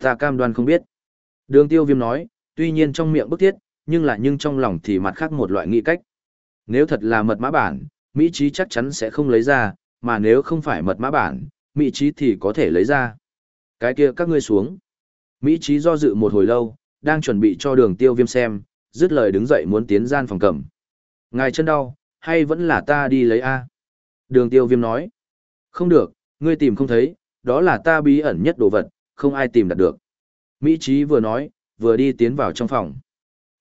Ta cam đoan không biết. Đường tiêu viêm nói, tuy nhiên trong miệng bức thiết, nhưng là nhưng trong lòng thì mặt khác một loại nghĩ cách. Nếu thật là mật mã bản, Mỹ trí chắc chắn sẽ không lấy ra, mà nếu không phải mật mã bản, Mỹ trí thì có thể lấy ra. Cái kia các ngươi xuống. Mỹ trí do dự một hồi lâu, đang chuẩn bị cho đường tiêu viêm xem, dứt lời đứng dậy muốn tiến gian phòng cầm. Ngài chân đau, hay vẫn là ta đi lấy A? Đường tiêu viêm nói. Không được, ngươi tìm không thấy, đó là ta bí ẩn nhất đồ vật, không ai tìm đặt được. Mỹ trí vừa nói, vừa đi tiến vào trong phòng.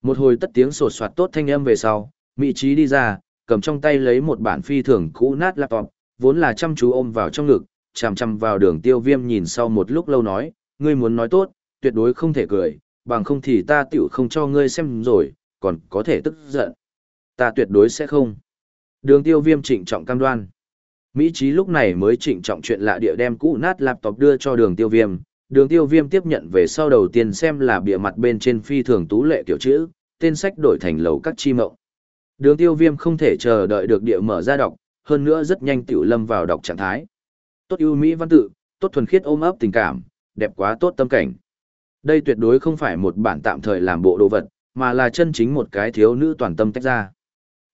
Một hồi tất tiếng sột soạt tốt thanh âm về sau, Mỹ trí đi ra, cầm trong tay lấy một bản phi thường cũ nát laptop, vốn là chăm chú ôm vào trong ngực, chằm chằm vào đường tiêu viêm nhìn sau một lúc lâu nói, ngươi muốn nói tốt, tuyệt đối không thể cười, bằng không thì ta tiểu không cho ngươi xem rồi, còn có thể tức giận. Ta tuyệt đối sẽ không. Đường tiêu viêm trịnh trọng cam đoan. Mỹ trí lúc này mới trịnh trọng chuyện lạ địa đem cũ nát laptop đưa cho đường tiêu viêm. Đường tiêu viêm tiếp nhận về sau đầu tiên xem là bìa mặt bên trên phi thường tú lệ kiểu chữ, tên sách đổi thành lầu các chi mộng. Đường tiêu viêm không thể chờ đợi được địa mở ra đọc, hơn nữa rất nhanh tiểu lâm vào đọc trạng thái. Tốt ưu mỹ văn tự, tốt thuần khiết ôm ấp tình cảm, đẹp quá tốt tâm cảnh. Đây tuyệt đối không phải một bản tạm thời làm bộ đồ vật, mà là chân chính một cái thiếu nữ toàn tâm tách ra.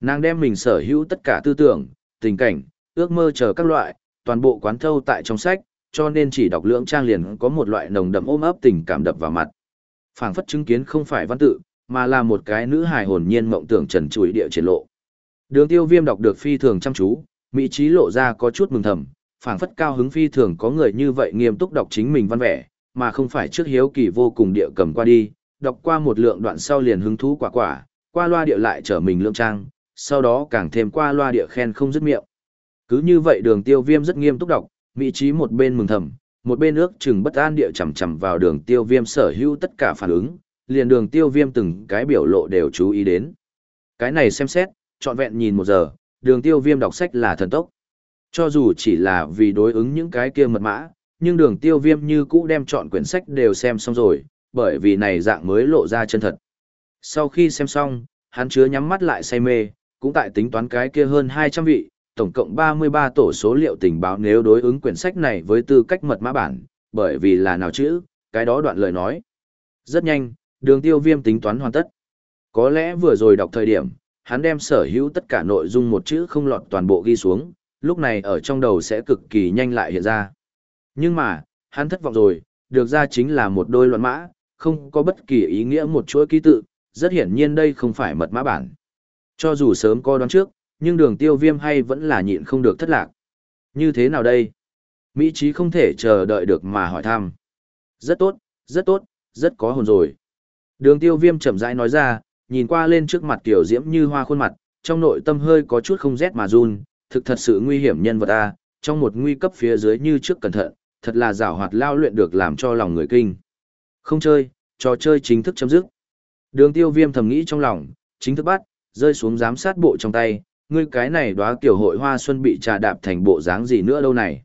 Nàng đem mình sở hữu tất cả tư tưởng, tình cảnh, ước mơ chờ các loại, toàn bộ quán thâu tại trong sách, cho nên chỉ đọc lưỡng trang liền có một loại nồng đậm ôm ấp tình cảm đập vào mặt. phảng phất chứng kiến không phải văn tự, mà là một cái nữ hài hồn nhiên mộng tưởng trần trụi địa triển lộ. Đường tiêu viêm đọc được phi thường chăm chú, mỹ trí lộ ra có chút mừng thầm, phảng phất cao hứng phi thường có người như vậy nghiêm túc đọc chính mình văn vẻ, mà không phải trước hiếu kỳ vô cùng địa cầm qua đi, đọc qua một lượng đoạn sau liền hứng thú quả quả, qua loa địa lại trở mình lưỡng trang, sau đó càng thêm qua loa địa khen không dứt miệng. Cứ như vậy đường tiêu viêm rất nghiêm túc đọc, mỹ trí một bên mừng thầm, một bên ước chừng bất an địa chầm chầm vào đường tiêu viêm sở hữu tất cả phản ứng, liền đường tiêu viêm từng cái biểu lộ đều chú ý đến. Cái này xem xét, trọn vẹn nhìn một giờ, đường tiêu viêm đọc sách là thần tốc. Cho dù chỉ là vì đối ứng những cái kia mật mã, nhưng đường tiêu viêm như cũ đem chọn quyển sách đều xem xong rồi, bởi vì này dạng mới lộ ra chân thật. Sau khi xem xong, hắn chứa nhắm mắt lại say mê, cũng tại tính toán cái kia hơn 200 vị, tổng cộng 33 tổ số liệu tình báo nếu đối ứng quyển sách này với tư cách mật mã bản, bởi vì là nào chữ, cái đó đoạn lời nói. Rất nhanh, đường tiêu viêm tính toán hoàn tất. Có lẽ vừa rồi đọc thời điểm, hắn đem sở hữu tất cả nội dung một chữ không lọt toàn bộ ghi xuống, lúc này ở trong đầu sẽ cực kỳ nhanh lại hiện ra. Nhưng mà, hắn thất vọng rồi, được ra chính là một đôi loạn mã, không có bất kỳ ý nghĩa một chuỗi ký tự, rất hiển nhiên đây không phải mật mã bản. Cho dù sớm có đoán trước, nhưng đường tiêu viêm hay vẫn là nhịn không được thất lạc. Như thế nào đây? Mỹ trí không thể chờ đợi được mà hỏi thăm. Rất tốt, rất tốt, rất có hồn rồi. Đường tiêu viêm chậm rãi nói ra, nhìn qua lên trước mặt tiểu diễm như hoa khuôn mặt, trong nội tâm hơi có chút không rét mà run, thực thật sự nguy hiểm nhân vật A, trong một nguy cấp phía dưới như trước cẩn thận, thật là rào hoạt lao luyện được làm cho lòng người kinh. Không chơi, trò chơi chính thức chấm dứt. Đường tiêu viêm thầm nghĩ trong lòng, chính thức bắt, rơi xuống giám sát bộ trong tay, ngươi cái này đóa kiểu hội hoa xuân bị trà đạp thành bộ dáng gì nữa lâu này.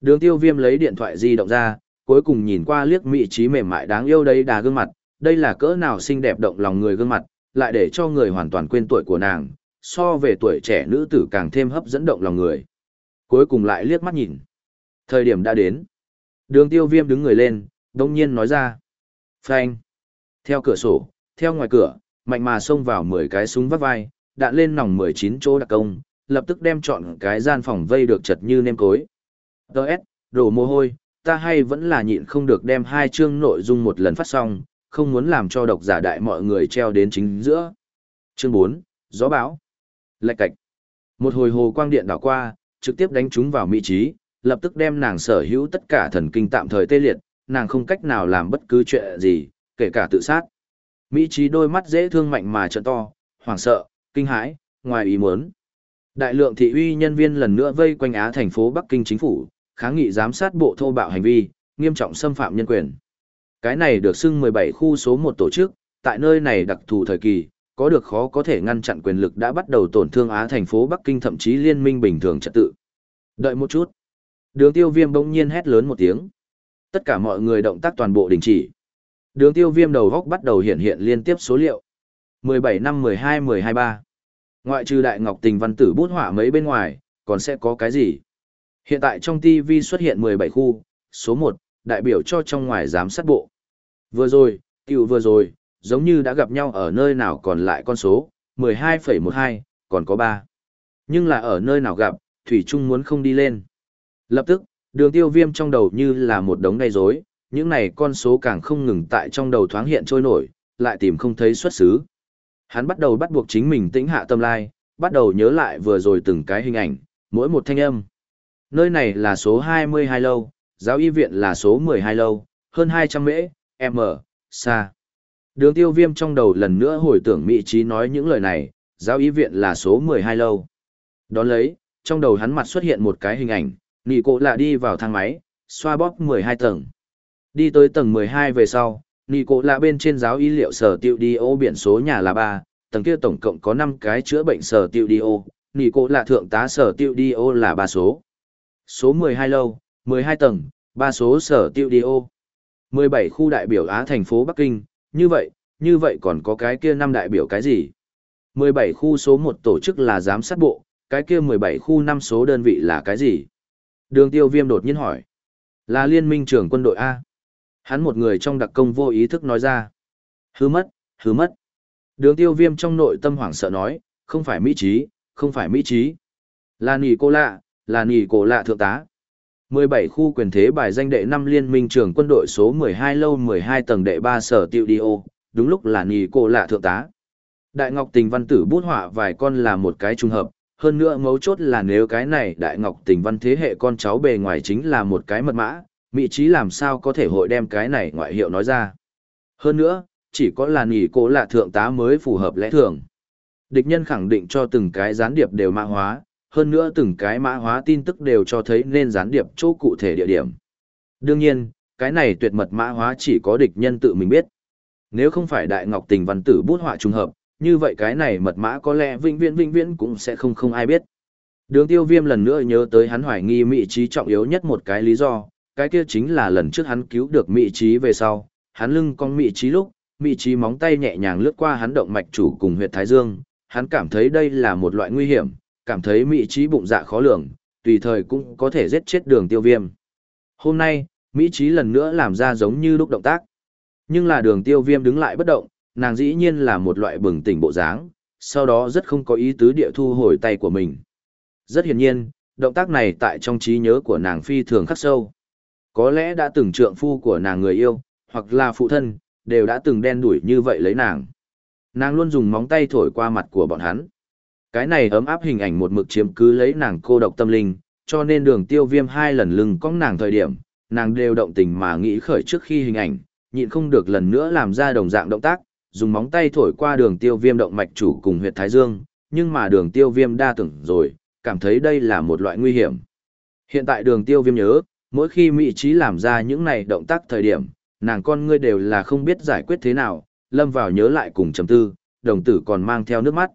Đường tiêu viêm lấy điện thoại di động ra, cuối cùng nhìn qua liếc mị trí mềm mại đáng yêu đấy đà gương mặt, đây là cỡ nào xinh đẹp động lòng người gương mặt, lại để cho người hoàn toàn quên tuổi của nàng, so về tuổi trẻ nữ tử càng thêm hấp dẫn động lòng người. Cuối cùng lại liếc mắt nhìn. Thời điểm đã đến. Đường tiêu viêm đứng người lên, đông nhiên nói ra. Phanh. Theo cửa sổ, theo ngoài cửa, mạnh mà xông vào 10 cái súng vắt vai, đạn lên nòng 19 chỗ đặc công, lập tức đem chọn cái gian phòng vây được chật như nêm cối. Đợt, đổ mồ hôi, ta hay vẫn là nhịn không được đem hai chương nội dung một lần phát xong, không muốn làm cho độc giả đại mọi người treo đến chính giữa. Chương 4, Gió bão. Lạch cạch. Một hồi hồ quang điện đảo qua, trực tiếp đánh chúng vào mỹ trí, lập tức đem nàng sở hữu tất cả thần kinh tạm thời tê liệt, nàng không cách nào làm bất cứ chuyện gì, kể cả tự sát. Mỹ trí đôi mắt dễ thương mạnh mà trợn to, hoảng sợ, kinh hãi, ngoài ý muốn. Đại lượng thị uy nhân viên lần nữa vây quanh Á thành phố Bắc Kinh chính phủ, kháng nghị giám sát bộ thô bạo hành vi, nghiêm trọng xâm phạm nhân quyền. Cái này được xưng 17 khu số một tổ chức, tại nơi này đặc thù thời kỳ, có được khó có thể ngăn chặn quyền lực đã bắt đầu tổn thương Á thành phố Bắc Kinh thậm chí liên minh bình thường trật tự. Đợi một chút. Đường tiêu viêm bỗng nhiên hét lớn một tiếng. Tất cả mọi người động tác toàn bộ đình chỉ. Đường tiêu viêm đầu góc bắt đầu hiện hiện liên tiếp số liệu. 17 năm 12 12 3. Ngoại trừ đại ngọc tình văn tử bút họa mấy bên ngoài, còn sẽ có cái gì? Hiện tại trong TV xuất hiện 17 khu, số 1, đại biểu cho trong ngoài giám sát bộ. Vừa rồi, tiểu vừa rồi, giống như đã gặp nhau ở nơi nào còn lại con số, 12,12, còn có 3. Nhưng là ở nơi nào gặp, Thủy Trung muốn không đi lên. Lập tức, đường tiêu viêm trong đầu như là một đống gây rối những này con số càng không ngừng tại trong đầu thoáng hiện trôi nổi, lại tìm không thấy xuất xứ. Hắn bắt đầu bắt buộc chính mình tĩnh hạ tâm lai, bắt đầu nhớ lại vừa rồi từng cái hình ảnh, mỗi một thanh âm. Nơi này là số 22 lâu, giáo y viện là số 12 lâu, hơn 200 mễ, m, xa. Đường tiêu viêm trong đầu lần nữa hồi tưởng Mỹ Trí nói những lời này, giáo y viện là số 12 lâu. Đón lấy, trong đầu hắn mặt xuất hiện một cái hình ảnh, nị cổ lạ đi vào thang máy, xoa bóp 12 tầng. Đi tới tầng 12 về sau, Nì cổ là bên trên giáo y liệu sở tiêu đi ô biển số nhà là 3, tầng kia tổng cộng có 5 cái chữa bệnh sở tiêu đi ô, nì cổ là thượng tá sở tiêu đi ô là 3 số. Số 12 lâu, 12 tầng, 3 số sở tiêu đi ô. 17 khu đại biểu Á thành phố Bắc Kinh, như vậy, như vậy còn có cái kia 5 đại biểu cái gì? 17 khu số 1 tổ chức là giám sát bộ, cái kia 17 khu 5 số đơn vị là cái gì? Đường tiêu viêm đột nhiên hỏi. Là liên minh trưởng quân đội A. Hắn một người trong đặc công vô ý thức nói ra. Hứ mất, hứ mất. Đường tiêu viêm trong nội tâm hoảng sợ nói, không phải Mỹ trí, không phải Mỹ trí. Là nỉ cô lạ, là nỉ cô lạ thượng tá. 17 khu quyền thế bài danh đệ 5 liên minh trưởng quân đội số 12 lâu 12 tầng đệ 3 sở tiêu đi ô, đúng lúc là nỉ cô lạ thượng tá. Đại Ngọc Tình văn tử bút họa vài con là một cái trùng hợp, hơn nữa mấu chốt là nếu cái này Đại Ngọc Tình văn thế hệ con cháu bề ngoài chính là một cái mật mã, Mỹ trí làm sao có thể hội đem cái này ngoại hiệu nói ra. Hơn nữa, chỉ có là nghỉ cô lạ thượng tá mới phù hợp lẽ thường. Địch nhân khẳng định cho từng cái gián điệp đều mã hóa, hơn nữa từng cái mã hóa tin tức đều cho thấy nên gián điệp chỗ cụ thể địa điểm. Đương nhiên, cái này tuyệt mật mã hóa chỉ có địch nhân tự mình biết. Nếu không phải Đại Ngọc Tình văn tử bút họa trùng hợp, như vậy cái này mật mã có lẽ vĩnh viễn vĩnh viễn cũng sẽ không không ai biết. Đường tiêu viêm lần nữa nhớ tới hắn hoài nghi Mỹ trí trọng yếu nhất một cái lý do, cái kia chính là lần trước hắn cứu được Mỹ trí về sau, hắn lưng con Mỹ trí lúc, Mỹ trí móng tay nhẹ nhàng lướt qua hắn động mạch chủ cùng huyệt thái dương, hắn cảm thấy đây là một loại nguy hiểm, cảm thấy Mỹ trí bụng dạ khó lường, tùy thời cũng có thể giết chết đường tiêu viêm. Hôm nay, Mỹ trí lần nữa làm ra giống như lúc động tác. Nhưng là đường tiêu viêm đứng lại bất động, nàng dĩ nhiên là một loại bừng tỉnh bộ dáng, sau đó rất không có ý tứ địa thu hồi tay của mình. Rất hiển nhiên, động tác này tại trong trí nhớ của nàng phi thường khắc sâu. Có lẽ đã từng trượng phu của nàng người yêu, hoặc là phụ thân, đều đã từng đen đuổi như vậy lấy nàng. Nàng luôn dùng móng tay thổi qua mặt của bọn hắn. Cái này ấm áp hình ảnh một mực chiếm cứ lấy nàng cô độc tâm linh, cho nên đường tiêu viêm hai lần lưng cong nàng thời điểm, nàng đều động tình mà nghĩ khởi trước khi hình ảnh, nhịn không được lần nữa làm ra đồng dạng động tác, dùng móng tay thổi qua đường tiêu viêm động mạch chủ cùng huyệt thái dương, nhưng mà đường tiêu viêm đa tưởng rồi, cảm thấy đây là một loại nguy hiểm. Hiện tại đường tiêu viêm nhớ, mỗi khi Mỹ trí làm ra những này động tác thời điểm, nàng con ngươi đều là không biết giải quyết thế nào, lâm vào nhớ lại cùng chấm tư, đồng tử còn mang theo nước mắt.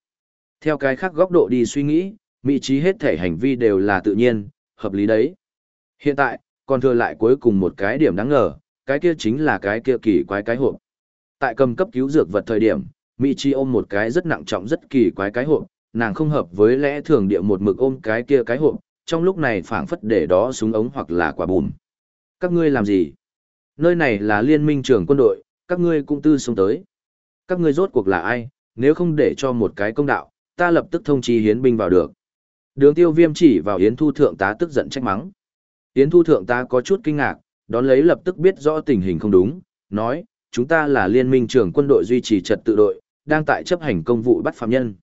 Theo cái khác góc độ đi suy nghĩ, Mỹ trí hết thể hành vi đều là tự nhiên, hợp lý đấy. Hiện tại, còn thừa lại cuối cùng một cái điểm đáng ngờ, cái kia chính là cái kia kỳ quái cái hộp. Tại cầm cấp cứu dược vật thời điểm, Mỹ Chi ôm một cái rất nặng trọng rất kỳ quái cái hộp, nàng không hợp với lẽ thường địa một mực ôm cái kia cái hộp, trong lúc này phảng phất để đó súng ống hoặc là quả bùm. Các ngươi làm gì? Nơi này là liên minh trưởng quân đội, các ngươi cũng tư xuống tới. Các ngươi rốt cuộc là ai, nếu không để cho một cái công đạo, ta lập tức thông chi hiến binh vào được. Đường tiêu viêm chỉ vào Yến Thu Thượng tá tức giận trách mắng. Yến Thu Thượng tá có chút kinh ngạc, đón lấy lập tức biết rõ tình hình không đúng, nói, chúng ta là liên minh trưởng quân đội duy trì trật tự đội, đang tại chấp hành công vụ bắt phạm nhân.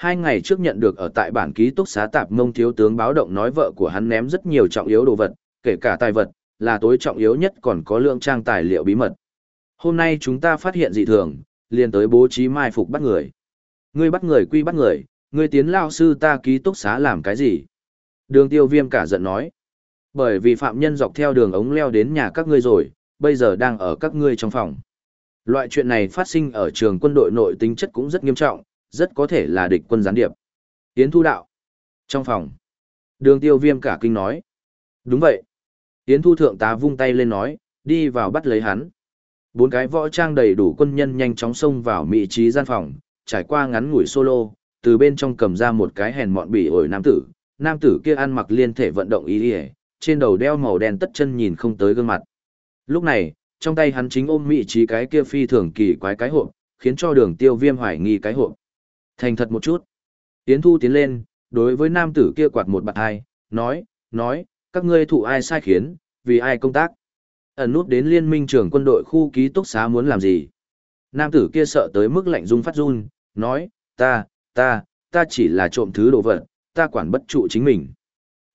Hai ngày trước nhận được ở tại bản ký túc xá tạp mông thiếu tướng báo động nói vợ của hắn ném rất nhiều trọng yếu đồ vật, kể cả tài vật, là tối trọng yếu nhất còn có lượng trang tài liệu bí mật. Hôm nay chúng ta phát hiện dị thường, liền tới bố trí mai phục bắt người. Ngươi bắt người quy bắt người, ngươi tiến lao sư ta ký túc xá làm cái gì? Đường tiêu viêm cả giận nói. Bởi vì phạm nhân dọc theo đường ống leo đến nhà các ngươi rồi, bây giờ đang ở các ngươi trong phòng. Loại chuyện này phát sinh ở trường quân đội nội tính chất cũng rất nghiêm trọng, rất có thể là địch quân gián điệp. Yến thu đạo. Trong phòng. Đường tiêu viêm cả kinh nói. Đúng vậy. Yến thu thượng tá vung tay lên nói, đi vào bắt lấy hắn. Bốn cái võ trang đầy đủ quân nhân nhanh chóng xông vào mỹ trí gian phòng, trải qua ngắn ngủi solo, từ bên trong cầm ra một cái hèn mọn bỉ ổi nam tử. Nam tử kia ăn mặc liên thể vận động ý đi trên đầu đeo màu đen tất chân nhìn không tới gương mặt. Lúc này, trong tay hắn chính ôm Mỹ trí cái kia phi thường kỳ quái cái hộp, khiến cho đường tiêu viêm hoài nghi cái hộp. Thành thật một chút. Tiến thu tiến lên, đối với nam tử kia quạt một bạt hai, nói, nói, các ngươi thụ ai sai khiến, vì ai công tác. Ẩn nút đến liên minh trưởng quân đội khu ký túc xá muốn làm gì. Nam tử kia sợ tới mức lạnh rung phát run, nói, ta, ta, ta chỉ là trộm thứ đồ vật, ta quản bất trụ chính mình.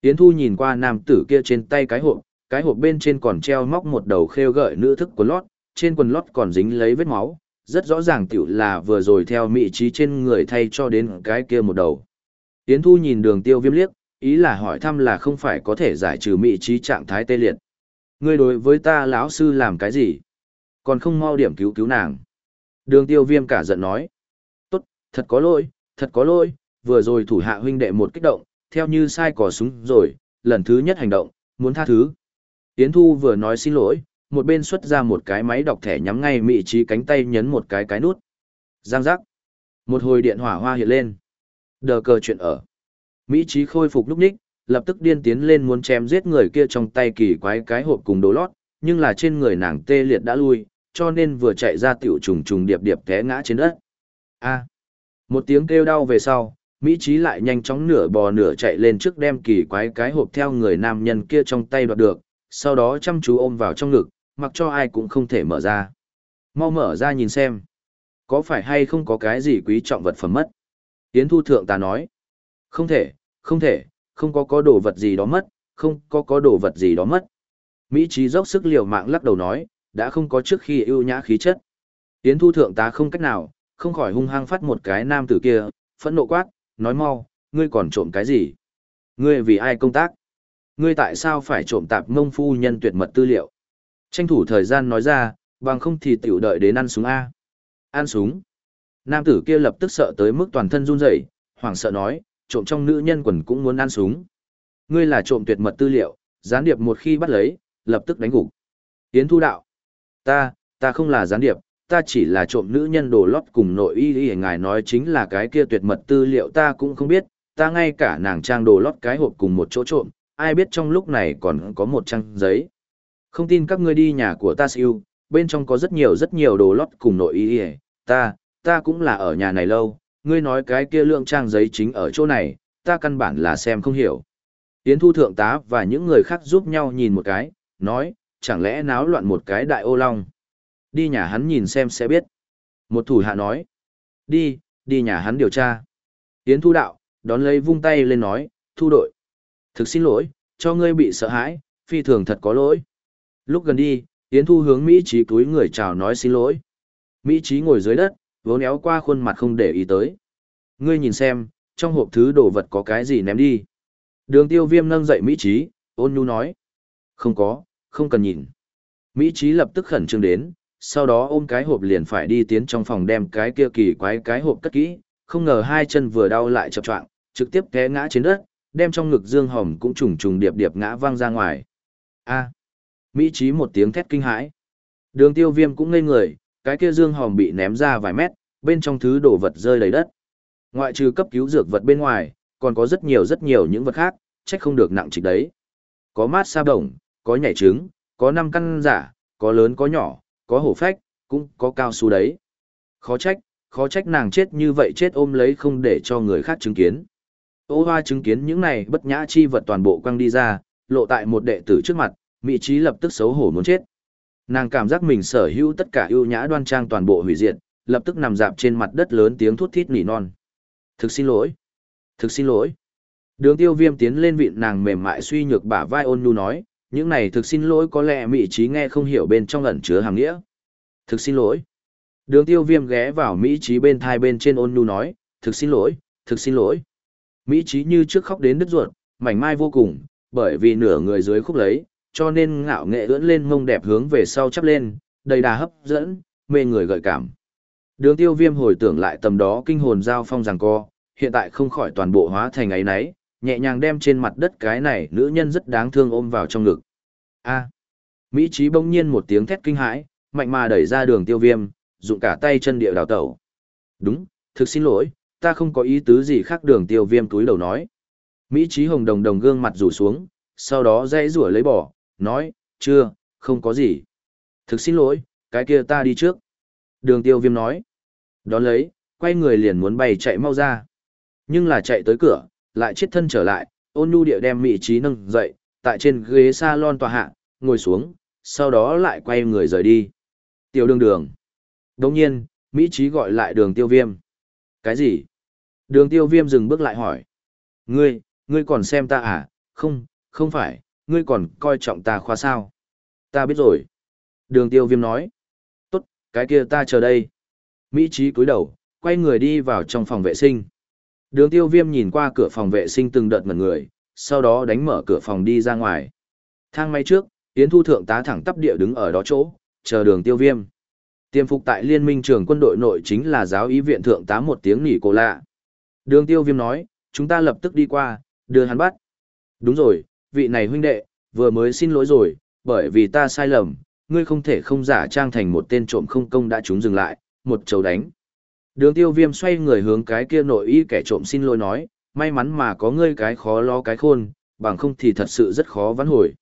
Tiến thu nhìn qua nam tử kia trên tay cái hộp, cái hộp bên trên còn treo móc một đầu khêu gợi nữ thức quần lót, trên quần lót còn dính lấy vết máu, rất rõ ràng tiểu là vừa rồi theo mị trí trên người thay cho đến cái kia một đầu. Tiến thu nhìn đường tiêu viêm liếc, ý là hỏi thăm là không phải có thể giải trừ mị trí trạng thái tê liệt. Ngươi đối với ta lão sư làm cái gì? Còn không mau điểm cứu cứu nàng. Đường tiêu viêm cả giận nói. Tốt, thật có lỗi, thật có lỗi, vừa rồi thủ hạ huynh đệ một kích động, theo như sai cỏ súng rồi, lần thứ nhất hành động, muốn tha thứ. Yến Thu vừa nói xin lỗi, một bên xuất ra một cái máy đọc thẻ nhắm ngay mỹ trí cánh tay nhấn một cái cái nút. Giang giác. Một hồi điện hỏa hoa hiện lên. Đờ cờ chuyện ở. Mỹ trí khôi phục lúc ních, lập tức điên tiến lên muốn chém giết người kia trong tay kỳ quái cái hộp cùng đồ lót, nhưng là trên người nàng tê liệt đã lui, cho nên vừa chạy ra tiểu trùng trùng điệp điệp té ngã trên đất. A. Một tiếng kêu đau về sau, Mỹ trí lại nhanh chóng nửa bò nửa chạy lên trước đem kỳ quái cái hộp theo người nam nhân kia trong tay đoạt được, sau đó chăm chú ôm vào trong ngực, mặc cho ai cũng không thể mở ra. Mau mở ra nhìn xem. Có phải hay không có cái gì quý trọng vật phẩm mất? Yến Thu Thượng ta nói. Không thể, không thể, không có có đồ vật gì đó mất, không có có đồ vật gì đó mất. Mỹ trí dốc sức liều mạng lắc đầu nói, đã không có trước khi ưu nhã khí chất. Yến Thu Thượng ta không cách nào, không khỏi hung hăng phát một cái nam tử kia, phẫn nộ quát, nói mau, ngươi còn trộm cái gì? Ngươi vì ai công tác? Ngươi tại sao phải trộm tạp mông phu nhân tuyệt mật tư liệu? Tranh thủ thời gian nói ra, bằng không thì tiểu đợi đến ăn súng A. Ăn súng. Nam tử kia lập tức sợ tới mức toàn thân run rẩy, hoảng sợ nói, trộm trong nữ nhân quần cũng muốn ăn súng. Ngươi là trộm tuyệt mật tư liệu, gián điệp một khi bắt lấy, lập tức đánh gục. Tiến thu đạo. Ta, ta không là gián điệp, ta chỉ là trộm nữ nhân đồ lót cùng nội y y ngài nói chính là cái kia tuyệt mật tư liệu ta cũng không biết, ta ngay cả nàng trang đồ lót cái hộp cùng một chỗ trộm, ai biết trong lúc này còn có một trang giấy. Không tin các ngươi đi nhà của ta siêu, bên trong có rất nhiều rất nhiều đồ lót cùng nội y y, ta, ta cũng là ở nhà này lâu, ngươi nói cái kia lượng trang giấy chính ở chỗ này, ta căn bản là xem không hiểu. Yến thu thượng tá và những người khác giúp nhau nhìn một cái, nói, chẳng lẽ náo loạn một cái đại ô long. Đi nhà hắn nhìn xem sẽ biết. Một thủ hạ nói. Đi, đi nhà hắn điều tra. Yến thu đạo, đón lấy vung tay lên nói, thu đội. Thực xin lỗi, cho ngươi bị sợ hãi, phi thường thật có lỗi. Lúc gần đi, Yến thu hướng Mỹ trí túi người chào nói xin lỗi. Mỹ trí ngồi dưới đất, vốn éo qua khuôn mặt không để ý tới. Ngươi nhìn xem, trong hộp thứ đồ vật có cái gì ném đi. Đường tiêu viêm nâng dậy Mỹ trí, ôn nhu nói. Không có, không cần nhìn. Mỹ trí lập tức khẩn trương đến, sau đó ôm cái hộp liền phải đi tiến trong phòng đem cái kia kỳ quái cái hộp cất kỹ, không ngờ hai chân vừa đau lại chập choạng, trực tiếp té ngã trên đất, đem trong ngực Dương Hồng cũng trùng trùng điệp điệp ngã văng ra ngoài. A. Mỹ trí một tiếng thét kinh hãi. Đường Tiêu Viêm cũng ngây người, cái kia Dương hòm bị ném ra vài mét, bên trong thứ đồ vật rơi đầy đất. Ngoại trừ cấp cứu dược vật bên ngoài, còn có rất nhiều rất nhiều những vật khác, trách không được nặng trịch đấy. Có mát sa đồng, có nhảy trứng, có năm căn giả, có lớn có nhỏ, có hổ phách, cũng có cao su đấy. Khó trách, khó trách nàng chết như vậy chết ôm lấy không để cho người khác chứng kiến. Ô hoa chứng kiến những này bất nhã chi vật toàn bộ quăng đi ra, lộ tại một đệ tử trước mặt, mỹ trí lập tức xấu hổ muốn chết. Nàng cảm giác mình sở hữu tất cả ưu nhã đoan trang toàn bộ hủy diệt, lập tức nằm dạp trên mặt đất lớn tiếng thút thít nỉ non. Thực xin lỗi. Thực xin lỗi. Đường tiêu viêm tiến lên vịn nàng mềm mại suy nhược bả vai ôn nhu nói, những này thực xin lỗi có lẽ Mỹ Trí nghe không hiểu bên trong ẩn chứa hàng nghĩa. Thực xin lỗi. Đường tiêu viêm ghé vào Mỹ Trí bên thai bên trên ôn nhu nói, thực xin lỗi, thực xin lỗi. Mỹ Trí như trước khóc đến đứt ruột, mảnh mai vô cùng, bởi vì nửa người dưới khúc lấy, cho nên ngạo nghệ ưỡn lên mông đẹp hướng về sau chắp lên, đầy đà hấp dẫn, mê người gợi cảm. Đường tiêu viêm hồi tưởng lại tầm đó kinh hồn giao phong rằng co, hiện tại không khỏi toàn bộ hóa thành ấy nấy, nhẹ nhàng đem trên mặt đất cái này nữ nhân rất đáng thương ôm vào trong ngực. A. Mỹ Chí bỗng nhiên một tiếng thét kinh hãi, mạnh mà đẩy ra đường tiêu viêm, dụng cả tay chân địa đào tẩu. Đúng, thực xin lỗi, ta không có ý tứ gì khác đường tiêu viêm túi đầu nói. Mỹ Chí hồng đồng đồng gương mặt rủ xuống, sau đó dây rủa lấy bỏ, nói, chưa, không có gì. Thực xin lỗi, cái kia ta đi trước. Đường tiêu viêm nói. Đón lấy, quay người liền muốn bay chạy mau ra. Nhưng là chạy tới cửa, lại chết thân trở lại, ôn nhu địa đem mỹ trí nâng dậy, tại trên ghế salon tòa hạ, ngồi xuống, sau đó lại quay người rời đi. Tiểu đường đường. Đồng nhiên, Mỹ trí gọi lại đường tiêu viêm. Cái gì? Đường tiêu viêm dừng bước lại hỏi. Ngươi, ngươi còn xem ta à? Không, không phải, ngươi còn coi trọng ta khoa sao? Ta biết rồi. Đường tiêu viêm nói. Tốt, cái kia ta chờ đây. Mỹ trí cúi đầu, quay người đi vào trong phòng vệ sinh. Đường tiêu viêm nhìn qua cửa phòng vệ sinh từng đợt ngần người, sau đó đánh mở cửa phòng đi ra ngoài. Thang máy trước, Yến Thu Thượng tá thẳng tắp địa đứng ở đó chỗ, chờ đường tiêu viêm. Tiêm phục tại liên minh trường quân đội nội chính là giáo ý viện thượng tá một tiếng nỉ cổ lạ. Đường tiêu viêm nói, chúng ta lập tức đi qua, đưa hắn bắt. Đúng rồi, vị này huynh đệ, vừa mới xin lỗi rồi, bởi vì ta sai lầm, ngươi không thể không giả trang thành một tên trộm không công đã chúng dừng lại, một chầu đánh. Đường tiêu viêm xoay người hướng cái kia nội y kẻ trộm xin lỗi nói, may mắn mà có ngươi cái khó lo cái khôn, bằng không thì thật sự rất khó vãn hồi.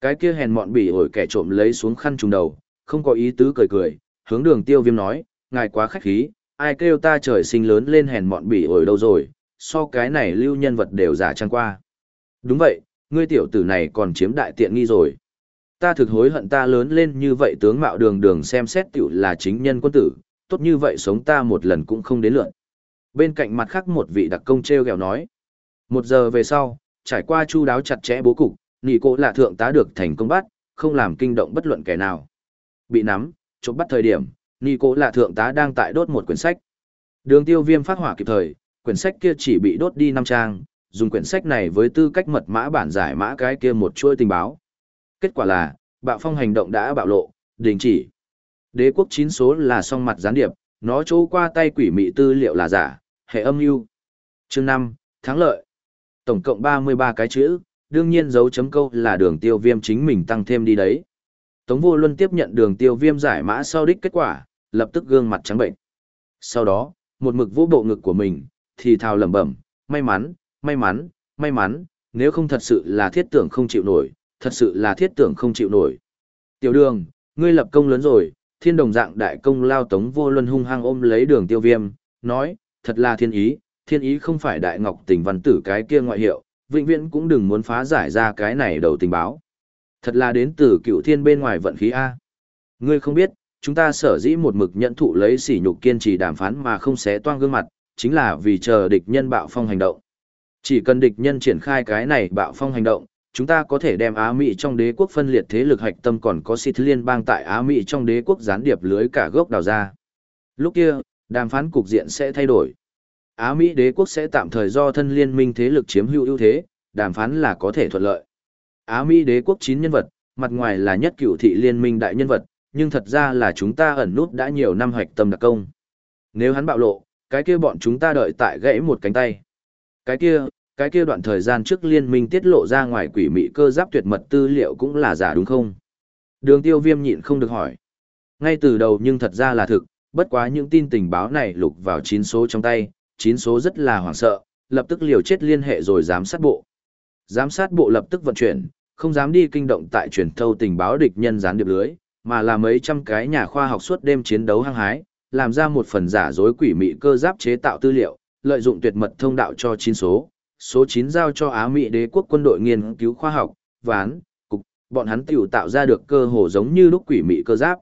Cái kia hèn mọn bỉ ổi kẻ trộm lấy xuống khăn trùng đầu, không có ý tứ cười cười, hướng đường tiêu viêm nói, ngài quá khách khí, ai kêu ta trời sinh lớn lên hèn mọn bỉ ổi đâu rồi, so cái này lưu nhân vật đều giả trang qua. Đúng vậy, ngươi tiểu tử này còn chiếm đại tiện nghi rồi. Ta thực hối hận ta lớn lên như vậy tướng mạo đường đường xem xét tiểu là chính nhân quân tử, tốt như vậy sống ta một lần cũng không đến lượn. Bên cạnh mặt khác một vị đặc công treo gẹo nói. Một giờ về sau, trải qua chu đáo chặt chẽ bố cục, nỉ cô là thượng tá được thành công bắt, không làm kinh động bất luận kẻ nào. Bị nắm, chụp bắt thời điểm, nỉ cô là thượng tá đang tại đốt một quyển sách. Đường tiêu viêm phát hỏa kịp thời, quyển sách kia chỉ bị đốt đi năm trang, dùng quyển sách này với tư cách mật mã bản giải mã cái kia một chuỗi tình báo. Kết quả là, bạo phong hành động đã bạo lộ, đình chỉ. Đế quốc chín số là song mặt gián điệp, nó trô qua tay quỷ mị tư liệu là giả, hệ âm mưu chương năm thắng lợi tổng cộng ba mươi ba cái chữ đương nhiên dấu chấm câu là đường tiêu viêm chính mình tăng thêm đi đấy tống vô luân tiếp nhận đường tiêu viêm giải mã sau đích kết quả lập tức gương mặt trắng bệnh sau đó một mực vũ bộ ngực của mình thì thào lẩm bẩm may mắn may mắn may mắn nếu không thật sự là thiết tưởng không chịu nổi thật sự là thiết tưởng không chịu nổi tiểu đường ngươi lập công lớn rồi thiên đồng dạng đại công lao tống vô luân hung hăng ôm lấy đường tiêu viêm nói thật là thiên ý, thiên ý không phải đại ngọc tình văn tử cái kia ngoại hiệu, vĩnh viễn cũng đừng muốn phá giải ra cái này đầu tình báo. Thật là đến từ cựu thiên bên ngoài vận khí A. Ngươi không biết, chúng ta sở dĩ một mực nhận thụ lấy sỉ nhục kiên trì đàm phán mà không xé toan gương mặt, chính là vì chờ địch nhân bạo phong hành động. Chỉ cần địch nhân triển khai cái này bạo phong hành động, chúng ta có thể đem Á Mỹ trong đế quốc phân liệt thế lực hạch tâm còn có xịt liên bang tại Á Mỹ trong đế quốc gián điệp lưới cả gốc đào ra. Lúc kia, đàm phán cục diện sẽ thay đổi. Á Mỹ đế quốc sẽ tạm thời do thân liên minh thế lực chiếm hữu ưu thế, đàm phán là có thể thuận lợi. Á Mỹ đế quốc chín nhân vật, mặt ngoài là nhất cựu thị liên minh đại nhân vật, nhưng thật ra là chúng ta ẩn nút đã nhiều năm hoạch tâm đặc công. Nếu hắn bạo lộ, cái kia bọn chúng ta đợi tại gãy một cánh tay. Cái kia, cái kia đoạn thời gian trước liên minh tiết lộ ra ngoài quỷ mị cơ giáp tuyệt mật tư liệu cũng là giả đúng không? Đường tiêu viêm nhịn không được hỏi. Ngay từ đầu nhưng thật ra là thực, bất quá những tin tình báo này lục vào chín số trong tay, chín số rất là hoảng sợ, lập tức liều chết liên hệ rồi giám sát bộ. Giám sát bộ lập tức vận chuyển, không dám đi kinh động tại truyền thâu tình báo địch nhân gián điệp lưới, mà là mấy trăm cái nhà khoa học suốt đêm chiến đấu hăng hái, làm ra một phần giả dối quỷ mị cơ giáp chế tạo tư liệu, lợi dụng tuyệt mật thông đạo cho chín số, số 9 giao cho Á Mỹ đế quốc quân đội nghiên cứu khoa học, ván, cục, bọn hắn tiểu tạo ra được cơ hồ giống như lúc quỷ mị cơ giáp.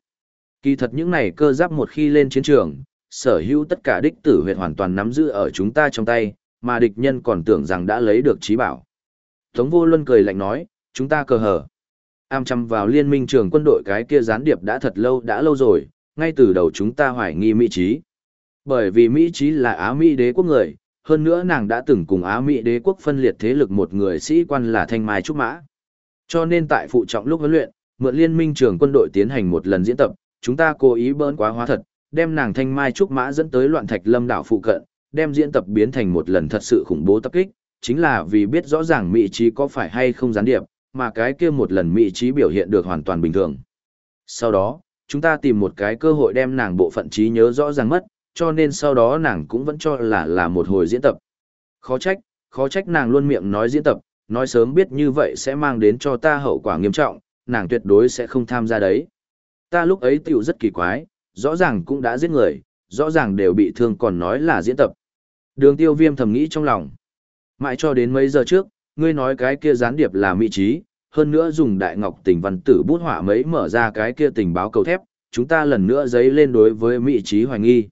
Kỳ thật những này cơ giáp một khi lên chiến trường, sở hữu tất cả đích tử huyệt hoàn toàn nắm giữ ở chúng ta trong tay, mà địch nhân còn tưởng rằng đã lấy được trí bảo. Tống vô luân cười lạnh nói, chúng ta cờ hở. Am chăm vào liên minh trường quân đội cái kia gián điệp đã thật lâu đã lâu rồi, ngay từ đầu chúng ta hoài nghi Mỹ trí. Bởi vì Mỹ trí là Á Mỹ đế quốc người, hơn nữa nàng đã từng cùng Á Mỹ đế quốc phân liệt thế lực một người sĩ quan là Thanh Mai Trúc Mã. Cho nên tại phụ trọng lúc huấn luyện, mượn liên minh trường quân đội tiến hành một lần diễn tập, chúng ta cố ý bỡn quá hóa thật, đem nàng thanh mai trúc mã dẫn tới loạn thạch lâm đảo phụ cận, đem diễn tập biến thành một lần thật sự khủng bố tập kích, chính là vì biết rõ ràng Mỹ trí có phải hay không gián điệp, mà cái kia một lần Mỹ trí biểu hiện được hoàn toàn bình thường. Sau đó, chúng ta tìm một cái cơ hội đem nàng bộ phận trí nhớ rõ ràng mất, cho nên sau đó nàng cũng vẫn cho là là một hồi diễn tập. Khó trách, khó trách nàng luôn miệng nói diễn tập, nói sớm biết như vậy sẽ mang đến cho ta hậu quả nghiêm trọng, nàng tuyệt đối sẽ không tham gia đấy. Ta lúc ấy tiểu rất kỳ quái, rõ ràng cũng đã giết người, rõ ràng đều bị thương còn nói là diễn tập. Đường tiêu viêm thầm nghĩ trong lòng. Mãi cho đến mấy giờ trước, ngươi nói cái kia gián điệp là mỹ trí, hơn nữa dùng đại ngọc tình văn tử bút họa mấy mở ra cái kia tình báo cầu thép, chúng ta lần nữa giấy lên đối với mỹ trí hoài nghi.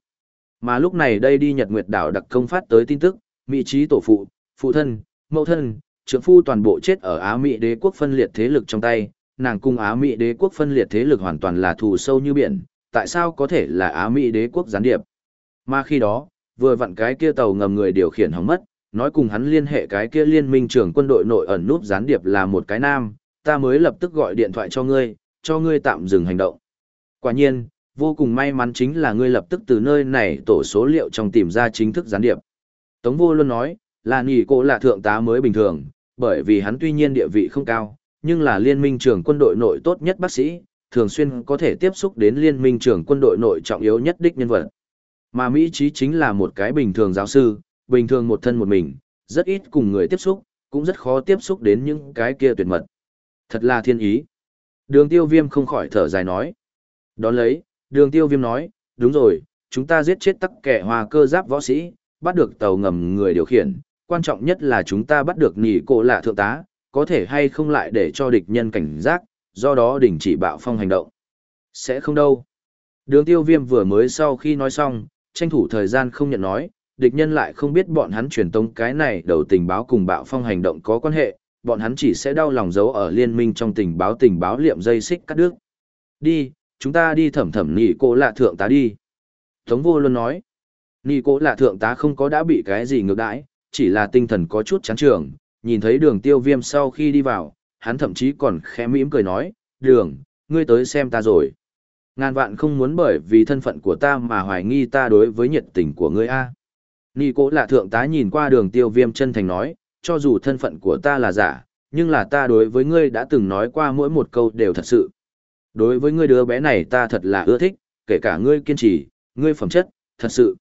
Mà lúc này đây đi Nhật Nguyệt đảo đặc công phát tới tin tức, mỹ trí tổ phụ, phụ thân, mẫu thân, trưởng phu toàn bộ chết ở Á Mỹ đế quốc phân liệt thế lực trong tay, nàng cung Á Mỹ đế quốc phân liệt thế lực hoàn toàn là thù sâu như biển, tại sao có thể là Á Mỹ đế quốc gián điệp? Mà khi đó, vừa vặn cái kia tàu ngầm người điều khiển hỏng mất, nói cùng hắn liên hệ cái kia liên minh trưởng quân đội nội ẩn núp gián điệp là một cái nam, ta mới lập tức gọi điện thoại cho ngươi, cho ngươi tạm dừng hành động. Quả nhiên, vô cùng may mắn chính là ngươi lập tức từ nơi này tổ số liệu trong tìm ra chính thức gián điệp. Tống vô luôn nói, là nghỉ cô là thượng tá mới bình thường, bởi vì hắn tuy nhiên địa vị không cao, nhưng là liên minh trưởng quân đội nội tốt nhất bác sĩ, thường xuyên có thể tiếp xúc đến liên minh trưởng quân đội nội trọng yếu nhất đích nhân vật. Mà Mỹ Chí chính là một cái bình thường giáo sư, bình thường một thân một mình, rất ít cùng người tiếp xúc, cũng rất khó tiếp xúc đến những cái kia tuyệt mật. Thật là thiên ý. Đường tiêu viêm không khỏi thở dài nói. Đón lấy, đường tiêu viêm nói, đúng rồi, chúng ta giết chết tắc kẻ hòa cơ giáp võ sĩ, bắt được tàu ngầm người điều khiển, quan trọng nhất là chúng ta bắt được nỉ cổ lạ thượng tá, có thể hay không lại để cho địch nhân cảnh giác, do đó đình chỉ bạo phong hành động. Sẽ không đâu. Đường tiêu viêm vừa mới sau khi nói xong, tranh thủ thời gian không nhận nói, địch nhân lại không biết bọn hắn truyền tống cái này đầu tình báo cùng bạo phong hành động có quan hệ, bọn hắn chỉ sẽ đau lòng giấu ở liên minh trong tình báo tình báo liệm dây xích cắt đứt. Đi, chúng ta đi thẩm thẩm nị cô lạ thượng tá đi. Tống vô luôn nói, nị cô lạ thượng tá không có đã bị cái gì ngược đãi, chỉ là tinh thần có chút chán trường, nhìn thấy đường tiêu viêm sau khi đi vào, hắn thậm chí còn khẽ mỉm cười nói, đường, ngươi tới xem ta rồi. Ngàn vạn không muốn bởi vì thân phận của ta mà hoài nghi ta đối với nhiệt tình của ngươi a. Nị cố là thượng tá nhìn qua đường tiêu viêm chân thành nói, cho dù thân phận của ta là giả, nhưng là ta đối với ngươi đã từng nói qua mỗi một câu đều thật sự. Đối với ngươi đứa bé này ta thật là ưa thích, kể cả ngươi kiên trì, ngươi phẩm chất, thật sự.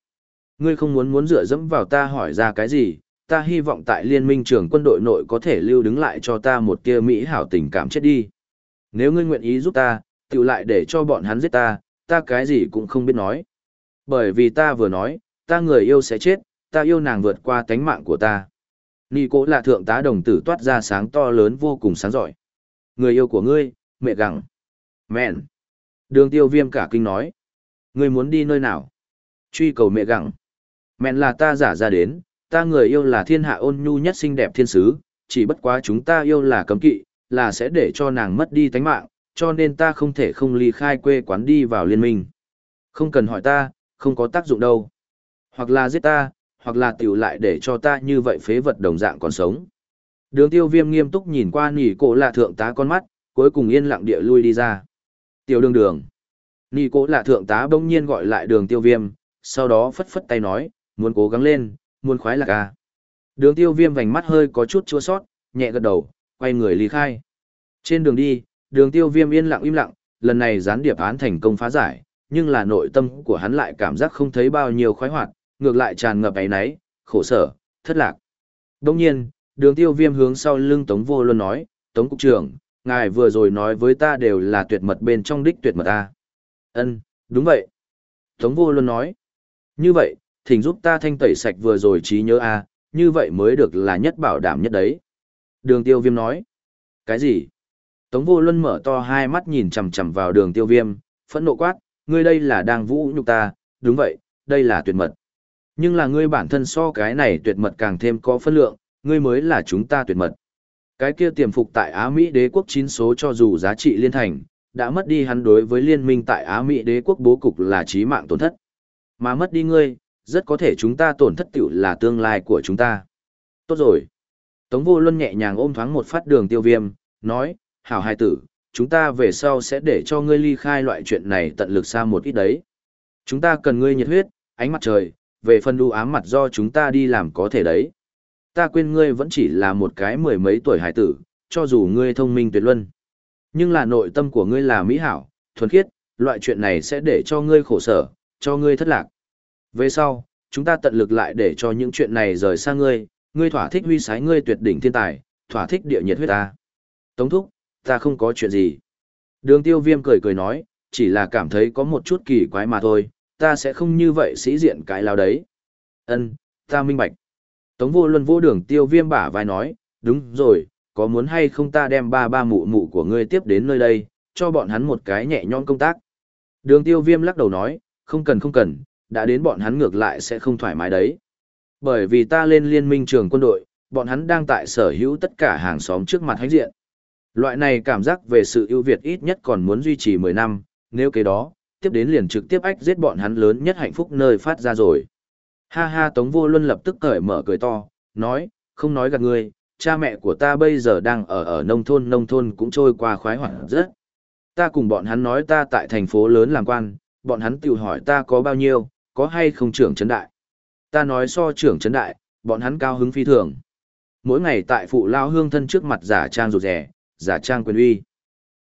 Ngươi không muốn muốn dựa dẫm vào ta hỏi ra cái gì, ta hy vọng tại liên minh trưởng quân đội nội có thể lưu đứng lại cho ta một tia mỹ hảo tình cảm chết đi. Nếu ngươi nguyện ý giúp ta, tự lại để cho bọn hắn giết ta, ta cái gì cũng không biết nói. Bởi vì ta vừa nói, ta người yêu sẽ chết, ta yêu nàng vượt qua tánh mạng của ta. Nì cố là thượng tá đồng tử toát ra sáng to lớn vô cùng sáng giỏi. Người yêu của ngươi, mẹ gặng. Mẹn. Đường tiêu viêm cả kinh nói. người muốn đi nơi nào? Truy cầu mẹ gặng. Mẹn là ta giả ra đến, ta người yêu là thiên hạ ôn nhu nhất xinh đẹp thiên sứ, chỉ bất quá chúng ta yêu là cấm kỵ, là sẽ để cho nàng mất đi tánh mạng, cho nên ta không thể không ly khai quê quán đi vào liên minh. Không cần hỏi ta, không có tác dụng đâu. Hoặc là giết ta, hoặc là tiểu lại để cho ta như vậy phế vật đồng dạng còn sống. Đường tiêu viêm nghiêm túc nhìn qua nỉ cổ lạ thượng tá con mắt, cuối cùng yên lặng địa lui đi ra. Tiểu đường đường. Nỉ Cố lạ thượng tá bỗng nhiên gọi lại đường tiêu viêm, sau đó phất phất tay nói, muốn cố gắng lên, muốn khoái lạc à. Đường tiêu viêm vành mắt hơi có chút chua sót, nhẹ gật đầu, quay người ly khai. Trên đường đi, đường tiêu viêm yên lặng im lặng, lần này gián điệp án thành công phá giải, nhưng là nội tâm của hắn lại cảm giác không thấy bao nhiêu khoái hoạt, ngược lại tràn ngập ấy náy, khổ sở, thất lạc. Đông nhiên, đường tiêu viêm hướng sau lưng Tống Vô Luân nói, Tống Cục trưởng, ngài vừa rồi nói với ta đều là tuyệt mật bên trong đích tuyệt mật ta. ân đúng vậy. Tống Vô Luân nói, như vậy, thỉnh giúp ta thanh tẩy sạch vừa rồi trí nhớ a như vậy mới được là nhất bảo đảm nhất đấy. Đường tiêu viêm nói, cái gì? Tống Vô Luân mở to hai mắt nhìn chằm chằm vào đường tiêu viêm, phẫn nộ quát, ngươi đây là đang vũ nhục ta, đúng vậy, đây là tuyệt mật. Nhưng là ngươi bản thân so cái này tuyệt mật càng thêm có phân lượng, ngươi mới là chúng ta tuyệt mật. Cái kia tiềm phục tại Á Mỹ đế quốc chín số cho dù giá trị liên thành, đã mất đi hắn đối với liên minh tại Á Mỹ đế quốc bố cục là chí mạng tổn thất. Mà mất đi ngươi, rất có thể chúng ta tổn thất tiểu là tương lai của chúng ta. Tốt rồi. Tống vô luân nhẹ nhàng ôm thoáng một phát đường tiêu viêm, nói, hảo hai tử, chúng ta về sau sẽ để cho ngươi ly khai loại chuyện này tận lực xa một ít đấy. Chúng ta cần ngươi nhiệt huyết, ánh mặt trời, về phần đu ám mặt do chúng ta đi làm có thể đấy. Ta quên ngươi vẫn chỉ là một cái mười mấy tuổi hải tử, cho dù ngươi thông minh tuyệt luân. Nhưng là nội tâm của ngươi là mỹ hảo, thuần khiết, loại chuyện này sẽ để cho ngươi khổ sở, cho ngươi thất lạc. Về sau, chúng ta tận lực lại để cho những chuyện này rời xa ngươi, ngươi thỏa thích huy sái ngươi tuyệt đỉnh thiên tài, thỏa thích địa nhiệt huyết ta. Tống thúc, ta không có chuyện gì. Đường tiêu viêm cười cười nói, chỉ là cảm thấy có một chút kỳ quái mà thôi, ta sẽ không như vậy sĩ diện cái lao đấy. Ân, ta minh bạch. Tống vô luân vô đường tiêu viêm bả vai nói, đúng rồi, có muốn hay không ta đem ba ba mụ mụ của ngươi tiếp đến nơi đây, cho bọn hắn một cái nhẹ nhõm công tác. Đường tiêu viêm lắc đầu nói, không cần không cần, đã đến bọn hắn ngược lại sẽ không thoải mái đấy. Bởi vì ta lên liên minh trường quân đội, bọn hắn đang tại sở hữu tất cả hàng xóm trước mặt hãnh diện. Loại này cảm giác về sự ưu việt ít nhất còn muốn duy trì 10 năm, nếu cái đó, tiếp đến liền trực tiếp ách giết bọn hắn lớn nhất hạnh phúc nơi phát ra rồi. Ha ha Tống Vô Luân lập tức cởi mở cười to, nói, không nói gạt ngươi, cha mẹ của ta bây giờ đang ở ở nông thôn nông thôn cũng trôi qua khoái hoảng rất. Ta cùng bọn hắn nói ta tại thành phố lớn làm quan, bọn hắn tự hỏi ta có bao nhiêu, có hay không trưởng chấn đại. Ta nói so trưởng chấn đại, bọn hắn cao hứng phi thường. Mỗi ngày tại phụ lao hương thân trước mặt giả trang rụt rẻ, giả trang quyền uy.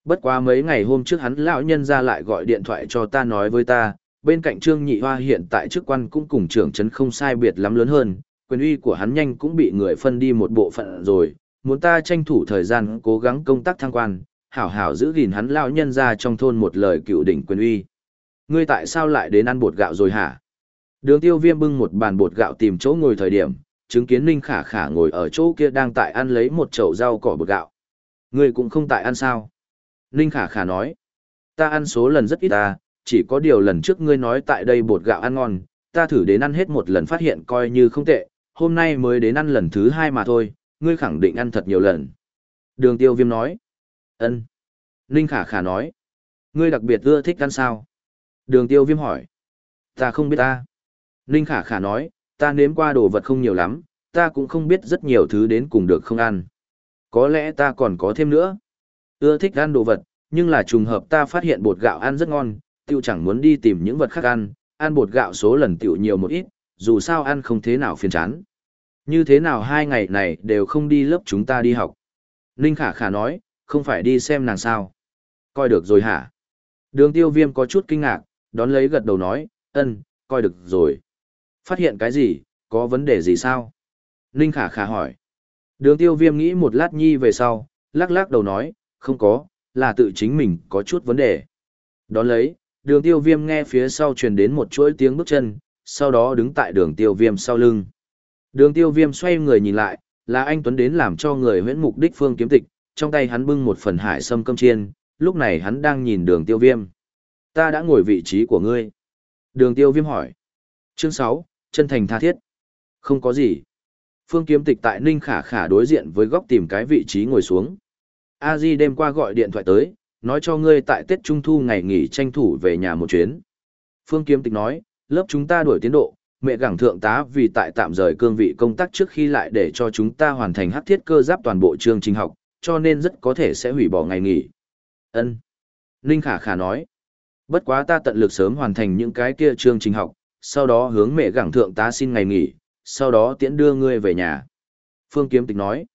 Bất quá mấy ngày hôm trước hắn lão nhân ra lại gọi điện thoại cho ta nói với ta, bên cạnh Trương Nhị Hoa hiện tại chức quan cũng cùng trưởng trấn không sai biệt lắm lớn hơn, quyền uy của hắn nhanh cũng bị người phân đi một bộ phận rồi, muốn ta tranh thủ thời gian cố gắng công tác thăng quan, hảo hảo giữ gìn hắn lão nhân ra trong thôn một lời cựu đỉnh quyền uy. Ngươi tại sao lại đến ăn bột gạo rồi hả? Đường tiêu viêm bưng một bàn bột gạo tìm chỗ ngồi thời điểm, chứng kiến Ninh Khả Khả ngồi ở chỗ kia đang tại ăn lấy một chậu rau cỏ bột gạo. Ngươi cũng không tại ăn sao? Ninh Khả Khả nói. Ta ăn số lần rất ít ta, chỉ có điều lần trước ngươi nói tại đây bột gạo ăn ngon, ta thử đến ăn hết một lần phát hiện coi như không tệ, hôm nay mới đến ăn lần thứ hai mà thôi, ngươi khẳng định ăn thật nhiều lần. Đường tiêu viêm nói. ân Ninh Khả Khả nói. Ngươi đặc biệt ưa thích ăn sao? Đường tiêu viêm hỏi. Ta không biết ta. Ninh Khả Khả nói, ta nếm qua đồ vật không nhiều lắm, ta cũng không biết rất nhiều thứ đến cùng được không ăn. Có lẽ ta còn có thêm nữa. Ưa thích ăn đồ vật, nhưng là trùng hợp ta phát hiện bột gạo ăn rất ngon, tiêu chẳng muốn đi tìm những vật khác ăn, ăn bột gạo số lần Tiểu nhiều một ít, dù sao ăn không thế nào phiền chán. Như thế nào hai ngày này đều không đi lớp chúng ta đi học. Ninh Khả Khả nói, không phải đi xem nàng sao. Coi được rồi hả? Đường tiêu viêm có chút kinh ngạc, đón lấy gật đầu nói, ân, coi được rồi. Phát hiện cái gì, có vấn đề gì sao? Ninh Khả Khả hỏi. Đường tiêu viêm nghĩ một lát nhi về sau, lắc lắc đầu nói, không có, là tự chính mình có chút vấn đề. Đón lấy, đường tiêu viêm nghe phía sau truyền đến một chuỗi tiếng bước chân, sau đó đứng tại đường tiêu viêm sau lưng. Đường tiêu viêm xoay người nhìn lại, là anh Tuấn đến làm cho người huyễn mục đích phương kiếm tịch, trong tay hắn bưng một phần hải sâm cơm chiên, lúc này hắn đang nhìn đường tiêu viêm. Ta đã ngồi vị trí của ngươi. Đường tiêu viêm hỏi. Chương 6, chân thành tha thiết. Không có gì. Phương kiếm tịch tại Ninh Khả Khả đối diện với góc tìm cái vị trí ngồi xuống. A Di đêm qua gọi điện thoại tới, nói cho ngươi tại Tết Trung Thu ngày nghỉ tranh thủ về nhà một chuyến. Phương kiếm tịch nói, lớp chúng ta đuổi tiến độ, mẹ gẳng thượng tá vì tại tạm rời cương vị công tác trước khi lại để cho chúng ta hoàn thành hắc thiết cơ giáp toàn bộ chương trình học, cho nên rất có thể sẽ hủy bỏ ngày nghỉ. Ân. Ninh Khả Khả nói, bất quá ta tận lực sớm hoàn thành những cái kia chương trình học, sau đó hướng mẹ gẳng thượng tá xin ngày nghỉ, sau đó tiễn đưa ngươi về nhà. Phương Kiếm Tịch nói,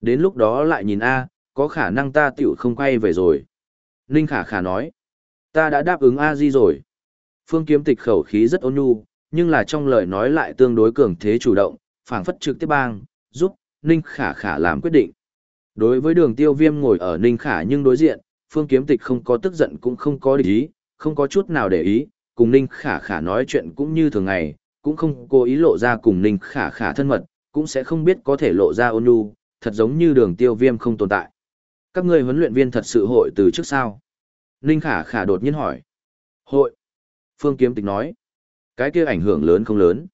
đến lúc đó lại nhìn A, có khả năng ta tiểu không quay về rồi. Ninh Khả Khả nói, ta đã đáp ứng A Di rồi. Phương Kiếm Tịch khẩu khí rất ôn nhu, nhưng là trong lời nói lại tương đối cường thế chủ động, phảng phất trực tiếp bang, giúp, Ninh Khả Khả làm quyết định. Đối với đường tiêu viêm ngồi ở Ninh Khả nhưng đối diện, Phương Kiếm Tịch không có tức giận cũng không có địch ý, không có chút nào để ý, cùng Ninh Khả Khả nói chuyện cũng như thường ngày, cũng không cố ý lộ ra cùng Ninh Khả Khả thân mật, cũng sẽ không biết có thể lộ ra ôn nhu, thật giống như đường tiêu viêm không tồn tại. Các ngươi huấn luyện viên thật sự hội từ trước sao? Ninh Khả Khả đột nhiên hỏi. Hội. Phương Kiếm Tịch nói. Cái kia ảnh hưởng lớn không lớn?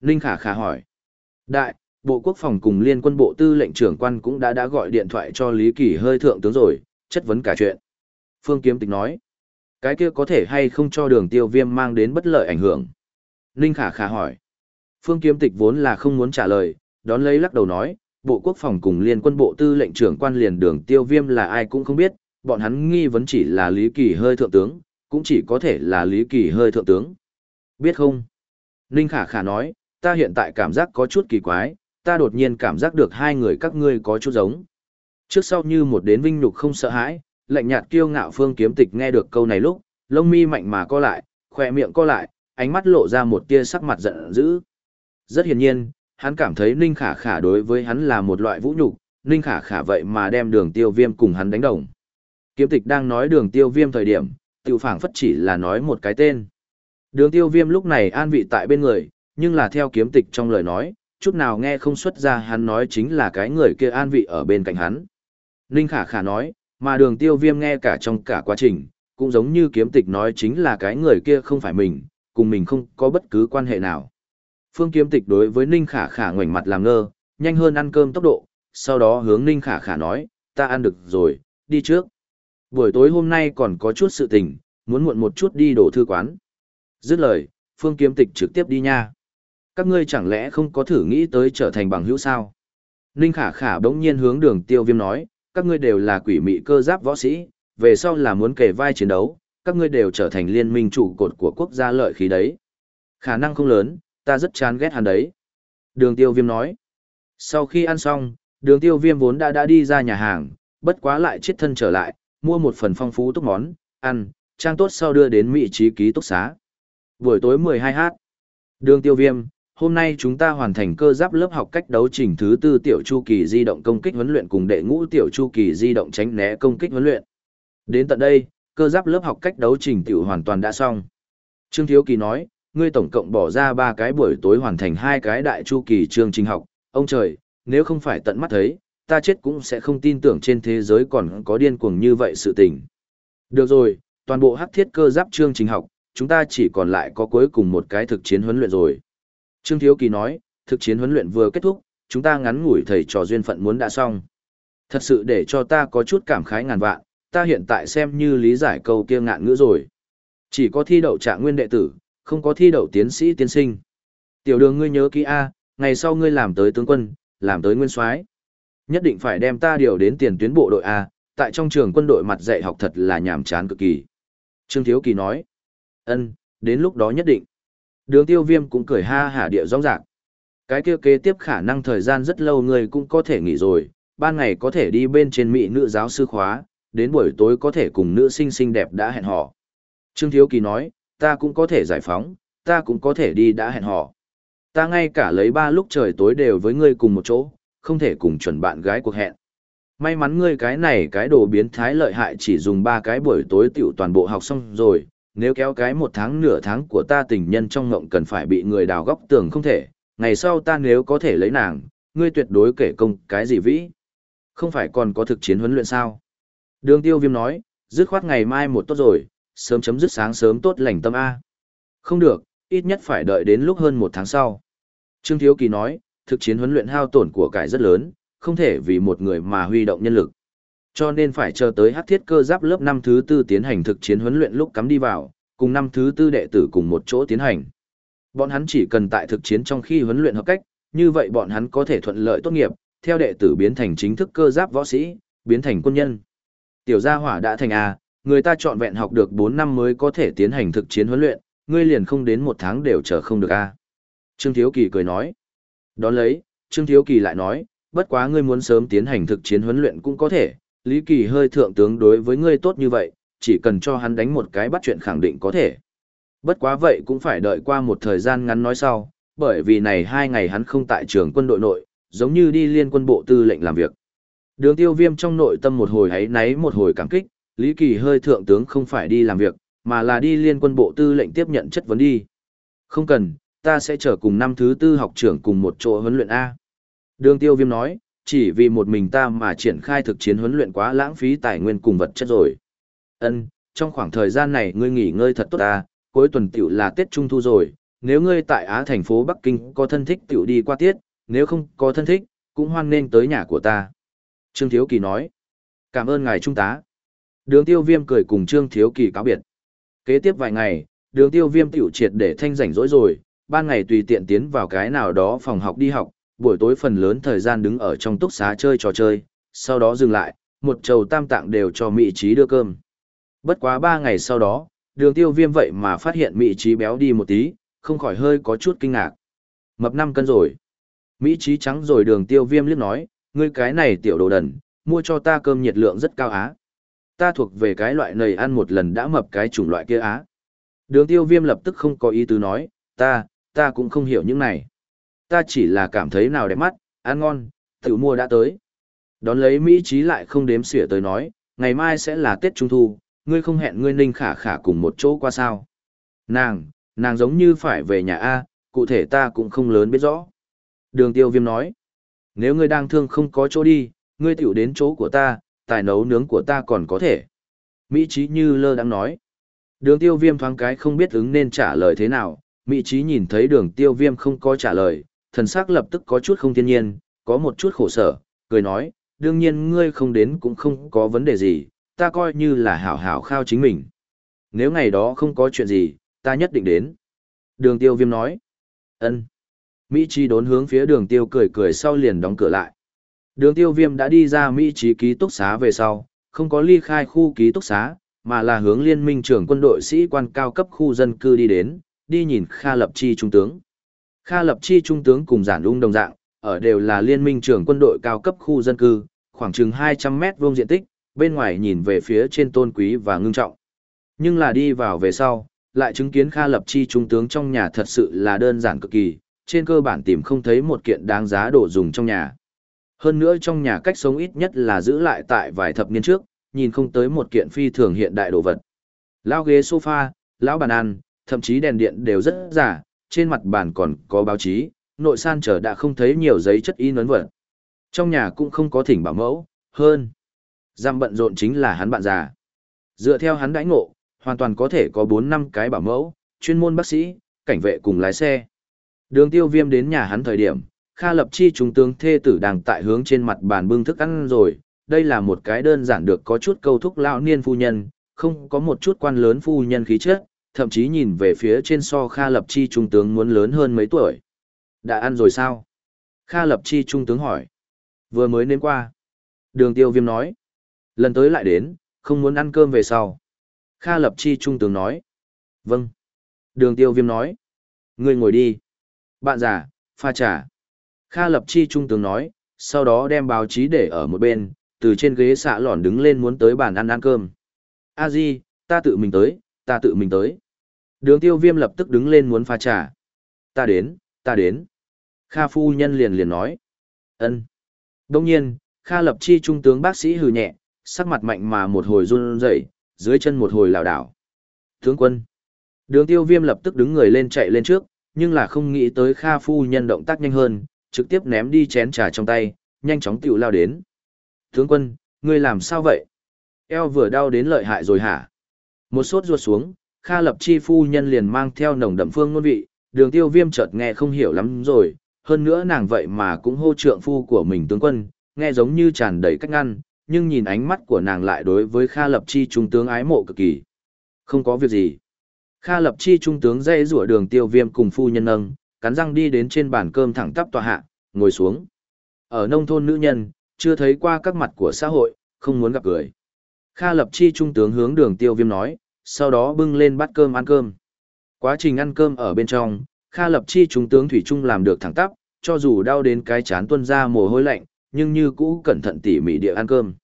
Ninh Khả Khả hỏi. Đại, Bộ Quốc phòng cùng Liên quân Bộ Tư lệnh trưởng quan cũng đã đã gọi điện thoại cho Lý Kỳ hơi thượng tướng rồi, chất vấn cả chuyện. Phương Kiếm Tịch nói. Cái kia có thể hay không cho đường tiêu viêm mang đến bất lợi ảnh hưởng? Ninh Khả Khả hỏi. Phương Kiếm Tịch vốn là không muốn trả lời, đón lấy lắc đầu nói, Bộ Quốc phòng cùng Liên quân Bộ Tư lệnh trưởng quan liền đường tiêu viêm là ai cũng không biết, bọn hắn nghi vấn chỉ là Lý Kỳ hơi thượng tướng, cũng chỉ có thể là Lý Kỳ hơi thượng tướng. Biết không? Ninh Khả Khả nói, ta hiện tại cảm giác có chút kỳ quái, ta đột nhiên cảm giác được hai người các ngươi có chút giống. Trước sau như một đến vinh nhục không sợ hãi, lạnh nhạt kiêu ngạo phương kiếm tịch nghe được câu này lúc, lông mi mạnh mà co lại, khỏe miệng co lại, ánh mắt lộ ra một tia sắc mặt giận dữ. Rất hiển nhiên, hắn cảm thấy Ninh Khả Khả đối với hắn là một loại vũ nhục, Ninh Khả Khả vậy mà đem đường tiêu viêm cùng hắn đánh đồng. Kiếm tịch đang nói đường tiêu viêm thời điểm, tiểu phảng phất chỉ là nói một cái tên. Đường tiêu viêm lúc này an vị tại bên người, nhưng là theo kiếm tịch trong lời nói, chút nào nghe không xuất ra hắn nói chính là cái người kia an vị ở bên cạnh hắn. Ninh khả khả nói, mà đường tiêu viêm nghe cả trong cả quá trình, cũng giống như kiếm tịch nói chính là cái người kia không phải mình, cùng mình không có bất cứ quan hệ nào. Phương kiếm tịch đối với Ninh khả khả ngoảnh mặt làm ngơ, nhanh hơn ăn cơm tốc độ, sau đó hướng Ninh khả khả nói, ta ăn được rồi, đi trước. Buổi tối hôm nay còn có chút sự tình, muốn muộn một chút đi đổ thư quán. Dứt lời, Phương kiếm tịch trực tiếp đi nha. Các ngươi chẳng lẽ không có thử nghĩ tới trở thành bằng hữu sao? Ninh khả khả bỗng nhiên hướng đường tiêu viêm nói, các ngươi đều là quỷ mị cơ giáp võ sĩ, về sau là muốn kể vai chiến đấu, các ngươi đều trở thành liên minh trụ cột của quốc gia lợi khí đấy. Khả năng không lớn, ta rất chán ghét hắn đấy. Đường tiêu viêm nói. Sau khi ăn xong, đường tiêu viêm vốn đã đã đi ra nhà hàng, bất quá lại chết thân trở lại, mua một phần phong phú túc món, ăn, trang tốt sau đưa đến Mỹ trí ký túc xá. Buổi tối 12h. Đường tiêu viêm, hôm nay chúng ta hoàn thành cơ giáp lớp học cách đấu trình thứ tư tiểu chu kỳ di động công kích huấn luyện cùng đệ ngũ tiểu chu kỳ di động tránh né công kích huấn luyện. Đến tận đây, cơ giáp lớp học cách đấu trình tiểu hoàn toàn đã xong. Trương Thiếu Kỳ nói, ngươi tổng cộng bỏ ra ba cái buổi tối hoàn thành hai cái đại chu kỳ chương trình học, ông trời, nếu không phải tận mắt thấy, ta chết cũng sẽ không tin tưởng trên thế giới còn có điên cuồng như vậy sự tình. Được rồi, toàn bộ hắc thiết cơ giáp chương trình học, chúng ta chỉ còn lại có cuối cùng một cái thực chiến huấn luyện rồi. Trương Thiếu Kỳ nói, thực chiến huấn luyện vừa kết thúc, chúng ta ngắn ngủi thầy trò duyên phận muốn đã xong. Thật sự để cho ta có chút cảm khái ngàn vạn, ta hiện tại xem như lý giải câu kia ngạn ngữ rồi. Chỉ có thi đậu trạng nguyên đệ tử, không có thi đậu tiến sĩ tiến sinh. Tiểu đường ngươi nhớ kỹ A, ngày sau ngươi làm tới tướng quân, làm tới nguyên soái Nhất định phải đem ta điều đến tiền tuyến bộ đội A, tại trong trường quân đội mặt dạy học thật là nhàm chán cực kỳ. Trương Thiếu Kỳ nói, ân, đến lúc đó nhất định. Đường tiêu viêm cũng cười ha hả địa rong rạc. Cái kia kế tiếp khả năng thời gian rất lâu người cũng có thể nghỉ rồi, ban ngày có thể đi bên trên mỹ nữ giáo sư khóa, đến buổi tối có thể cùng nữ sinh xinh đẹp đã hẹn hò. Trương Thiếu Kỳ nói, ta cũng có thể giải phóng, ta cũng có thể đi đã hẹn hò. Ta ngay cả lấy ba lúc trời tối đều với ngươi cùng một chỗ, không thể cùng chuẩn bạn gái cuộc hẹn. May mắn ngươi cái này cái đồ biến thái lợi hại chỉ dùng ba cái buổi tối tiểu toàn bộ học xong rồi, nếu kéo cái một tháng nửa tháng của ta tình nhân trong ngộng cần phải bị người đào góc tường không thể, ngày sau ta nếu có thể lấy nàng, ngươi tuyệt đối kể công cái gì vĩ. Không phải còn có thực chiến huấn luyện sao? Đường tiêu viêm nói, dứt khoát ngày mai một tốt rồi, sớm chấm dứt sáng sớm tốt lành tâm A. Không được, ít nhất phải đợi đến lúc hơn một tháng sau. Trương Thiếu Kỳ nói, thực chiến huấn luyện hao tổn của cải rất lớn, không thể vì một người mà huy động nhân lực. Cho nên phải chờ tới hắc thiết cơ giáp lớp năm thứ tư tiến hành thực chiến huấn luyện lúc cắm đi vào, cùng năm thứ tư đệ tử cùng một chỗ tiến hành. Bọn hắn chỉ cần tại thực chiến trong khi huấn luyện hợp cách, như vậy bọn hắn có thể thuận lợi tốt nghiệp, theo đệ tử biến thành chính thức cơ giáp võ sĩ, biến thành quân nhân. Tiểu gia hỏa đã thành A, người ta chọn vẹn học được 4 năm mới có thể tiến hành thực chiến huấn luyện, ngươi liền không đến một tháng đều chờ không được A. Trương Thiếu Kỳ cười nói. Đón lấy, Trương Thiếu Kỳ lại nói, bất quá ngươi muốn sớm tiến hành thực chiến huấn luyện cũng có thể, Lý Kỳ hơi thượng tướng đối với ngươi tốt như vậy, chỉ cần cho hắn đánh một cái bắt chuyện khẳng định có thể. Bất quá vậy cũng phải đợi qua một thời gian ngắn nói sau, bởi vì này hai ngày hắn không tại trường quân đội nội, giống như đi liên quân bộ tư lệnh làm việc. Đường tiêu viêm trong nội tâm một hồi ấy náy một hồi cảm kích, Lý Kỳ hơi thượng tướng không phải đi làm việc, mà là đi liên quân bộ tư lệnh tiếp nhận chất vấn đi. Không cần, ta sẽ trở cùng năm thứ tư học trưởng cùng một chỗ huấn luyện A. Đường tiêu viêm nói, chỉ vì một mình ta mà triển khai thực chiến huấn luyện quá lãng phí tài nguyên cùng vật chất rồi. Ân, trong khoảng thời gian này ngươi nghỉ ngơi thật tốt ta, cuối tuần tiểu là Tết Trung Thu rồi, nếu ngươi tại Á thành phố Bắc Kinh có thân thích tiểu đi qua tiết, nếu không có thân thích, cũng hoan nên tới nhà của ta. Trương Thiếu Kỳ nói, cảm ơn ngài trung tá. Đường tiêu viêm cười cùng Trương Thiếu Kỳ cáo biệt. Kế tiếp vài ngày, đường tiêu viêm tiểu triệt để thanh rảnh rỗi rồi, ban ngày tùy tiện tiến vào cái nào đó phòng học đi học, buổi tối phần lớn thời gian đứng ở trong túc xá chơi trò chơi, sau đó dừng lại, một trầu tam tạng đều cho Mỹ Trí đưa cơm. Bất quá ba ngày sau đó, đường tiêu viêm vậy mà phát hiện Mỹ Trí béo đi một tí, không khỏi hơi có chút kinh ngạc. Mập 5 cân rồi. Mỹ Trí trắng rồi đường tiêu viêm liếc nói, ngươi cái này tiểu đồ đần, mua cho ta cơm nhiệt lượng rất cao á. Ta thuộc về cái loại này ăn một lần đã mập cái chủng loại kia á. Đường tiêu viêm lập tức không có ý tứ nói, ta, ta cũng không hiểu những này. Ta chỉ là cảm thấy nào đẹp mắt, ăn ngon, tự mua đã tới. Đón lấy Mỹ trí lại không đếm xỉa tới nói, ngày mai sẽ là Tết Trung Thu, ngươi không hẹn ngươi ninh khả khả cùng một chỗ qua sao. Nàng, nàng giống như phải về nhà A, cụ thể ta cũng không lớn biết rõ. Đường tiêu viêm nói, nếu ngươi đang thương không có chỗ đi, ngươi tiểu đến chỗ của ta, tài nấu nướng của ta còn có thể. Mỹ trí như lơ đang nói. Đường tiêu viêm thoáng cái không biết ứng nên trả lời thế nào, Mỹ trí nhìn thấy đường tiêu viêm không có trả lời, thần sắc lập tức có chút không thiên nhiên, có một chút khổ sở, cười nói, đương nhiên ngươi không đến cũng không có vấn đề gì, ta coi như là hảo hảo khao chính mình. Nếu ngày đó không có chuyện gì, ta nhất định đến. Đường tiêu viêm nói. ân Mỹ trí đốn hướng phía đường tiêu cười cười sau liền đóng cửa lại. Đường tiêu viêm đã đi ra Mỹ trí ký túc xá về sau, không có ly khai khu ký túc xá, mà là hướng liên minh trưởng quân đội sĩ quan cao cấp khu dân cư đi đến, đi nhìn Kha Lập Chi trung tướng. Kha Lập Chi trung tướng cùng giản ung đồng dạng, ở đều là liên minh trưởng quân đội cao cấp khu dân cư, khoảng chừng 200 mét vuông diện tích, bên ngoài nhìn về phía trên tôn quý và ngưng trọng. Nhưng là đi vào về sau, lại chứng kiến Kha Lập Chi trung tướng trong nhà thật sự là đơn giản cực kỳ, trên cơ bản tìm không thấy một kiện đáng giá đồ dùng trong nhà. Hơn nữa trong nhà cách sống ít nhất là giữ lại tại vài thập niên trước, nhìn không tới một kiện phi thường hiện đại đồ vật. Lao ghế sofa, lão bàn ăn, thậm chí đèn điện đều rất giả, trên mặt bàn còn có báo chí, nội san trở đã không thấy nhiều giấy chất in ấn vật. Trong nhà cũng không có thỉnh bảo mẫu, hơn. Giam bận rộn chính là hắn bạn già. Dựa theo hắn đãi ngộ, hoàn toàn có thể có 4 năm cái bảo mẫu, chuyên môn bác sĩ, cảnh vệ cùng lái xe. Đường tiêu viêm đến nhà hắn thời điểm, Kha Lập Chi trung tướng thê tử đang tại hướng trên mặt bàn bưng thức ăn rồi, đây là một cái đơn giản được có chút câu thúc lão niên phu nhân, không có một chút quan lớn phu nhân khí chất, thậm chí nhìn về phía trên so Kha Lập Chi trung tướng muốn lớn hơn mấy tuổi. Đã ăn rồi sao? Kha Lập Chi trung tướng hỏi. Vừa mới nếm qua. Đường tiêu viêm nói. Lần tới lại đến, không muốn ăn cơm về sau. Kha Lập Chi trung tướng nói. Vâng. Đường tiêu viêm nói. Ngươi ngồi đi. Bạn già, pha trà. Kha Lập Chi trung tướng nói, sau đó đem báo chí để ở một bên, từ trên ghế xạ lòn đứng lên muốn tới bàn ăn ăn cơm. A Di, ta tự mình tới, ta tự mình tới. Đường tiêu viêm lập tức đứng lên muốn pha trà. Ta đến, ta đến. Kha phu nhân liền liền nói. ân Đông nhiên, Kha lập chi trung tướng bác sĩ hừ nhẹ, sắc mặt mạnh mà một hồi run rẩy, dưới chân một hồi lảo đảo. Tướng quân. Đường tiêu viêm lập tức đứng người lên chạy lên trước, nhưng là không nghĩ tới Kha phu nhân động tác nhanh hơn, trực tiếp ném đi chén trà trong tay, nhanh chóng tiểu lao đến. Tướng quân, ngươi làm sao vậy? Eo vừa đau đến lợi hại rồi hả? Một sốt ruột xuống, Kha lập chi phu nhân liền mang theo nồng đậm phương ngôn vị, đường tiêu viêm chợt nghe không hiểu lắm rồi, hơn nữa nàng vậy mà cũng hô trượng phu của mình tướng quân, nghe giống như tràn đầy cách ngăn, nhưng nhìn ánh mắt của nàng lại đối với Kha lập chi trung tướng ái mộ cực kỳ. Không có việc gì. Kha lập chi trung tướng dây rủa đường tiêu viêm cùng phu nhân nâng, cắn răng đi đến trên bàn cơm thẳng tắp tòa hạ, ngồi xuống. Ở nông thôn nữ nhân, chưa thấy qua các mặt của xã hội, không muốn gặp cười. Kha lập chi trung tướng hướng đường tiêu viêm nói, sau đó bưng lên bát cơm ăn cơm. Quá trình ăn cơm ở bên trong, Kha lập chi trung tướng Thủy Trung làm được thẳng tắp, cho dù đau đến cái chán tuân ra mồ hôi lạnh, nhưng như cũ cẩn thận tỉ mỉ địa ăn cơm.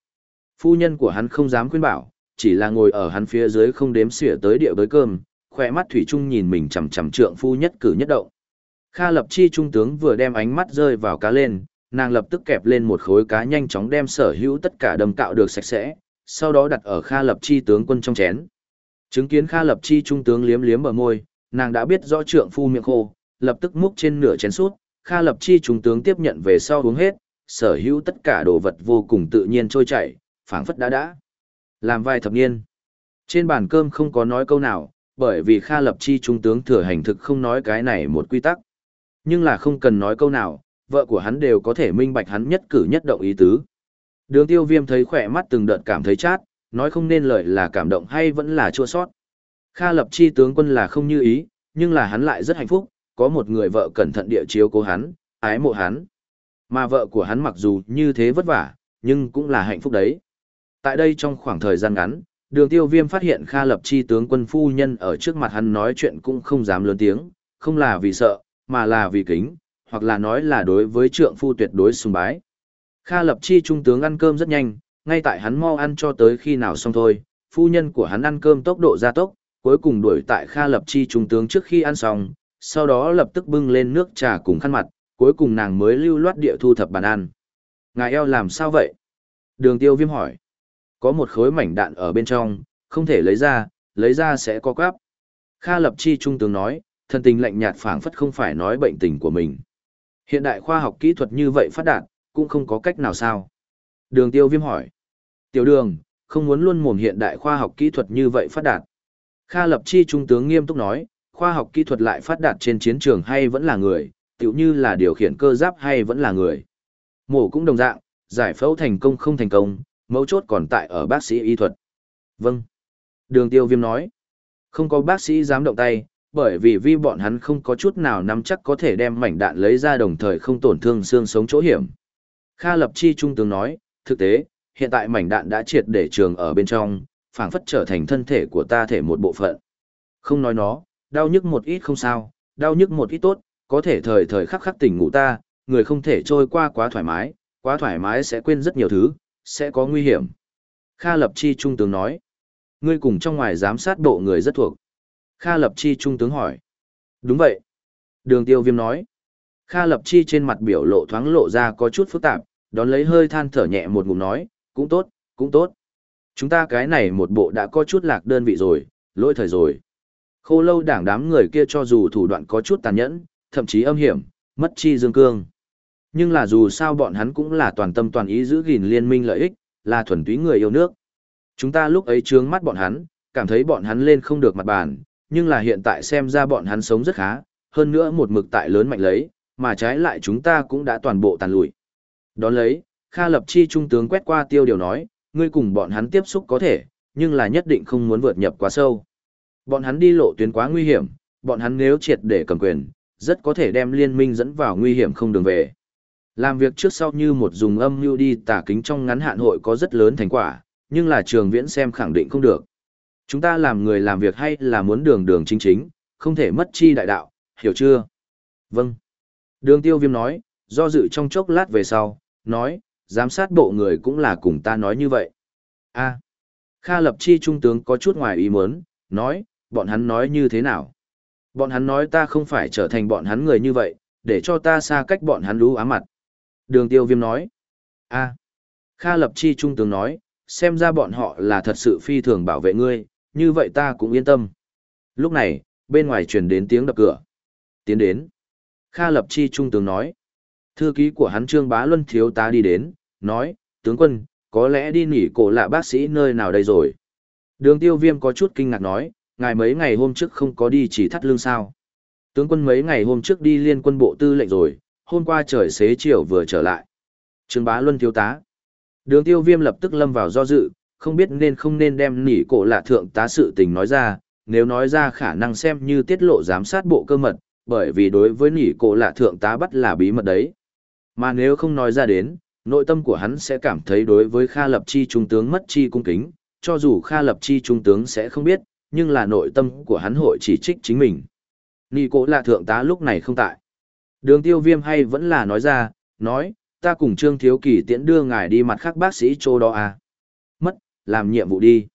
Phu nhân của hắn không dám khuyên bảo, chỉ là ngồi ở hắn phía dưới không đếm xỉa tới địa với cơm, khỏe mắt Thủy Trung nhìn mình chằm chằm trượng phu nhất cử nhất động. Kha lập chi trung tướng vừa đem ánh mắt rơi vào cá lên, nàng lập tức kẹp lên một khối cá nhanh chóng đem sở hữu tất cả đầm cạo được sạch sẽ, sau đó đặt ở Kha lập chi tướng quân trong chén. Chứng kiến Kha lập chi trung tướng liếm liếm bờ môi, nàng đã biết rõ trượng phu miệng khô, lập tức múc trên nửa chén sút, Kha lập chi trung tướng tiếp nhận về sau uống hết, sở hữu tất cả đồ vật vô cùng tự nhiên trôi chảy, phảng phất đã đã. Làm vài thập niên. Trên bàn cơm không có nói câu nào, bởi vì Kha lập chi trung tướng thừa hành thực không nói cái này một quy tắc. Nhưng là không cần nói câu nào, vợ của hắn đều có thể minh bạch hắn nhất cử nhất động ý tứ. Đường tiêu viêm thấy khỏe mắt từng đợt cảm thấy chát, nói không nên lời là cảm động hay vẫn là chua sót. Kha lập chi tướng quân là không như ý, nhưng là hắn lại rất hạnh phúc, có một người vợ cẩn thận địa chiếu cố hắn, ái mộ hắn. Mà vợ của hắn mặc dù như thế vất vả, nhưng cũng là hạnh phúc đấy. Tại đây trong khoảng thời gian ngắn, đường tiêu viêm phát hiện Kha lập chi tướng quân phu nhân ở trước mặt hắn nói chuyện cũng không dám lớn tiếng, không là vì sợ, mà là vì kính, hoặc là nói là đối với trượng phu tuyệt đối sùng bái. Kha lập chi trung tướng ăn cơm rất nhanh, ngay tại hắn mau ăn cho tới khi nào xong thôi, phu nhân của hắn ăn cơm tốc độ gia tốc, cuối cùng đuổi tại Kha lập chi trung tướng trước khi ăn xong, sau đó lập tức bưng lên nước trà cùng khăn mặt, cuối cùng nàng mới lưu loát địa thu thập bàn ăn. Ngài eo làm sao vậy? Đường tiêu viêm hỏi. Có một khối mảnh đạn ở bên trong, không thể lấy ra, lấy ra sẽ có quáp. Kha Lập Chi trung tướng nói, thần tình lạnh nhạt phảng phất không phải nói bệnh tình của mình. Hiện đại khoa học kỹ thuật như vậy phát đạt, cũng không có cách nào sao. Đường tiêu viêm hỏi. Tiểu đường, không muốn luôn mồm hiện đại khoa học kỹ thuật như vậy phát đạt. Kha Lập Chi trung tướng nghiêm túc nói, khoa học kỹ thuật lại phát đạt trên chiến trường hay vẫn là người, tiểu như là điều khiển cơ giáp hay vẫn là người. Mổ cũng đồng dạng, giải phẫu thành công không thành công, mấu chốt còn tại ở bác sĩ y thuật. Vâng. Đường tiêu viêm nói, không có bác sĩ dám động tay, bởi vì vi bọn hắn không có chút nào nắm chắc có thể đem mảnh đạn lấy ra đồng thời không tổn thương xương sống chỗ hiểm. Kha Lập Chi Trung tướng nói, thực tế, hiện tại mảnh đạn đã triệt để trường ở bên trong, phảng phất trở thành thân thể của ta thể một bộ phận. Không nói nó, đau nhức một ít không sao, đau nhức một ít tốt, có thể thời thời khắc khắc tỉnh ngủ ta, người không thể trôi qua quá thoải mái, quá thoải mái sẽ quên rất nhiều thứ, sẽ có nguy hiểm. Kha Lập Chi Trung tướng nói, ngươi cùng trong ngoài giám sát bộ người rất thuộc. Kha Lập Chi Trung tướng hỏi, đúng vậy. Đường tiêu viêm nói, Kha Lập Chi trên mặt biểu lộ thoáng lộ ra có chút phức tạp, đón lấy hơi than thở nhẹ một ngụm nói, cũng tốt, cũng tốt. Chúng ta cái này một bộ đã có chút lạc đơn vị rồi, lỗi thời rồi. Khô lâu đảng đám người kia cho dù thủ đoạn có chút tàn nhẫn, thậm chí âm hiểm, mất chi dương cương. Nhưng là dù sao bọn hắn cũng là toàn tâm toàn ý giữ gìn liên minh lợi ích, là thuần túy người yêu nước. Chúng ta lúc ấy trướng mắt bọn hắn, cảm thấy bọn hắn lên không được mặt bàn, nhưng là hiện tại xem ra bọn hắn sống rất khá, hơn nữa một mực tại lớn mạnh lấy, mà trái lại chúng ta cũng đã toàn bộ tàn lụi. Đón lấy, Kha Lập Chi trung tướng quét qua tiêu điều nói, ngươi cùng bọn hắn tiếp xúc có thể, nhưng là nhất định không muốn vượt nhập quá sâu. Bọn hắn đi lộ tuyến quá nguy hiểm, bọn hắn nếu triệt để cầm quyền, rất có thể đem liên minh dẫn vào nguy hiểm không đường về. Làm việc trước sau như một dùng âm mưu đi tả kính trong ngắn hạn hội có rất lớn thành quả, nhưng là trường viễn xem khẳng định không được. Chúng ta làm người làm việc hay là muốn đường đường chính chính, không thể mất chi đại đạo, hiểu chưa? Vâng. Đường tiêu viêm nói, do dự trong chốc lát về sau, nói, giám sát bộ người cũng là cùng ta nói như vậy. a Kha Lập Chi trung tướng có chút ngoài ý muốn, nói, bọn hắn nói như thế nào? Bọn hắn nói ta không phải trở thành bọn hắn người như vậy, để cho ta xa cách bọn hắn lú ám mặt. Đường tiêu viêm nói, a Kha Lập Chi trung tướng nói, xem ra bọn họ là thật sự phi thường bảo vệ ngươi, như vậy ta cũng yên tâm. Lúc này, bên ngoài truyền đến tiếng đập cửa. Tiến đến. Kha Lập Chi trung tướng nói, thư ký của hắn Trương Bá Luân thiếu tá đi đến, nói, tướng quân, có lẽ đi nghỉ cổ lạ bác sĩ nơi nào đây rồi. Đường tiêu viêm có chút kinh ngạc nói, ngài mấy ngày hôm trước không có đi chỉ thắt lương sao. Tướng quân mấy ngày hôm trước đi liên quân bộ tư lệnh rồi, hôm qua trời xế chiều vừa trở lại. Trương bá luân thiếu tá. Đường tiêu viêm lập tức lâm vào do dự, không biết nên không nên đem nỉ cổ lạ thượng tá sự tình nói ra, nếu nói ra khả năng xem như tiết lộ giám sát bộ cơ mật, bởi vì đối với nỉ cổ lạ thượng tá bắt là bí mật đấy. Mà nếu không nói ra đến, nội tâm của hắn sẽ cảm thấy đối với Kha Lập Chi trung tướng mất chi cung kính, cho dù Kha Lập Chi trung tướng sẽ không biết, nhưng là nội tâm của hắn hội chỉ trích chính mình. Nỉ cổ lạ thượng tá lúc này không tại. Đường tiêu viêm hay vẫn là nói ra, nói, ta cùng Trương Thiếu Kỳ tiễn đưa ngài đi mặt khác bác sĩ chỗ đó à. Làm nhiệm vụ đi.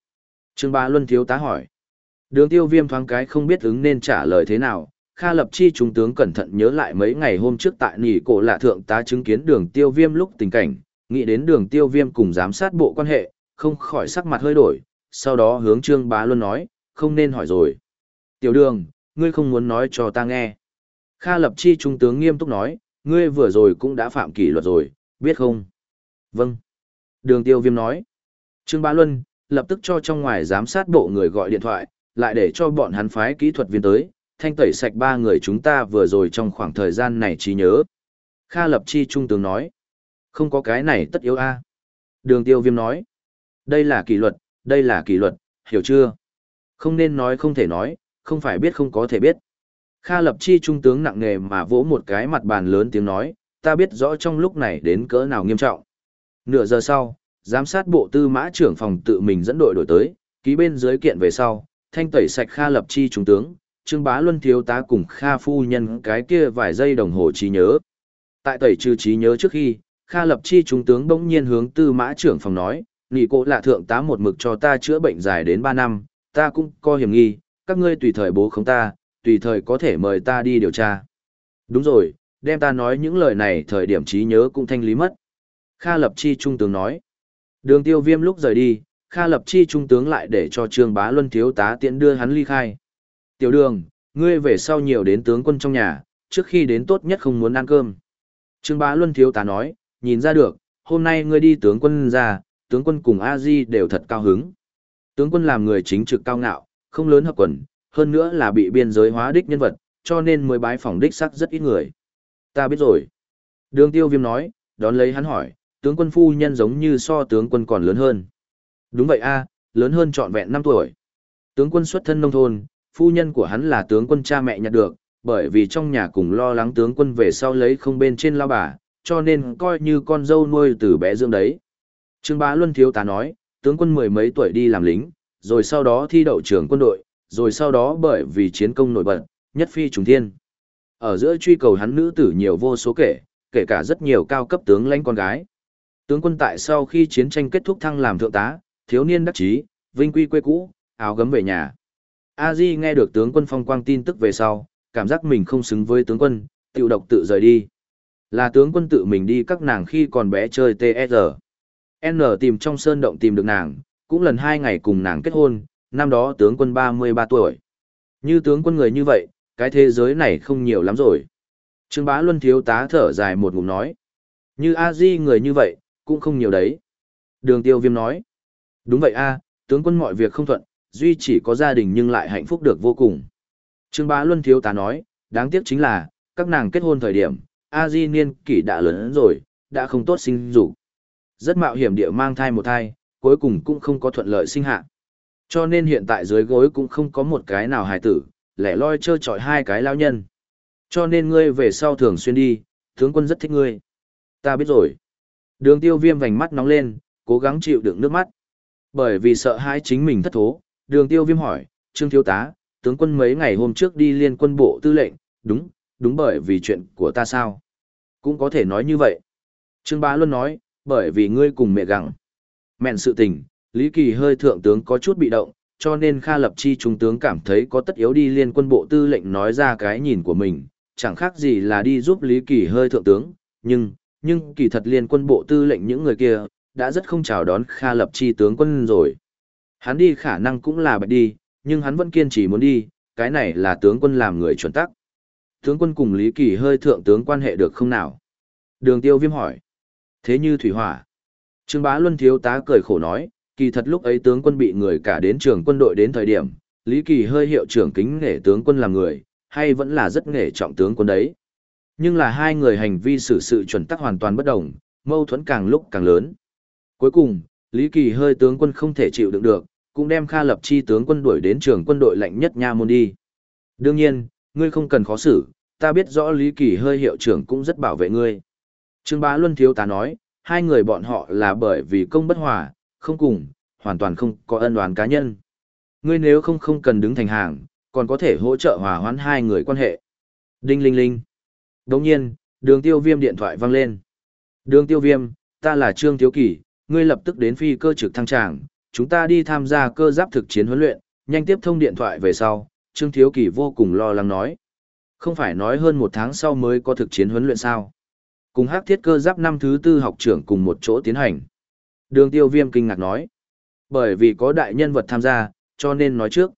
Trương Ba Luân Thiếu tá hỏi. Đường tiêu viêm thoáng cái không biết ứng nên trả lời thế nào, Kha Lập Chi trung tướng cẩn thận nhớ lại mấy ngày hôm trước tại nỉ cổ lạ thượng tá chứng kiến đường tiêu viêm lúc tình cảnh, nghĩ đến đường tiêu viêm cùng giám sát bộ quan hệ, không khỏi sắc mặt hơi đổi, sau đó hướng Trương Bá Luân nói, không nên hỏi rồi. Tiểu đường, ngươi không muốn nói cho ta nghe. Kha Lập Chi trung tướng nghiêm túc nói, ngươi vừa rồi cũng đã phạm kỷ luật rồi, biết không? Vâng. Đường tiêu viêm nói. Trương Bá Luân, lập tức cho trong ngoài giám sát bộ người gọi điện thoại, lại để cho bọn hắn phái kỹ thuật viên tới, thanh tẩy sạch ba người chúng ta vừa rồi trong khoảng thời gian này trí nhớ. Kha Lập Chi Trung tướng nói, không có cái này tất yếu a. Đường tiêu viêm nói, đây là kỷ luật, đây là kỷ luật, hiểu chưa? Không nên nói không thể nói, không phải biết không có thể biết. Kha Lập Chi Trung tướng nặng nề mà vỗ một cái mặt bàn lớn tiếng nói, ta biết rõ trong lúc này đến cỡ nào nghiêm trọng. Nửa giờ sau, giám sát bộ tư mã trưởng phòng tự mình dẫn đội đổi tới, ký bên dưới kiện về sau, thanh tẩy sạch Kha Lập Chi Trung tướng, Trương Bá Luân thiếu tá cùng Kha phu nhân cái kia vài giây đồng hồ trí nhớ. Tại tẩy trừ trí nhớ trước khi, Kha Lập Chi trung tướng bỗng nhiên hướng Tư Mã trưởng phòng nói, "Nghị cô là thượng tá một mực cho ta chữa bệnh dài đến 3 năm, ta cũng có hiểm nghi, các ngươi tùy thời bố không ta, tùy thời có thể mời ta đi điều tra." Đúng rồi, đem ta nói những lời này thời điểm trí nhớ cũng thanh lý mất. Kha Lập Chi trung tướng nói. Đường Tiêu Viêm lúc rời đi, Kha Lập Chi trung tướng lại để cho Trương Bá Luân thiếu tá tiện đưa hắn ly khai. Tiểu đường, ngươi về sau nhiều đến tướng quân trong nhà, trước khi đến tốt nhất không muốn ăn cơm. Trương Bá Luân thiếu tá nói, nhìn ra được, hôm nay ngươi đi tướng quân ra, tướng quân cùng a di đều thật cao hứng. Tướng quân làm người chính trực cao ngạo, không lớn hợp quần, hơn nữa là bị biên giới hóa đích nhân vật, cho nên mới bái phỏng đích sắc rất ít người. Ta biết rồi. Đường tiêu viêm nói, đón lấy hắn hỏi, tướng quân phu nhân giống như so tướng quân còn lớn hơn. Đúng vậy a lớn hơn trọn vẹn 5 tuổi. Tướng quân xuất thân nông thôn, phu nhân của hắn là tướng quân cha mẹ nhặt được, bởi vì trong nhà cùng lo lắng tướng quân về sau lấy không bên trên lao bà, cho nên coi như con dâu nuôi từ bé dưỡng đấy. Trương Bá Luân thiếu tá nói, tướng quân mười mấy tuổi đi làm lính, rồi sau đó thi đậu trưởng quân đội, rồi sau đó bởi vì chiến công nổi bật, nhất phi trùng thiên. Ở giữa truy cầu hắn nữ tử nhiều vô số kể, kể cả rất nhiều cao cấp tướng lãnh con gái. Tướng quân tại sau khi chiến tranh kết thúc thăng làm thượng tá, thiếu niên đắc chí, vinh quy quê cũ, áo gấm về nhà. A Di nghe được tướng quân phong quang tin tức về sau, cảm giác mình không xứng với tướng quân, tiêu độc tự rời đi. Là tướng quân tự mình đi các nàng khi còn bé chơi TSR, N tìm trong sơn động tìm được nàng, cũng lần hai ngày cùng nàng kết hôn, năm đó tướng quân 33 tuổi. Như tướng quân người như vậy, cái thế giới này không nhiều lắm rồi. Trương Bá Luân thiếu tá thở dài một ngụm nói. Như A Di người như vậy, cũng không nhiều đấy. Đường tiêu viêm nói. Đúng vậy a tướng quân mọi việc không thuận, duy chỉ có gia đình nhưng lại hạnh phúc được vô cùng. Trương Bá Luân thiếu tá nói, đáng tiếc chính là, các nàng kết hôn thời điểm, A Di niên kỷ đã lớn rồi, đã không tốt sinh dục. Rất mạo hiểm địa mang thai một thai, cuối cùng cũng không có thuận lợi sinh hạ. Cho nên hiện tại dưới gối cũng không có một cái nào hài tử, lẻ loi chơi chọi hai cái lao nhân. Cho nên ngươi về sau thường xuyên đi, tướng quân rất thích ngươi. Ta biết rồi. Đường tiêu viêm vành mắt nóng lên, cố gắng chịu đựng nước mắt. Bởi vì sợ hãi chính mình thất thố, đường tiêu viêm hỏi, Trương Thiếu Tá, tướng quân mấy ngày hôm trước đi liên quân bộ tư lệnh, đúng, đúng bởi vì chuyện của ta sao? Cũng có thể nói như vậy. Trương Bá Luân nói, bởi vì ngươi cùng mẹ gặng. Mẹn sự tình, Lý Kỳ hơi thượng tướng có chút bị động, cho nên Kha Lập Chi trung tướng cảm thấy có tất yếu đi liên quân bộ tư lệnh nói ra cái nhìn của mình, chẳng khác gì là đi giúp Lý Kỳ hơi thượng tướng, nhưng, nhưng kỳ thật liên quân bộ tư lệnh những người kia, đã rất không chào đón Kha Lập Chi tướng quân rồi. Hắn đi khả năng cũng là bạch đi, nhưng hắn vẫn kiên trì muốn đi, cái này là tướng quân làm người chuẩn tắc. Tướng quân cùng Lý Kỳ hơi thượng tướng quan hệ được không nào? Đường tiêu viêm hỏi. Thế như thủy hỏa. Trương Bá Luân thiếu tá cười khổ nói, kỳ thật lúc ấy tướng quân bị người cả đến trường quân đội đến thời điểm, Lý Kỳ hơi hiệu trưởng kính nghệ tướng quân làm người, hay vẫn là rất nghệ trọng tướng quân đấy. Nhưng là hai người hành vi xử sự chuẩn tắc hoàn toàn bất đồng, mâu thuẫn càng lúc càng lớn. Cuối cùng, Lý Kỳ hơi tướng quân không thể chịu đựng được, cũng đem Kha Lập Chi tướng quân đuổi đến trường quân đội lạnh nhất nha môn đi. Đương nhiên, ngươi không cần khó xử, ta biết rõ Lý Kỳ hơi hiệu trưởng cũng rất bảo vệ ngươi. Trương Bá Luân thiếu tá nói, hai người bọn họ là bởi vì công bất hòa, không cùng, hoàn toàn không có ân oán cá nhân. Ngươi nếu không không cần đứng thành hàng, còn có thể hỗ trợ hòa hoãn hai người quan hệ. Đinh linh linh. Đồng nhiên, đường tiêu viêm điện thoại vang lên. Đường tiêu viêm, ta là Trương Thiếu Kỳ, ngươi lập tức đến phi cơ trực thăng tràng, chúng ta đi tham gia cơ giáp thực chiến huấn luyện, nhanh tiếp thông điện thoại về sau, Trương Thiếu Kỳ vô cùng lo lắng nói. Không phải nói hơn một tháng sau mới có thực chiến huấn luyện sao? Cùng hắc thiết cơ giáp năm thứ tư học trưởng cùng một chỗ tiến hành. Đường tiêu viêm kinh ngạc nói. Bởi vì có đại nhân vật tham gia, cho nên nói trước.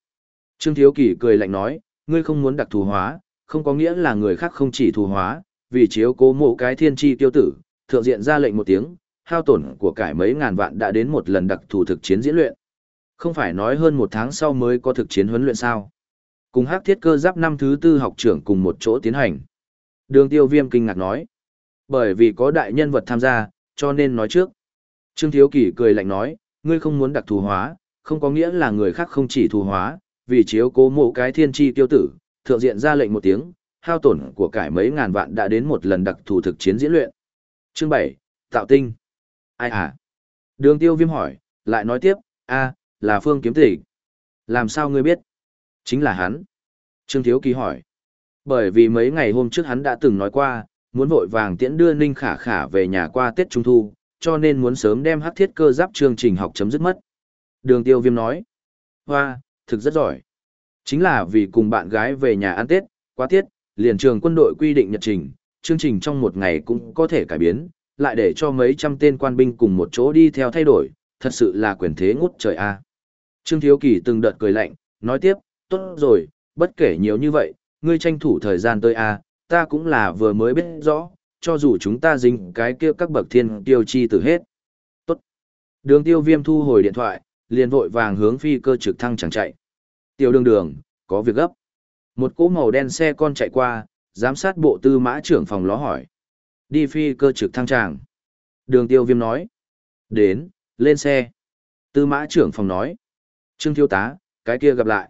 Trương Thiếu Kỳ cười lạnh nói, ngươi không muốn đặc thù hóa, không có nghĩa là người khác không chỉ thù hóa, vì chiếu cố mộ cái thiên tri tiêu tử, thượng diện ra lệnh một tiếng, hao tổn của cải mấy ngàn vạn đã đến một lần đặc thù thực chiến diễn luyện. Không phải nói hơn một tháng sau mới có thực chiến huấn luyện sao. Cùng hắc thiết cơ giáp năm thứ tư học trưởng cùng một chỗ tiến hành. Đường tiêu viêm kinh ngạc nói. Bởi vì có đại nhân vật tham gia, cho nên nói trước. Trương Thiếu Kỳ cười lạnh nói, ngươi không muốn đặc thù hóa, không có nghĩa là người khác không chỉ thù hóa, vì chiếu cố mộ cái thiên tri tiêu tử, thượng diện ra lệnh một tiếng, hao tổn của cải mấy ngàn vạn đã đến một lần đặc thù thực chiến diễn luyện. Chương 7, Tạo tinh. Ai à? Đường tiêu viêm hỏi, lại nói tiếp, a là phương kiếm tịch. Làm sao ngươi biết? Chính là hắn. Trương Thiếu Kỳ hỏi. Bởi vì mấy ngày hôm trước hắn đã từng nói qua, muốn vội vàng tiễn đưa Ninh Khả Khả về nhà qua Tết Trung Thu, cho nên muốn sớm đem hắc thiết cơ giáp chương trình học chấm dứt mất. Đường tiêu viêm nói. Hoa, thực rất giỏi. Chính là vì cùng bạn gái về nhà ăn Tết, quá tiết, liền trường quân đội quy định nhật trình, chương trình trong một ngày cũng có thể cải biến, lại để cho mấy trăm tên quan binh cùng một chỗ đi theo thay đổi, thật sự là quyền thế ngút trời a. Trương Thiếu Kỳ từng đợt cười lạnh, nói tiếp, tốt rồi, bất kể nhiều như vậy, ngươi tranh thủ thời gian tới a, ta cũng là vừa mới biết rõ, cho dù chúng ta dính cái kia các bậc thiên tiêu chi từ hết. Tốt. Đường tiêu viêm thu hồi điện thoại, liền vội vàng hướng phi cơ trực thăng chẳng chạy. Tiểu đường đường, có việc gấp. Một cỗ màu đen xe con chạy qua, giám sát bộ tư mã trưởng phòng ló hỏi. Đi phi cơ trực thăng tràng. Đường tiêu viêm nói. Đến, lên xe. Tư mã trưởng phòng nói. Trương thiếu tá, cái kia gặp lại.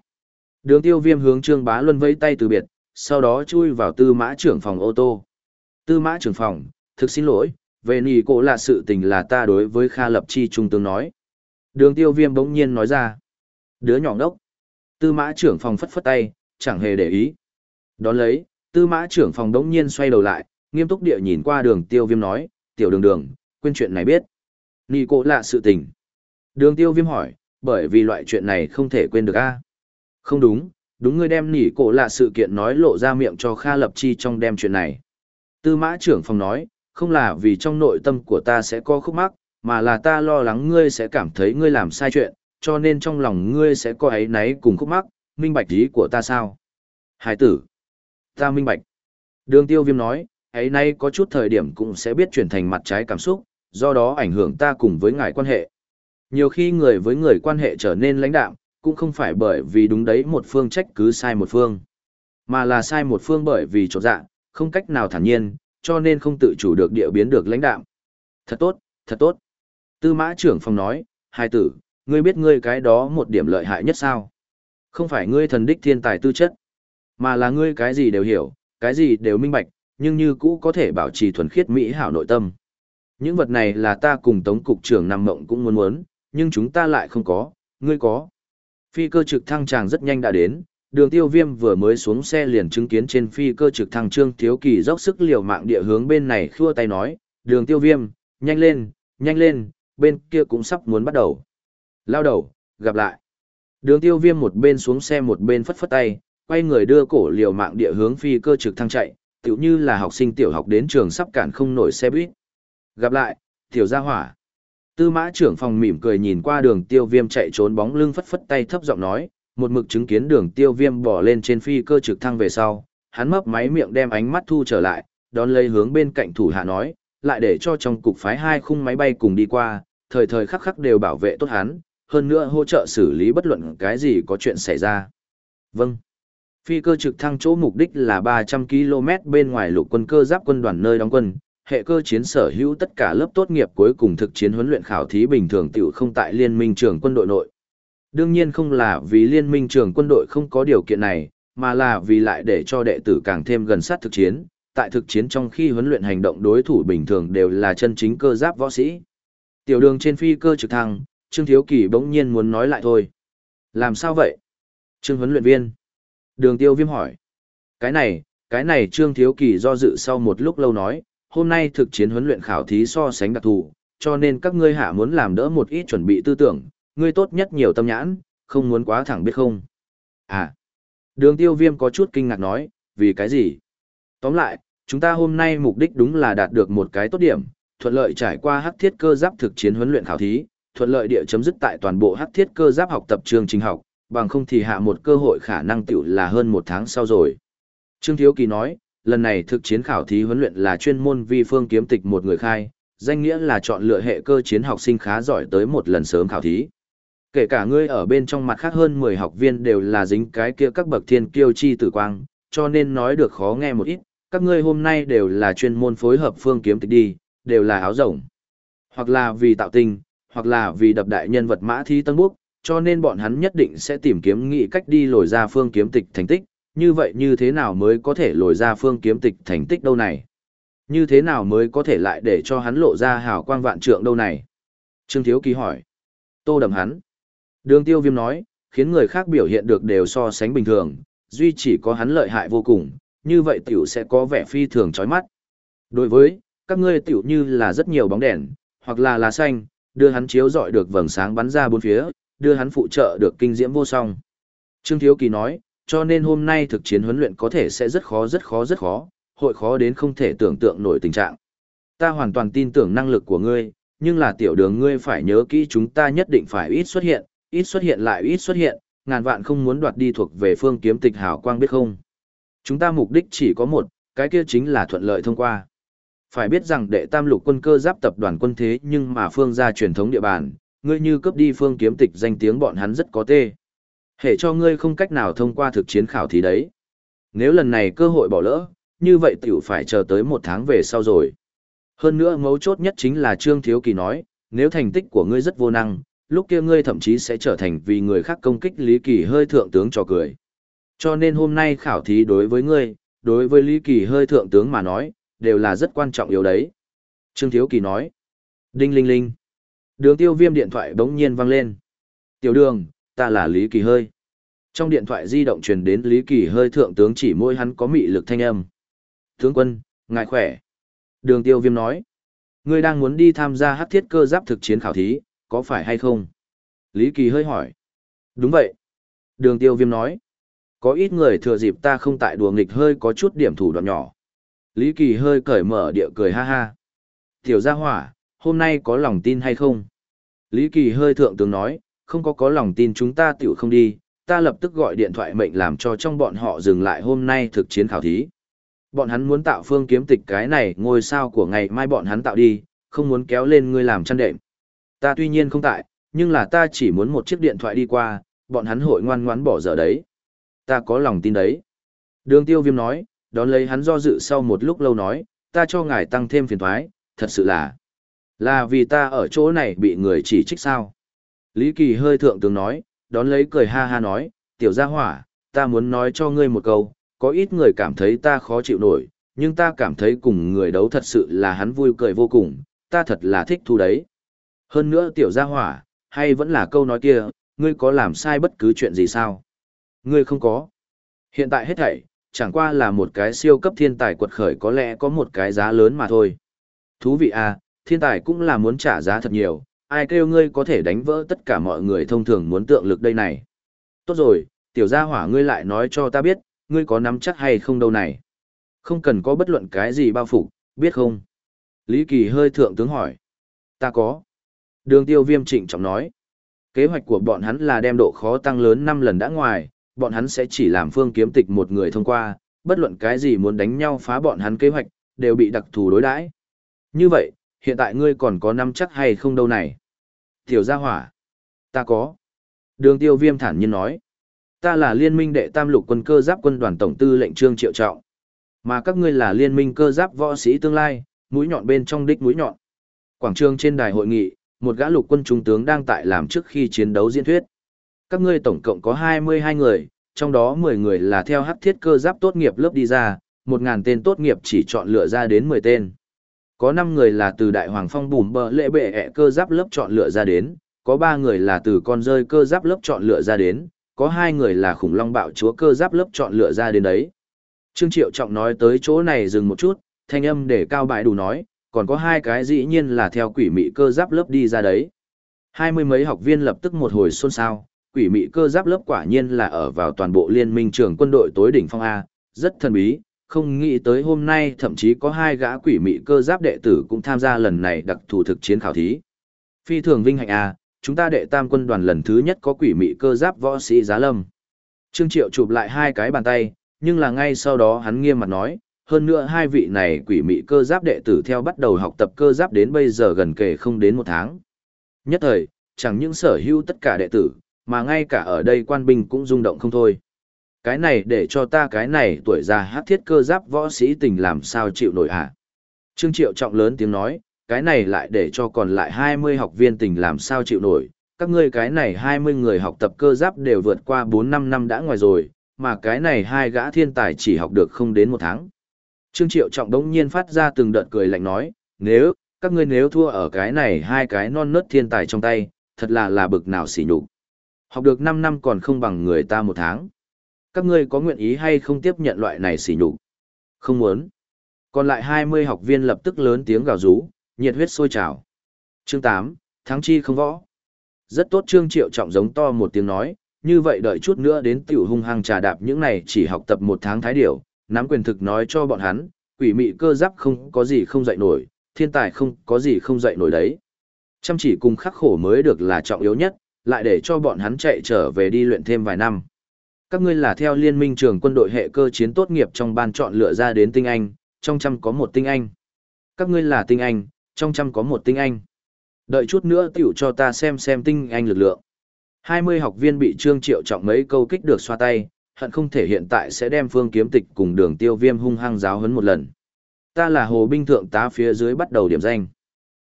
Đường tiêu viêm hướng trương bá luân vẫy tay từ biệt, sau đó chui vào tư mã trưởng phòng ô tô. Tư mã trưởng phòng, thực xin lỗi, về nì cổ là sự tình là ta đối với Kha Lập Chi trung tướng nói. Đường tiêu viêm bỗng nhiên nói ra. Đứa nhỏ ngốc. Tư mã trưởng phòng phất phất tay, chẳng hề để ý. Đón lấy, tư mã trưởng phòng đống nhiên xoay đầu lại, nghiêm túc địa nhìn qua đường tiêu viêm nói, tiểu đường đường, quên chuyện này biết. Nì cổ lạ sự tình. Đường tiêu viêm hỏi, bởi vì loại chuyện này không thể quên được a Không đúng, đúng ngươi đem nỉ cổ lạ sự kiện nói lộ ra miệng cho Kha Lập Chi trong đem chuyện này. Tư mã trưởng phòng nói, không là vì trong nội tâm của ta sẽ có khúc mắc, mà là ta lo lắng ngươi sẽ cảm thấy ngươi làm sai chuyện, cho nên trong lòng ngươi sẽ có ấy náy cùng khúc mắc, minh bạch ý của ta sao? Hải tử, ta minh bạch. Đường tiêu viêm nói, ấy nay có chút thời điểm cũng sẽ biết chuyển thành mặt trái cảm xúc, do đó ảnh hưởng ta cùng với ngài quan hệ. Nhiều khi người với người quan hệ trở nên lãnh đạm, cũng không phải bởi vì đúng đấy một phương trách cứ sai một phương, mà là sai một phương bởi vì trột dạ, không cách nào thản nhiên, cho nên không tự chủ được địa biến được lãnh đạm. Thật tốt, thật tốt. Tư mã trưởng phòng nói, hai tử, ngươi biết ngươi cái đó một điểm lợi hại nhất sao? Không phải ngươi thần đích thiên tài tư chất, mà là ngươi cái gì đều hiểu, cái gì đều minh bạch, nhưng như cũ có thể bảo trì thuần khiết mỹ hảo nội tâm. Những vật này là ta cùng Tống cục trưởng Nam Mộng cũng muốn muốn, nhưng chúng ta lại không có, ngươi có. Phi cơ trực thăng chàng rất nhanh đã đến, đường tiêu viêm vừa mới xuống xe liền chứng kiến trên phi cơ trực thăng trương thiếu kỳ dốc sức liều mạng địa hướng bên này khua tay nói, đường tiêu viêm, nhanh lên, nhanh lên, bên kia cũng sắp muốn bắt đầu. Lao đầu, gặp lại. Đường tiêu viêm một bên xuống xe một bên phất phất tay, quay người đưa cổ liều mạng địa hướng phi cơ trực thăng chạy, tựu như là học sinh tiểu học đến trường sắp cản không nổi xe buýt. Gặp lại, tiểu gia hỏa. Tư mã trưởng phòng mỉm cười nhìn qua đường tiêu viêm chạy trốn bóng lưng phất phất tay thấp giọng nói, một mực chứng kiến đường tiêu viêm bỏ lên trên phi cơ trực thăng về sau, hắn mấp máy miệng đem ánh mắt thu trở lại, đón lấy hướng bên cạnh thủ hạ nói, lại để cho trong cục phái hai khung máy bay cùng đi qua, thời thời khắc khắc đều bảo vệ tốt hắn, hơn nữa hỗ trợ xử lý bất luận cái gì có chuyện xảy ra. Vâng. Phi cơ trực thăng chỗ mục đích là 300 km bên ngoài lục quân cơ giáp quân đoàn nơi đóng quân, hệ cơ chiến sở hữu tất cả lớp tốt nghiệp cuối cùng thực chiến huấn luyện khảo thí bình thường tiểu không tại liên minh trường quân đội nội. Đương nhiên không là vì liên minh trường quân đội không có điều kiện này, mà là vì lại để cho đệ tử càng thêm gần sát thực chiến, tại thực chiến trong khi huấn luyện hành động đối thủ bình thường đều là chân chính cơ giáp võ sĩ. Tiểu đường trên phi cơ trực thăng, Trương Thiếu Kỳ bỗng nhiên muốn nói lại thôi. Làm sao vậy? Trương huấn luyện viên. Đường tiêu viêm hỏi. Cái này, cái này Trương Thiếu Kỳ do dự sau một lúc lâu nói, hôm nay thực chiến huấn luyện khảo thí so sánh đặc thù, cho nên các ngươi hạ muốn làm đỡ một ít chuẩn bị tư tưởng, ngươi tốt nhất nhiều tâm nhãn, không muốn quá thẳng biết không. À, đường tiêu viêm có chút kinh ngạc nói, vì cái gì? Tóm lại, chúng ta hôm nay mục đích đúng là đạt được một cái tốt điểm, thuận lợi trải qua hắc thiết cơ giáp thực chiến huấn luyện khảo thí, thuận lợi địa chấm dứt tại toàn bộ hắc thiết cơ giáp học tập trường trình học, bằng không thì hạ một cơ hội khả năng tiểu là hơn một tháng sau rồi. Trương Thiếu Kỳ nói, lần này thực chiến khảo thí huấn luyện là chuyên môn vi phương kiếm tịch một người khai, danh nghĩa là chọn lựa hệ cơ chiến học sinh khá giỏi tới một lần sớm khảo thí. Kể cả ngươi ở bên trong mặt khác hơn 10 học viên đều là dính cái kia các bậc thiên kiêu chi tử quang, cho nên nói được khó nghe một ít, các ngươi hôm nay đều là chuyên môn phối hợp phương kiếm tịch đi, đều là áo rồng. Hoặc là vì tạo tình, hoặc là vì đập đại nhân vật mã thi tân búc, cho nên bọn hắn nhất định sẽ tìm kiếm nghị cách đi lồi ra phương kiếm tịch thành tích, như vậy như thế nào mới có thể lồi ra phương kiếm tịch thành tích đâu này? Như thế nào mới có thể lại để cho hắn lộ ra hào quang vạn trượng đâu này? Trương Thiếu Kỳ hỏi. Tô đầm hắn. Đường tiêu viêm nói, khiến người khác biểu hiện được đều so sánh bình thường, duy chỉ có hắn lợi hại vô cùng, như vậy tiểu sẽ có vẻ phi thường chói mắt. Đối với, các ngươi tiểu như là rất nhiều bóng đèn, hoặc là lá xanh, đưa hắn chiếu dọi được vầng sáng bắn ra bốn phía, đưa hắn phụ trợ được kinh diễm vô song. Trương Thiếu Kỳ nói, cho nên hôm nay thực chiến huấn luyện có thể sẽ rất khó rất khó rất khó, hội khó đến không thể tưởng tượng nổi tình trạng. Ta hoàn toàn tin tưởng năng lực của ngươi, nhưng là tiểu đường ngươi phải nhớ kỹ chúng ta nhất định phải ít xuất hiện, ít xuất hiện lại ít xuất hiện, ngàn vạn không muốn đoạt đi thuộc về phương kiếm tịch hào quang biết không. Chúng ta mục đích chỉ có một, cái kia chính là thuận lợi thông qua. Phải biết rằng đệ tam lục quân cơ giáp tập đoàn quân thế nhưng mà phương gia truyền thống địa bàn, ngươi như cướp đi phương kiếm tịch danh tiếng bọn hắn rất có tê. Hệ cho ngươi không cách nào thông qua thực chiến khảo thí đấy. Nếu lần này cơ hội bỏ lỡ, như vậy tiểu phải chờ tới một tháng về sau rồi. Hơn nữa mấu chốt nhất chính là Trương Thiếu Kỳ nói, nếu thành tích của ngươi rất vô năng, lúc kia ngươi thậm chí sẽ trở thành vì người khác công kích Lý Kỳ hơi thượng tướng cho cười. Cho nên hôm nay khảo thí đối với ngươi, đối với Lý Kỳ hơi thượng tướng mà nói, đều là rất quan trọng yếu đấy. Trương Thiếu Kỳ nói, đinh linh linh. Đường tiêu viêm điện thoại bỗng nhiên vang lên. Tiểu đường, ta là Lý Kỳ hơi. Trong điện thoại di động truyền đến Lý Kỳ hơi thượng tướng chỉ môi hắn có mị lực thanh âm. Tướng quân, ngài khỏe. Đường tiêu viêm nói. Ngươi đang muốn đi tham gia Hát thiết cơ giáp thực chiến khảo thí, có phải hay không? Lý Kỳ hơi hỏi. Đúng vậy. Đường tiêu viêm nói. Có ít người thừa dịp ta không tại đùa nghịch hơi có chút điểm thủ đoạn nhỏ. Lý Kỳ hơi cởi mở địa cười ha ha. Tiểu gia hỏa, hôm nay có lòng tin hay không? Lý Kỳ hơi thượng tướng nói, không có có lòng tin chúng ta tiểu không đi, ta lập tức gọi điện thoại mệnh làm cho trong bọn họ dừng lại hôm nay thực chiến khảo thí. Bọn hắn muốn tạo phương kiếm tịch cái này ngôi sao của ngày mai bọn hắn tạo đi, không muốn kéo lên ngươi làm chăn đệm. Ta tuy nhiên không tại, nhưng là ta chỉ muốn một chiếc điện thoại đi qua, bọn hắn hội ngoan ngoãn bỏ dở đấy. Ta có lòng tin đấy. Đường tiêu viêm nói, đón lấy hắn do dự sau một lúc lâu nói, ta cho ngài tăng thêm phiền thoái, thật sự là, là vì ta ở chỗ này bị người chỉ trích sao. Lý Kỳ hơi thượng tướng nói, đón lấy cười ha ha nói, tiểu gia hỏa, ta muốn nói cho ngươi một câu, có ít người cảm thấy ta khó chịu nổi, nhưng ta cảm thấy cùng người đấu thật sự là hắn vui cười vô cùng, ta thật là thích thu đấy. Hơn nữa tiểu gia hỏa, hay vẫn là câu nói kia, ngươi có làm sai bất cứ chuyện gì sao? Ngươi không có. Hiện tại hết thảy, chẳng qua là một cái siêu cấp thiên tài quật khởi có lẽ có một cái giá lớn mà thôi. Thú vị à, thiên tài cũng là muốn trả giá thật nhiều, ai kêu ngươi có thể đánh vỡ tất cả mọi người thông thường muốn tượng lực đây này. Tốt rồi, tiểu gia hỏa ngươi lại nói cho ta biết, ngươi có nắm chắc hay không đâu này. Không cần có bất luận cái gì bao phục, biết không? Lý Kỳ hơi thượng tướng hỏi. Ta có. Đường tiêu viêm trịnh trọng nói. Kế hoạch của bọn hắn là đem độ khó tăng lớn 5 lần đã ngoài, bọn hắn sẽ chỉ làm phương kiếm tịch một người thông qua, bất luận cái gì muốn đánh nhau phá bọn hắn kế hoạch, đều bị đặc thù đối đãi. Như vậy, hiện tại ngươi còn có năm chắc hay không đâu này? Tiểu gia hỏa. Ta có. Đường tiêu viêm thản nhiên nói. Ta là liên minh đệ tam lục quân cơ giáp quân đoàn tổng tư lệnh trương triệu trọng. Mà các ngươi là liên minh cơ giáp võ sĩ tương lai, mũi nhọn bên trong đích mũi nhọn. Quảng trường trên đài hội nghị, một gã lục quân trung tướng đang tại làm trước khi chiến đấu diễn thuyết. Các ngươi tổng cộng có 22 người, trong đó 10 người là theo hắc thiết cơ giáp tốt nghiệp lớp đi ra, 1.000 tên tốt nghiệp chỉ chọn lựa ra đến 10 tên. Có 5 người là từ đại hoàng phong bùm bờ lệ bệ ẹ cơ giáp lớp chọn lựa ra đến, có 3 người là từ con rơi cơ giáp lớp chọn lựa ra đến, có 2 người là khủng long bạo chúa cơ giáp lớp chọn lựa ra đến đấy. Trương Triệu Trọng nói tới chỗ này dừng một chút, thanh âm để cao bại đủ nói, còn có hai cái dĩ nhiên là theo quỷ mị cơ giáp lớp đi ra đấy. Hai mươi mấy học viên lập tức một hồi xôn xao, quỷ mị cơ giáp lớp quả nhiên là ở vào toàn bộ liên minh trường quân đội tối đỉnh phong A, rất thần bí, không nghĩ tới hôm nay thậm chí có hai gã quỷ mị cơ giáp đệ tử cũng tham gia lần này đặc thù thực chiến khảo thí. Phi thường vinh hạnh A, chúng ta đệ tam quân đoàn lần thứ nhất có quỷ mị cơ giáp võ sĩ giá lâm. Trương Triệu chụp lại hai cái bàn tay, nhưng là ngay sau đó hắn nghiêm mặt nói, hơn nữa hai vị này quỷ mị cơ giáp đệ tử theo bắt đầu học tập cơ giáp đến bây giờ gần kề không đến một tháng. Nhất thời, chẳng những sở hữu tất cả đệ tử, mà ngay cả ở đây quan binh cũng rung động không thôi. Cái này để cho ta cái này tuổi già hát thiết cơ giáp võ sĩ tình làm sao chịu nổi hả? Trương Triệu trọng lớn tiếng nói, cái này lại để cho còn lại 20 học viên tình làm sao chịu nổi. Các ngươi cái này 20 người học tập cơ giáp đều vượt qua 4-5 năm đã ngoài rồi, mà cái này hai gã thiên tài chỉ học được không đến một tháng. Trương Triệu Trọng đống nhiên phát ra từng đợt cười lạnh nói, nếu, các ngươi nếu thua ở cái này hai cái non nớt thiên tài trong tay, thật là là bực nào xỉ nhục. Học được 5 năm còn không bằng người ta một tháng. Các ngươi có nguyện ý hay không tiếp nhận loại này xỉ nhục? Không muốn. Còn lại 20 học viên lập tức lớn tiếng gào rú, nhiệt huyết sôi trào. Chương 8, tháng chi không võ. Rất tốt Trương Triệu Trọng giống to một tiếng nói, như vậy đợi chút nữa đến tiểu hung hăng trà đạp những này chỉ học tập một tháng thái điểu, nắm quyền thực nói cho bọn hắn, quỷ mị cơ giáp không có gì không dạy nổi, thiên tài không có gì không dạy nổi đấy. Chăm chỉ cùng khắc khổ mới được là trọng yếu nhất, lại để cho bọn hắn chạy trở về đi luyện thêm vài năm. Các ngươi là theo liên minh trường quân đội hệ cơ chiến tốt nghiệp trong ban chọn lựa ra đến tinh anh, trong trăm có một tinh anh. Các ngươi là tinh anh, trong trăm có một tinh anh. Đợi chút nữa tiểu cho ta xem xem tinh anh lực lượng. 20 học viên bị Trương Triệu Trọng mấy câu kích được xoa tay, hận không thể hiện tại sẽ đem phương kiếm tịch cùng đường tiêu viêm hung hăng giáo huấn một lần. Ta là hồ binh thượng tá phía dưới bắt đầu điểm danh.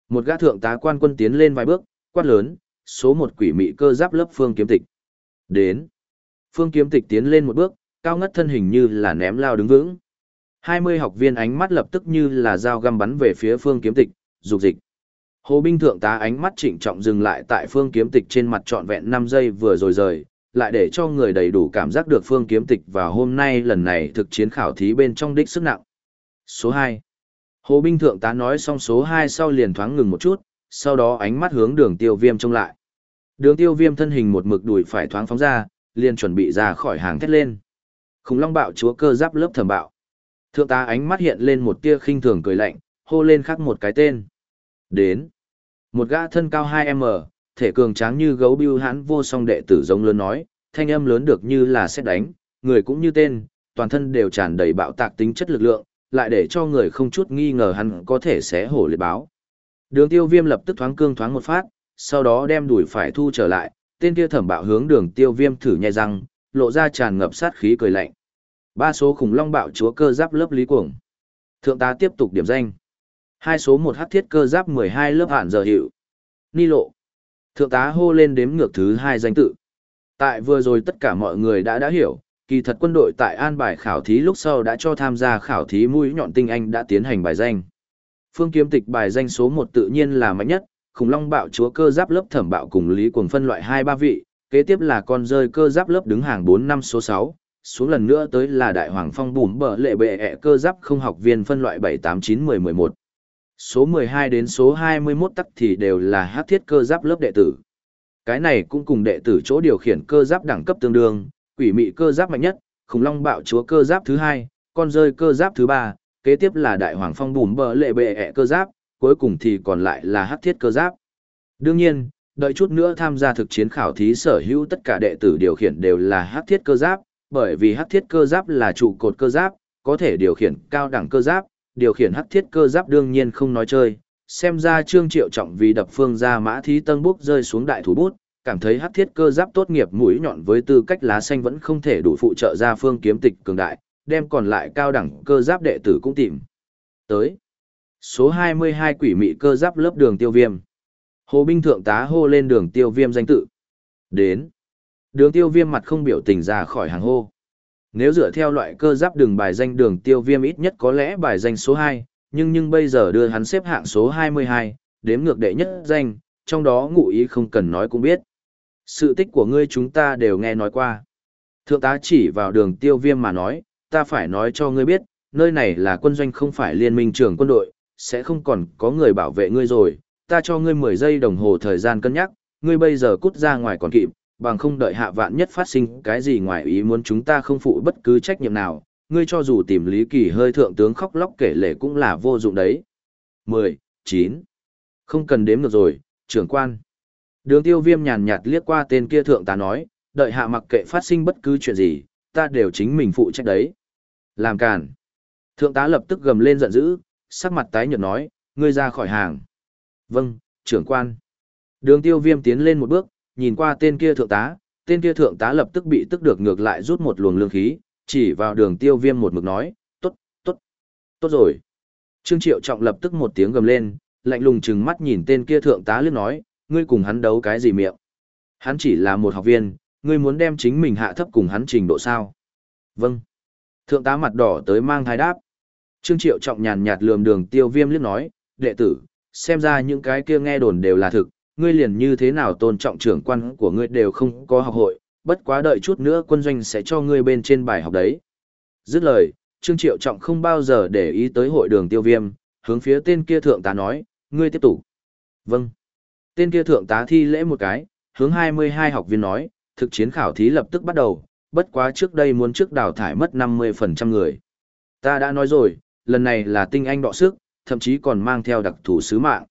Một gã thượng tá quan quân tiến lên vài bước, quát lớn, số một quỷ mị cơ giáp lớp phương kiếm tịch. Đến. Phương kiếm tịch tiến lên một bước, cao ngất thân hình như là ném lao đứng vững. 20 học viên ánh mắt lập tức như là dao găm bắn về phía phương kiếm tịch, dục dịch. Hồ binh thượng tá ánh mắt trịnh trọng dừng lại tại phương kiếm tịch trên mặt trọn vẹn năm giây vừa rồi rời, lại để cho người đầy đủ cảm giác được phương kiếm tịch và hôm nay lần này thực chiến khảo thí bên trong đích sức nặng. Số hai Hồ binh thượng tá nói xong số hai sau liền thoáng ngừng một chút, sau đó ánh mắt hướng đường tiêu viêm trông lại. Đường tiêu viêm thân hình một mực đuổi phải thoáng phóng ra, liền chuẩn bị ra khỏi hàng thét lên. Khủng long bạo chúa cơ giáp lớp thẩm bạo. Thượng tá ánh mắt hiện lên một tia khinh thường cười lạnh, hô lên khắc một cái tên. Đến. Một gã thân cao 2M, thể cường tráng như gấu bưu hãn vô song đệ tử giống lớn nói, thanh âm lớn được như là xét đánh, người cũng như tên, toàn thân đều tràn đầy bạo tạc tính chất lực lượng, lại để cho người không chút nghi ngờ hắn có thể sẽ hổ liệt báo. Đường tiêu viêm lập tức thoáng cương thoáng một phát, sau đó đem đuổi phải thu trở lại, tên kia thẩm bạo hướng đường tiêu viêm thử nhai răng, lộ ra tràn ngập sát khí cười lạnh. Ba số khủng long bạo chúa cơ giáp lớp lý cuồng. Thượng tá tiếp tục điểm danh. Hai số một hắc thiết cơ giáp 12 lớp hạn giờ hiệu. Ni lộ. Thượng tá hô lên đếm ngược thứ hai danh tự. Tại vừa rồi tất cả mọi người đã đã hiểu, kỳ thật quân đội tại an bài khảo thí lúc sau đã cho tham gia khảo thí mũi nhọn tinh anh đã tiến hành bài danh. Phương kiếm tịch bài danh số 1 tự nhiên là mạnh nhất, khủng long bạo chúa cơ giáp lớp thẩm bạo cùng lý cuồng phân loại 2-3 vị, kế tiếp là con rơi cơ giáp lớp đứng hàng 4 năm số 6, xuống lần nữa tới là đại hoàng phong bùm bờ lệ bệ ẹ cơ giáp không học viên phân loại 7 8 9 10 11. Số 12 đến số 21 tắc thì đều là hát thiết cơ giáp lớp đệ tử. Cái này cũng cùng đệ tử chỗ điều khiển cơ giáp đẳng cấp tương đương, quỷ mị cơ giáp mạnh nhất, khủng long bạo chúa cơ giáp thứ hai, con rơi cơ giáp thứ ba, kế tiếp là đại hoàng phong bùm bờ lệ bệ ẹ cơ giáp, cuối cùng thì còn lại là hắc thiết cơ giáp. Đương nhiên, đợi chút nữa tham gia thực chiến khảo thí sở hữu tất cả đệ tử điều khiển đều là hắc thiết cơ giáp, bởi vì hắc thiết cơ giáp là trụ cột cơ giáp, có thể điều khiển cao đẳng cơ giáp, điều khiển hắc thiết cơ giáp đương nhiên không nói chơi. Xem ra Trương Triệu Trọng vì đập phương ra mã thí tân bút rơi xuống đại thủ bút, cảm thấy hắc thiết cơ giáp tốt nghiệp mũi nhọn với tư cách lá xanh vẫn không thể đủ phụ trợ ra phương kiếm tịch cường đại, đem còn lại cao đẳng cơ giáp đệ tử cũng tìm. Tới. Số 22 quỷ mị cơ giáp lớp đường tiêu viêm. Hồ binh thượng tá hô lên đường tiêu viêm danh tự. Đến. Đường tiêu viêm mặt không biểu tình ra khỏi hàng hô. Nếu dựa theo loại cơ giáp đường bài danh đường tiêu viêm ít nhất có lẽ bài danh số 2, nhưng nhưng bây giờ đưa hắn xếp hạng số 22, đếm ngược đệ nhất danh, trong đó ngụ ý không cần nói cũng biết. Sự tích của ngươi chúng ta đều nghe nói qua. Thượng tá chỉ vào đường tiêu viêm mà nói, ta phải nói cho ngươi biết, nơi này là quân doanh không phải liên minh trưởng quân đội, sẽ không còn có người bảo vệ ngươi rồi, ta cho ngươi 10 giây đồng hồ thời gian cân nhắc, ngươi bây giờ cút ra ngoài còn kịp, bằng không đợi hạ vạn nhất phát sinh cái gì ngoài ý muốn chúng ta không phụ bất cứ trách nhiệm nào, ngươi cho dù tìm Lý Kỳ hơi thượng tướng khóc lóc kể lể cũng là vô dụng đấy. 10, 9. Không cần đếm được rồi, trưởng quan. Đường tiêu viêm nhàn nhạt liếc qua tên kia thượng tá nói, đợi hạ mặc kệ phát sinh bất cứ chuyện gì, ta đều chính mình phụ trách đấy. Làm càn. Thượng tá lập tức gầm lên giận dữ, sắc mặt tái nhợt nói, ngươi ra khỏi hàng. Vâng, trưởng quan. Đường tiêu viêm tiến lên một bước, nhìn qua tên kia thượng tá, tên kia thượng tá lập tức bị tức được ngược lại rút một luồng lương khí, chỉ vào đường tiêu viêm một mực nói, tốt, tốt, tốt rồi. Trương Triệu Trọng lập tức một tiếng gầm lên, lạnh lùng chừng mắt nhìn tên kia thượng tá liếc nói, ngươi cùng hắn đấu cái gì miệng. Hắn chỉ là một học viên, ngươi muốn đem chính mình hạ thấp cùng hắn trình độ sao. Vâng. Thượng tá mặt đỏ tới mang thái đáp. Trương Triệu Trọng nhàn nhạt lườm đường tiêu viêm liếc nói, đệ tử, xem ra những cái kia nghe đồn đều là thực, ngươi liền như thế nào tôn trọng trưởng quan của ngươi đều không có học hội, bất quá đợi chút nữa quân doanh sẽ cho ngươi bên trên bài học đấy. Dứt lời, Trương Triệu Trọng không bao giờ để ý tới hội đường tiêu viêm, hướng phía tên kia thượng tá nói, ngươi tiếp tục. Vâng. Tên kia thượng tá thi lễ một cái, hướng 22 học viên nói, thực chiến khảo thí lập tức bắt đầu, bất quá trước đây muốn trước đào thải mất 50% người. Ta đã nói rồi, lần này là tinh anh đọ sức, thậm chí còn mang theo đặc thù sứ mạng.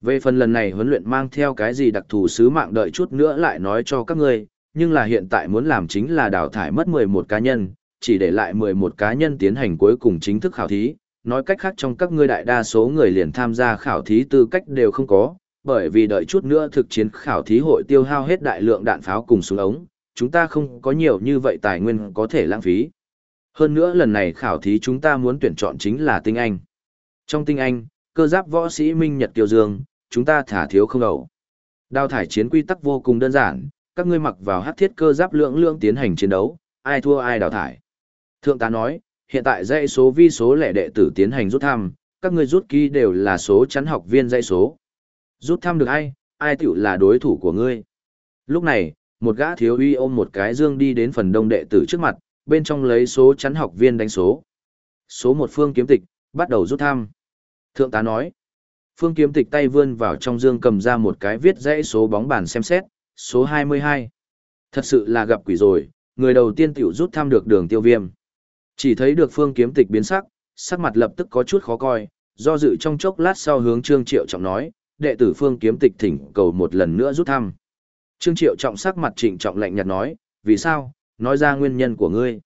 Về phần lần này huấn luyện mang theo cái gì đặc thù sứ mạng đợi chút nữa lại nói cho các ngươi, nhưng là hiện tại muốn làm chính là đào thải mất 11 cá nhân, chỉ để lại 11 cá nhân tiến hành cuối cùng chính thức khảo thí, nói cách khác trong các ngươi đại đa số người liền tham gia khảo thí tư cách đều không có, bởi vì đợi chút nữa thực chiến khảo thí hội tiêu hao hết đại lượng đạn pháo cùng súng ống, chúng ta không có nhiều như vậy tài nguyên có thể lãng phí. Hơn nữa lần này khảo thí chúng ta muốn tuyển chọn chính là tinh anh. Trong tinh anh, cơ giáp võ sĩ Minh Nhật Kiều Dương, chúng ta thả thiếu không đầu. Đào thải chiến quy tắc vô cùng đơn giản, các ngươi mặc vào hắc thiết cơ giáp lượng lượng tiến hành chiến đấu, ai thua ai đào thải. Thượng tá nói, hiện tại dãy số vi số lẻ đệ tử tiến hành rút thăm, các ngươi rút ký đều là số chắn học viên dãy số. Rút thăm được ai, ai tiểu là đối thủ của ngươi. Lúc này, một gã thiếu uy ôm một cái dương đi đến phần đông đệ tử trước mặt, bên trong lấy số chắn học viên đánh số. Số một phương kiếm tịch, bắt đầu rút thăm. Thượng tá nói, phương kiếm tịch tay vươn vào trong dương cầm ra một cái viết dãy số bóng bàn xem xét, số 22. Thật sự là gặp quỷ rồi, người đầu tiên tiểu rút thăm được đường tiêu viêm. Chỉ thấy được phương kiếm tịch biến sắc, sắc mặt lập tức có chút khó coi, do dự trong chốc lát sau hướng Trương Triệu Trọng nói, đệ tử phương kiếm tịch thỉnh cầu một lần nữa rút thăm. Trương Triệu Trọng sắc mặt trịnh trọng lạnh nhạt nói, vì sao, nói ra nguyên nhân của ngươi.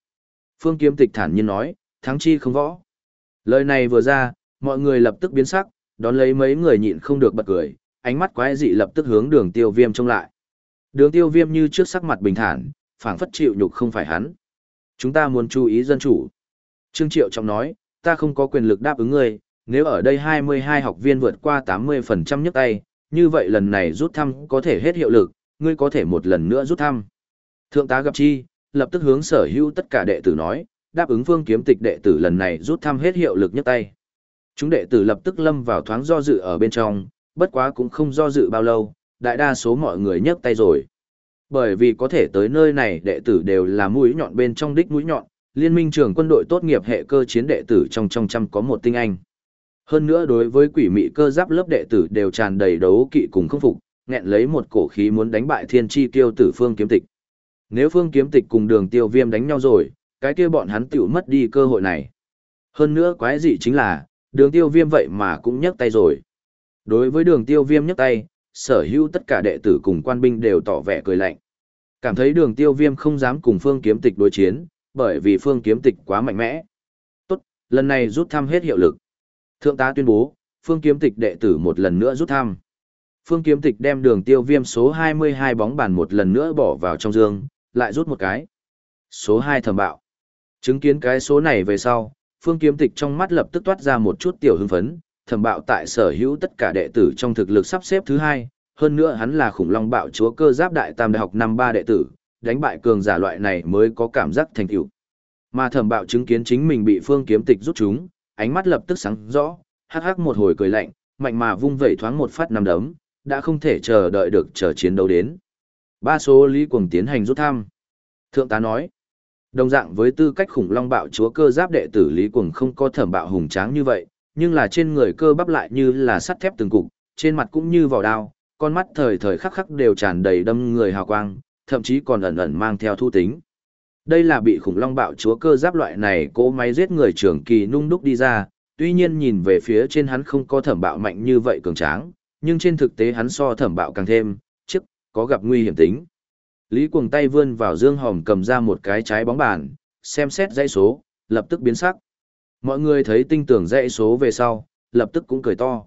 Phương kiếm tịch thản nhiên nói, thắng chi không võ. Lời này vừa ra, mọi người lập tức biến sắc, đón lấy mấy người nhịn không được bật cười, ánh mắt quái dị lập tức hướng đường tiêu viêm trông lại. Đường tiêu viêm như trước sắc mặt bình thản, phảng phất chịu nhục không phải hắn. Chúng ta muốn chú ý dân chủ. Trương Triệu Trọng nói, ta không có quyền lực đáp ứng ngươi, nếu ở đây 22 học viên vượt qua 80% nhấc tay, như vậy lần này rút thăm có thể hết hiệu lực, ngươi có thể một lần nữa rút thăm. Thượng tá gặp chi, lập tức hướng sở hữu tất cả đệ tử nói, đáp ứng phương kiếm tịch đệ tử lần này rút thăm hết hiệu lực nhất tay. Chúng đệ tử lập tức lâm vào thoáng do dự ở bên trong, bất quá cũng không do dự bao lâu, đại đa số mọi người nhấc tay rồi. Bởi vì có thể tới nơi này đệ tử đều là mũi nhọn bên trong đích mũi nhọn, liên minh trưởng quân đội tốt nghiệp hệ cơ chiến đệ tử trong trong trăm có một tinh anh. Hơn nữa đối với quỷ mị cơ giáp lớp đệ tử đều tràn đầy đấu kỵ cùng không phục, nghẹn lấy một cổ khí muốn đánh bại thiên chi tiêu tử phương kiếm tịch. Nếu phương kiếm tịch cùng đường tiêu viêm đánh nhau rồi, cái kia bọn hắn tiểu mất đi cơ hội này. Hơn nữa quái dị chính là, đường tiêu viêm vậy mà cũng nhấc tay rồi. Đối với đường tiêu viêm nhấc tay, sở hữu tất cả đệ tử cùng quan binh đều tỏ vẻ cười lạnh. Cảm thấy đường tiêu viêm không dám cùng phương kiếm tịch đối chiến, bởi vì phương kiếm tịch quá mạnh mẽ. Tốt, lần này rút thăm hết hiệu lực. Thượng tá tuyên bố, phương kiếm tịch đệ tử một lần nữa rút thăm. Phương kiếm tịch đem đường tiêu viêm số 22 bóng bàn một lần nữa bỏ vào trong dương, lại rút một cái. Số 2 thầm bạo. Chứng kiến cái số này về sau, phương kiếm tịch trong mắt lập tức toát ra một chút tiểu hưng phấn, Thầm bạo tại sở hữu tất cả đệ tử trong thực lực sắp xếp thứ hai, hơn nữa hắn là khủng long bạo chúa cơ giáp đại tam đại học năm ba đệ tử, đánh bại cường giả loại này mới có cảm giác thành tựu. Mà thẩm bạo chứng kiến chính mình bị phương kiếm tịch rút chúng, ánh mắt lập tức sáng rõ, hắc hắc một hồi cười lạnh, mạnh mà vung vẩy thoáng một phát năm đấm, đã không thể chờ đợi được chờ chiến đấu đến. Ba số Lý Cuồng tiến hành rút thăm. Thượng tá nói, đồng dạng với tư cách khủng long bạo chúa cơ giáp đệ tử Lý Cuồng không có thẩm bạo hùng tráng như vậy, nhưng là trên người cơ bắp lại như là sắt thép từng cục, trên mặt cũng như vỏ đao, con mắt thời thời khắc khắc đều tràn đầy đâm người hào quang, thậm chí còn ẩn ẩn mang theo thu tính. Đây là bị khủng long bạo chúa cơ giáp loại này cố máy giết người trưởng kỳ nung đúc đi ra, tuy nhiên nhìn về phía trên hắn không có thẩm bạo mạnh như vậy cường tráng, nhưng trên thực tế hắn so thẩm bạo càng thêm, chức, có gặp nguy hiểm tính. Lý cuồng tay vươn vào dương hòm cầm ra một cái trái bóng bàn, xem xét dãy số, lập tức biến sắc. Mọi người thấy tinh tưởng dãy số về sau, lập tức cũng cười to.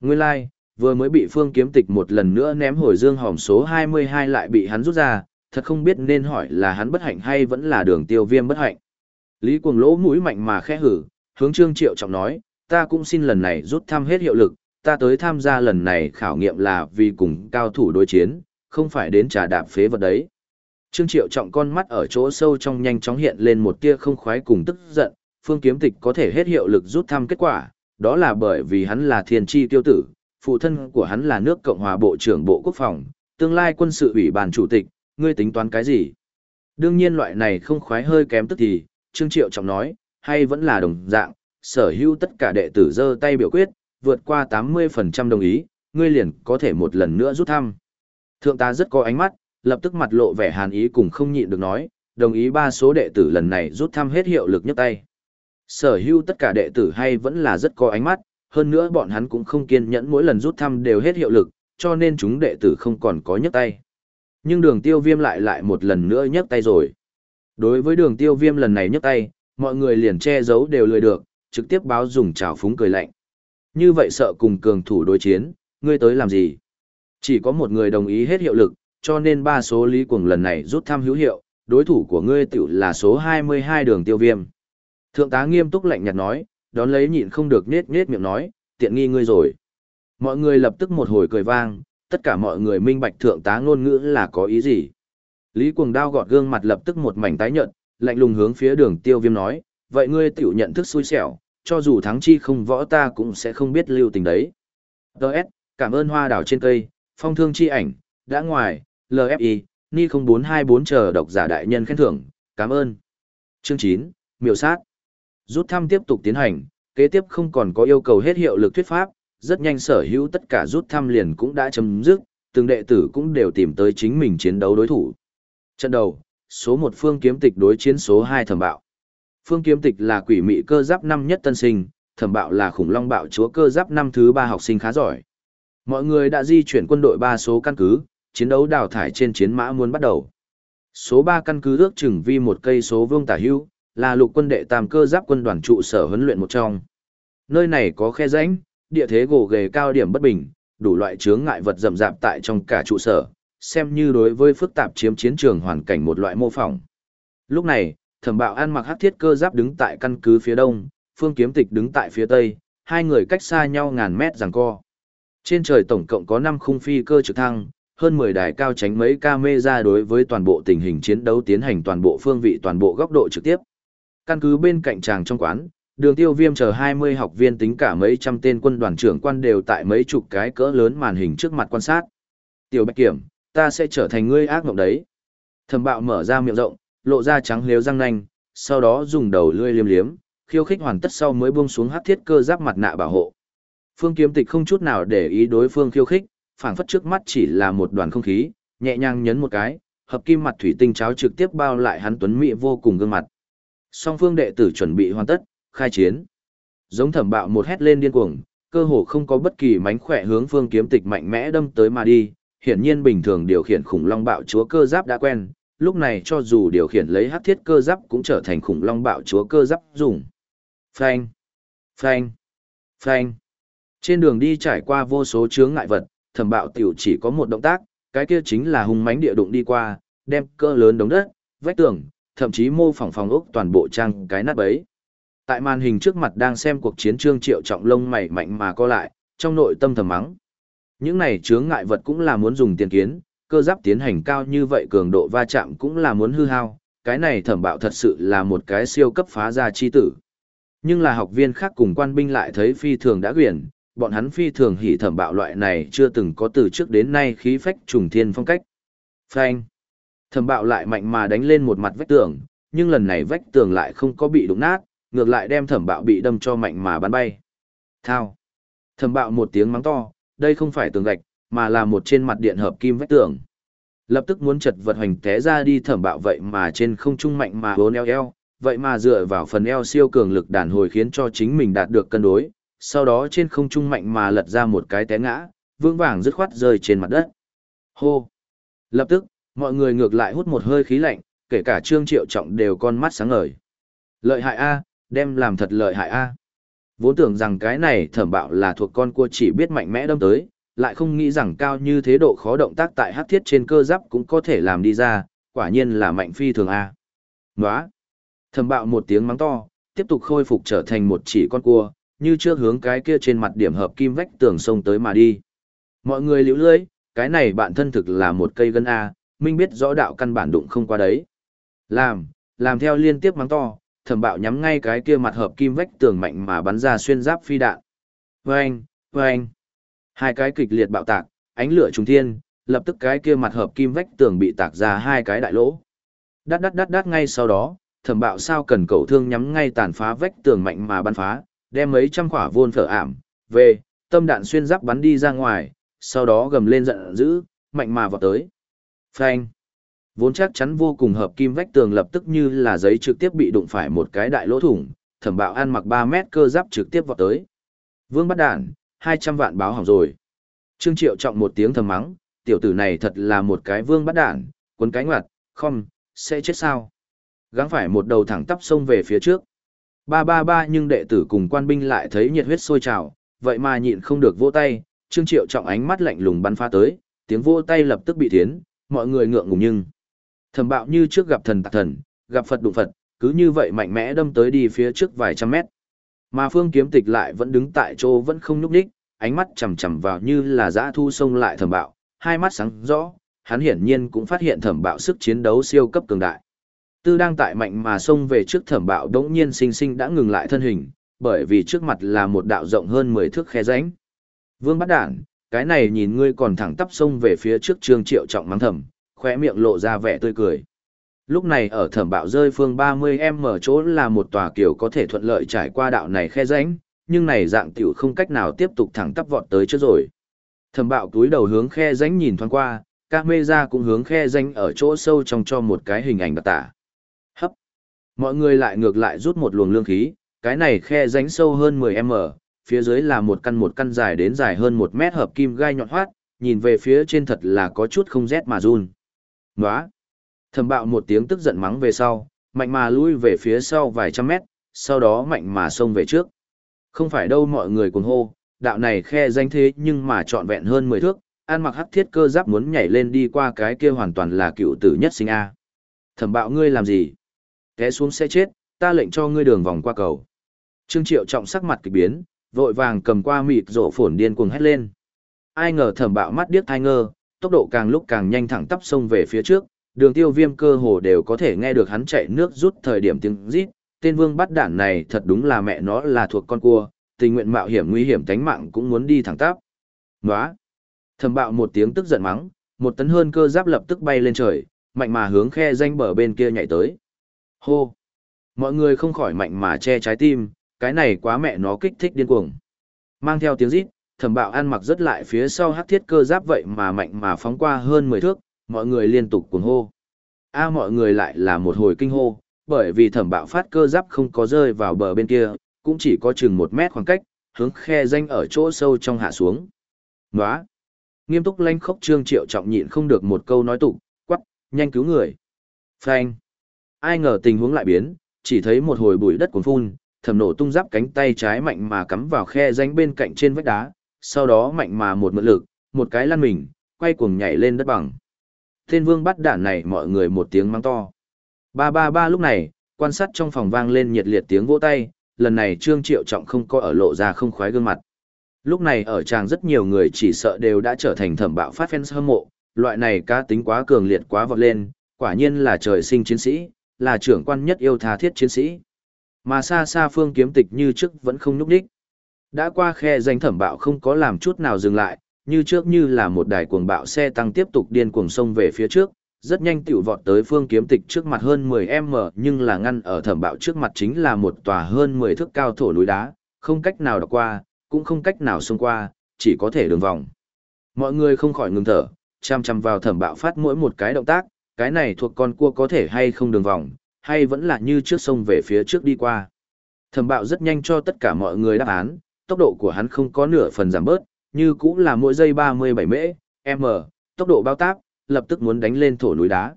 Nguyên lai, like, vừa mới bị phương kiếm tịch một lần nữa ném hồi dương hòm số 22 lại bị hắn rút ra, thật không biết nên hỏi là hắn bất hạnh hay vẫn là đường tiêu viêm bất hạnh. Lý cuồng lỗ mũi mạnh mà khẽ hử, hướng trương triệu trọng nói, ta cũng xin lần này rút thăm hết hiệu lực, ta tới tham gia lần này khảo nghiệm là vì cùng cao thủ đối chiến, không phải đến trà đạp phế vật đấy. Trương Triệu trọng con mắt ở chỗ sâu trong nhanh chóng hiện lên một tia không khoái cùng tức giận, phương kiếm tịch có thể hết hiệu lực rút thăm kết quả, đó là bởi vì hắn là thiên tri tiêu tử, phụ thân của hắn là nước Cộng hòa Bộ trưởng Bộ Quốc phòng, tương lai quân sự ủy ban chủ tịch, ngươi tính toán cái gì? Đương nhiên loại này không khoái hơi kém tức thì, Trương Triệu trọng nói, hay vẫn là đồng dạng, sở hữu tất cả đệ tử giơ tay biểu quyết, vượt qua 80% đồng ý, ngươi liền có thể một lần nữa rút thăm. Thượng tá rất có ánh mắt, lập tức mặt lộ vẻ hàn ý cùng không nhịn được nói, đồng ý ba số đệ tử lần này rút thăm hết hiệu lực nhất tay. Sở hữu tất cả đệ tử hay vẫn là rất có ánh mắt, hơn nữa bọn hắn cũng không kiên nhẫn mỗi lần rút thăm đều hết hiệu lực, cho nên chúng đệ tử không còn có nhấc tay. Nhưng đường tiêu viêm lại lại một lần nữa nhấc tay rồi. Đối với đường tiêu viêm lần này nhấc tay, mọi người liền che giấu đều lười được, trực tiếp báo dùng trào phúng cười lạnh. Như vậy sợ cùng cường thủ đối chiến, ngươi tới làm gì? Chỉ có một người đồng ý hết hiệu lực, cho nên ba số lý cuồng lần này rút thăm hữu hiệu, đối thủ của ngươi tiểu là số 22 đường tiêu viêm. Thượng tá nghiêm túc lạnh nhạt nói, đón lấy nhịn không được nết nết miệng nói, tiện nghi ngươi rồi. Mọi người lập tức một hồi cười vang, tất cả mọi người minh bạch thượng tá ngôn ngữ là có ý gì. Lý cuồng đao gọt gương mặt lập tức một mảnh tái nhợt, lạnh lùng hướng phía đường tiêu viêm nói, vậy ngươi tiểu nhận thức xui xẻo, cho dù thắng chi không võ ta cũng sẽ không biết lưu tình đấy. Đợt, cảm ơn hoa đảo trên cây, phong thương chi ảnh, đã ngoài, LFI, Ni 0424 chờ độc giả đại nhân khen thưởng, cảm ơn. Chương 9, miểu sát. Rút thăm tiếp tục tiến hành, kế tiếp không còn có yêu cầu hết hiệu lực thuyết pháp, rất nhanh sở hữu tất cả rút thăm liền cũng đã chấm dứt, từng đệ tử cũng đều tìm tới chính mình chiến đấu đối thủ. Trận đầu, số 1 phương kiếm tịch đối chiến số 2 thẩm bạo. Phương kiếm tịch là quỷ mị cơ giáp năm nhất tân sinh, thẩm bạo là khủng long bạo chúa cơ giáp năm thứ ba học sinh khá giỏi. Mọi người đã di chuyển quân đội ba số căn cứ, chiến đấu đào thải trên chiến mã muốn bắt đầu. Số ba căn cứ ước chừng vi một cây số vương tả hưu, là lục quân đệ tam cơ giáp quân đoàn trụ sở huấn luyện một trong. Nơi này có khe rãnh, địa thế gồ ghề cao điểm bất bình, đủ loại chướng ngại vật rậm rạp tại trong cả trụ sở, xem như đối với phức tạp chiếm chiến trường hoàn cảnh một loại mô phỏng. Lúc này, thẩm bạo an mặc hắc thiết cơ giáp đứng tại căn cứ phía đông, phương kiếm tịch đứng tại phía tây, hai người cách xa nhau ngàn mét giằng co. Trên trời tổng cộng có 5 khung phi cơ trực thăng, hơn 10 đài cao tránh mấy camera đối với toàn bộ tình hình chiến đấu tiến hành toàn bộ phương vị toàn bộ góc độ trực tiếp. Căn cứ bên cạnh tràng trong quán, đường tiêu viêm chờ 20 học viên tính cả mấy trăm tên quân đoàn trưởng quan đều tại mấy chục cái cỡ lớn màn hình trước mặt quan sát. Tiểu Bạch Kiểm, ta sẽ trở thành ngươi ác mộng đấy. Thẩm bạo mở ra miệng rộng, lộ ra trắng liếu răng nanh, sau đó dùng đầu lươi liếm liếm, khiêu khích hoàn tất sau mới buông xuống hắc thiết cơ giáp mặt nạ bảo hộ. Phương Kiếm Tịch không chút nào để ý đối phương khiêu khích, phảng phất trước mắt chỉ là một đoàn không khí, nhẹ nhàng nhấn một cái, hợp kim mặt thủy tinh cháo trực tiếp bao lại hắn tuấn mỹ vô cùng gương mặt. Song phương đệ tử chuẩn bị hoàn tất, khai chiến. Giống thẩm bạo một hét lên điên cuồng, cơ hồ không có bất kỳ mánh khỏe hướng phương kiếm tịch mạnh mẽ đâm tới mà đi, hiển nhiên bình thường điều khiển khủng long bạo chúa cơ giáp đã quen, lúc này cho dù điều khiển lấy hắc thiết cơ giáp cũng trở thành khủng long bạo chúa cơ giáp dùng. Phanh, phanh, phanh. Trên đường đi trải qua vô số chướng ngại vật, thẩm bạo tiểu chỉ có một động tác, cái kia chính là hung mãnh địa đụng đi qua, đem cơ lớn đống đất, vách tường, thậm chí mô phỏng phòng ốc toàn bộ trang cái nát bấy. Tại màn hình trước mặt đang xem cuộc chiến trương triệu trọng lông mày mạnh mà co lại, trong nội tâm thầm mắng. Những này chướng ngại vật cũng là muốn dùng tiền kiến, cơ giáp tiến hành cao như vậy cường độ va chạm cũng là muốn hư hao, cái này thẩm bạo thật sự là một cái siêu cấp phá ra chi tử. Nhưng là học viên khác cùng quan binh lại thấy phi thường đã quyển, bọn hắn phi thường hỉ thẩm bạo loại này chưa từng có từ trước đến nay khí phách trùng thiên phong cách. Phanh. Thẩm bạo lại mạnh mà đánh lên một mặt vách tường, nhưng lần này vách tường lại không có bị đụng nát, ngược lại đem thẩm bạo bị đâm cho mạnh mà bắn bay. Thao. Thẩm bạo một tiếng mắng to, đây không phải tường gạch, mà là một trên mặt điện hợp kim vách tường. Lập tức muốn chật vật hoành té ra đi thẩm bạo vậy mà trên không trung mạnh mà bốn eo eo, vậy mà dựa vào phần eo siêu cường lực đàn hồi khiến cho chính mình đạt được cân đối, sau đó trên không trung mạnh mà lật ra một cái té ngã, vương vàng dứt khoát rơi trên mặt đất. Hô! Lập tức, mọi người ngược lại hút một hơi khí lạnh, kể cả Trương Triệu Trọng đều con mắt sáng ngời. Lợi hại A, đem làm thật lợi hại A. Vốn tưởng rằng cái này thẩm bạo là thuộc con cua chỉ biết mạnh mẽ đâm tới, lại không nghĩ rằng cao như thế độ khó động tác tại hắc thiết trên cơ giáp cũng có thể làm đi ra, quả nhiên là mạnh phi thường A. Nóa! thầm bạo một tiếng mắng to, tiếp tục khôi phục trở thành một chỉ con cua, như trước hướng cái kia trên mặt điểm hợp kim vách tường sông tới mà đi. Mọi người liễu lưới, cái này bạn thân thực là một cây gân A, minh biết rõ đạo căn bản đụng không qua đấy. Làm, làm theo liên tiếp mắng to, thẩm bạo nhắm ngay cái kia mặt hợp kim vách tường mạnh mà bắn ra xuyên giáp phi đạn. Vâng, vâng. Hai cái kịch liệt bạo tạc, ánh lửa trùng thiên, lập tức cái kia mặt hợp kim vách tường bị tạc ra hai cái đại lỗ. đát đát đát đát ngay sau đó, thẩm bạo sao cần cầu thương nhắm ngay tàn phá vách tường mạnh mà bắn phá, đem mấy trăm quả vôn phở ảm, về, tâm đạn xuyên giáp bắn đi ra ngoài, sau đó gầm lên giận dữ, mạnh mà vào tới. Phanh. Vốn chắc chắn vô cùng hợp kim vách tường lập tức như là giấy trực tiếp bị đụng phải một cái đại lỗ thủng, thẩm bạo ăn mặc 3 mét cơ giáp trực tiếp vào tới. Vương bắt hai 200 vạn báo hỏng rồi. Trương Triệu trọng một tiếng thầm mắng, tiểu tử này thật là một cái vương bắt đản, cuốn cánh ngoặt, không, sẽ chết sao. Gắng phải một đầu thẳng tắp sông về phía trước. Ba ba ba nhưng đệ tử cùng quan binh lại thấy nhiệt huyết sôi trào, vậy mà nhịn không được vỗ tay, Trương Triệu trọng ánh mắt lạnh lùng bắn phá tới, tiếng vỗ tay lập tức bị thiến, mọi người ngượng ngùng nhưng. Thẩm bạo như trước gặp thần tạc thần, gặp Phật đụng Phật, cứ như vậy mạnh mẽ đâm tới đi phía trước vài trăm mét. Mà phương kiếm tịch lại vẫn đứng tại chỗ vẫn không nhúc nhích, ánh mắt chằm chằm vào như là dã thu sông lại thẩm bạo, hai mắt sáng rõ, hắn hiển nhiên cũng phát hiện thẩm bạo sức chiến đấu siêu cấp cường đại. Tư đang tại mạnh mà xông về trước thẩm bạo đống nhiên sinh sinh đã ngừng lại thân hình, bởi vì trước mặt là một đạo rộng hơn 10 thước khe rãnh. Vương bắt đản, cái này nhìn ngươi còn thẳng tắp xông về phía trước trương triệu trọng mắng thầm, khóe miệng lộ ra vẻ tươi cười. Lúc này ở thẩm bạo rơi phương 30M chỗ là một tòa kiểu có thể thuận lợi trải qua đạo này khe rãnh, nhưng này dạng tiểu không cách nào tiếp tục thẳng tắp vọt tới trước rồi. Thẩm bạo túi đầu hướng khe rãnh nhìn thoáng qua, các mê ra cũng hướng khe rãnh ở chỗ sâu trong cho một cái hình ảnh đặc tả. Hấp. Mọi người lại ngược lại rút một luồng lương khí, cái này khe rãnh sâu hơn 10m, phía dưới là một căn một căn dài đến dài hơn một mét hợp kim gai nhọn hoát, nhìn về phía trên thật là có chút không rét mà run. Nóa! Thẩm bạo một tiếng tức giận mắng về sau, mạnh mà lui về phía sau vài trăm mét, sau đó mạnh mà xông về trước. Không phải đâu mọi người cùng hô, đạo này khe danh thế nhưng mà trọn vẹn hơn 10 thước, an mặc hắc thiết cơ giáp muốn nhảy lên đi qua cái kia hoàn toàn là cựu tử nhất sinh A. Thẩm bạo ngươi làm gì? Té xuống sẽ chết, ta lệnh cho ngươi đường vòng qua cầu. Trương Triệu trọng sắc mặt kỳ biến, vội vàng cầm qua mịt rổ phổn điên cuồng hét lên. Ai ngờ thẩm bạo mắt điếc thai ngơ, tốc độ càng lúc càng nhanh thẳng tắp xông về phía trước, đường tiêu viêm cơ hồ đều có thể nghe được hắn chạy nước rút thời điểm tiếng rít. Tên vương bắt đản này thật đúng là mẹ nó là thuộc con cua, tình nguyện mạo hiểm nguy hiểm tánh mạng cũng muốn đi thẳng tắp. Nóa! thầm bạo một tiếng tức giận mắng, một tấn hơn cơ giáp lập tức bay lên trời, mạnh mà hướng khe danh bờ bên kia nhảy tới. Hô! Mọi người không khỏi mạnh mà che trái tim, cái này quá mẹ nó kích thích điên cuồng. Mang theo tiếng rít, thẩm bạo ăn mặc rất lại phía sau hắc thiết cơ giáp vậy mà mạnh mà phóng qua hơn 10 thước, mọi người liên tục cuồng hô. A mọi người lại là một hồi kinh hô, bởi vì thẩm bạo phát cơ giáp không có rơi vào bờ bên kia, cũng chỉ có chừng một mét khoảng cách, hướng khe danh ở chỗ sâu trong hạ xuống. Nóa! Nghiêm túc lanh khốc trương triệu trọng nhịn không được một câu nói tục, quắc, nhanh cứu người. Phanh! Ai ngờ tình huống lại biến, chỉ thấy một hồi bụi đất cuốn phun, thẩm nổ tung giáp cánh tay trái mạnh mà cắm vào khe danh bên cạnh trên vách đá, sau đó mạnh mà một mượn lực, một cái lăn mình, quay cuồng nhảy lên đất bằng. Tên vương bắt đạn này mọi người một tiếng mắng to. Ba ba ba lúc này, quan sát trong phòng vang lên nhiệt liệt tiếng vỗ tay, lần này Trương Triệu Trọng không có ở lộ ra không khoái gương mặt. Lúc này ở tràng rất nhiều người chỉ sợ đều đã trở thành thẩm bạo phát fans hâm mộ, loại này cá tính quá cường liệt quá vọt lên, quả nhiên là trời sinh chiến sĩ, là trưởng quan nhất yêu tha thiết chiến sĩ. Mà xa xa phương kiếm tịch như trước vẫn không núp đích. Đã qua khe danh thẩm bạo không có làm chút nào dừng lại, như trước như là một đài cuồng bạo xe tăng tiếp tục điên cuồng sông về phía trước, rất nhanh tiểu vọt tới phương kiếm tịch trước mặt hơn 10m nhưng là ngăn ở thẩm bạo trước mặt chính là một tòa hơn 10 thước cao thổ núi đá, không cách nào đọc qua, cũng không cách nào xông qua, chỉ có thể đường vòng. Mọi người không khỏi ngừng thở, chăm chăm vào thẩm bạo phát mỗi một cái động tác, cái này thuộc con cua có thể hay không đường vòng, hay vẫn là như trước sông về phía trước đi qua. Thẩm bạo rất nhanh cho tất cả mọi người đáp án, tốc độ của hắn không có nửa phần giảm bớt, như cũng là mỗi giây 37 mễ, m, tốc độ bao tác, lập tức muốn đánh lên thổ núi đá.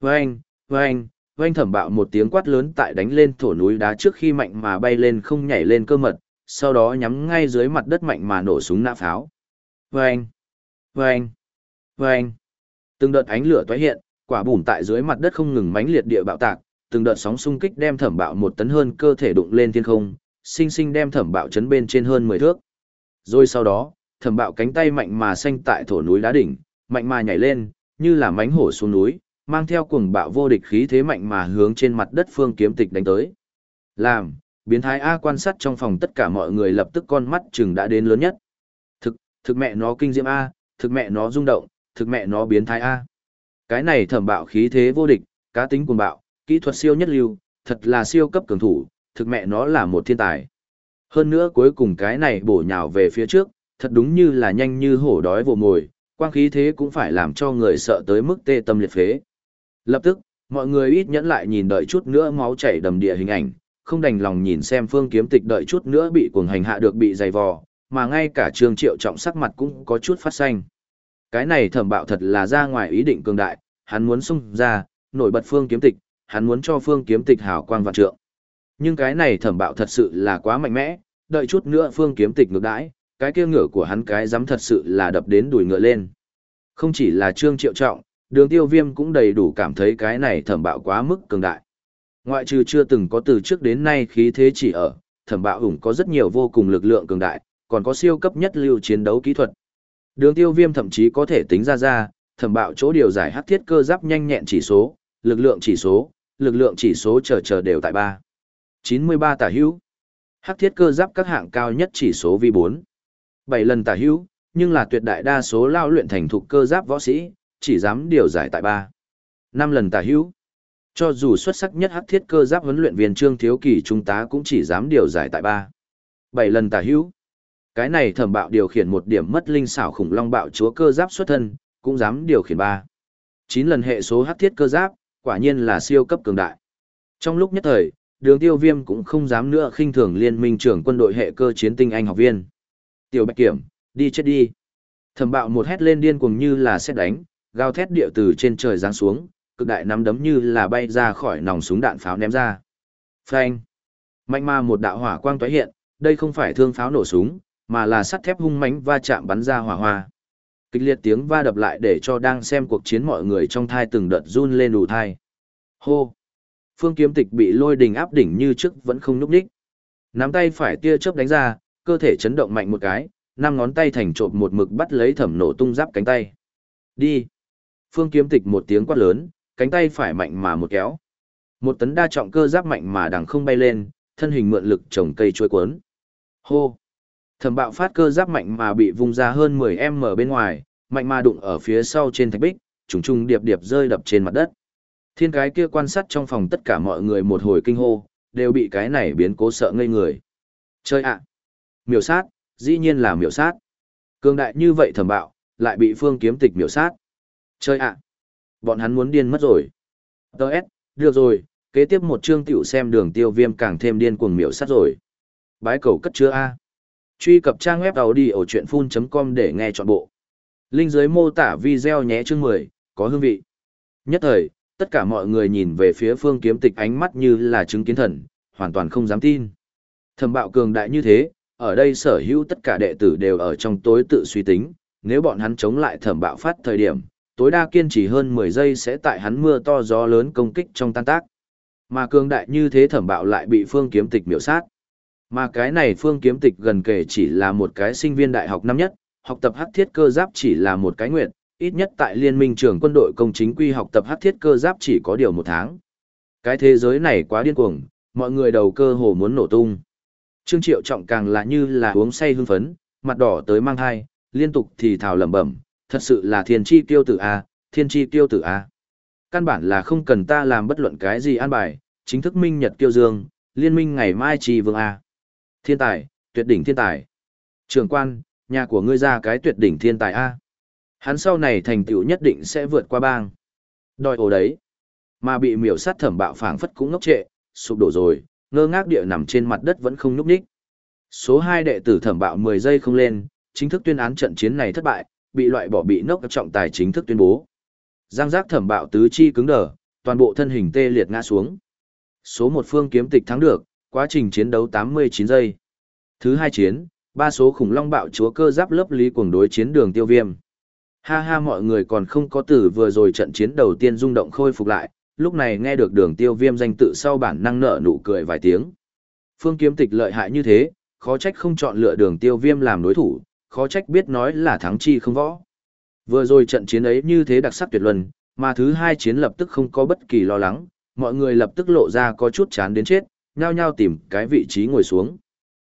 Vâng, vâng, vâng thẩm bạo một tiếng quát lớn tại đánh lên thổ núi đá trước khi mạnh mà bay lên không nhảy lên cơ mật, sau đó nhắm ngay dưới mặt đất mạnh mà nổ súng nã pháo. Vâng, vâng, vâng. Từng đợt ánh lửa toái hiện, quả bùm tại dưới mặt đất không ngừng mãnh liệt địa bạo tạc, từng đợt sóng xung kích đem thẩm bạo một tấn hơn cơ thể đụng lên thiên không, sinh sinh đem thẩm bạo chấn bên trên hơn 10 thước. Rồi sau đó, thẩm bạo cánh tay mạnh mà xanh tại thổ núi đá đỉnh, mạnh mà nhảy lên, như là mánh hổ xuống núi, mang theo cuồng bạo vô địch khí thế mạnh mà hướng trên mặt đất phương kiếm tịch đánh tới. Làm, biến thái A quan sát trong phòng tất cả mọi người lập tức con mắt chừng đã đến lớn nhất. Thực, thực mẹ nó kinh diễm A, thực mẹ nó rung động, thực mẹ nó biến thái A. Cái này thẩm bạo khí thế vô địch, cá tính cuồng bạo, kỹ thuật siêu nhất lưu, thật là siêu cấp cường thủ, thực mẹ nó là một thiên tài. Hơn nữa cuối cùng cái này bổ nhào về phía trước, thật đúng như là nhanh như hổ đói vồ mồi, quang khí thế cũng phải làm cho người sợ tới mức tê tâm liệt phế. Lập tức, mọi người ít nhẫn lại nhìn đợi chút nữa máu chảy đầm địa hình ảnh, không đành lòng nhìn xem phương kiếm tịch đợi chút nữa bị cuồng hành hạ được bị dày vò, mà ngay cả trương triệu trọng sắc mặt cũng có chút phát xanh. Cái này thẩm bạo thật là ra ngoài ý định cường đại, hắn muốn xung ra, nổi bật phương kiếm tịch, hắn muốn cho phương kiếm tịch hào quang vạn trượng. Nhưng cái này thẩm bạo thật sự là quá mạnh mẽ, đợi chút nữa phương kiếm tịch ngược đãi, cái kia ngựa của hắn cái dám thật sự là đập đến đùi ngựa lên. Không chỉ là trương triệu trọng, đường tiêu viêm cũng đầy đủ cảm thấy cái này thẩm bạo quá mức cường đại. Ngoại trừ chưa từng có từ trước đến nay khí thế chỉ ở, thẩm bạo ủng có rất nhiều vô cùng lực lượng cường đại, còn có siêu cấp nhất lưu chiến đấu kỹ thuật. Đường tiêu viêm thậm chí có thể tính ra ra, thẩm bạo chỗ điều giải hắc thiết cơ giáp nhanh nhẹn chỉ số, lực lượng chỉ số, lực lượng chỉ số chờ chờ đều tại 3. 93 tả hữu. Hắc thiết cơ giáp các hạng cao nhất chỉ số vi 4. 7 lần tả hữu, nhưng là tuyệt đại đa số lao luyện thành thục cơ giáp võ sĩ, chỉ dám điều giải tại 3. 5 lần tả hữu. Cho dù xuất sắc nhất hắc thiết cơ giáp huấn luyện viên Trương Thiếu Kỳ trung tá cũng chỉ dám điều giải tại 3. 7 lần tả hữu. Cái này thẩm bạo điều khiển một điểm mất linh xảo khủng long bạo chúa cơ giáp xuất thân, cũng dám điều khiển 3. 9 lần hệ số hắc thiết cơ giáp, quả nhiên là siêu cấp cường đại. Trong lúc nhất thời, đường tiêu viêm cũng không dám nữa khinh thường liên minh trưởng quân đội hệ cơ chiến tinh anh học viên. Tiểu bạch kiểm, đi chết đi. Thẩm bạo một hét lên điên cuồng như là xét đánh, gào thét địa từ trên trời giáng xuống, cực đại nắm đấm như là bay ra khỏi nòng súng đạn pháo ném ra. Phanh. Mạnh ma một đạo hỏa quang tóe hiện, đây không phải thương pháo nổ súng, mà là sắt thép hung mãnh va chạm bắn ra hỏa hoa. Kịch liệt tiếng va đập lại để cho đang xem cuộc chiến mọi người trong thai từng đợt run lên đủ thai. Hô! Phương kiếm tịch bị lôi đình áp đỉnh như trước vẫn không núp đích. Nắm tay phải tia chớp đánh ra, cơ thể chấn động mạnh một cái, năm ngón tay thành trộm một mực bắt lấy thẩm nổ tung giáp cánh tay. Đi! Phương kiếm tịch một tiếng quát lớn, cánh tay phải mạnh mà một kéo. Một tấn đa trọng cơ giáp mạnh mà đằng không bay lên, thân hình mượn lực trồng cây chuối cuốn. Hô! Thẩm bạo phát cơ giáp mạnh mà bị vung ra hơn 10m bên ngoài, mạnh mà đụng ở phía sau trên thạch bích, trùng trùng điệp điệp rơi đập trên mặt đất. Thiên cái kia quan sát trong phòng tất cả mọi người một hồi kinh hô, đều bị cái này biến cố sợ ngây người. Chơi ạ! Miểu sát, dĩ nhiên là miểu sát. Cương đại như vậy thẩm bạo, lại bị phương kiếm tịch miểu sát. Chơi ạ! Bọn hắn muốn điên mất rồi. Đợt, được rồi, kế tiếp một chương tiểu xem đường tiêu viêm càng thêm điên cuồng miểu sát rồi. Bái cầu cất chứa A. Truy cập trang web đầu đi ở chuyện full.com để nghe trọn bộ. Linh dưới mô tả video nhé chương 10, có hương vị. Nhất thời, tất cả mọi người nhìn về phía phương kiếm tịch ánh mắt như là chứng kiến thần, hoàn toàn không dám tin. Thẩm bạo cường đại như thế, ở đây sở hữu tất cả đệ tử đều ở trong tối tự suy tính, nếu bọn hắn chống lại thẩm bạo phát thời điểm, tối đa kiên trì hơn 10 giây sẽ tại hắn mưa to gió lớn công kích trong tan tác. Mà cường đại như thế thẩm bạo lại bị phương kiếm tịch miểu sát. Mà cái này phương kiếm tịch gần kể chỉ là một cái sinh viên đại học năm nhất, học tập hắc thiết cơ giáp chỉ là một cái nguyện, ít nhất tại liên minh trường quân đội công chính quy học tập hắc thiết cơ giáp chỉ có điều một tháng. Cái thế giới này quá điên cuồng, mọi người đầu cơ hồ muốn nổ tung. Trương Triệu Trọng càng là như là uống say hưng phấn, mặt đỏ tới mang hai, liên tục thì thào lẩm bẩm, thật sự là thiên chi tiêu tử A, thiên chi tiêu tử A. Căn bản là không cần ta làm bất luận cái gì an bài, chính thức minh nhật tiêu dương, liên minh ngày mai trì vương A. Thiên tài, tuyệt đỉnh thiên tài. Trường quan, nhà của ngươi ra cái tuyệt đỉnh thiên tài A. Hắn sau này thành tựu nhất định sẽ vượt qua bang. Đòi ổ đấy. Mà bị miểu sát thẩm bạo phảng phất cũng ngốc trệ, sụp đổ rồi, ngơ ngác địa nằm trên mặt đất vẫn không nhúc nhích. Số 2 đệ tử thẩm bạo 10 giây không lên, chính thức tuyên án trận chiến này thất bại, bị loại bỏ bị nốc trọng tài chính thức tuyên bố. Giang giác thẩm bạo tứ chi cứng đờ, toàn bộ thân hình tê liệt ngã xuống. Số 1 phương kiếm tịch thắng được, quá trình chiến đấu 89 giây. Thứ hai chiến, ba số khủng long bạo chúa cơ giáp lớp lý cuồng đối chiến đường tiêu viêm. Ha ha mọi người còn không có tử vừa rồi trận chiến đầu tiên rung động khôi phục lại, lúc này nghe được đường tiêu viêm danh tự sau bản năng nở nụ cười vài tiếng. Phương kiếm tịch lợi hại như thế, khó trách không chọn lựa đường tiêu viêm làm đối thủ, khó trách biết nói là thắng chi không võ. Vừa rồi trận chiến ấy như thế đặc sắc tuyệt luân, mà thứ hai chiến lập tức không có bất kỳ lo lắng, mọi người lập tức lộ ra có chút chán đến chết, nhao nhao tìm cái vị trí ngồi xuống.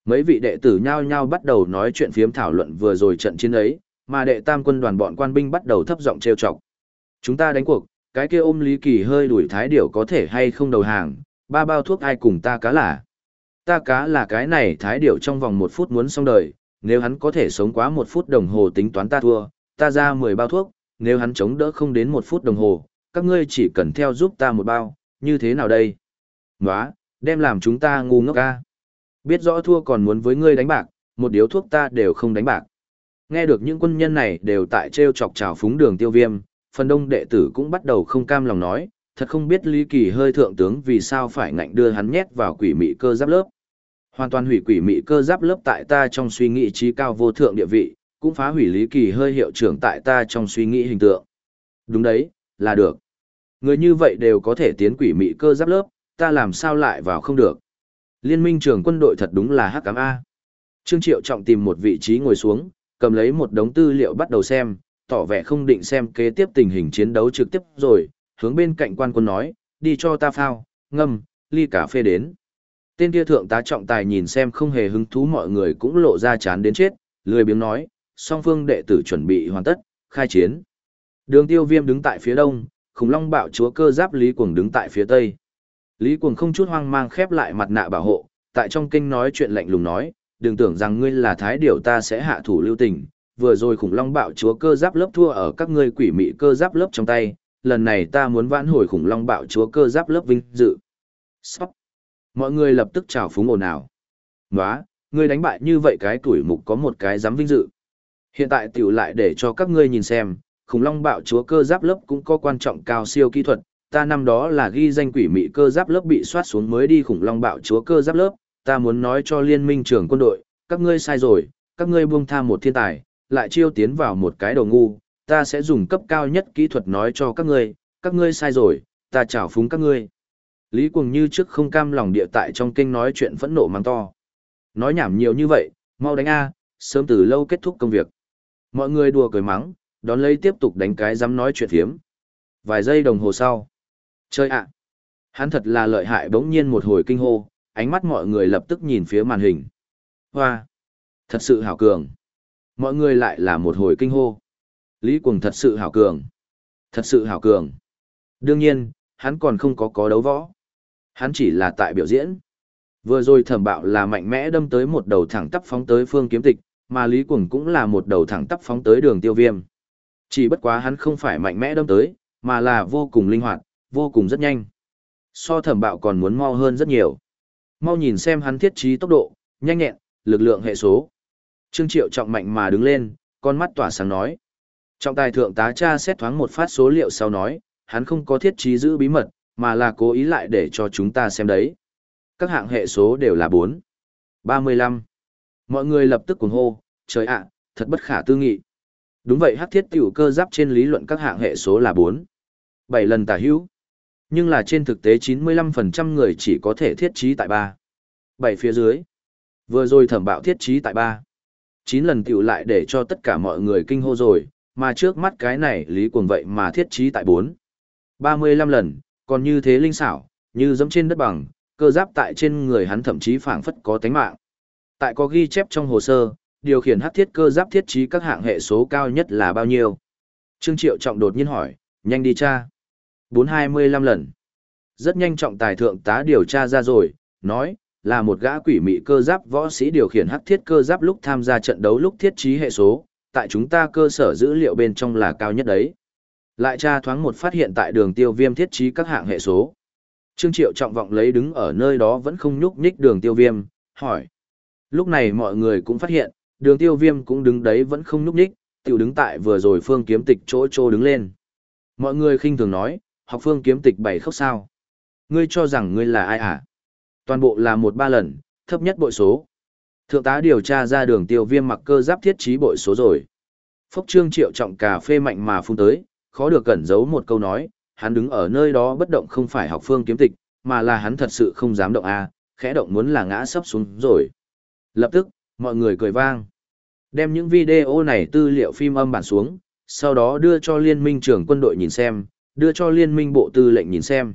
Mấy vị đệ tử nhao nhao bắt đầu nói chuyện phiếm thảo luận vừa rồi trận chiến ấy, mà đệ tam quân đoàn bọn quan binh bắt đầu thấp giọng trêu chọc. Chúng ta đánh cuộc, cái kia ôm Lý Kỳ hơi đuổi thái điểu có thể hay không đầu hàng, ba bao thuốc ai cùng ta cá là. Ta cá là cái này thái điểu trong vòng một phút muốn xong đời, nếu hắn có thể sống quá một phút đồng hồ tính toán ta thua, ta ra 10 bao thuốc, nếu hắn chống đỡ không đến một phút đồng hồ, các ngươi chỉ cần theo giúp ta một bao, như thế nào đây? Nóa, Đem làm chúng ta ngu ngốc ca. Biết rõ thua còn muốn với ngươi đánh bạc, một điếu thuốc ta đều không đánh bạc. Nghe được những quân nhân này đều tại treo chọc trào phúng đường tiêu viêm, phần đông đệ tử cũng bắt đầu không cam lòng nói, thật không biết Lý Kỳ hơi thượng tướng vì sao phải ngạnh đưa hắn nhét vào quỷ mị cơ giáp lớp. Hoàn toàn hủy quỷ mị cơ giáp lớp tại ta trong suy nghĩ trí cao vô thượng địa vị, cũng phá hủy Lý Kỳ hơi hiệu trưởng tại ta trong suy nghĩ hình tượng. Đúng đấy, là được. Người như vậy đều có thể tiến quỷ mị cơ giáp lớp, ta làm sao lại vào không được. Liên minh trường quân đội thật đúng là hắc cám A. Trương Triệu Trọng tìm một vị trí ngồi xuống, cầm lấy một đống tư liệu bắt đầu xem, tỏ vẻ không định xem kế tiếp tình hình chiến đấu trực tiếp rồi, hướng bên cạnh quan quân nói, đi cho ta phao, ngâm, ly cà phê đến. Tên kia thượng tá trọng tài nhìn xem không hề hứng thú mọi người cũng lộ ra chán đến chết, lười biếng nói, song phương đệ tử chuẩn bị hoàn tất, khai chiến. Đường tiêu viêm đứng tại phía đông, khủng long bạo chúa cơ giáp Lý Cuồng đứng tại phía tây. Lý Cuồng không chút hoang mang khép lại mặt nạ bảo hộ, tại trong kinh nói chuyện lạnh lùng nói, đừng tưởng rằng ngươi là thái điều ta sẽ hạ thủ lưu tình. Vừa rồi khủng long bạo chúa cơ giáp lớp thua ở các ngươi quỷ mị cơ giáp lớp trong tay, lần này ta muốn vãn hồi khủng long bạo chúa cơ giáp lớp vinh dự. Sóc. Mọi người lập tức chào phúng ồn ào. Nóa, ngươi đánh bại như vậy cái tuổi mục có một cái dám vinh dự. Hiện tại tiểu lại để cho các ngươi nhìn xem, khủng long bạo chúa cơ giáp lớp cũng có quan trọng cao siêu kỹ thuật. Ta năm đó là ghi danh quỷ mị cơ giáp lớp bị soát xuống mới đi khủng long bạo chúa cơ giáp lớp. Ta muốn nói cho liên minh trưởng quân đội, các ngươi sai rồi, các ngươi buông tha một thiên tài, lại chiêu tiến vào một cái đầu ngu. Ta sẽ dùng cấp cao nhất kỹ thuật nói cho các ngươi, các ngươi sai rồi, ta chảo phúng các ngươi. Lý Cuồng như trước không cam lòng địa tại trong kinh nói chuyện phẫn nộ mang to. Nói nhảm nhiều như vậy, mau đánh A, sớm từ lâu kết thúc công việc. Mọi người đùa cười mắng, đón lấy tiếp tục đánh cái dám nói chuyện thiếm. Vài giây đồng hồ sau. Chơi ạ! Hắn thật là lợi hại bỗng nhiên một hồi kinh hô, ánh mắt mọi người lập tức nhìn phía màn hình. Hoa! Thật sự hảo cường! Mọi người lại là một hồi kinh hô. Lý Cuồng thật sự hảo cường! Thật sự hảo cường! Đương nhiên, hắn còn không có có đấu võ. Hắn chỉ là tại biểu diễn. Vừa rồi thẩm bạo là mạnh mẽ đâm tới một đầu thẳng tắp phóng tới phương kiếm tịch, mà Lý Cuồng cũng là một đầu thẳng tắp phóng tới đường tiêu viêm. Chỉ bất quá hắn không phải mạnh mẽ đâm tới, mà là vô cùng linh hoạt, vô cùng rất nhanh. So thẩm bạo còn muốn mau hơn rất nhiều. Mau nhìn xem hắn thiết trí tốc độ, nhanh nhẹn, lực lượng hệ số. Trương Triệu trọng mạnh mà đứng lên, con mắt tỏa sáng nói. Trọng tài thượng tá cha xét thoáng một phát số liệu sau nói, hắn không có thiết trí giữ bí mật, mà là cố ý lại để cho chúng ta xem đấy. Các hạng hệ số đều là 4. 35. Mọi người lập tức cuồng hô, trời ạ, thật bất khả tư nghị. Đúng vậy hắc thiết tiểu cơ giáp trên lý luận các hạng hệ số là 4. 7 lần tả hữu. Nhưng là trên thực tế 95% người chỉ có thể thiết trí tại 3. 7 phía dưới. Vừa rồi thẩm bạo thiết trí tại 3. Chín lần tiểu lại để cho tất cả mọi người kinh hô rồi, mà trước mắt cái này lý cuồng vậy mà thiết trí tại 4. 35 lần, còn như thế linh xảo, như dẫm trên đất bằng, cơ giáp tại trên người hắn thậm chí phảng phất có tánh mạng. Tại có ghi chép trong hồ sơ, điều khiển hắc thiết cơ giáp thiết trí các hạng hệ số cao nhất là bao nhiêu? Trương Triệu Trọng đột nhiên hỏi, nhanh đi cha. 425 lần. Rất nhanh trọng tài thượng tá điều tra ra rồi, nói, là một gã quỷ mị cơ giáp võ sĩ điều khiển hắc thiết cơ giáp lúc tham gia trận đấu lúc thiết trí hệ số, tại chúng ta cơ sở dữ liệu bên trong là cao nhất đấy. Lại tra thoáng một phát hiện tại đường tiêu viêm thiết trí các hạng hệ số. Trương Triệu trọng vọng lấy đứng ở nơi đó vẫn không nhúc nhích đường tiêu viêm, hỏi. Lúc này mọi người cũng phát hiện, đường tiêu viêm cũng đứng đấy vẫn không nhúc nhích, tiểu đứng tại vừa rồi phương kiếm tịch chỗ chỗ đứng lên. Mọi người khinh thường nói, học phương kiếm tịch bảy khóc sao. Ngươi cho rằng ngươi là ai hả? Toàn bộ là một ba lần, thấp nhất bội số. Thượng tá điều tra ra đường tiêu viêm mặc cơ giáp thiết trí bội số rồi. Phốc trương triệu trọng cà phê mạnh mà phun tới, khó được cẩn giấu một câu nói, hắn đứng ở nơi đó bất động không phải học phương kiếm tịch, mà là hắn thật sự không dám động a, khẽ động muốn là ngã sấp xuống rồi. Lập tức, mọi người cười vang. Đem những video này tư liệu phim âm bản xuống, sau đó đưa cho liên minh trưởng quân đội nhìn xem, đưa cho liên minh bộ tư lệnh nhìn xem.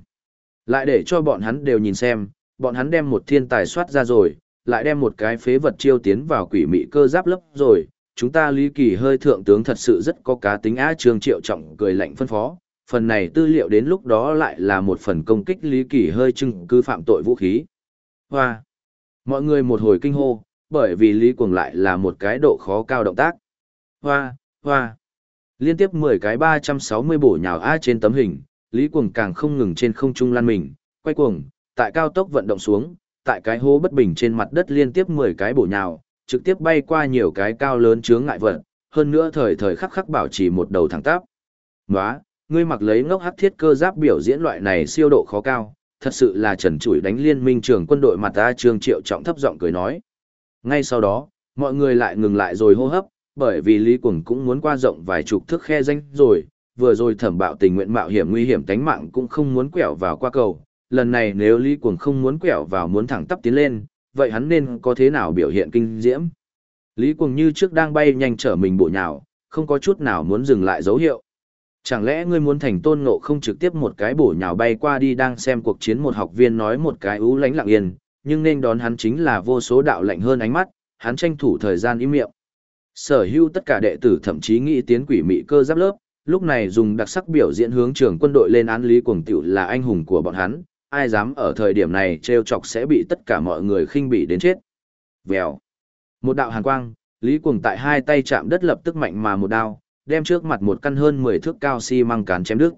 Lại để cho bọn hắn đều nhìn xem, bọn hắn đem một thiên tài soát ra rồi, lại đem một cái phế vật chiêu tiến vào quỷ mị cơ giáp lấp rồi, chúng ta lý kỳ hơi thượng tướng thật sự rất có cá tính á trường triệu trọng cười lạnh phân phó. Phần này tư liệu đến lúc đó lại là một phần công kích lý kỳ hơi chứng cứ phạm tội vũ khí. Hoa! Mọi người một hồi kinh hô bởi vì lý cuồng lại là một cái độ khó cao động tác. Hoa! Hoa! Liên tiếp mười cái ba trăm sáu mươi bổ nhào a trên tấm hình lý cuồng càng không ngừng trên không trung lan mình. Quay cuồng tại cao tốc vận động xuống, tại cái hố bất bình trên mặt đất liên tiếp 10 cái bổ nhào, trực tiếp bay qua nhiều cái cao lớn chướng ngại vật, hơn nữa thời thời khắc khắc bảo trì một đầu thẳng tắp. Nóa, ngươi mặc lấy ngốc hắc thiết cơ giáp biểu diễn loại này siêu độ khó cao, thật sự là trần trụi đánh liên minh trưởng quân đội mặt ta trương triệu trọng thấp giọng cười nói. Ngay sau đó, mọi người lại ngừng lại rồi hô hấp, bởi vì Lý Quẩn cũng muốn qua rộng vài chục thước khe danh rồi, vừa rồi thẩm bạo tình nguyện mạo hiểm nguy hiểm tánh mạng cũng không muốn quẹo vào qua cầu. Lần này nếu Lý Quần không muốn quẹo vào muốn thẳng tắp tiến lên, vậy hắn nên có thế nào biểu hiện kinh diễm? Lý Quần như trước đang bay nhanh trở mình bộ nhào, không có chút nào muốn dừng lại dấu hiệu. Chẳng lẽ ngươi muốn thành tôn ngộ không trực tiếp một cái bổ nhào bay qua đi đang xem cuộc chiến một học viên nói một cái ú lánh lặng yên, nhưng nên đón hắn chính là vô số đạo lạnh hơn ánh mắt, hắn tranh thủ thời gian im miệng. Sở hữu tất cả đệ tử thậm chí nghĩ tiến quỷ mị cơ giáp lớp, lúc này dùng đặc sắc biểu diễn hướng trường quân đội lên án lý cuồng tiểu là anh hùng của bọn hắn, ai dám ở thời điểm này trêu chọc sẽ bị tất cả mọi người khinh bỉ đến chết. Vèo. Một đạo hàn quang, Lý Cuồng tại hai tay chạm đất lập tức mạnh mà một đao, đem trước mặt một căn hơn 10 thước cao xi măng cán chém đứt.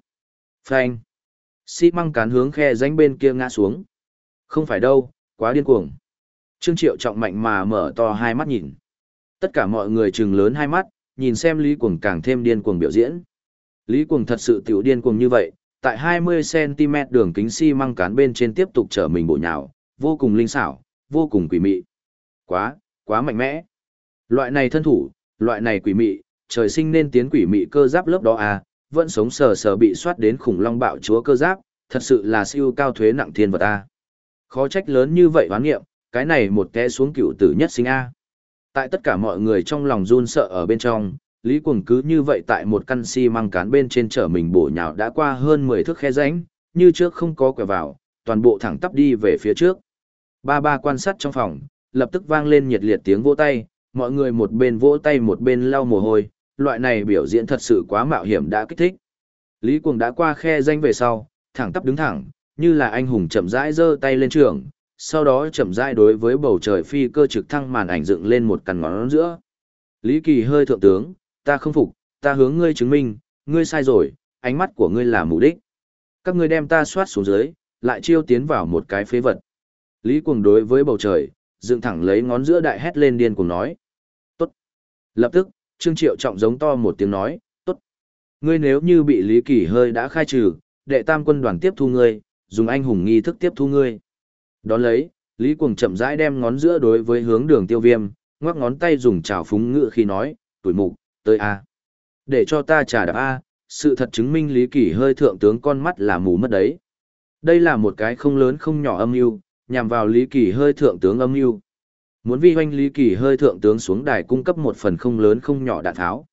Phanh. Xi măng cán hướng khe rãnh bên kia ngã xuống. Không phải đâu, quá điên cuồng. Trương Triệu trọng mạnh mà mở to hai mắt nhìn. Tất cả mọi người trừng lớn hai mắt, nhìn xem Lý Cuồng càng thêm điên cuồng biểu diễn. Lý Cuồng thật sự tiểu điên cuồng như vậy, tại 20cm đường kính xi măng cán bên trên tiếp tục trở mình bộ nhào, vô cùng linh xảo, vô cùng quỷ mị. Quá, quá mạnh mẽ. Loại này thân thủ, loại này quỷ mị, trời sinh nên tiến quỷ mị cơ giáp lớp đó à, vẫn sống sờ sờ bị soát đến khủng long bạo chúa cơ giáp, thật sự là siêu cao thuế nặng thiên vật a. Khó trách lớn như vậy hoán nghiệm, cái này một té xuống cựu tử nhất sinh a. Tại tất cả mọi người trong lòng run sợ ở bên trong, Lý Cuồng cứ như vậy tại một căn xi si măng cán bên trên chở mình bổ nhào đã qua hơn 10 thước khe rãnh, như trước không có quẹo vào, toàn bộ thẳng tắp đi về phía trước. Ba ba quan sát trong phòng, lập tức vang lên nhiệt liệt tiếng vỗ tay, mọi người một bên vỗ tay một bên lau mồ hôi, loại này biểu diễn thật sự quá mạo hiểm đã kích thích. Lý Cuồng đã qua khe danh về sau, thẳng tắp đứng thẳng, như là anh hùng chậm rãi giơ tay lên trường, sau đó chậm rãi đối với bầu trời phi cơ trực thăng màn ảnh dựng lên một cằn ngón giữa. Lý Kỳ hơi thượng tướng, ta không phục, ta hướng ngươi chứng minh, ngươi sai rồi, ánh mắt của ngươi là mục đích. Các ngươi đem ta soát xuống dưới, lại chiêu tiến vào một cái phế vật. Lý Cuồng đối với bầu trời, dựng thẳng lấy ngón giữa đại hét lên điên cuồng nói. Tốt. Lập tức, Trương Triệu Trọng giống to một tiếng nói, tốt. Ngươi nếu như bị Lý Kỳ hơi đã khai trừ, đệ tam quân đoàn tiếp thu ngươi, dùng anh hùng nghi thức tiếp thu ngươi. Đón lấy, Lý Cuồng chậm rãi đem ngón giữa đối với hướng đường tiêu viêm, ngoắc ngón tay dùng trào phúng ngựa khi nói, tuổi mục, tới A. Để cho ta trả đạp A, sự thật chứng minh Lý Kỳ hơi thượng tướng con mắt là mù mất đấy. Đây là một cái không lớn không nhỏ âm mưu nhằm vào Lý Kỳ hơi thượng tướng âm mưu Muốn vi hoanh Lý Kỳ hơi thượng tướng xuống đài cung cấp một phần không lớn không nhỏ đạn tháo.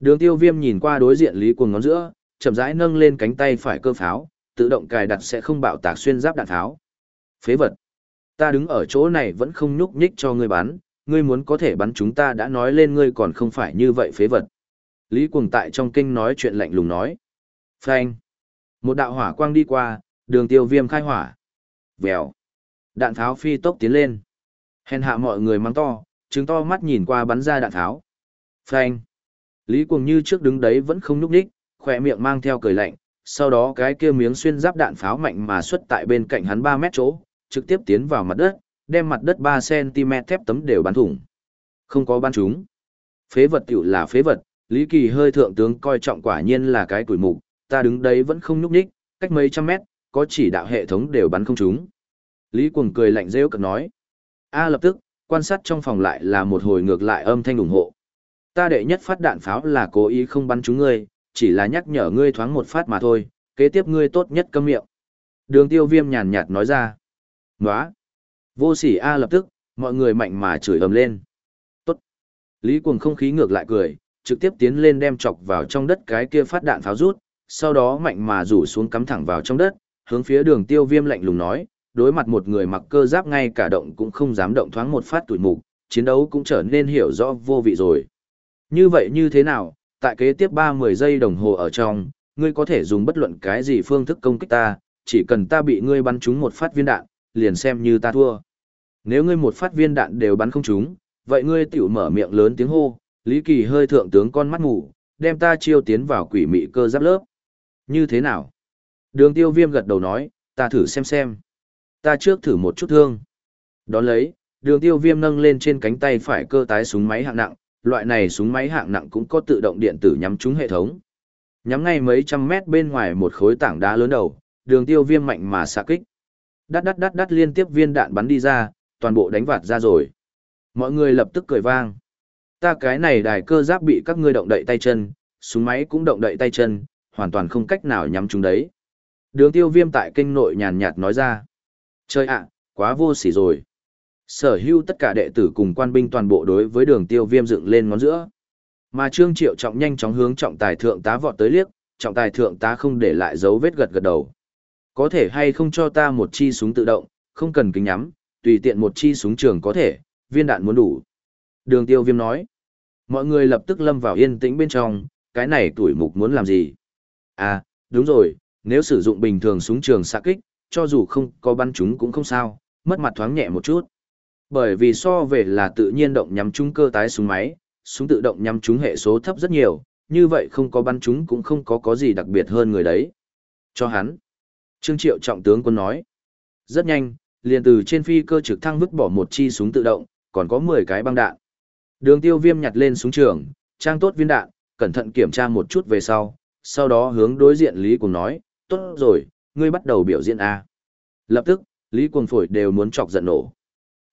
Đường tiêu viêm nhìn qua đối diện Lý Cuồng ngón giữa, chậm rãi nâng lên cánh tay phải cơ pháo, tự động cài đặt sẽ không bạo tạc xuyên giáp đạn tháo. Phế vật. Ta đứng ở chỗ này vẫn không nhúc nhích cho ngươi bán ngươi muốn có thể bắn chúng ta đã nói lên ngươi còn không phải như vậy phế vật. Lý Cuồng tại trong kinh nói chuyện lạnh lùng nói. Phanh. Một đạo hỏa quang đi qua, đường tiêu viêm khai hỏa. Vèo. Đạn tháo phi tốc tiến lên. Hèn hạ mọi người mắng to, trứng to mắt nhìn qua bắn ra đạn tháo. Phanh. Lý Cuồng như trước đứng đấy vẫn không nhúc đích, khỏe miệng mang theo cười lạnh, sau đó cái kia miếng xuyên giáp đạn pháo mạnh mà xuất tại bên cạnh hắn 3 mét chỗ, trực tiếp tiến vào mặt đất, đem mặt đất 3cm thép tấm đều bắn thủng. Không có bắn chúng. Phế vật tiểu là phế vật, Lý Kỳ hơi thượng tướng coi trọng quả nhiên là cái tuổi mục, ta đứng đấy vẫn không nhúc nhích, cách mấy trăm mét, có chỉ đạo hệ thống đều bắn không chúng. Lý Cuồng cười lạnh rêu cực nói. A lập tức, quan sát trong phòng lại là một hồi ngược lại âm thanh ủng hộ. Ta đệ nhất phát đạn pháo là cố ý không bắn chúng ngươi, chỉ là nhắc nhở ngươi thoáng một phát mà thôi, kế tiếp ngươi tốt nhất câm miệng. Đường tiêu viêm nhàn nhạt nói ra. Nóa! Vô sỉ A lập tức, mọi người mạnh mà chửi ầm lên. Tốt! Lý cuồng không khí ngược lại cười, trực tiếp tiến lên đem chọc vào trong đất cái kia phát đạn pháo rút, sau đó mạnh mà rủ xuống cắm thẳng vào trong đất, hướng phía đường tiêu viêm lạnh lùng nói, đối mặt một người mặc cơ giáp ngay cả động cũng không dám động thoáng một phát tuổi mục, chiến đấu cũng trở nên hiểu rõ vô vị rồi. Như vậy như thế nào, tại kế tiếp 30 giây đồng hồ ở trong, ngươi có thể dùng bất luận cái gì phương thức công kích ta, chỉ cần ta bị ngươi bắn trúng một phát viên đạn, liền xem như ta thua. Nếu ngươi một phát viên đạn đều bắn không trúng, vậy ngươi tiểu mở miệng lớn tiếng hô, Lý Kỳ hơi thượng tướng con mắt ngủ, đem ta chiêu tiến vào quỷ mị cơ giáp lớp. Như thế nào? Đường tiêu viêm gật đầu nói, ta thử xem xem. Ta trước thử một chút thương. Đón lấy, đường tiêu viêm nâng lên trên cánh tay phải cơ tái súng máy hạng nặng, loại này súng máy hạng nặng cũng có tự động điện tử nhắm trúng hệ thống. Nhắm ngay mấy trăm mét bên ngoài một khối tảng đá lớn đầu, đường tiêu viêm mạnh mà xạ kích. Đắt đắt đắt đắt liên tiếp viên đạn bắn đi ra, toàn bộ đánh vạt ra rồi. Mọi người lập tức cười vang. Ta cái này đài cơ giáp bị các ngươi động đậy tay chân, súng máy cũng động đậy tay chân, hoàn toàn không cách nào nhắm chúng đấy. Đường tiêu viêm tại kênh nội nhàn nhạt nói ra. Chơi ạ, quá vô sỉ rồi. Sở hữu tất cả đệ tử cùng quan binh toàn bộ đối với đường tiêu viêm dựng lên ngón giữa. Mà Trương Triệu Trọng nhanh chóng hướng trọng tài thượng tá vọt tới liếc, trọng tài thượng tá không để lại dấu vết gật gật đầu. Có thể hay không cho ta một chi súng tự động, không cần kính nhắm, tùy tiện một chi súng trường có thể, viên đạn muốn đủ. Đường tiêu viêm nói. Mọi người lập tức lâm vào yên tĩnh bên trong, cái này tuổi mục muốn làm gì? À, đúng rồi, nếu sử dụng bình thường súng trường xạ kích, cho dù không có bắn chúng cũng không sao, mất mặt thoáng nhẹ một chút. Bởi vì so về là tự nhiên động nhắm trúng cơ tái súng máy, súng tự động nhắm trúng hệ số thấp rất nhiều, như vậy không có bắn chúng cũng không có có gì đặc biệt hơn người đấy. Cho hắn. Trương Triệu trọng tướng quân nói. Rất nhanh, liền từ trên phi cơ trực thăng vứt bỏ một chi súng tự động, còn có 10 cái băng đạn. Đường tiêu viêm nhặt lên súng trường, trang tốt viên đạn, cẩn thận kiểm tra một chút về sau, sau đó hướng đối diện Lý Cuồng nói, tốt rồi, ngươi bắt đầu biểu diễn A. Lập tức, Lý Cuồng phổi đều muốn chọc giận nổ.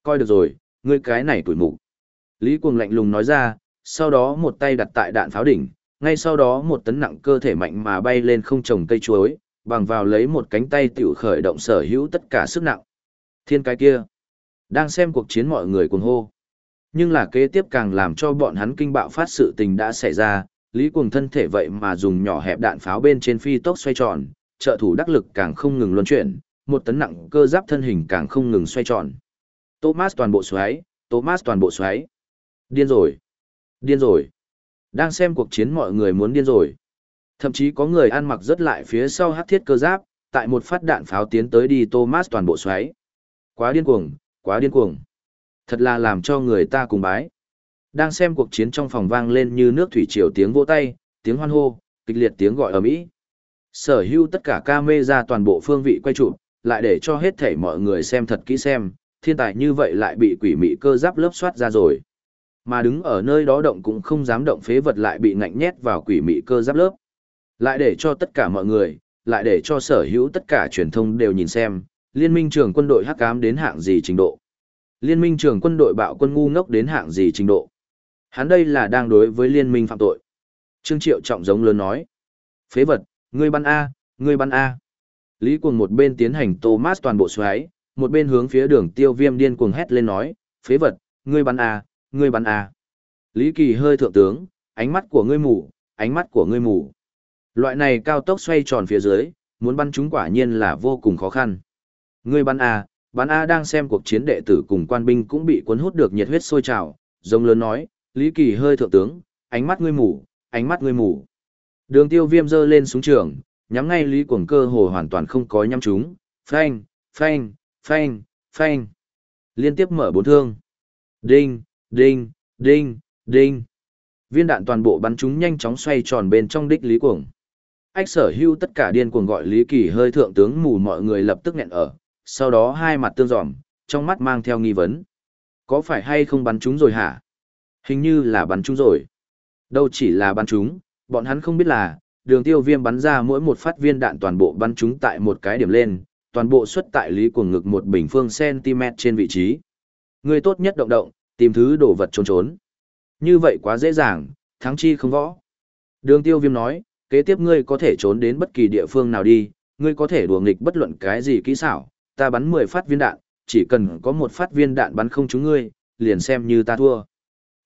Coi được rồi, ngươi cái này tuổi mụ. Lý Cuồng lạnh lùng nói ra, sau đó một tay đặt tại đạn pháo đỉnh, ngay sau đó một tấn nặng cơ thể mạnh mà bay lên không trồng cây chuối, bằng vào lấy một cánh tay tiểu khởi động sở hữu tất cả sức nặng. Thiên cái kia, đang xem cuộc chiến mọi người cuồng hô. Nhưng là kế tiếp càng làm cho bọn hắn kinh bạo phát sự tình đã xảy ra, Lý Cuồng thân thể vậy mà dùng nhỏ hẹp đạn pháo bên trên phi tốc xoay tròn, trợ thủ đắc lực càng không ngừng luân chuyển, một tấn nặng cơ giáp thân hình càng không ngừng xoay tròn. Thomas toàn bộ xoáy, Thomas toàn bộ xoáy. Điên rồi. Điên rồi. Đang xem cuộc chiến mọi người muốn điên rồi. Thậm chí có người ăn mặc rất lại phía sau hắc thiết cơ giáp, tại một phát đạn pháo tiến tới đi Thomas toàn bộ xoáy. Quá điên cuồng, quá điên cuồng. Thật là làm cho người ta cùng bái. Đang xem cuộc chiến trong phòng vang lên như nước thủy triều tiếng vỗ tay, tiếng hoan hô, kịch liệt tiếng gọi ầm ĩ. Sở hữu tất cả camera toàn bộ phương vị quay chụp, lại để cho hết thảy mọi người xem thật kỹ xem, thiên tài như vậy lại bị quỷ mị cơ giáp lớp soát ra rồi. Mà đứng ở nơi đó động cũng không dám động phế vật lại bị ngạnh nhét vào quỷ mị cơ giáp lớp. Lại để cho tất cả mọi người, lại để cho sở hữu tất cả truyền thông đều nhìn xem, liên minh trưởng quân đội hắc ám đến hạng gì trình độ. Liên minh trưởng quân đội bạo quân ngu ngốc đến hạng gì trình độ. Hắn đây là đang đối với liên minh phạm tội. Trương Triệu trọng giống lớn nói. Phế vật, ngươi bắn A, ngươi bắn A. Lý cuồng một bên tiến hành Thomas toàn bộ xoáy, một bên hướng phía đường tiêu viêm điên cuồng hét lên nói, phế vật, ngươi bắn A, ngươi bắn A. Lý Kỳ hơi thượng tướng, ánh mắt của ngươi mù, ánh mắt của ngươi mù. Loại này cao tốc xoay tròn phía dưới, muốn bắn chúng quả nhiên là vô cùng khó khăn. Ngươi bắn A, bắn A đang xem cuộc chiến đệ tử cùng quan binh cũng bị cuốn hút được nhiệt huyết sôi trào, giống lớn nói, Lý Kỳ hơi thượng tướng, ánh mắt ngươi mù, ánh mắt ngươi mù. Đường tiêu viêm dơ lên súng trường, nhắm ngay Lý Cuồng cơ hồ hoàn toàn không có nhắm chúng, phanh, phanh, phanh, phanh. Liên tiếp mở bốn thương. Đinh, đinh, đinh, đinh. Viên đạn toàn bộ bắn chúng nhanh chóng xoay tròn bên trong đích Lý Cuồng. Ách sở hưu tất cả điên cuồng gọi Lý Kỳ hơi thượng tướng mù mọi người lập tức nghẹn ở, sau đó hai mặt tương dòm, trong mắt mang theo nghi vấn. Có phải hay không bắn chúng rồi hả? Hình như là bắn chúng rồi. Đâu chỉ là bắn chúng, bọn hắn không biết là, đường tiêu viêm bắn ra mỗi một phát viên đạn toàn bộ bắn chúng tại một cái điểm lên, toàn bộ xuất tại lý cuồng ngực một bình phương cm trên vị trí. Người tốt nhất động động, tìm thứ đồ vật trốn trốn. Như vậy quá dễ dàng, thắng chi không võ. Đường tiêu viêm nói, kế tiếp ngươi có thể trốn đến bất kỳ địa phương nào đi, ngươi có thể đùa nghịch bất luận cái gì kỹ xảo, ta bắn 10 phát viên đạn, chỉ cần có một phát viên đạn bắn không trúng ngươi, liền xem như ta thua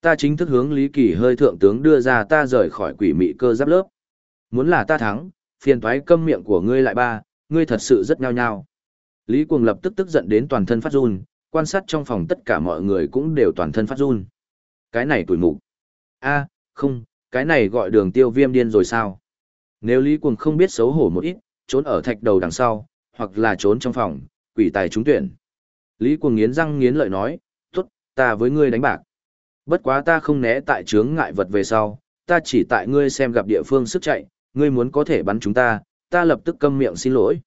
ta chính thức hướng Lý Kỳ hơi thượng tướng đưa ra ta rời khỏi quỷ mị cơ giáp lớp. Muốn là ta thắng, phiền toái câm miệng của ngươi lại ba, ngươi thật sự rất nhao nhao. Lý Cuồng lập tức tức giận đến toàn thân phát run, quan sát trong phòng tất cả mọi người cũng đều toàn thân phát run. Cái này tuổi mục. a không, cái này gọi đường tiêu viêm điên rồi sao? Nếu Lý Cuồng không biết xấu hổ một ít, trốn ở thạch đầu đằng sau, hoặc là trốn trong phòng, quỷ tài trúng tuyển. Lý Cuồng nghiến răng nghiến lợi nói, tốt, ta với ngươi đánh bạc. Bất quá ta không né tại chướng ngại vật về sau, ta chỉ tại ngươi xem gặp địa phương sức chạy, ngươi muốn có thể bắn chúng ta, ta lập tức câm miệng xin lỗi.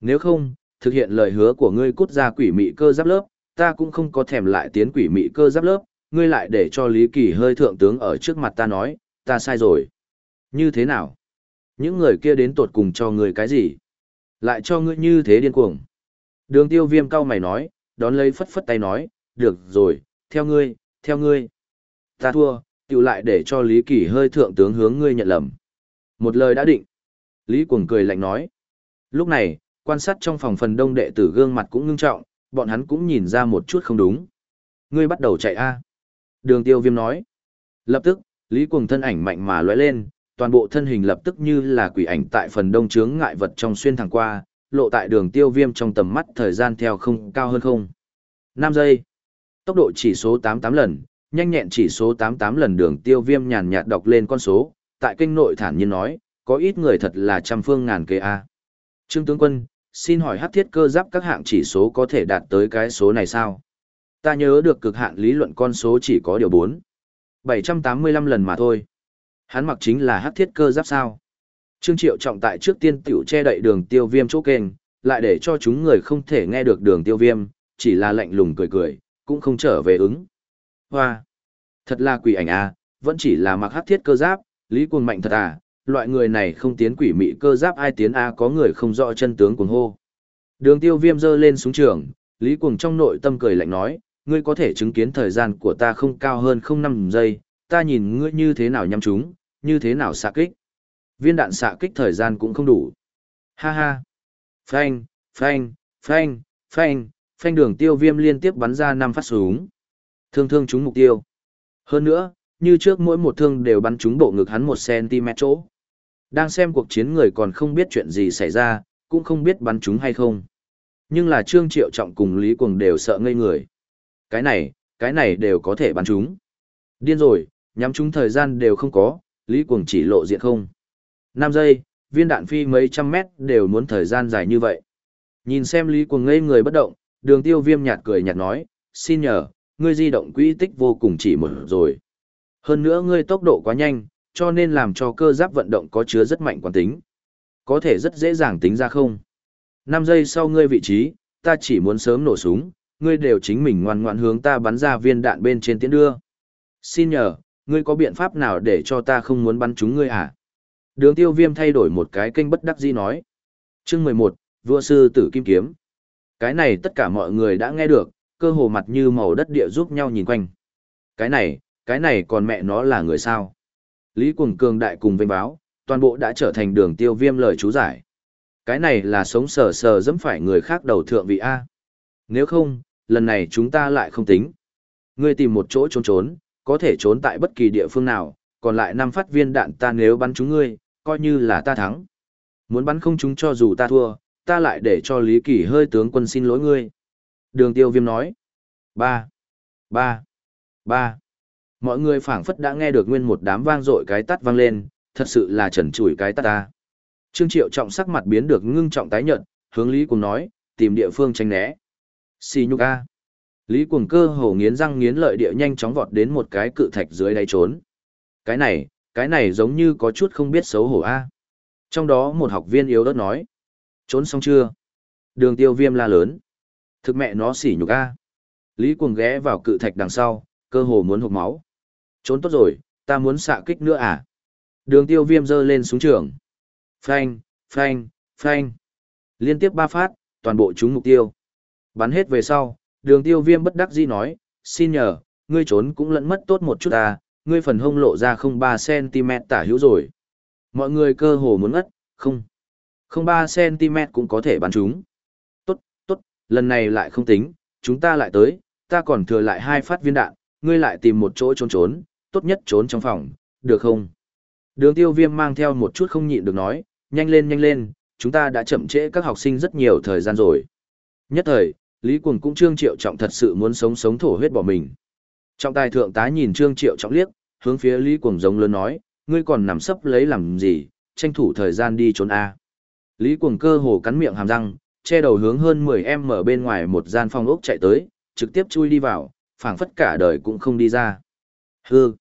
Nếu không, thực hiện lời hứa của ngươi cút ra quỷ mị cơ giáp lớp, ta cũng không có thèm lại tiến quỷ mị cơ giáp lớp, ngươi lại để cho Lý Kỳ hơi thượng tướng ở trước mặt ta nói, ta sai rồi. Như thế nào? Những người kia đến tột cùng cho người cái gì? Lại cho ngươi như thế điên cuồng. Đường tiêu viêm cao mày nói, đón lấy phất phất tay nói, được rồi, theo ngươi, theo ngươi. Ta thua, tiểu lại để cho Lý Kỳ hơi thượng tướng hướng ngươi nhận lầm. Một lời đã định. Lý Cuồng cười lạnh nói. Lúc này, quan sát trong phòng phần đông đệ tử gương mặt cũng ngưng trọng, bọn hắn cũng nhìn ra một chút không đúng. Ngươi bắt đầu chạy a Đường tiêu viêm nói. Lập tức, Lý Cuồng thân ảnh mạnh mà lóe lên, toàn bộ thân hình lập tức như là quỷ ảnh tại phần đông chướng ngại vật trong xuyên thẳng qua, lộ tại đường tiêu viêm trong tầm mắt thời gian theo không cao hơn không. 5 giây. Tốc độ chỉ số 88 lần, nhanh nhẹn chỉ số 88 lần đường tiêu viêm nhàn nhạt đọc lên con số, tại kênh nội thản nhiên nói, có ít người thật là trăm phương ngàn kế A. Trương tướng quân, xin hỏi hát thiết cơ giáp các hạng chỉ số có thể đạt tới cái số này sao? Ta nhớ được cực hạn lý luận con số chỉ có điều 4. 785 lần mà thôi. Hắn mặc chính là hát thiết cơ giáp sao? Trương Triệu trọng tại trước tiên tiểu che đậy đường tiêu viêm chỗ kênh, lại để cho chúng người không thể nghe được đường tiêu viêm, chỉ là lạnh lùng cười cười, cũng không trở về ứng. Hoa! Thật là quỷ ảnh à, vẫn chỉ là mặc hát thiết cơ giáp, lý cuồng mạnh thật à, loại người này không tiến quỷ mị cơ giáp ai tiến a có người không rõ chân tướng cuồng hô. Đường tiêu viêm giơ lên súng trường, lý cuồng trong nội tâm cười lạnh nói, ngươi có thể chứng kiến thời gian của ta không cao hơn không năm giây, ta nhìn ngươi như thế nào nhắm chúng, như thế nào xạ kích. Viên đạn xạ kích thời gian cũng không đủ. Ha ha! Phanh, phanh, phanh, phanh, phanh đường tiêu viêm liên tiếp bắn ra năm phát súng. Thương thương trúng mục tiêu. Hơn nữa, như trước mỗi một thương đều bắn trúng bộ ngực hắn một cm chỗ. Đang xem cuộc chiến người còn không biết chuyện gì xảy ra, cũng không biết bắn trúng hay không. Nhưng là Trương Triệu Trọng cùng Lý Cuồng đều sợ ngây người. Cái này, cái này đều có thể bắn trúng. Điên rồi, nhắm trúng thời gian đều không có, Lý Cuồng chỉ lộ diện không. 5 giây, viên đạn phi mấy trăm mét đều muốn thời gian dài như vậy. Nhìn xem Lý Cuồng ngây người bất động, đường tiêu viêm nhạt cười nhạt nói, xin nhờ, ngươi di động quỹ tích vô cùng chỉ một rồi. Hơn nữa ngươi tốc độ quá nhanh, cho nên làm cho cơ giáp vận động có chứa rất mạnh quán tính. Có thể rất dễ dàng tính ra không? 5 giây sau ngươi vị trí, ta chỉ muốn sớm nổ súng, ngươi đều chính mình ngoan ngoãn hướng ta bắn ra viên đạn bên trên tiến đưa. Xin nhờ, ngươi có biện pháp nào để cho ta không muốn bắn chúng ngươi à? Đường tiêu viêm thay đổi một cái kênh bất đắc dĩ nói. chương 11, vua sư tử kim kiếm. Cái này tất cả mọi người đã nghe được, cơ hồ mặt như màu đất địa giúp nhau nhìn quanh. Cái này, cái này còn mẹ nó là người sao? Lý Cuồng Cường đại cùng vinh báo, toàn bộ đã trở thành đường tiêu viêm lời chú giải. Cái này là sống sờ sờ dẫm phải người khác đầu thượng vị A. Nếu không, lần này chúng ta lại không tính. Ngươi tìm một chỗ trốn trốn, có thể trốn tại bất kỳ địa phương nào, còn lại năm phát viên đạn ta nếu bắn chúng ngươi, coi như là ta thắng. Muốn bắn không chúng cho dù ta thua, ta lại để cho Lý Kỳ hơi tướng quân xin lỗi ngươi. Đường tiêu viêm nói. Ba, ba, ba. Mọi người phảng phất đã nghe được nguyên một đám vang dội cái tắt vang lên, thật sự là trần trụi cái tắt ta. Trương Triệu trọng sắc mặt biến được ngưng trọng tái nhợt, hướng Lý cùng nói, tìm địa phương tránh né. Xì nhục a. Lý Cuồng cơ hồ nghiến răng nghiến lợi địa nhanh chóng vọt đến một cái cự thạch dưới đáy trốn. Cái này, cái này giống như có chút không biết xấu hổ a. Trong đó một học viên yếu ớt nói, trốn xong chưa? Đường tiêu viêm la lớn. Thực mẹ nó xỉ nhục a. Lý Cuồng ghé vào cự thạch đằng sau, cơ hồ muốn hụt máu. Trốn tốt rồi, ta muốn xạ kích nữa à? Đường tiêu viêm giơ lên súng trường. Phanh, phanh, phanh. Liên tiếp ba phát, toàn bộ trúng mục tiêu. Bắn hết về sau, đường tiêu viêm bất đắc dĩ nói, xin nhờ, ngươi trốn cũng lẫn mất tốt một chút à, ngươi phần hông lộ ra không ba cm tả hữu rồi. Mọi người cơ hồ muốn ngất, không. Không ba cm cũng có thể bắn chúng. Tốt, tốt, lần này lại không tính, chúng ta lại tới, ta còn thừa lại hai phát viên đạn, ngươi lại tìm một chỗ trốn trốn, tốt nhất trốn trong phòng, được không? Đường tiêu viêm mang theo một chút không nhịn được nói, nhanh lên nhanh lên, chúng ta đã chậm trễ các học sinh rất nhiều thời gian rồi. Nhất thời, Lý Cuồng cũng Trương Triệu Trọng thật sự muốn sống sống thổ huyết bỏ mình. Trọng tài thượng tá nhìn Trương Triệu Trọng liếc, hướng phía Lý Cuồng giống lớn nói, ngươi còn nằm sấp lấy làm gì, tranh thủ thời gian đi trốn A. Lý Cuồng cơ hồ cắn miệng hàm răng, che đầu hướng hơn 10 em mở bên ngoài một gian phòng ốc chạy tới, trực tiếp chui đi vào, phảng phất cả đời cũng không đi ra. Hư.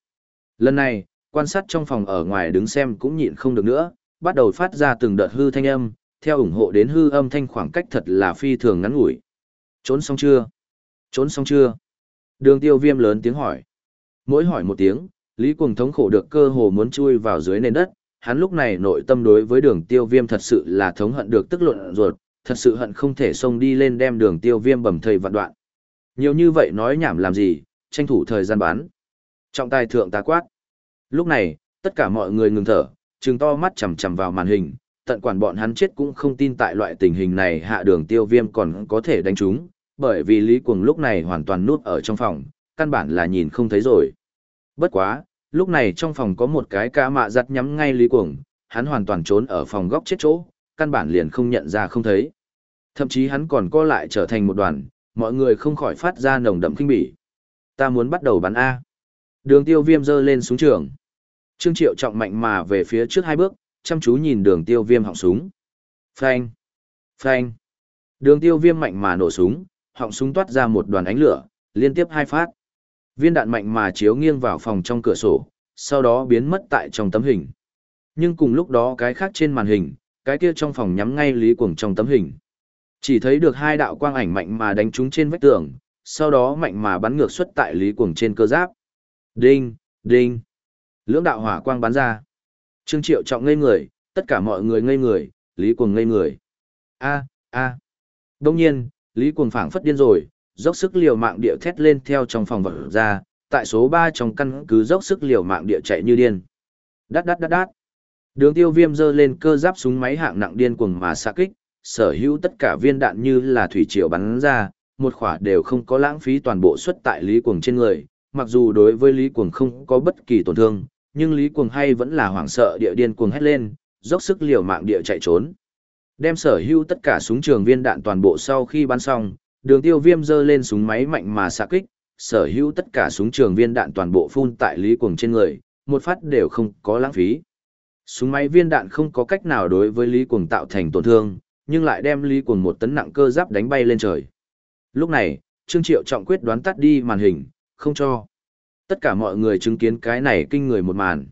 Lần này, quan sát trong phòng ở ngoài đứng xem cũng nhịn không được nữa, bắt đầu phát ra từng đợt hư thanh âm, theo ủng hộ đến hư âm thanh khoảng cách thật là phi thường ngắn ngủi. Trốn xong chưa? Trốn xong chưa? Đường tiêu viêm lớn tiếng hỏi. Mỗi hỏi một tiếng, Lý Cuồng thống khổ được cơ hồ muốn chui vào dưới nền đất, hắn lúc này nội tâm đối với đường tiêu viêm thật sự là thống hận được tức luận ruột, thật sự hận không thể xông đi lên đem đường tiêu viêm bầm thầy vạn đoạn. Nhiều như vậy nói nhảm làm gì, tranh thủ thời gian bán. Trọng tài thượng tá quát. Lúc này, tất cả mọi người ngừng thở, trừng to mắt chằm chằm vào màn hình, tận quản bọn hắn chết cũng không tin tại loại tình hình này hạ đường tiêu viêm còn có thể đánh chúng, bởi vì Lý Cuồng lúc này hoàn toàn núp ở trong phòng, căn bản là nhìn không thấy rồi. Bất quá, lúc này trong phòng có một cái ca mạ giặt nhắm ngay Lý Cuồng, hắn hoàn toàn trốn ở phòng góc chết chỗ, căn bản liền không nhận ra không thấy. Thậm chí hắn còn co lại trở thành một đoàn, mọi người không khỏi phát ra nồng đậm kinh bỉ. Ta muốn bắt đầu bắn A. Đường tiêu viêm giơ lên súng trường. Trương Triệu trọng mạnh mà về phía trước hai bước, chăm chú nhìn đường tiêu viêm họng súng. Phanh! Phanh! Đường tiêu viêm mạnh mà nổ súng, họng súng toát ra một đoàn ánh lửa, liên tiếp hai phát. Viên đạn mạnh mà chiếu nghiêng vào phòng trong cửa sổ, sau đó biến mất tại trong tấm hình. Nhưng cùng lúc đó cái khác trên màn hình, cái kia trong phòng nhắm ngay Lý Cuồng trong tấm hình. Chỉ thấy được hai đạo quang ảnh mạnh mà đánh trúng trên vách tường, sau đó mạnh mà bắn ngược xuất tại Lý Cuồng trên cơ giáp. Đinh, đinh. Lưỡng đạo hỏa quang bắn ra. Trương Triệu trọng ngây người, tất cả mọi người ngây người, Lý Cuồng ngây người. A, a. Đông nhiên, Lý Cuồng phảng phất điên rồi, dốc sức liều mạng địa thét lên theo trong phòng vật ra, tại số 3 trong căn cứ dốc sức liều mạng địa chạy như điên. Đát đát đát đát. Đường tiêu viêm dơ lên cơ giáp súng máy hạng nặng điên cuồng mà xạ kích, sở hữu tất cả viên đạn như là thủy triều bắn ra, một khỏa đều không có lãng phí toàn bộ xuất tại Lý Cuồng trên người, mặc dù đối với Lý Cuồng không có bất kỳ tổn thương, nhưng Lý Cuồng hay vẫn là hoảng sợ địa điên cuồng hét lên, dốc sức liều mạng địa chạy trốn. Đem sở hữu tất cả súng trường viên đạn toàn bộ sau khi bắn xong, đường tiêu viêm giơ lên súng máy mạnh mà xạ kích, sở hữu tất cả súng trường viên đạn toàn bộ phun tại Lý Cuồng trên người, một phát đều không có lãng phí. Súng máy viên đạn không có cách nào đối với Lý Cuồng tạo thành tổn thương, nhưng lại đem Lý Cuồng một tấn nặng cơ giáp đánh bay lên trời. Lúc này, Trương Triệu trọng quyết đoán tắt đi màn hình, không cho. Tất cả mọi người chứng kiến cái này kinh người một màn.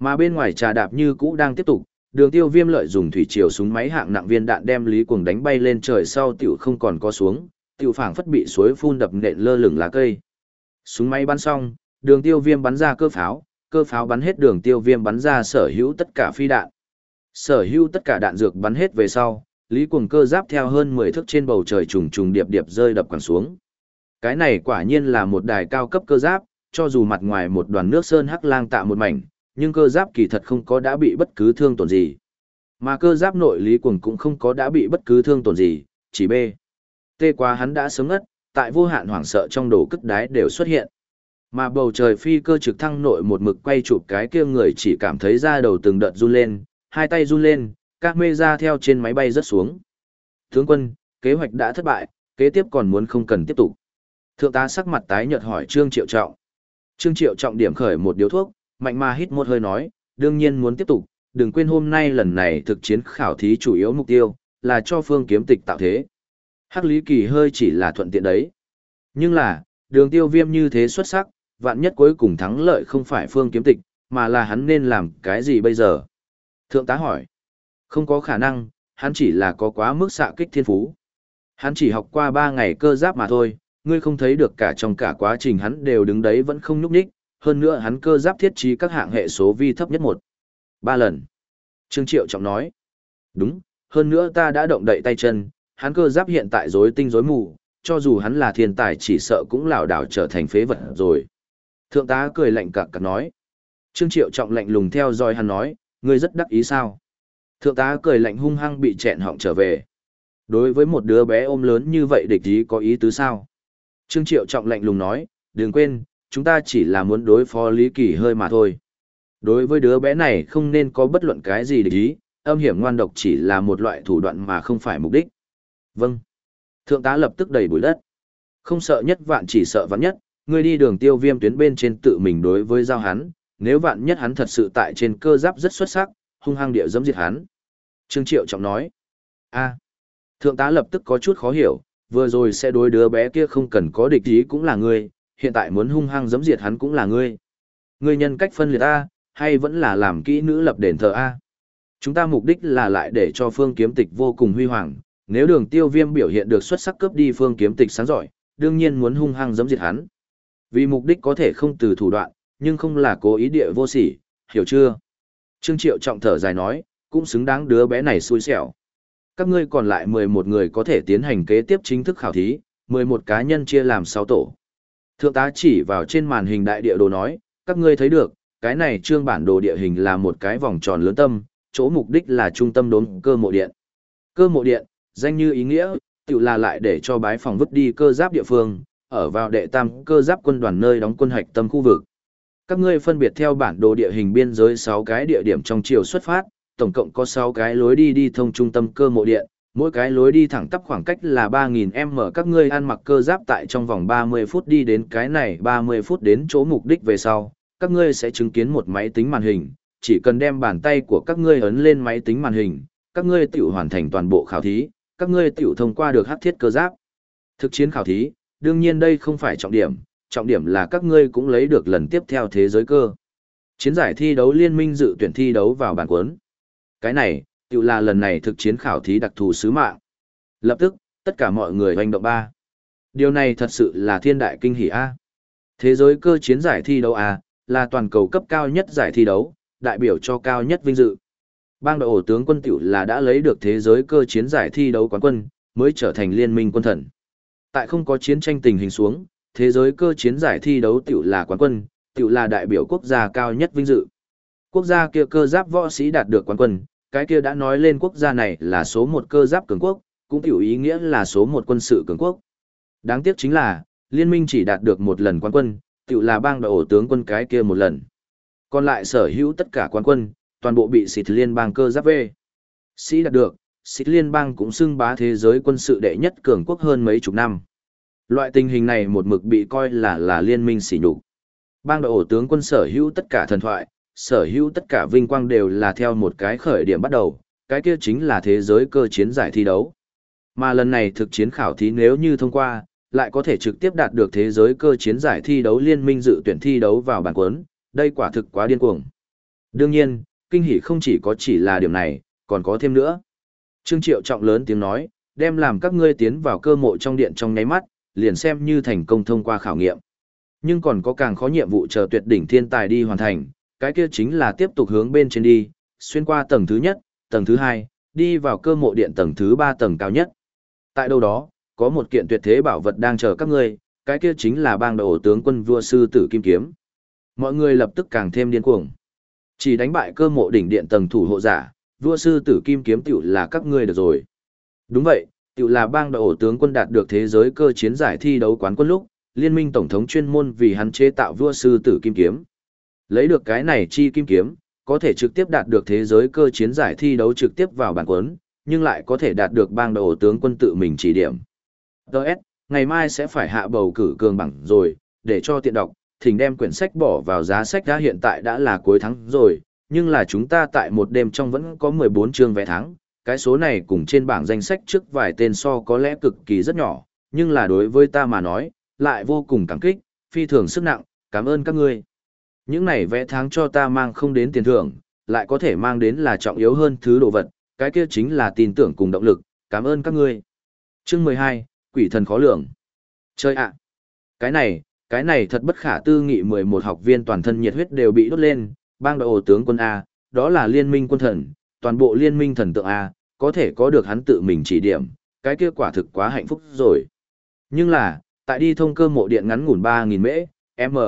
Mà bên ngoài trà đạp như cũ đang tiếp tục, đường tiêu viêm lợi dùng thủy triều súng máy hạng nặng viên đạn đem Lý Cuồng đánh bay lên trời sau tiểu không còn có xuống, tiểu phảng phất bị suối phun đập nện lơ lửng lá cây. Súng máy bắn xong, đường tiêu viêm bắn ra cơ pháo, cơ pháo bắn hết đường tiêu viêm bắn ra sở hữu tất cả phi đạn. Sở hữu tất cả đạn dược bắn hết về sau, Lý Cuồng cơ giáp theo hơn 10 thước trên bầu trời trùng trùng điệp điệp rơi đập quẳng xuống. Cái này quả nhiên là một đài cao cấp cơ giáp, cho dù mặt ngoài một đoàn nước sơn hắc lang tạ một mảnh, nhưng cơ giáp kỳ thật không có đã bị bất cứ thương tổn gì. Mà cơ giáp nội Lý quần cũng không có đã bị bất cứ thương tổn gì, chỉ bê. Tê quá hắn đã sớm ngất, tại vô hạn hoảng sợ trong đồ cất đái đều xuất hiện. Mà bầu trời phi cơ trực thăng nội một mực quay chụp cái kia người chỉ cảm thấy da đầu từng đợt run lên, hai tay run lên, các mê ra theo trên máy bay rớt xuống. Tướng quân, kế hoạch đã thất bại, kế tiếp còn muốn không cần tiếp tục. Thượng tá sắc mặt tái nhợt hỏi Trương Triệu Trọng. Trương Triệu Trọng điểm khởi một điếu thuốc, mạnh mà hít một hơi nói, đương nhiên muốn tiếp tục, đừng quên hôm nay lần này thực chiến khảo thí chủ yếu mục tiêu, là cho phương kiếm tịch tạo thế. Hắc Lý Kỳ hơi chỉ là thuận tiện đấy. Nhưng là, đường tiêu viêm như thế xuất sắc, vạn nhất cuối cùng thắng lợi không phải phương kiếm tịch, mà là hắn nên làm cái gì bây giờ? Thượng tá hỏi. Không có khả năng, hắn chỉ là có quá mức xạ kích thiên phú. Hắn chỉ học qua 3 ngày cơ giáp mà thôi, ngươi không thấy được cả trong cả quá trình hắn đều đứng đấy vẫn không nhúc nhích, hơn nữa hắn cơ giáp thiết trí các hạng hệ số vi thấp nhất một. Ba lần. Trương Triệu trọng nói. Đúng, hơn nữa ta đã động đậy tay chân, hắn cơ giáp hiện tại rối tinh rối mù, cho dù hắn là thiên tài chỉ sợ cũng lảo đảo trở thành phế vật rồi. Thượng tá cười lạnh cặc cặc nói. Trương Triệu trọng lạnh lùng theo dõi hắn nói, ngươi rất đắc ý sao? Thượng tá cười lạnh hung hăng bị chẹn họng trở về. Đối với một đứa bé ôm lớn như vậy địch ý có ý tứ sao? Trương Triệu trọng lạnh lùng nói, đừng quên, chúng ta chỉ là muốn đối phó Lý Kỳ hơi mà thôi. Đối với đứa bé này không nên có bất luận cái gì để ý, âm hiểm ngoan độc chỉ là một loại thủ đoạn mà không phải mục đích. Vâng. Thượng tá lập tức đầy bụi đất. Không sợ nhất vạn chỉ sợ vạn nhất, ngươi đi đường tiêu viêm tuyến bên trên tự mình đối với giao hắn, nếu vạn nhất hắn thật sự tại trên cơ giáp rất xuất sắc, hung hăng địa dẫm diệt hắn. Trương Triệu trọng nói. a Thượng tá lập tức có chút khó hiểu, vừa rồi sẽ đối đứa bé kia không cần có địch ý cũng là ngươi, hiện tại muốn hung hăng dẫm diệt hắn cũng là ngươi. Ngươi nhân cách phân liệt A, hay vẫn là làm kỹ nữ lập đền thờ A. Chúng ta mục đích là lại để cho phương kiếm tịch vô cùng huy hoàng, nếu đường tiêu viêm biểu hiện được xuất sắc cướp đi phương kiếm tịch sáng giỏi, đương nhiên muốn hung hăng giẫm diệt hắn. Vì mục đích có thể không từ thủ đoạn, nhưng không là cố ý địa vô sỉ, hiểu chưa? Trương Triệu trọng thở dài nói, cũng xứng đáng đứa bé này xui xẻo. Các ngươi còn lại 11 người có thể tiến hành kế tiếp chính thức khảo thí, 11 cá nhân chia làm 6 tổ. Thượng tá chỉ vào trên màn hình đại địa đồ nói, các ngươi thấy được, cái này trương bản đồ địa hình là một cái vòng tròn lớn tâm, chỗ mục đích là trung tâm đốn cơ mộ điện. Cơ mộ điện, danh như ý nghĩa, tự là lại để cho bái phòng vứt đi cơ giáp địa phương, ở vào đệ tam cơ giáp quân đoàn nơi đóng quân hạch tâm khu vực. Các ngươi phân biệt theo bản đồ địa hình biên giới 6 cái địa điểm trong chiều xuất phát, tổng cộng có 6 cái lối đi đi thông trung tâm cơ mộ điện, mỗi cái lối đi thẳng tắp khoảng cách là 3.000m các ngươi ăn mặc cơ giáp tại trong vòng 30 phút đi đến cái này 30 phút đến chỗ mục đích về sau, các ngươi sẽ chứng kiến một máy tính màn hình, chỉ cần đem bàn tay của các ngươi ấn lên máy tính màn hình, các ngươi tiểu hoàn thành toàn bộ khảo thí, các ngươi tiểu thông qua được hắc thiết cơ giáp. Thực chiến khảo thí, đương nhiên đây không phải trọng điểm, trọng điểm là các ngươi cũng lấy được lần tiếp theo thế giới cơ. Chiến giải thi đấu liên minh dự tuyển thi đấu vào bản cuốn. Cái này, tự là lần này thực chiến khảo thí đặc thù sứ mạng. Lập tức, tất cả mọi người hành động ba. Điều này thật sự là thiên đại kinh hỉ A. Thế giới cơ chiến giải thi đấu A, là toàn cầu cấp cao nhất giải thi đấu, đại biểu cho cao nhất vinh dự. Bang đội ổ tướng quân tiểu là đã lấy được thế giới cơ chiến giải thi đấu quán quân, mới trở thành liên minh quân thần. Tại không có chiến tranh tình hình xuống, thế giới cơ chiến giải thi đấu tiểu là quán quân, tiểu là đại biểu quốc gia cao nhất vinh dự. Quốc gia kia cơ giáp võ sĩ đạt được quán quân, cái kia đã nói lên quốc gia này là số một cơ giáp cường quốc, cũng tiểu ý nghĩa là số một quân sự cường quốc. Đáng tiếc chính là, liên minh chỉ đạt được một lần quán quân, tiểu là bang đội ổ tướng quân cái kia một lần. Còn lại sở hữu tất cả quán quân, toàn bộ bị xịt liên bang cơ giáp về. Sĩ đạt được, xịt liên bang cũng xưng bá thế giới quân sự đệ nhất cường quốc hơn mấy chục năm. Loại tình hình này một mực bị coi là là liên minh xỉ nhục. Bang đội ổ tướng quân sở hữu tất cả thần thoại, sở hữu tất cả vinh quang đều là theo một cái khởi điểm bắt đầu, cái kia chính là thế giới cơ chiến giải thi đấu. Mà lần này thực chiến khảo thí nếu như thông qua, lại có thể trực tiếp đạt được thế giới cơ chiến giải thi đấu liên minh dự tuyển thi đấu vào bản cuốn, đây quả thực quá điên cuồng. Đương nhiên, kinh hỉ không chỉ có chỉ là điểm này, còn có thêm nữa. Trương Triệu trọng lớn tiếng nói, đem làm các ngươi tiến vào cơ mộ trong điện trong nháy mắt, liền xem như thành công thông qua khảo nghiệm. Nhưng còn có càng khó nhiệm vụ chờ tuyệt đỉnh thiên tài đi hoàn thành, cái kia chính là tiếp tục hướng bên trên đi, xuyên qua tầng thứ nhất, tầng thứ hai, đi vào cơ mộ điện tầng thứ ba tầng cao nhất. Tại đâu đó, có một kiện tuyệt thế bảo vật đang chờ các ngươi, cái kia chính là bang đầu tướng quân vua sư tử kim kiếm. Mọi người lập tức càng thêm điên cuồng. Chỉ đánh bại cơ mộ đỉnh điện tầng thủ hộ giả, vua sư tử kim kiếm tiểu là các ngươi được rồi. Đúng vậy, tiểu là bang đầu tướng quân đạt được thế giới cơ chiến giải thi đấu quán quân lúc, liên minh tổng thống chuyên môn vì hắn chế tạo vua sư tử kim kiếm. Lấy được cái này chi kim kiếm, có thể trực tiếp đạt được thế giới cơ chiến giải thi đấu trực tiếp vào bản quấn, nhưng lại có thể đạt được bang đầu tướng quân tự mình chỉ điểm. Đợt, ngày mai sẽ phải hạ bầu cử cường bằng rồi, để cho tiện đọc, thỉnh đem quyển sách bỏ vào giá sách đã hiện tại đã là cuối tháng rồi, nhưng là chúng ta tại một đêm trong vẫn có 14 chương vé tháng, cái số này cùng trên bảng danh sách trước vài tên so có lẽ cực kỳ rất nhỏ, nhưng là đối với ta mà nói, lại vô cùng cảm kích, phi thường sức nặng, cảm ơn các ngươi. Những này vẽ tháng cho ta mang không đến tiền thưởng, lại có thể mang đến là trọng yếu hơn thứ đồ vật, cái kia chính là tin tưởng cùng động lực, cảm ơn các ngươi. Chương 12, Quỷ thần khó lường. Chơi ạ! À. Cái này, cái này thật bất khả tư nghị 11 học viên toàn thân nhiệt huyết đều bị đốt lên, bang đội ổ tướng quân A, đó là liên minh quân thần, toàn bộ liên minh thần tượng A, có thể có được hắn tự mình chỉ điểm, cái kia quả thực quá hạnh phúc rồi. Nhưng là, tại đi thông cơ mộ điện ngắn ngủn 3.000 mễ, m,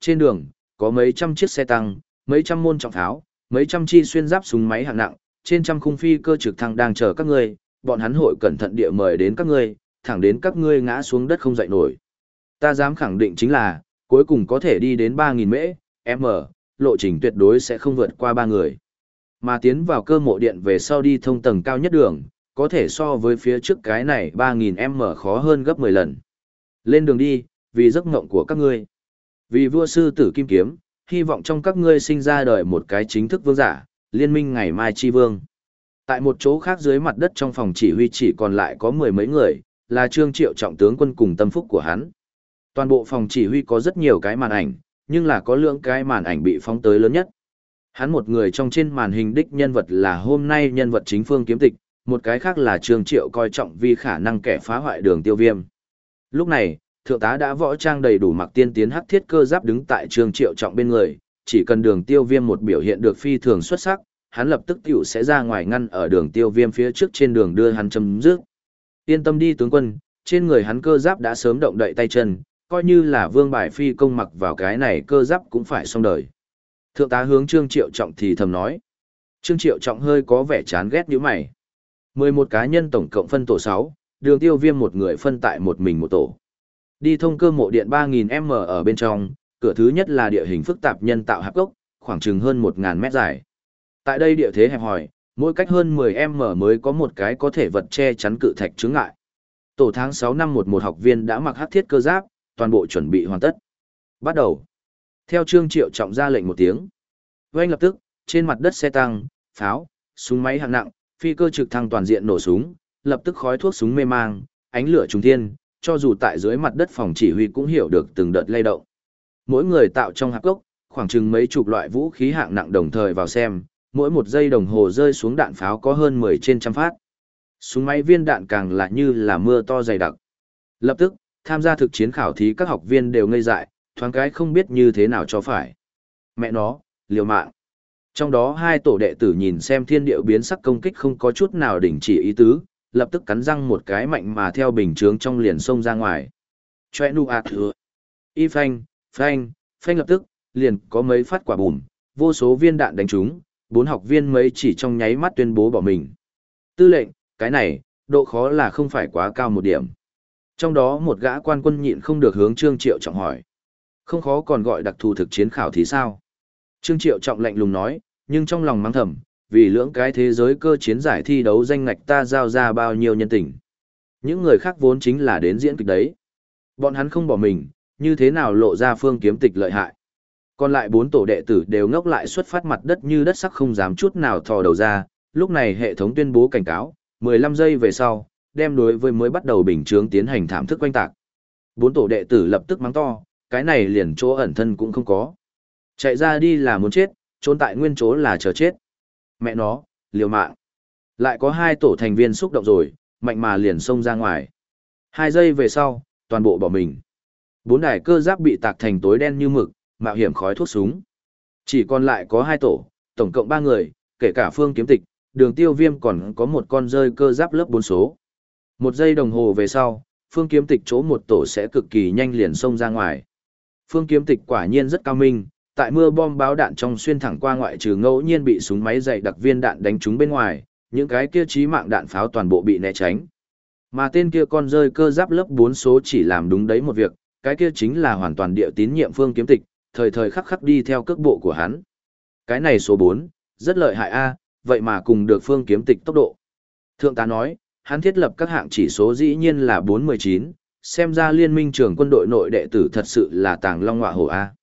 trên đường, có mấy trăm chiếc xe tăng, mấy trăm môn trọng tháo, mấy trăm chi xuyên giáp súng máy hạng nặng, trên trăm khung phi cơ trực thăng đang chờ các ngươi, bọn hắn hội cẩn thận địa mời đến các ngươi, thẳng đến các ngươi ngã xuống đất không dậy nổi. Ta dám khẳng định chính là, cuối cùng có thể đi đến 3.000 mễ, m, lộ trình tuyệt đối sẽ không vượt qua ba người. Mà tiến vào cơ mộ điện về sau đi thông tầng cao nhất đường, có thể so với phía trước cái này 3.000 m khó hơn gấp 10 lần. Lên đường đi, vì giấc mộng của các ngươi. Vì vua sư tử kim kiếm, hy vọng trong các ngươi sinh ra đời một cái chính thức vương giả, liên minh ngày mai chi vương. Tại một chỗ khác dưới mặt đất trong phòng chỉ huy chỉ còn lại có mười mấy người, là trương triệu trọng tướng quân cùng tâm phúc của hắn. Toàn bộ phòng chỉ huy có rất nhiều cái màn ảnh, nhưng là có lượng cái màn ảnh bị phóng tới lớn nhất. Hắn một người trong trên màn hình đích nhân vật là hôm nay nhân vật chính phương kiếm tịch, một cái khác là Trương Triệu coi trọng vì khả năng kẻ phá hoại đường tiêu viêm. Lúc này, thượng tá đã võ trang đầy đủ mặc tiên tiến hắc thiết cơ giáp đứng tại Trương Triệu trọng bên người, chỉ cần đường tiêu viêm một biểu hiện được phi thường xuất sắc, hắn lập tức tiểu sẽ ra ngoài ngăn ở đường tiêu viêm phía trước trên đường đưa hắn chấm dứt. Yên tâm đi tướng quân, trên người hắn cơ giáp đã sớm động đậy tay chân, coi như là vương bài phi công mặc vào cái này cơ giáp cũng phải xong đời. Thượng tá hướng Trương Triệu Trọng thì thầm nói. Trương Triệu Trọng hơi có vẻ chán ghét như mày. 11 cá nhân tổng cộng phân tổ 6, đường tiêu viêm một người phân tại một mình một tổ. Đi thông cơ mộ điện 3.000m ở bên trong, cửa thứ nhất là địa hình phức tạp nhân tạo hạp gốc, khoảng chừng hơn 1.000 mét dài. Tại đây địa thế hẹp hòi, mỗi cách hơn 10m mới có một cái có thể vật che chắn cự thạch chướng ngại. Tổ tháng 6 năm 11 học viên đã mặc hắc thiết cơ giáp, toàn bộ chuẩn bị hoàn tất. Bắt đầu. Theo Trương Triệu trọng ra lệnh một tiếng. Ngay lập tức, trên mặt đất xe tăng, pháo, súng máy hạng nặng, phi cơ trực thăng toàn diện nổ súng, lập tức khói thuốc súng mê mang, ánh lửa trùng thiên, cho dù tại dưới mặt đất phòng chỉ huy cũng hiểu được từng đợt lay động. Mỗi người tạo trong hạp gốc, khoảng chừng mấy chục loại vũ khí hạng nặng đồng thời vào xem, mỗi một giây đồng hồ rơi xuống đạn pháo có hơn 10 trên trăm phát. Súng máy viên đạn càng là như là mưa to dày đặc. Lập tức, tham gia thực chiến khảo thí các học viên đều ngây dại, thoáng cái không biết như thế nào cho phải. Mẹ nó, liều mạng. Trong đó hai tổ đệ tử nhìn xem thiên điệu biến sắc công kích không có chút nào đỉnh chỉ ý tứ, lập tức cắn răng một cái mạnh mà theo bình chướng trong liền sông ra ngoài. Chòe nu ạt thừa. Y phanh, phanh, phanh lập tức, liền có mấy phát quả bùm, vô số viên đạn đánh trúng, bốn học viên mấy chỉ trong nháy mắt tuyên bố bỏ mình. Tư lệnh, cái này, độ khó là không phải quá cao một điểm. Trong đó một gã quan quân nhịn không được hướng Trương Triệu Trọng hỏi. Không khó còn gọi đặc thù thực chiến khảo thì sao? Trương Triệu Trọng lạnh lùng nói, nhưng trong lòng mang thầm, vì lưỡng cái thế giới cơ chiến giải thi đấu danh ngạch ta giao ra bao nhiêu nhân tình. Những người khác vốn chính là đến diễn kịch đấy. Bọn hắn không bỏ mình, như thế nào lộ ra phương kiếm tịch lợi hại. Còn lại bốn tổ đệ tử đều ngốc lại xuất phát mặt đất như đất sắc không dám chút nào thò đầu ra, lúc này hệ thống tuyên bố cảnh cáo, 15 giây về sau, đem đối với mới bắt đầu bình chướng tiến hành thảm thức quanh tạc. Bốn tổ đệ tử lập tức mắng to, cái này liền chỗ ẩn thân cũng không có. Chạy ra đi là muốn chết, trốn tại nguyên chỗ là chờ chết. Mẹ nó, liều mạng. Lại có hai tổ thành viên xúc động rồi, mạnh mà liền xông ra ngoài. Hai giây về sau, toàn bộ bỏ mình. Bốn đài cơ giáp bị tạc thành tối đen như mực, mạo hiểm khói thuốc súng. Chỉ còn lại có hai tổ, tổng cộng ba người, kể cả phương kiếm tịch, đường tiêu viêm còn có một con rơi cơ giáp lớp bốn số. Một giây đồng hồ về sau, phương kiếm tịch chỗ một tổ sẽ cực kỳ nhanh liền xông ra ngoài. Phương kiếm tịch quả nhiên rất cao minh, tại mưa bom báo đạn trong xuyên thẳng qua ngoại trừ ngẫu nhiên bị súng máy dày đặc viên đạn đánh trúng bên ngoài, những cái kia chí mạng đạn pháo toàn bộ bị né tránh. Mà tên kia con rơi cơ giáp lớp 4 số chỉ làm đúng đấy một việc, cái kia chính là hoàn toàn địa tín nhiệm phương kiếm tịch, thời thời khắc khắc đi theo cước bộ của hắn. Cái này số 4, rất lợi hại a, vậy mà cùng được phương kiếm tịch tốc độ. Thượng tá nói, hắn thiết lập các hạng chỉ số dĩ nhiên là 419, xem ra liên minh trưởng quân đội nội đệ tử thật sự là tàng long ngọa hổ A.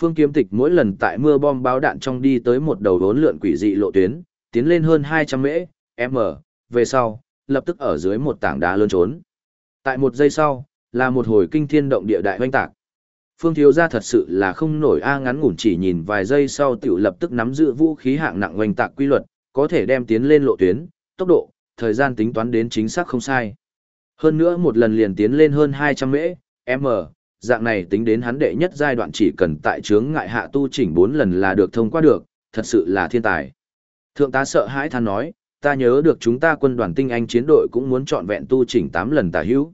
Phương kiếm tịch mỗi lần tại mưa bom báo đạn trong đi tới một đầu đốn lượn quỷ dị lộ tuyến, tiến lên hơn 200 mễ, m, về sau, lập tức ở dưới một tảng đá lớn trốn. Tại một giây sau, là một hồi kinh thiên động địa đại hoanh tạc. Phương thiếu gia thật sự là không nổi A ngắn ngủn chỉ nhìn vài giây sau tiểu lập tức nắm giữ vũ khí hạng nặng hoành tạc quy luật, có thể đem tiến lên lộ tuyến, tốc độ, thời gian tính toán đến chính xác không sai. Hơn nữa một lần liền tiến lên hơn 200 mễ, m, dạng này tính đến hắn đệ nhất giai đoạn chỉ cần tại chướng ngại hạ tu chỉnh 4 lần là được thông qua được, thật sự là thiên tài. Thượng tá sợ hãi than nói, ta nhớ được chúng ta quân đoàn tinh anh chiến đội cũng muốn chọn vẹn tu chỉnh 8 lần tà hữu.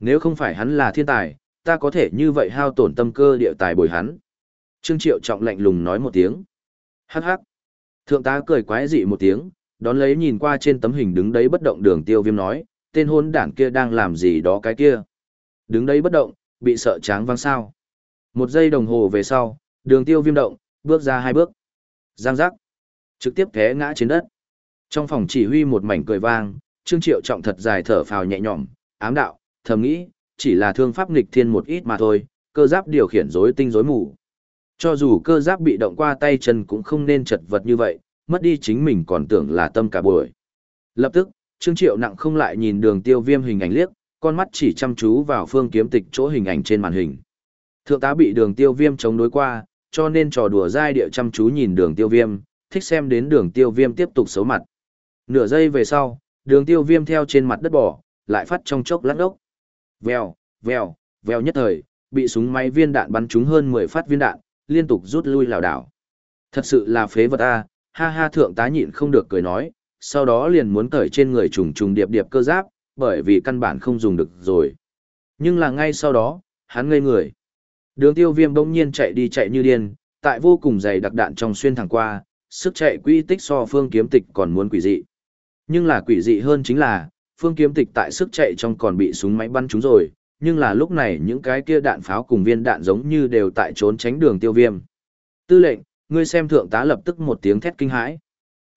Nếu không phải hắn là thiên tài, ta có thể như vậy hao tổn tâm cơ địa tài bồi hắn. Trương Triệu trọng lạnh lùng nói một tiếng. Hắc hắc. Thượng tá cười quái dị một tiếng, đón lấy nhìn qua trên tấm hình đứng đấy bất động đường tiêu viêm nói, tên hôn đảng kia đang làm gì đó cái kia. Đứng đấy bất động, bị sợ tráng văng sao. Một giây đồng hồ về sau, đường tiêu viêm động, bước ra hai bước. Giang giác. Trực tiếp té ngã trên đất. Trong phòng chỉ huy một mảnh cười vang, Trương Triệu trọng thật dài thở phào nhẹ nhõm, ám đạo, thầm nghĩ, chỉ là thương pháp nghịch thiên một ít mà thôi, cơ giáp điều khiển rối tinh rối mù. Cho dù cơ giáp bị động qua tay chân cũng không nên chật vật như vậy, mất đi chính mình còn tưởng là tâm cả buổi. Lập tức, Trương Triệu nặng không lại nhìn đường tiêu viêm hình ảnh liếc, con mắt chỉ chăm chú vào phương kiếm tịch chỗ hình ảnh trên màn hình. Thượng tá bị đường tiêu viêm chống đối qua, cho nên trò đùa dai địa chăm chú nhìn đường tiêu viêm, thích xem đến đường tiêu viêm tiếp tục xấu mặt. Nửa giây về sau, đường tiêu viêm theo trên mặt đất bỏ, lại phát trong chốc lát ốc. Vèo, vèo, vèo nhất thời, bị súng máy viên đạn bắn trúng hơn 10 phát viên đạn, liên tục rút lui lảo đảo. Thật sự là phế vật a, ha ha thượng tá nhịn không được cười nói, sau đó liền muốn cởi trên người trùng trùng điệp điệp cơ giáp, bởi vì căn bản không dùng được rồi. Nhưng là ngay sau đó, hắn ngây người. Đường tiêu viêm bỗng nhiên chạy đi chạy như điên, tại vô cùng dày đặc đạn trong xuyên thẳng qua, sức chạy quỹ tích so phương kiếm tịch còn muốn quỷ dị. Nhưng là quỷ dị hơn chính là, phương kiếm tịch tại sức chạy trong còn bị súng máy bắn trúng rồi, nhưng là lúc này những cái kia đạn pháo cùng viên đạn giống như đều tại trốn tránh đường tiêu viêm. Tư lệnh, ngươi xem thượng tá lập tức một tiếng thét kinh hãi.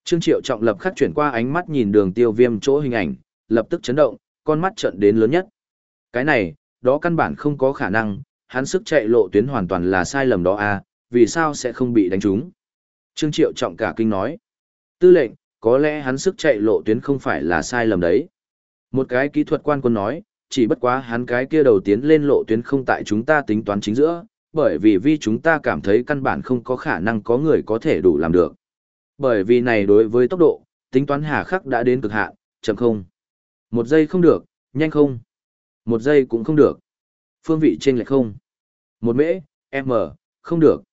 Trương Triệu Trọng lập khắc chuyển qua ánh mắt nhìn đường tiêu viêm chỗ hình ảnh, lập tức chấn động, con mắt trợn đến lớn nhất. Cái này, đó căn bản không có khả năng, hắn sức chạy lộ tuyến hoàn toàn là sai lầm đó à, vì sao sẽ không bị đánh trúng. Trương Triệu Trọng cả kinh nói. Tư lệnh, có lẽ hắn sức chạy lộ tuyến không phải là sai lầm đấy. Một cái kỹ thuật quan quân nói, chỉ bất quá hắn cái kia đầu tiến lên lộ tuyến không tại chúng ta tính toán chính giữa, bởi vì vì chúng ta cảm thấy căn bản không có khả năng có người có thể đủ làm được. Bởi vì này đối với tốc độ, tính toán hà khắc đã đến cực hạn, chậm không. Một giây không được, nhanh không. Một giây cũng không được. Phương vị trên lệch không. Một mễ, m, không được.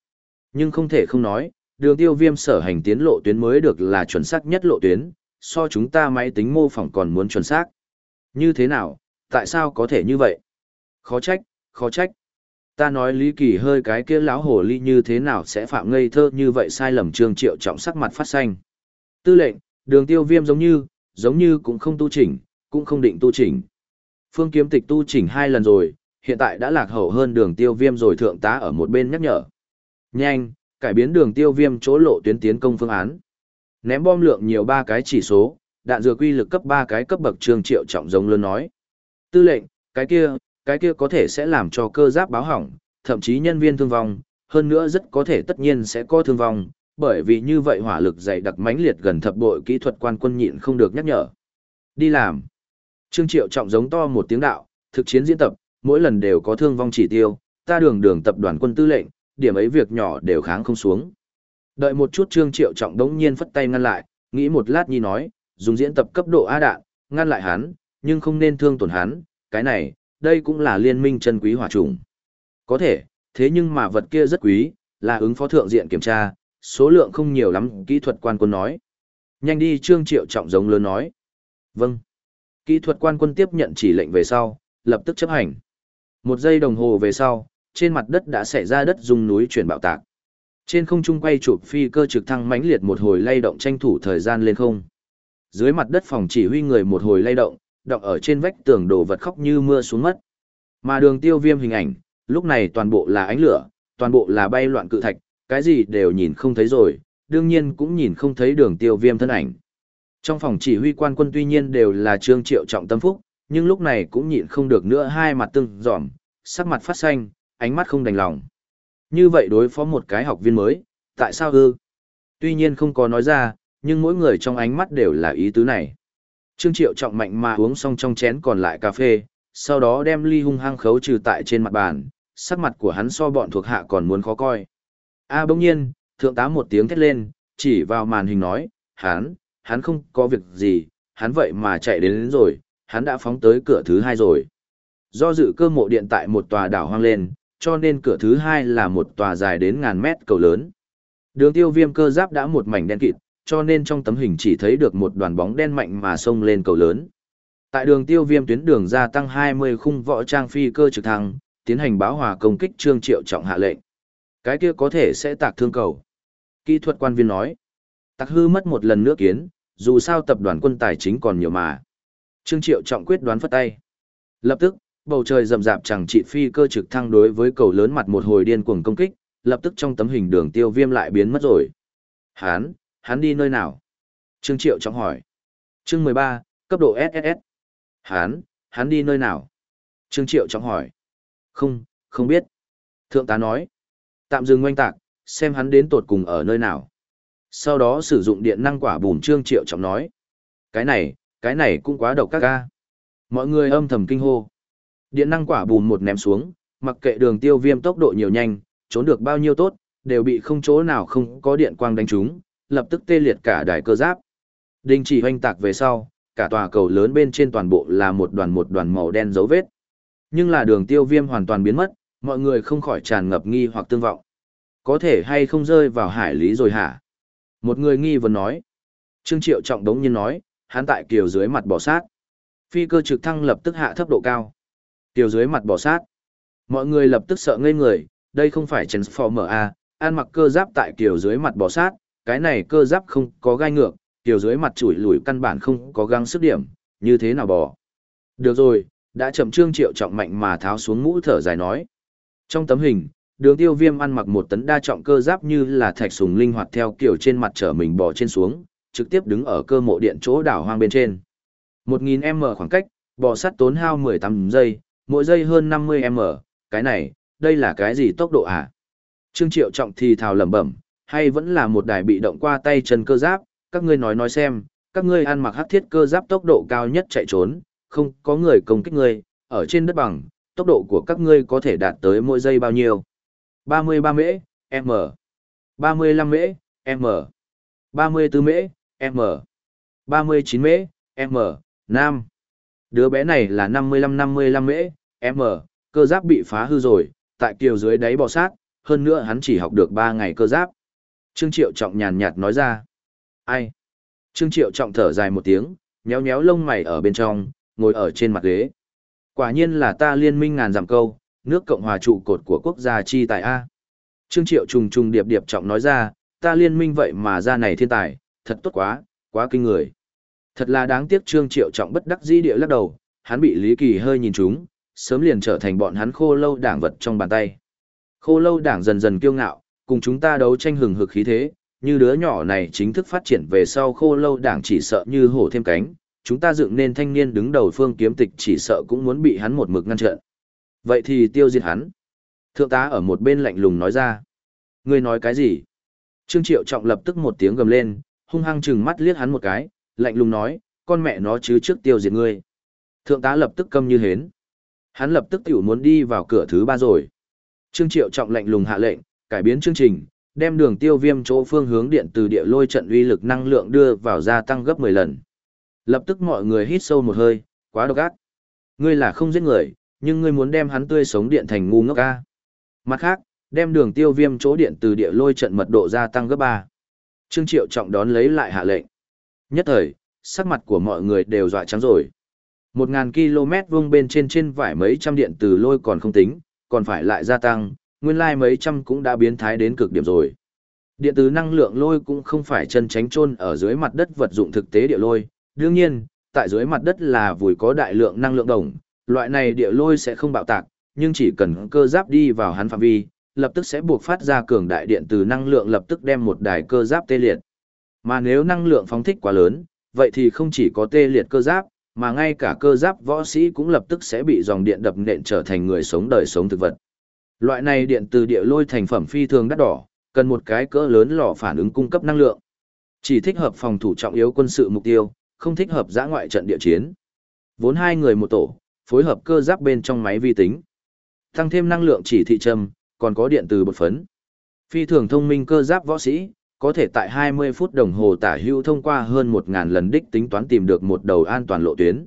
Nhưng không thể không nói, đường tiêu viêm sở hành tiến lộ tuyến mới được là chuẩn xác nhất lộ tuyến, so chúng ta máy tính mô phỏng còn muốn chuẩn xác. Như thế nào, tại sao có thể như vậy? Khó trách, khó trách. Ta nói Lý Kỳ hơi cái kia lão hồ ly như thế nào sẽ phạm ngây thơ như vậy sai lầm trương triệu trọng sắc mặt phát xanh. Tư lệnh, đường tiêu viêm giống như, giống như cũng không tu chỉnh, cũng không định tu chỉnh. Phương kiếm tịch tu chỉnh hai lần rồi, hiện tại đã lạc hậu hơn đường tiêu viêm rồi thượng tá ở một bên nhắc nhở. Nhanh, cải biến đường tiêu viêm chỗ lộ tuyến tiến công phương án. Ném bom lượng nhiều ba cái chỉ số, đạn dược quy lực cấp ba cái cấp bậc trương triệu trọng giống lớn nói. Tư lệnh, cái kia, cái kia có thể sẽ làm cho cơ giáp báo hỏng, thậm chí nhân viên thương vong, hơn nữa rất có thể tất nhiên sẽ có thương vong, bởi vì như vậy hỏa lực dày đặc mãnh liệt gần thập bội kỹ thuật quan quân nhịn không được nhắc nhở. Đi làm. Trương Triệu trọng giống to một tiếng đạo, thực chiến diễn tập, mỗi lần đều có thương vong chỉ tiêu, ta đường đường tập đoàn quân tư lệnh, điểm ấy việc nhỏ đều kháng không xuống. Đợi một chút Trương Triệu trọng đống nhiên phất tay ngăn lại, nghĩ một lát nhi nói, dùng diễn tập cấp độ A đạn, ngăn lại hắn, nhưng không nên thương tổn hắn, cái này, đây cũng là liên minh chân quý hỏa trùng. Có thể, thế nhưng mà vật kia rất quý, là ứng phó thượng diện kiểm tra, số lượng không nhiều lắm, kỹ thuật quan quân nói. Nhanh đi Trương Triệu trọng giống lớn nói. Vâng. Kỹ thuật quan quân tiếp nhận chỉ lệnh về sau, lập tức chấp hành. Một giây đồng hồ về sau, trên mặt đất đã xảy ra đất rung núi chuyển bạo tạc. Trên không trung quay chụp phi cơ trực thăng mãnh liệt một hồi lay động tranh thủ thời gian lên không. Dưới mặt đất phòng chỉ huy người một hồi lay động, đọng ở trên vách tường đồ vật khóc như mưa xuống mất. Mà đường tiêu viêm hình ảnh, lúc này toàn bộ là ánh lửa, toàn bộ là bay loạn cự thạch, cái gì đều nhìn không thấy rồi, đương nhiên cũng nhìn không thấy đường tiêu viêm thân ảnh. Trong phòng chỉ huy quan quân tuy nhiên đều là trương triệu trọng tâm phúc, nhưng lúc này cũng nhịn không được nữa hai mặt tương giỏm, sắc mặt phát xanh, ánh mắt không đành lòng. Như vậy đối phó một cái học viên mới, tại sao ư? Tuy nhiên không có nói ra, nhưng mỗi người trong ánh mắt đều là ý tứ này. Trương Triệu trọng mạnh mà uống xong trong chén còn lại cà phê, sau đó đem ly hung hăng khấu trừ tại trên mặt bàn, sắc mặt của hắn so bọn thuộc hạ còn muốn khó coi. A à, bỗng nhiên, thượng tá một tiếng thét lên, chỉ vào màn hình nói, hắn, hắn không có việc gì, hắn vậy mà chạy đến, đến rồi, hắn đã phóng tới cửa thứ hai rồi. Do dự cơ mộ điện tại một tòa đảo hoang lên, cho nên cửa thứ hai là một tòa dài đến ngàn mét cầu lớn. Đường tiêu viêm cơ giáp đã một mảnh đen kịt, cho nên trong tấm hình chỉ thấy được một đoàn bóng đen mạnh mà xông lên cầu lớn. Tại đường tiêu viêm tuyến đường gia tăng 20 khung võ trang phi cơ trực thăng, tiến hành báo hòa công kích trương triệu trọng hạ lệnh. Cái kia có thể sẽ tạc thương cầu. Kỹ thuật quan viên nói. Tạc hư mất một lần nữa kiến, dù sao tập đoàn quân tài chính còn nhiều mà. Trương triệu trọng quyết đoán phất tay. Lập tức, bầu trời rầm rạp chẳng trị phi cơ trực thăng đối với cầu lớn mặt một hồi điên cuồng công kích, lập tức trong tấm hình đường tiêu viêm lại biến mất rồi. Hán, hắn đi nơi nào? Trương Triệu trọng hỏi. Chương 13, cấp độ SSS. Hán, hắn đi nơi nào? Trương Triệu trọng hỏi. Không, không biết. Thượng tá nói. Tạm dừng ngoanh tạc, xem hắn đến tột cùng ở nơi nào. Sau đó sử dụng điện năng quả bùn Trương Triệu trọng nói. Cái này, cái này cũng quá độc các ca. Mọi người âm thầm kinh hô. Điện năng quả bùn một ném xuống, mặc kệ đường tiêu viêm tốc độ nhiều nhanh, trốn được bao nhiêu tốt, đều bị không chỗ nào không có điện quang đánh trúng, lập tức tê liệt cả đài cơ giáp. Đình chỉ hoanh tạc về sau, cả tòa cầu lớn bên trên toàn bộ là một đoàn một đoàn màu đen dấu vết. Nhưng là đường tiêu viêm hoàn toàn biến mất, mọi người không khỏi tràn ngập nghi hoặc tương vọng. Có thể hay không rơi vào hải lý rồi hả? Một người nghi vấn nói. Trương Triệu Trọng đống nhiên nói, hắn tại kiều dưới mặt bỏ sát. Phi cơ trực thăng lập tức hạ thấp độ cao. Kiều dưới mặt bỏ sát. Mọi người lập tức sợ ngây người, đây không phải Transformer A, an mặc cơ giáp tại kiều dưới mặt bỏ sát, cái này cơ giáp không có gai ngược, kiều dưới mặt chủi lùi căn bản không có găng sức điểm, như thế nào bỏ? Được rồi, đã chậm trương triệu trọng mạnh mà tháo xuống mũ thở dài nói. Trong tấm hình, đường tiêu viêm ăn mặc một tấn đa trọng cơ giáp như là thạch sùng linh hoạt theo kiểu trên mặt trở mình bò trên xuống, trực tiếp đứng ở cơ mộ điện chỗ đảo hoang bên trên. 1000m khoảng cách, bò sắt tốn hao 18 giây, mỗi giây hơn 50m, cái này, đây là cái gì tốc độ hả? Trương Triệu Trọng thì thào lẩm bẩm, hay vẫn là một đài bị động qua tay chân cơ giáp, các ngươi nói nói xem, các ngươi ăn mặc hắc thiết cơ giáp tốc độ cao nhất chạy trốn, không có người công kích ngươi, ở trên đất bằng, tốc độ của các ngươi có thể đạt tới mỗi giây bao nhiêu? 33 mễ, m. 35 mễ, m. 34 mễ, m. 39 mễ, m. Nam. Đứa bé này là 55-55 mễ, m. Cơ giáp bị phá hư rồi, tại kiều dưới đáy bò sát, hơn nữa hắn chỉ học được 3 ngày cơ giáp. Trương Triệu Trọng nhàn nhạt nói ra. Ai? Trương Triệu Trọng thở dài một tiếng, nhéo nhéo lông mày ở bên trong, ngồi ở trên mặt ghế. Quả nhiên là ta liên minh ngàn giảm câu, nước Cộng hòa trụ cột của quốc gia chi tài A. Trương Triệu trùng trùng điệp điệp trọng nói ra, ta liên minh vậy mà ra này thiên tài, thật tốt quá, quá kinh người. Thật là đáng tiếc Trương Triệu trọng bất đắc dĩ địa lắc đầu, hắn bị Lý Kỳ hơi nhìn trúng, sớm liền trở thành bọn hắn khô lâu đảng vật trong bàn tay. Khô lâu đảng dần dần kiêu ngạo, cùng chúng ta đấu tranh hừng hực khí thế, như đứa nhỏ này chính thức phát triển về sau khô lâu đảng chỉ sợ như hổ thêm cánh, chúng ta dựng nên thanh niên đứng đầu phương kiếm tịch chỉ sợ cũng muốn bị hắn một mực ngăn trận. Vậy thì tiêu diệt hắn. Thượng tá ở một bên lạnh lùng nói ra. Ngươi nói cái gì? Trương Triệu Trọng lập tức một tiếng gầm lên, hung hăng chừng mắt liếc hắn một cái, lạnh lùng nói, con mẹ nó chứ trước tiêu diệt ngươi. Thượng tá lập tức câm như hến. Hắn lập tức tiểu muốn đi vào cửa thứ ba rồi. Trương Triệu Trọng lạnh lùng hạ lệnh, cải biến chương trình, đem đường tiêu viêm chỗ phương hướng điện từ địa lôi trận uy lực năng lượng đưa vào gia tăng gấp 10 lần. Lập tức mọi người hít sâu một hơi, quá độc ác. Ngươi là không giết người, nhưng ngươi muốn đem hắn tươi sống điện thành ngu ngốc ca. Mặt khác, đem đường tiêu viêm chỗ điện từ địa lôi trận mật độ gia tăng gấp 3. Trương Triệu Trọng đón lấy lại hạ lệnh. Nhất thời, sắc mặt của mọi người đều dọa trắng rồi. 1.000 km vuông bên trên trên vải mấy trăm điện từ lôi còn không tính, còn phải lại gia tăng, nguyên lai like mấy trăm cũng đã biến thái đến cực điểm rồi. Điện từ năng lượng lôi cũng không phải chân tránh chôn ở dưới mặt đất vật dụng thực tế địa lôi, đương nhiên, tại dưới mặt đất là vùi có đại lượng năng lượng đồng, loại này địa lôi sẽ không bạo tạc, nhưng chỉ cần cơ giáp đi vào hắn phạm vi, lập tức sẽ buộc phát ra cường đại điện từ năng lượng lập tức đem một đài cơ giáp tê liệt. Mà nếu năng lượng phóng thích quá lớn, vậy thì không chỉ có tê liệt cơ giáp, mà ngay cả cơ giáp võ sĩ cũng lập tức sẽ bị dòng điện đập nện trở thành người sống đời sống thực vật. Loại này điện từ địa lôi thành phẩm phi thường đắt đỏ, cần một cái cỡ lớn lò phản ứng cung cấp năng lượng. Chỉ thích hợp phòng thủ trọng yếu quân sự mục tiêu, không thích hợp giã ngoại trận địa chiến. Vốn hai người một tổ, phối hợp cơ giáp bên trong máy vi tính. Tăng thêm năng lượng chỉ thị trầm, còn có điện từ bột phấn. Phi thường thông minh cơ giáp võ sĩ, có thể tại 20 phút đồng hồ tả hữu thông qua hơn 1.000 lần đích tính toán tìm được một đầu an toàn lộ tuyến.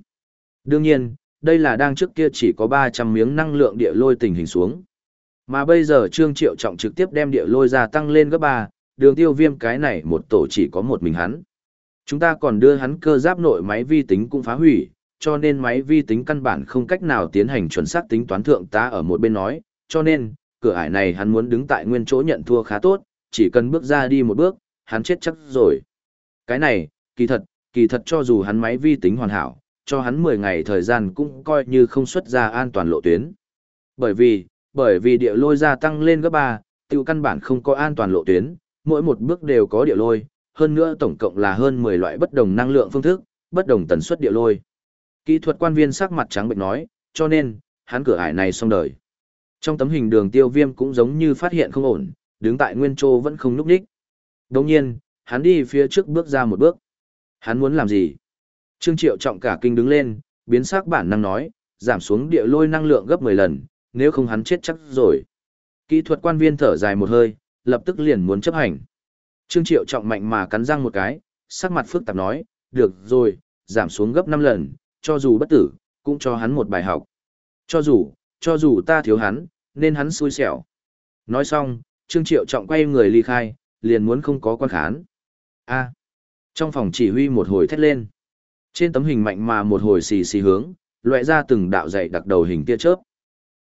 Đương nhiên, đây là đang trước kia chỉ có 300 miếng năng lượng địa lôi tình hình xuống. Mà bây giờ Trương Triệu Trọng trực tiếp đem địa lôi ra tăng lên gấp 3, đường tiêu viêm cái này một tổ chỉ có một mình hắn. Chúng ta còn đưa hắn cơ giáp nội máy vi tính cũng phá hủy, cho nên máy vi tính căn bản không cách nào tiến hành chuẩn xác tính toán thượng tá ở một bên nói, cho nên, cửa ải này hắn muốn đứng tại nguyên chỗ nhận thua khá tốt, chỉ cần bước ra đi một bước, hắn chết chắc rồi. Cái này, kỳ thật, kỳ thật cho dù hắn máy vi tính hoàn hảo, cho hắn 10 ngày thời gian cũng coi như không xuất ra an toàn lộ tuyến. Bởi vì, bởi vì địa lôi gia tăng lên gấp 3, tiêu căn bản không có an toàn lộ tuyến, mỗi một bước đều có địa lôi, hơn nữa tổng cộng là hơn 10 loại bất đồng năng lượng phương thức, bất đồng tần suất địa lôi. Kỹ thuật quan viên sắc mặt trắng bệnh nói, cho nên, hắn cửa ải này xong đời. Trong tấm hình đường tiêu viêm cũng giống như phát hiện không ổn, đứng tại nguyên trô vẫn không núp đích. Đồng nhiên, hắn đi phía trước bước ra một bước. Hắn muốn làm gì? Trương Triệu trọng cả kinh đứng lên, biến sắc bản năng nói, giảm xuống địa lôi năng lượng gấp 10 lần, nếu không hắn chết chắc rồi. Kỹ thuật quan viên thở dài một hơi, lập tức liền muốn chấp hành. Trương Triệu trọng mạnh mà cắn răng một cái, sắc mặt phức tạp nói, được rồi, giảm xuống gấp 5 lần, cho dù bất tử, cũng cho hắn một bài học. Cho dù, cho dù ta thiếu hắn, nên hắn xui xẻo. Nói xong, Trương Triệu trọng quay người ly khai, liền muốn không có quan khán. A. Trong phòng chỉ huy một hồi thét lên. Trên tấm hình mạnh mà một hồi xì xì hướng, loại ra từng đạo dày đặc đầu hình tia chớp.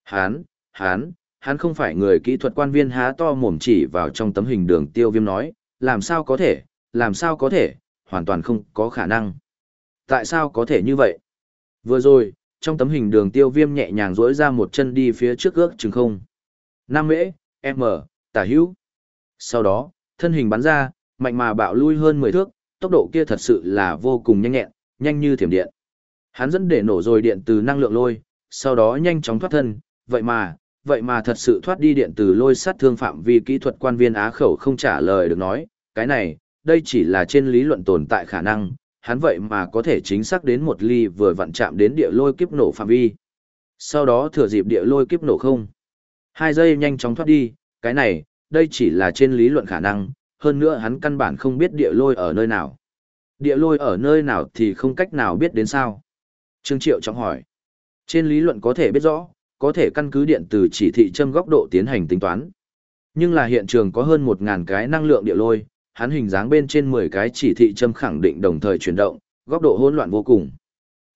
Hán, hán, hắn không phải người kỹ thuật quan viên há to mồm chỉ vào trong tấm hình đường tiêu viêm nói, làm sao có thể, làm sao có thể, hoàn toàn không có khả năng. Tại sao có thể như vậy? Vừa rồi, trong tấm hình đường tiêu viêm nhẹ nhàng rỗi ra một chân đi phía trước ước chừng không. Nam mễ, M, tả hữu. Sau đó, thân hình bắn ra, mạnh mà bạo lui hơn 10 thước, tốc độ kia thật sự là vô cùng nhanh nhẹn, nhanh như thiểm điện. Hắn dẫn để nổ rồi điện từ năng lượng lôi, sau đó nhanh chóng thoát thân, vậy mà, vậy mà thật sự thoát đi điện từ lôi sát thương phạm vi kỹ thuật quan viên Á khẩu không trả lời được nói, cái này, đây chỉ là trên lý luận tồn tại khả năng, hắn vậy mà có thể chính xác đến một ly vừa vặn chạm đến địa lôi kiếp nổ phạm vi. Sau đó thừa dịp địa lôi kiếp nổ không. Hai giây nhanh chóng thoát đi, cái này, đây chỉ là trên lý luận khả năng, hơn nữa hắn căn bản không biết địa lôi ở nơi nào. Địa lôi ở nơi nào thì không cách nào biết đến sao. Trương Triệu trọng hỏi. Trên lý luận có thể biết rõ, có thể căn cứ điện từ chỉ thị châm góc độ tiến hành tính toán. Nhưng là hiện trường có hơn 1.000 cái năng lượng địa lôi, hắn hình dáng bên trên 10 cái chỉ thị châm khẳng định đồng thời chuyển động, góc độ hỗn loạn vô cùng.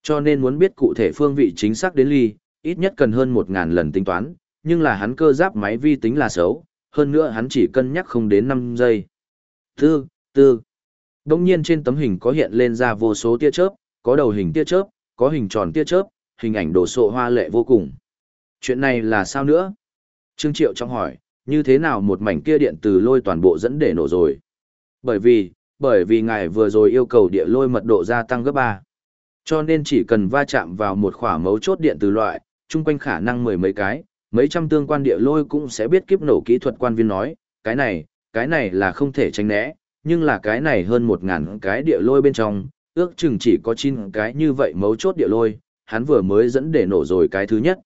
Cho nên muốn biết cụ thể phương vị chính xác đến ly, ít nhất cần hơn 1000 lần tính toán, nhưng là hắn cơ giáp máy vi tính là xấu, hơn nữa hắn chỉ cân nhắc không đến 5 giây. Tư, tư. Đột nhiên trên tấm hình có hiện lên ra vô số tia chớp, có đầu hình tia chớp, có hình tròn tia chớp, hình ảnh đồ sộ hoa lệ vô cùng. Chuyện này là sao nữa? Trương Triệu trong hỏi, như thế nào một mảnh kia điện từ lôi toàn bộ dẫn để nổ rồi? Bởi vì, bởi vì ngài vừa rồi yêu cầu địa lôi mật độ gia tăng gấp 3. Cho nên chỉ cần va chạm vào một khỏa mấu chốt điện từ loại, chung quanh khả năng mười mấy cái, mấy trăm tương quan địa lôi cũng sẽ biết kiếp nổ kỹ thuật quan viên nói, cái này, cái này là không thể tránh né, nhưng là cái này hơn một ngàn cái địa lôi bên trong, ước chừng chỉ có 9 cái như vậy mấu chốt địa lôi, hắn vừa mới dẫn để nổ rồi cái thứ nhất.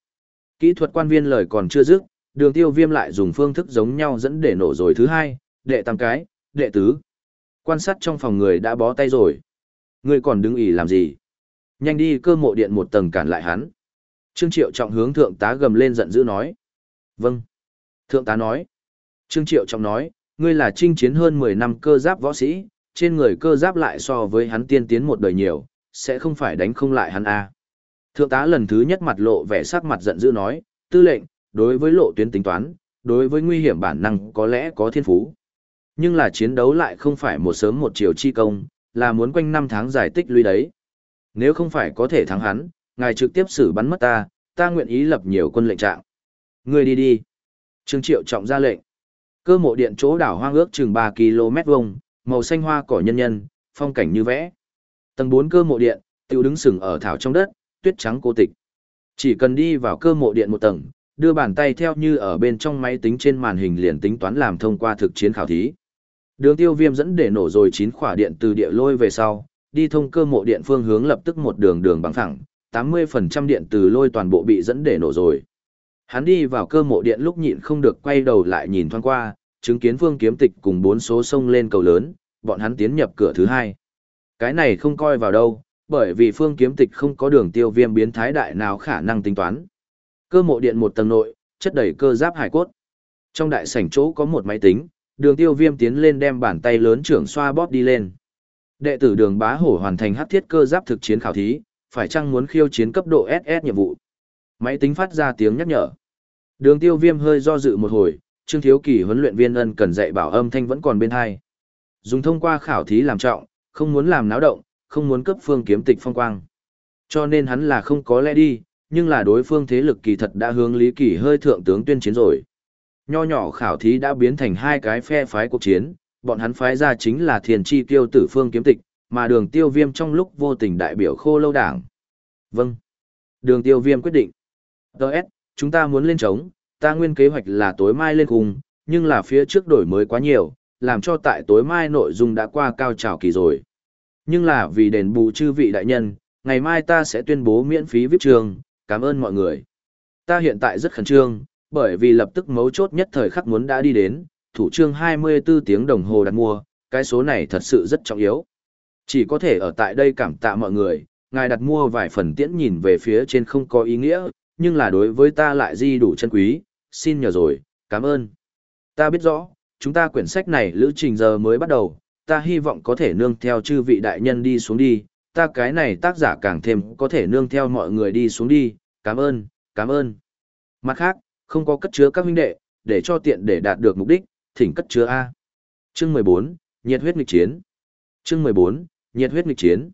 Kỹ thuật quan viên lời còn chưa dứt, đường tiêu viêm lại dùng phương thức giống nhau dẫn để nổ rồi thứ hai, đệ tam cái, đệ tứ. Quan sát trong phòng người đã bó tay rồi. ngươi còn đứng ỉ làm gì? Nhanh đi cơ mộ điện một tầng cản lại hắn. Trương Triệu trọng hướng thượng tá gầm lên giận dữ nói. Vâng. Thượng tá nói. Trương Triệu trọng nói, ngươi là chinh chiến hơn 10 năm cơ giáp võ sĩ, trên người cơ giáp lại so với hắn tiên tiến một đời nhiều, sẽ không phải đánh không lại hắn a. À. Thượng tá lần thứ nhất mặt lộ vẻ sắc mặt giận dữ nói, tư lệnh, đối với lộ tuyến tính toán, đối với nguy hiểm bản năng có lẽ có thiên phú. Nhưng là chiến đấu lại không phải một sớm một chiều chi công, là muốn quanh năm tháng giải tích lũy đấy. Nếu không phải có thể thắng hắn, ngài trực tiếp xử bắn mất ta, ta nguyện ý lập nhiều quân lệnh trạng. Ngươi đi đi. Trương Triệu trọng ra lệnh. Cơ mộ điện chỗ đảo hoang ước chừng 3 km vuông, màu xanh hoa cỏ nhân nhân, phong cảnh như vẽ. Tầng 4 cơ mộ điện, tiểu đứng sừng ở thảo trong đất, tuyết trắng cô tịch. Chỉ cần đi vào cơ mộ điện một tầng, đưa bàn tay theo như ở bên trong máy tính trên màn hình liền tính toán làm thông qua thực chiến khảo thí. Đường tiêu viêm dẫn để nổ rồi 9 khỏa điện từ địa lôi về sau, đi thông cơ mộ điện phương hướng lập tức một đường đường bằng thẳng, 80% điện từ lôi toàn bộ bị dẫn để nổ rồi. Hắn đi vào cơ mộ điện lúc nhịn không được quay đầu lại nhìn thoáng qua, chứng kiến phương kiếm tịch cùng bốn số sông lên cầu lớn, bọn hắn tiến nhập cửa thứ hai. Cái này không coi vào đâu, bởi vì phương kiếm tịch không có đường tiêu viêm biến thái đại nào khả năng tính toán. Cơ mộ điện một tầng nội, chất đầy cơ giáp hải cốt. Trong đại sảnh chỗ có một máy tính, đường tiêu viêm tiến lên đem bàn tay lớn trưởng xoa bóp đi lên. Đệ tử đường bá hổ hoàn thành hắc thiết cơ giáp thực chiến khảo thí, phải chăng muốn khiêu chiến cấp độ SS nhiệm vụ. Máy tính phát ra tiếng nhắc nhở. Đường tiêu viêm hơi do dự một hồi, Trương Thiếu Kỳ huấn luyện viên ân cần dạy bảo âm thanh vẫn còn bên hai. Dùng thông qua khảo thí làm trọng, không muốn làm náo động, không muốn cấp phương kiếm tịch phong quang. Cho nên hắn là không có lẽ đi, nhưng là đối phương thế lực kỳ thật đã hướng Lý Kỳ hơi thượng tướng tuyên chiến rồi. Nho nhỏ khảo thí đã biến thành hai cái phe phái cuộc chiến, bọn hắn phái ra chính là thiền chi tiêu tử phương kiếm tịch, mà đường tiêu viêm trong lúc vô tình đại biểu khô lâu đảng. Vâng. Đường tiêu viêm quyết định. Đợt, chúng ta muốn lên trống, ta nguyên kế hoạch là tối mai lên cùng, nhưng là phía trước đổi mới quá nhiều, làm cho tại tối mai nội dung đã qua cao trào kỳ rồi. Nhưng là vì đền bù chư vị đại nhân, ngày mai ta sẽ tuyên bố miễn phí viết trường, cảm ơn mọi người. Ta hiện tại rất khẩn trương, bởi vì lập tức mấu chốt nhất thời khắc muốn đã đi đến, thủ trương 24 tiếng đồng hồ đặt mua, cái số này thật sự rất trọng yếu. Chỉ có thể ở tại đây cảm tạ mọi người, ngài đặt mua vài phần tiễn nhìn về phía trên không có ý nghĩa, nhưng là đối với ta lại di đủ chân quý, xin nhờ rồi, cảm ơn. Ta biết rõ, chúng ta quyển sách này lữ trình giờ mới bắt đầu, ta hy vọng có thể nương theo chư vị đại nhân đi xuống đi, ta cái này tác giả càng thêm có thể nương theo mọi người đi xuống đi, cảm ơn, cảm ơn. Mặt khác, không có cất chứa các huynh đệ, để cho tiện để đạt được mục đích, thỉnh cất chứa A. Chương 14, nhiệt huyết nghịch chiến. Chương 14, nhiệt huyết nghịch chiến.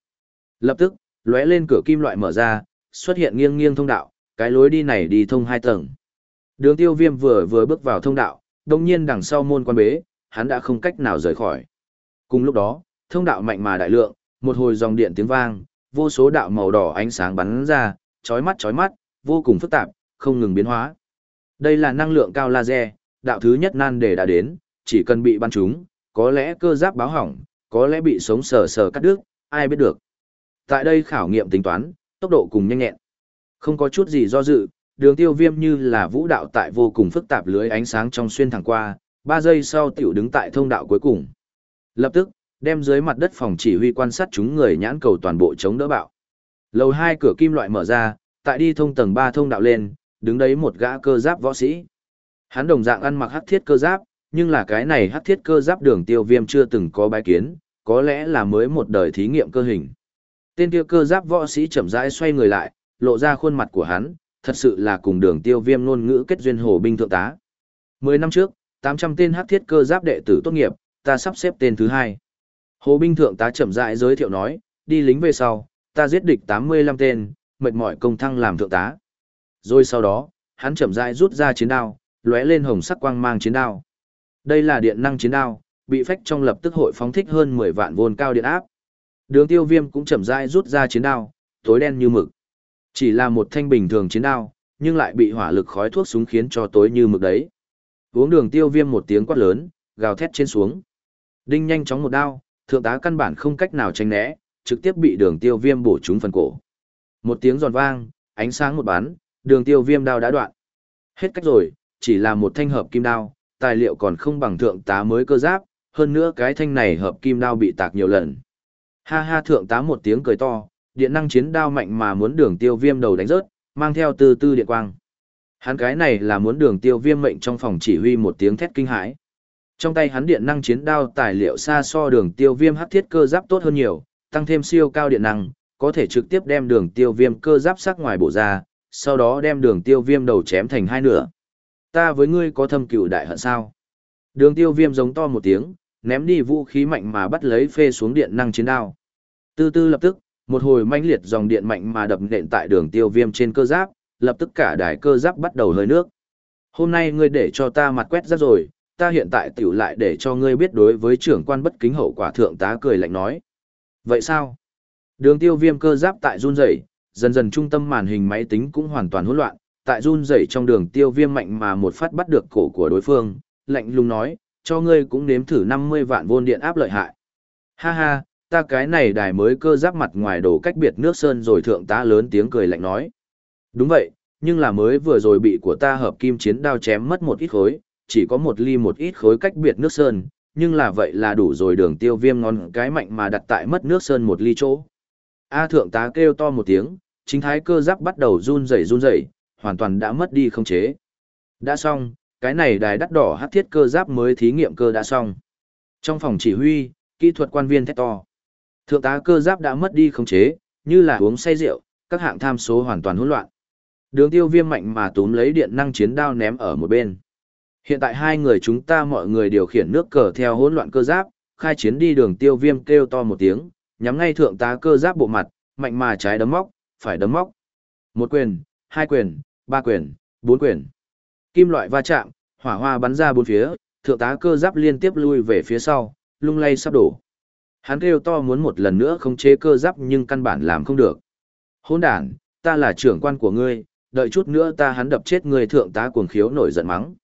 Lập tức, lóe lên cửa kim loại mở ra, xuất hiện nghiêng nghiêng thông đạo, cái lối đi này đi thông hai tầng. Đường tiêu viêm vừa vừa bước vào thông đạo, đồng nhiên đằng sau môn quan bế, hắn đã không cách nào rời khỏi. Cùng lúc đó, thông đạo mạnh mà đại lượng, một hồi dòng điện tiếng vang, vô số đạo màu đỏ ánh sáng bắn ra, chói mắt chói mắt, vô cùng phức tạp, không ngừng biến hóa. Đây là năng lượng cao laser, đạo thứ nhất nan đề đã đến, chỉ cần bị bắn trúng, có lẽ cơ giáp báo hỏng, có lẽ bị sống sờ sờ cắt đứt, ai biết được. Tại đây khảo nghiệm tính toán, tốc độ cùng nhanh nhẹn. Không có chút gì do dự, đường tiêu viêm như là vũ đạo tại vô cùng phức tạp lưới ánh sáng trong xuyên thẳng qua, 3 giây sau tiểu đứng tại thông đạo cuối cùng. Lập tức, đem dưới mặt đất phòng chỉ huy quan sát chúng người nhãn cầu toàn bộ chống đỡ bạo. Lầu 2 cửa kim loại mở ra, tại đi thông tầng 3 thông đạo lên, đứng đấy một gã cơ giáp võ sĩ. Hắn đồng dạng ăn mặc hắc thiết cơ giáp, nhưng là cái này hắc thiết cơ giáp đường tiêu viêm chưa từng có bái kiến, có lẽ là mới một đời thí nghiệm cơ hình. Tên kia cơ giáp võ sĩ chậm rãi xoay người lại, lộ ra khuôn mặt của hắn, thật sự là cùng đường tiêu viêm ngôn ngữ kết duyên hồ binh thượng tá. Mười năm trước, 800 tên hắc thiết cơ giáp đệ tử tốt nghiệp, ta sắp xếp tên thứ hai. Hồ binh thượng tá chậm rãi giới thiệu nói, đi lính về sau, ta giết địch 85 tên, mệt mỏi công thăng làm thượng tá. Rồi sau đó, hắn chậm rãi rút ra chiến đao, lóe lên hồng sắc quang mang chiến đao. Đây là điện năng chiến đao, bị phách trong lập tức hội phóng thích hơn 10 vạn vôn cao điện áp. Đường Tiêu Viêm cũng chậm rãi rút ra chiến đao, tối đen như mực. Chỉ là một thanh bình thường chiến đao, nhưng lại bị hỏa lực khói thuốc súng khiến cho tối như mực đấy. Uống Đường Tiêu Viêm một tiếng quát lớn, gào thét trên xuống. Đinh nhanh chóng một đao, thượng tá căn bản không cách nào tránh né, trực tiếp bị Đường Tiêu Viêm bổ trúng phần cổ. Một tiếng giòn vang, ánh sáng một bắn, Đường Tiêu Viêm đao đã đoạn. Hết cách rồi, chỉ là một thanh hợp kim đao, tài liệu còn không bằng thượng tá mới cơ giáp, hơn nữa cái thanh này hợp kim đao bị tạc nhiều lần. Ha ha thượng tá một tiếng cười to, điện năng chiến đao mạnh mà muốn đường tiêu viêm đầu đánh rớt, mang theo từ tư điện quang. Hắn cái này là muốn đường tiêu viêm mệnh trong phòng chỉ huy một tiếng thét kinh hãi. Trong tay hắn điện năng chiến đao tài liệu xa so đường tiêu viêm hắc thiết cơ giáp tốt hơn nhiều, tăng thêm siêu cao điện năng, có thể trực tiếp đem đường tiêu viêm cơ giáp sắc ngoài bổ ra, sau đó đem đường tiêu viêm đầu chém thành hai nửa. Ta với ngươi có thâm cựu đại hận sao? Đường tiêu viêm giống to một tiếng, ném đi vũ khí mạnh mà bắt lấy phê xuống điện năng chiến đao. từ từ lập tức, một hồi mãnh liệt dòng điện mạnh mà đập nện tại đường tiêu viêm trên cơ giáp, lập tức cả đài cơ giáp bắt đầu hơi nước. Hôm nay ngươi để cho ta mặt quét ra rồi, ta hiện tại tiểu lại để cho ngươi biết đối với trưởng quan bất kính hậu quả thượng tá cười lạnh nói. Vậy sao? Đường tiêu viêm cơ giáp tại run rẩy dần dần trung tâm màn hình máy tính cũng hoàn toàn hỗn loạn, tại run rẩy trong đường tiêu viêm mạnh mà một phát bắt được cổ của đối phương, lạnh lùng nói, cho ngươi cũng nếm thử 50 vạn vôn điện áp lợi hại. Ha ha, ta cái này đài mới cơ giáp mặt ngoài đổ cách biệt nước sơn rồi thượng tá lớn tiếng cười lạnh nói. Đúng vậy, nhưng là mới vừa rồi bị của ta hợp kim chiến đao chém mất một ít khối, chỉ có một ly một ít khối cách biệt nước sơn, nhưng là vậy là đủ rồi đường tiêu viêm ngon cái mạnh mà đặt tại mất nước sơn một ly chỗ. A thượng tá kêu to một tiếng, chính thái cơ giáp bắt đầu run rẩy run rẩy, hoàn toàn đã mất đi không chế. Đã xong, cái này đài đắt đỏ hắc thiết cơ giáp mới thí nghiệm cơ đã xong. Trong phòng chỉ huy, kỹ thuật quan viên thét to. Thượng tá cơ giáp đã mất đi không chế, như là uống say rượu, các hạng tham số hoàn toàn hỗn loạn. Đường tiêu viêm mạnh mà túm lấy điện năng chiến đao ném ở một bên. Hiện tại hai người chúng ta mọi người điều khiển nước cờ theo hỗn loạn cơ giáp, khai chiến đi đường tiêu viêm kêu to một tiếng, nhắm ngay thượng tá cơ giáp bộ mặt, mạnh mà trái đấm móc, phải đấm móc. Một quyền, hai quyền, ba quyền, bốn quyền. Kim loại va chạm, hỏa hoa bắn ra bốn phía, thượng tá cơ giáp liên tiếp lui về phía sau, lung lay sắp đổ. Hắn kêu to muốn một lần nữa không chế cơ giáp nhưng căn bản làm không được. Hôn đàn, ta là trưởng quan của ngươi, đợi chút nữa ta hắn đập chết ngươi thượng tá cuồng khiếu nổi giận mắng.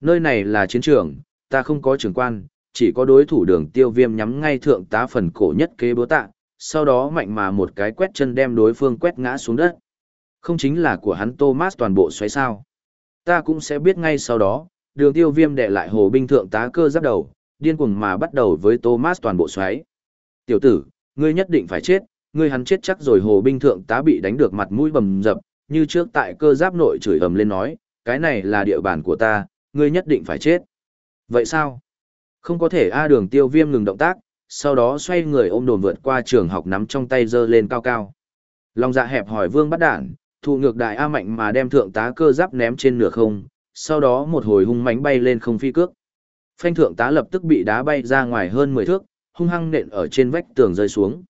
Nơi này là chiến trường, ta không có trưởng quan, chỉ có đối thủ đường tiêu viêm nhắm ngay thượng tá phần cổ nhất kế búa tạ, sau đó mạnh mà một cái quét chân đem đối phương quét ngã xuống đất. Không chính là của hắn Thomas toàn bộ xoáy sao. Ta cũng sẽ biết ngay sau đó, đường tiêu viêm đệ lại hồ binh thượng tá cơ giáp đầu, điên cuồng mà bắt đầu với Thomas toàn bộ xoáy. Tiểu tử, ngươi nhất định phải chết, ngươi hắn chết chắc rồi hồ binh thượng tá bị đánh được mặt mũi bầm dập, như trước tại cơ giáp nội chửi ầm lên nói, cái này là địa bàn của ta, ngươi nhất định phải chết. Vậy sao? Không có thể A đường tiêu viêm ngừng động tác, sau đó xoay người ôm đồn vượt qua trường học nắm trong tay giơ lên cao cao. Lòng dạ hẹp hỏi vương bắt đản, thụ ngược đại A mạnh mà đem thượng tá cơ giáp ném trên nửa không, sau đó một hồi hung mánh bay lên không phi cước. Phanh thượng tá lập tức bị đá bay ra ngoài hơn 10 thước, hung hăng nện ở trên vách tường rơi xuống.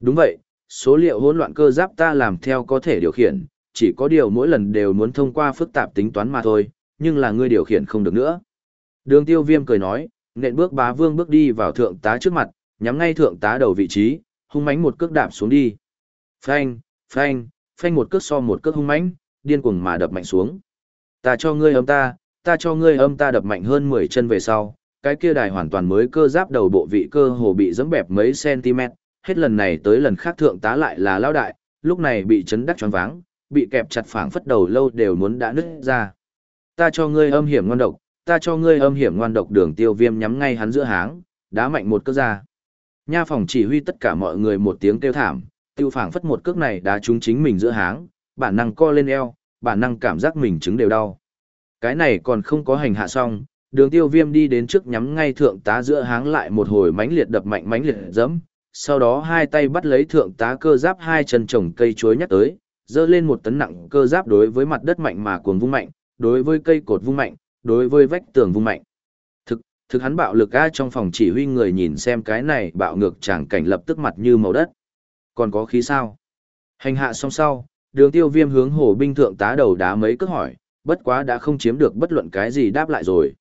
Đúng vậy, số liệu hỗn loạn cơ giáp ta làm theo có thể điều khiển, chỉ có điều mỗi lần đều muốn thông qua phức tạp tính toán mà thôi, nhưng là ngươi điều khiển không được nữa. Đường tiêu viêm cười nói, nện bước bá vương bước đi vào thượng tá trước mặt, nhắm ngay thượng tá đầu vị trí, hung mãnh một cước đạp xuống đi. Phanh, phanh, phanh một cước so một cước hung mãnh, điên cuồng mà đập mạnh xuống. Ta cho ngươi âm ta, ta cho ngươi âm ta đập mạnh hơn 10 chân về sau, cái kia đài hoàn toàn mới cơ giáp đầu bộ vị cơ hồ bị dẫm bẹp mấy cm, hết lần này tới lần khác thượng tá lại là lao đại, lúc này bị chấn đắc choáng váng, bị kẹp chặt phảng phất đầu lâu đều muốn đã nứt ra. Ta cho ngươi âm hiểm ngon độc, ta cho ngươi âm hiểm ngoan độc đường tiêu viêm nhắm ngay hắn giữa háng, đá mạnh một cước ra. Nha phòng chỉ huy tất cả mọi người một tiếng kêu thảm, tiêu phảng phất một cước này đá trúng chính mình giữa háng, bản năng co lên eo, bản năng cảm giác mình chứng đều đau. Cái này còn không có hành hạ xong, đường tiêu viêm đi đến trước nhắm ngay thượng tá giữa háng lại một hồi mánh liệt đập mạnh mánh liệt dẫm, sau đó hai tay bắt lấy thượng tá cơ giáp hai chân trồng cây chuối nhắc tới, dơ lên một tấn nặng cơ giáp đối với mặt đất mạnh mà cuồng vung mạnh, đối với cây cột vung mạnh, đối với vách tường vung mạnh. Thực, thực hắn bạo lực a trong phòng chỉ huy người nhìn xem cái này bạo ngược chẳng cảnh lập tức mặt như màu đất. Còn có khí sao? Hành hạ xong sau, đường tiêu viêm hướng hồ binh thượng tá đầu đá mấy cước hỏi, bất quá đã không chiếm được bất luận cái gì đáp lại rồi.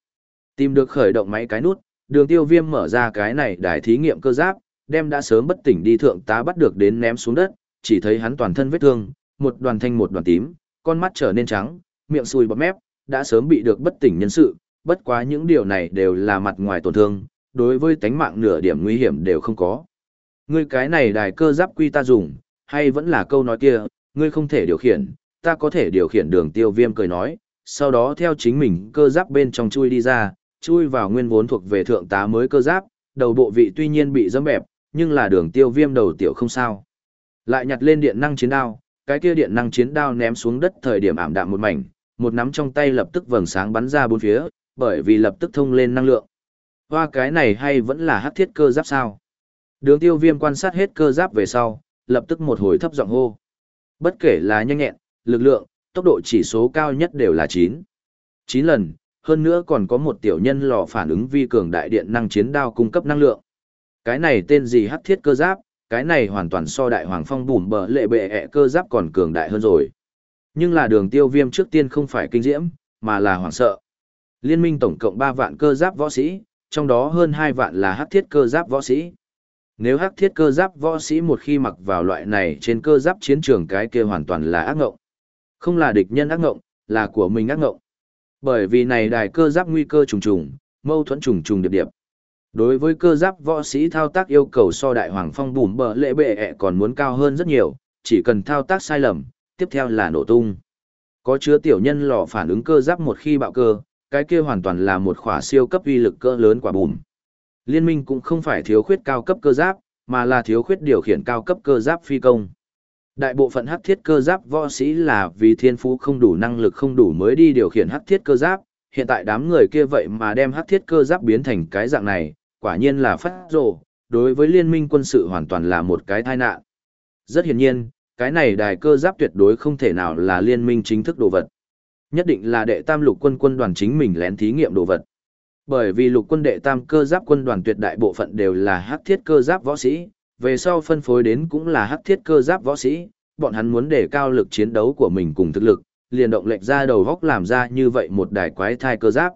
Tìm được khởi động máy cái nút, đường tiêu viêm mở ra cái này đài thí nghiệm cơ giáp, đem đã sớm bất tỉnh đi thượng tá bắt được đến ném xuống đất, chỉ thấy hắn toàn thân vết thương, một đoàn thanh một đoàn tím, con mắt trở nên trắng, miệng sùi bọt mép, đã sớm bị được bất tỉnh nhân sự, bất quá những điều này đều là mặt ngoài tổn thương, đối với tánh mạng nửa điểm nguy hiểm đều không có. Ngươi cái này đài cơ giáp quy ta dùng, hay vẫn là câu nói kia, ngươi không thể điều khiển, ta có thể điều khiển đường tiêu viêm cười nói, sau đó theo chính mình cơ giáp bên trong chui đi ra, chui vào nguyên vốn thuộc về thượng tá mới cơ giáp, đầu bộ vị tuy nhiên bị dâm bẹp, nhưng là đường tiêu viêm đầu tiểu không sao. Lại nhặt lên điện năng chiến đao, cái kia điện năng chiến đao ném xuống đất thời điểm ảm đạm một mảnh, một nắm trong tay lập tức vầng sáng bắn ra bốn phía, bởi vì lập tức thông lên năng lượng. Hoa cái này hay vẫn là hắc thiết cơ giáp sao? Đường tiêu viêm quan sát hết cơ giáp về sau, lập tức một hồi thấp giọng hô. Bất kể là nhanh nhẹn, lực lượng, tốc độ chỉ số cao nhất đều là 9. 9 lần, hơn nữa còn có một tiểu nhân lò phản ứng vi cường đại điện năng chiến đao cung cấp năng lượng. Cái này tên gì hắc thiết cơ giáp, cái này hoàn toàn so đại hoàng phong bùm bờ lệ bệ ẹ cơ giáp còn cường đại hơn rồi. Nhưng là đường tiêu viêm trước tiên không phải kinh diễm, mà là hoảng sợ. Liên minh tổng cộng 3 vạn cơ giáp võ sĩ, trong đó hơn 2 vạn là hắc thiết cơ giáp võ sĩ. Nếu hắc thiết cơ giáp võ sĩ một khi mặc vào loại này trên cơ giáp chiến trường cái kia hoàn toàn là ác ngộng. Không là địch nhân ác ngộng, là của mình ác ngộng. Bởi vì này đài cơ giáp nguy cơ trùng trùng, mâu thuẫn trùng trùng điệp điệp. Đối với cơ giáp võ sĩ thao tác yêu cầu so đại hoàng phong bùm bờ lệ bệ ẹ còn muốn cao hơn rất nhiều, chỉ cần thao tác sai lầm, tiếp theo là nổ tung. Có chứa tiểu nhân lò phản ứng cơ giáp một khi bạo cơ, cái kia hoàn toàn là một khỏa siêu cấp uy lực cỡ lớn quả bùm. Liên minh cũng không phải thiếu khuyết cao cấp cơ giáp, mà là thiếu khuyết điều khiển cao cấp cơ giáp phi công. Đại bộ phận hắc thiết cơ giáp võ sĩ là vì thiên phú không đủ năng lực không đủ mới đi điều khiển hắc thiết cơ giáp, hiện tại đám người kia vậy mà đem hắc thiết cơ giáp biến thành cái dạng này, quả nhiên là phát rồ, đối với liên minh quân sự hoàn toàn là một cái tai nạn. Rất hiển nhiên, cái này đài cơ giáp tuyệt đối không thể nào là liên minh chính thức đồ vật. Nhất định là đệ tam lục quân quân đoàn chính mình lén thí nghiệm đồ vật. Bởi vì lục quân đệ tam cơ giáp quân đoàn tuyệt đại bộ phận đều là hắc thiết cơ giáp võ sĩ, về sau phân phối đến cũng là hắc thiết cơ giáp võ sĩ, bọn hắn muốn đề cao lực chiến đấu của mình cùng thực lực, liền động lệnh ra đầu góc làm ra như vậy một đài quái thai cơ giáp.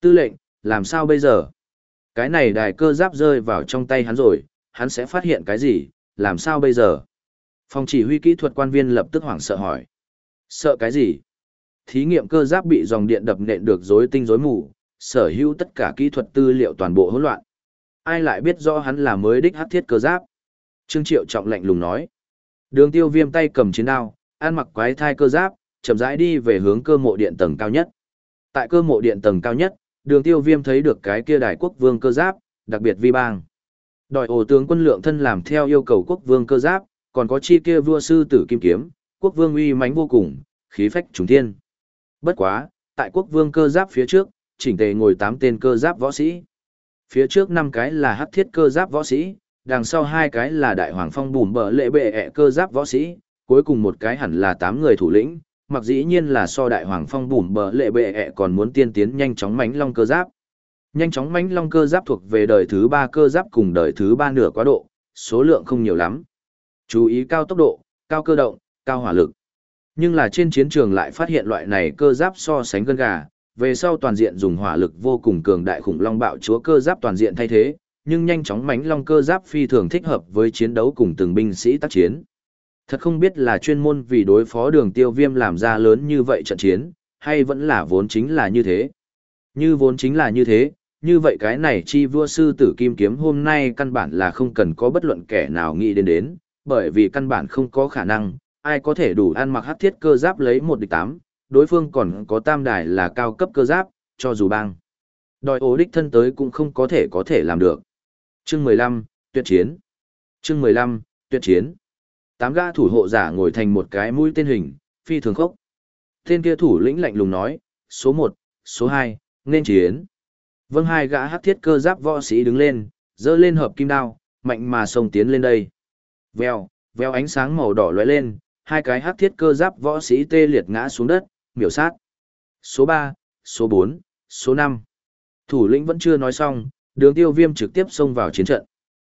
Tư lệnh, làm sao bây giờ? Cái này đài cơ giáp rơi vào trong tay hắn rồi, hắn sẽ phát hiện cái gì, làm sao bây giờ? Phòng chỉ huy kỹ thuật quan viên lập tức hoảng sợ hỏi. Sợ cái gì? Thí nghiệm cơ giáp bị dòng điện đập nện được rối tinh rối mù, sở hữu tất cả kỹ thuật tư liệu toàn bộ hỗn loạn. Ai lại biết rõ hắn là mới đích hắc thiết cơ giáp? Trương Triệu trọng lạnh lùng nói. Đường tiêu viêm tay cầm chiến đao, ăn mặc quái thai cơ giáp, chậm rãi đi về hướng cơ mộ điện tầng cao nhất. Tại cơ mộ điện tầng cao nhất, đường tiêu viêm thấy được cái kia đài quốc vương cơ giáp, đặc biệt vi bang. Đòi ổ tướng quân lượng thân làm theo yêu cầu quốc vương cơ giáp, còn có chi kia vua sư tử kim kiếm, quốc vương uy mãnh vô cùng, khí phách trùng thiên. Bất quá, tại quốc vương cơ giáp phía trước, chỉnh tề ngồi 8 tên cơ giáp võ sĩ. Phía trước 5 cái là hắc thiết cơ giáp võ sĩ, đằng sau hai cái là đại hoàng phong bùm bờ lệ bệ ẹ cơ giáp võ sĩ, cuối cùng một cái hẳn là 8 người thủ lĩnh, mặc dĩ nhiên là so đại hoàng phong bùm bờ lệ bệ ẹ còn muốn tiên tiến nhanh chóng mánh long cơ giáp. Nhanh chóng mánh long cơ giáp thuộc về đời thứ 3 cơ giáp cùng đời thứ 3 nửa quá độ, số lượng không nhiều lắm. Chú ý cao tốc độ, cao cơ động, cao hỏa lực. Nhưng là trên chiến trường lại phát hiện loại này cơ giáp so sánh gân gà, về sau toàn diện dùng hỏa lực vô cùng cường đại khủng long bạo chúa cơ giáp toàn diện thay thế, nhưng nhanh chóng mánh long cơ giáp phi thường thích hợp với chiến đấu cùng từng binh sĩ tác chiến. Thật không biết là chuyên môn vì đối phó đường tiêu viêm làm ra lớn như vậy trận chiến, hay vẫn là vốn chính là như thế. Như vốn chính là như thế, như vậy cái này chi vua sư tử kim kiếm hôm nay căn bản là không cần có bất luận kẻ nào nghĩ đến đến, bởi vì căn bản không có khả năng, ai có thể đủ ăn mặc hắc thiết cơ giáp lấy một địch tám, đối phương còn có tam đài là cao cấp cơ giáp, cho dù bang. Đòi ố đích thân tới cũng không có thể có thể làm được. Chương 15, tuyệt chiến. Chương 15, tuyệt chiến. Tám gã thủ hộ giả ngồi thành một cái mũi tên hình, phi thường khốc. Tên kia thủ lĩnh lạnh lùng nói, số 1, số 2, nên chiến. Vâng hai gã hắc thiết cơ giáp võ sĩ đứng lên, dơ lên hợp kim đao, mạnh mà xông tiến lên đây. Vèo, vèo ánh sáng màu đỏ lóe lên, hai cái hắc thiết cơ giáp võ sĩ tê liệt ngã xuống đất, miểu sát. Số 3, số 4, số 5. Thủ lĩnh vẫn chưa nói xong, đường tiêu viêm trực tiếp xông vào chiến trận.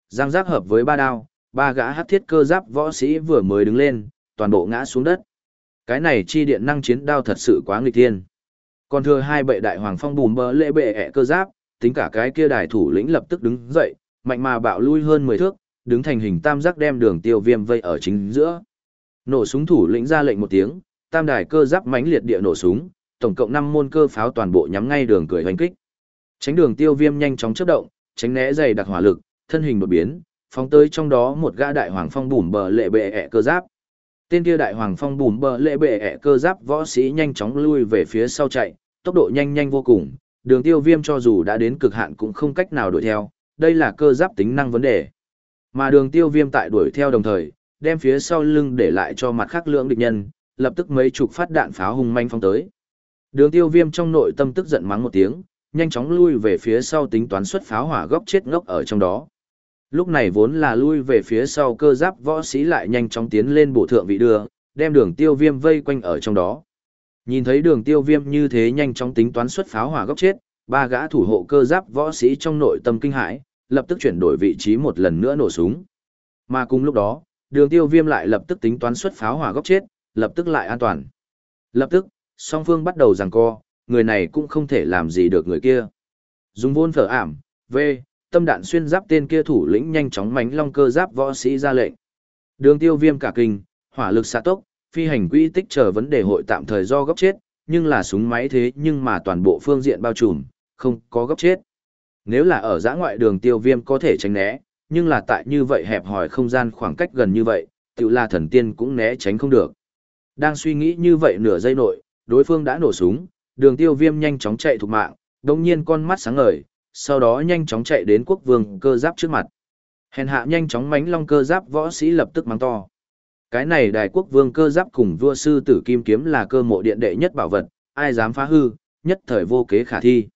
Giang giác hợp với ba đao, ba gã hắc thiết cơ giáp võ sĩ vừa mới đứng lên, toàn bộ ngã xuống đất. Cái này chi điện năng chiến đao thật sự quá nghịch thiên. Còn thừa hai bệ đại hoàng phong bùm bờ lệ bệ ẹ cơ giáp, tính cả cái kia đài thủ lĩnh lập tức đứng dậy, mạnh mà bạo lui hơn 10 thước, đứng thành hình tam giác đem đường tiêu viêm vây ở chính giữa. Nổ súng thủ lĩnh ra lệnh một tiếng, tam đài cơ giáp mãnh liệt địa nổ súng, tổng cộng 5 môn cơ pháo toàn bộ nhắm ngay đường cười hoành kích. Tránh đường tiêu viêm nhanh chóng chớp động, tránh né dày đặc hỏa lực, thân hình đột biến, phóng tới trong đó một gã đại hoàng phong bùm bờ lệ bệ ẹ cơ giáp. Tên kia đại hoàng phong bùm bờ lệ bệ ẹ cơ giáp võ sĩ nhanh chóng lui về phía sau chạy, tốc độ nhanh nhanh vô cùng, đường tiêu viêm cho dù đã đến cực hạn cũng không cách nào đuổi theo, đây là cơ giáp tính năng vấn đề. Mà đường tiêu viêm tại đuổi theo đồng thời, đem phía sau lưng để lại cho mặt khác lưỡng địch nhân, lập tức mấy chục phát đạn pháo hung manh phong tới. Đường tiêu viêm trong nội tâm tức giận mắng một tiếng, nhanh chóng lui về phía sau tính toán xuất pháo hỏa góc chết ngốc ở trong đó. Lúc này vốn là lui về phía sau cơ giáp võ sĩ lại nhanh chóng tiến lên bổ thượng vị đưa, đem đường tiêu viêm vây quanh ở trong đó. Nhìn thấy đường tiêu viêm như thế nhanh chóng tính toán xuất pháo hỏa góc chết, ba gã thủ hộ cơ giáp võ sĩ trong nội tâm kinh hãi, lập tức chuyển đổi vị trí một lần nữa nổ súng. Mà cùng lúc đó, đường tiêu viêm lại lập tức tính toán xuất pháo hỏa góc chết, lập tức lại an toàn. Lập tức, song phương bắt đầu giằng co, người này cũng không thể làm gì được người kia. Dùng vôn phở ảm, V, tâm đạn xuyên giáp tên kia thủ lĩnh nhanh chóng mánh long cơ giáp võ sĩ ra lệnh. Đường tiêu viêm cả kinh, hỏa lực xạ tốc, phi hành quỹ tích chờ vấn đề hội tạm thời do góc chết, nhưng là súng máy thế nhưng mà toàn bộ phương diện bao trùm, không có góc chết. Nếu là ở giã ngoại đường tiêu viêm có thể tránh né, nhưng là tại như vậy hẹp hỏi không gian khoảng cách gần như vậy, tự là thần tiên cũng né tránh không được. Đang suy nghĩ như vậy nửa giây nội, đối phương đã nổ súng, đường tiêu viêm nhanh chóng chạy thục mạng, đồng nhiên con mắt sáng ngời, sau đó nhanh chóng chạy đến quốc vương cơ giáp trước mặt. Hèn hạ nhanh chóng mánh long cơ giáp võ sĩ lập tức mang to. Cái này đài quốc vương cơ giáp cùng vua sư tử kim kiếm là cơ mộ điện đệ nhất bảo vật, ai dám phá hư, nhất thời vô kế khả thi.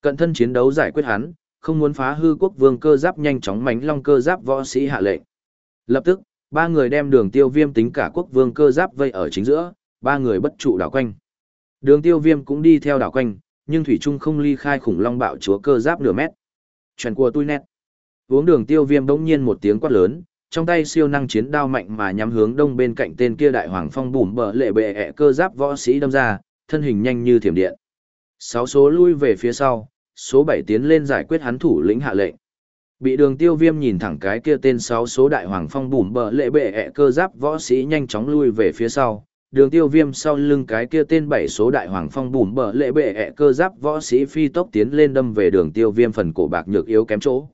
Cận thân chiến đấu giải quyết hắn, không muốn phá hư quốc vương cơ giáp nhanh chóng mánh long cơ giáp võ sĩ hạ lệnh. Lập tức, ba người đem đường tiêu viêm tính cả quốc vương cơ giáp vây ở chính giữa, ba người bất trụ đảo quanh. Đường tiêu viêm cũng đi theo đảo quanh, nhưng Thủy Trung không ly khai khủng long bạo chúa cơ giáp nửa mét. Chuyện của tôi nét. Uống đường tiêu viêm bỗng nhiên một tiếng quát lớn, trong tay siêu năng chiến đao mạnh mà nhắm hướng đông bên cạnh tên kia đại hoàng phong bùm bờ lệ bệ ẹ cơ giáp võ sĩ đâm ra, thân hình nhanh như thiểm điện. Sáu số lui về phía sau, số bảy tiến lên giải quyết hắn thủ lĩnh hạ lệnh. Bị đường tiêu viêm nhìn thẳng cái kia tên sáu số đại hoàng phong bùm bờ lệ bệ ẹ cơ giáp võ sĩ nhanh chóng lui về phía sau. Đường tiêu viêm sau lưng cái kia tên bảy số đại hoàng phong bùm bờ lệ bệ ẹ cơ giáp võ sĩ phi tốc tiến lên đâm về đường tiêu viêm phần cổ bạc nhược yếu kém chỗ.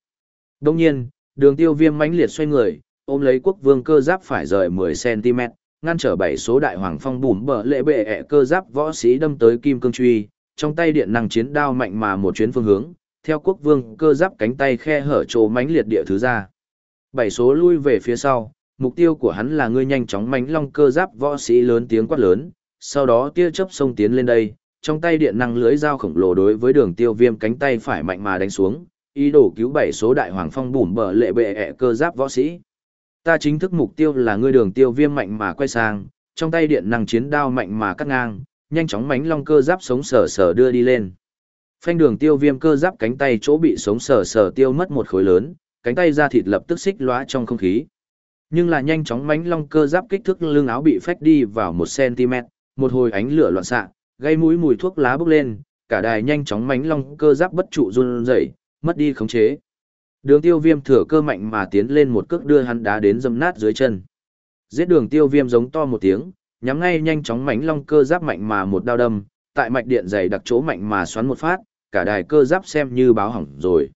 Đông nhiên, đường tiêu viêm mãnh liệt xoay người, ôm lấy quốc vương cơ giáp phải rời 10cm, ngăn trở bảy số đại hoàng phong bùm bờ lệ bệ ẹ cơ giáp võ sĩ đâm tới kim cương truy, trong tay điện năng chiến đao mạnh mà một chuyến phương hướng, theo quốc vương cơ giáp cánh tay khe hở chỗ mánh liệt địa thứ ra. Bảy số lui về phía sau, mục tiêu của hắn là ngươi nhanh chóng mánh long cơ giáp võ sĩ lớn tiếng quát lớn, sau đó tia chớp sông tiến lên đây, trong tay điện năng lưới dao khổng lồ đối với đường tiêu viêm cánh tay phải mạnh mà đánh xuống, ý đồ cứu bảy số đại hoàng phong bùm bờ lệ bệ ẹ cơ giáp võ sĩ. Ta chính thức mục tiêu là ngươi đường tiêu viêm mạnh mà quay sang, trong tay điện năng chiến đao mạnh mà cắt ngang, nhanh chóng mánh long cơ giáp sống sờ sờ đưa đi lên. Phanh đường tiêu viêm cơ giáp cánh tay chỗ bị sống sờ sờ tiêu mất một khối lớn, cánh tay ra thịt lập tức xích lóa trong không khí. Nhưng là nhanh chóng mánh long cơ giáp kích thước lưng áo bị phách đi vào một cm, một hồi ánh lửa loạn xạ, gây mũi mùi thuốc lá bốc lên, cả đài nhanh chóng mánh long cơ giáp bất trụ run rẩy, mất đi khống chế. Đường tiêu viêm thừa cơ mạnh mà tiến lên một cước đưa hắn đá đến dâm nát dưới chân. Giết đường tiêu viêm giống to một tiếng, nhắm ngay nhanh chóng mánh long cơ giáp mạnh mà một đao đâm, tại mạch điện dày đặc chỗ mạnh mà xoắn một phát, cả đài cơ giáp xem như báo hỏng rồi.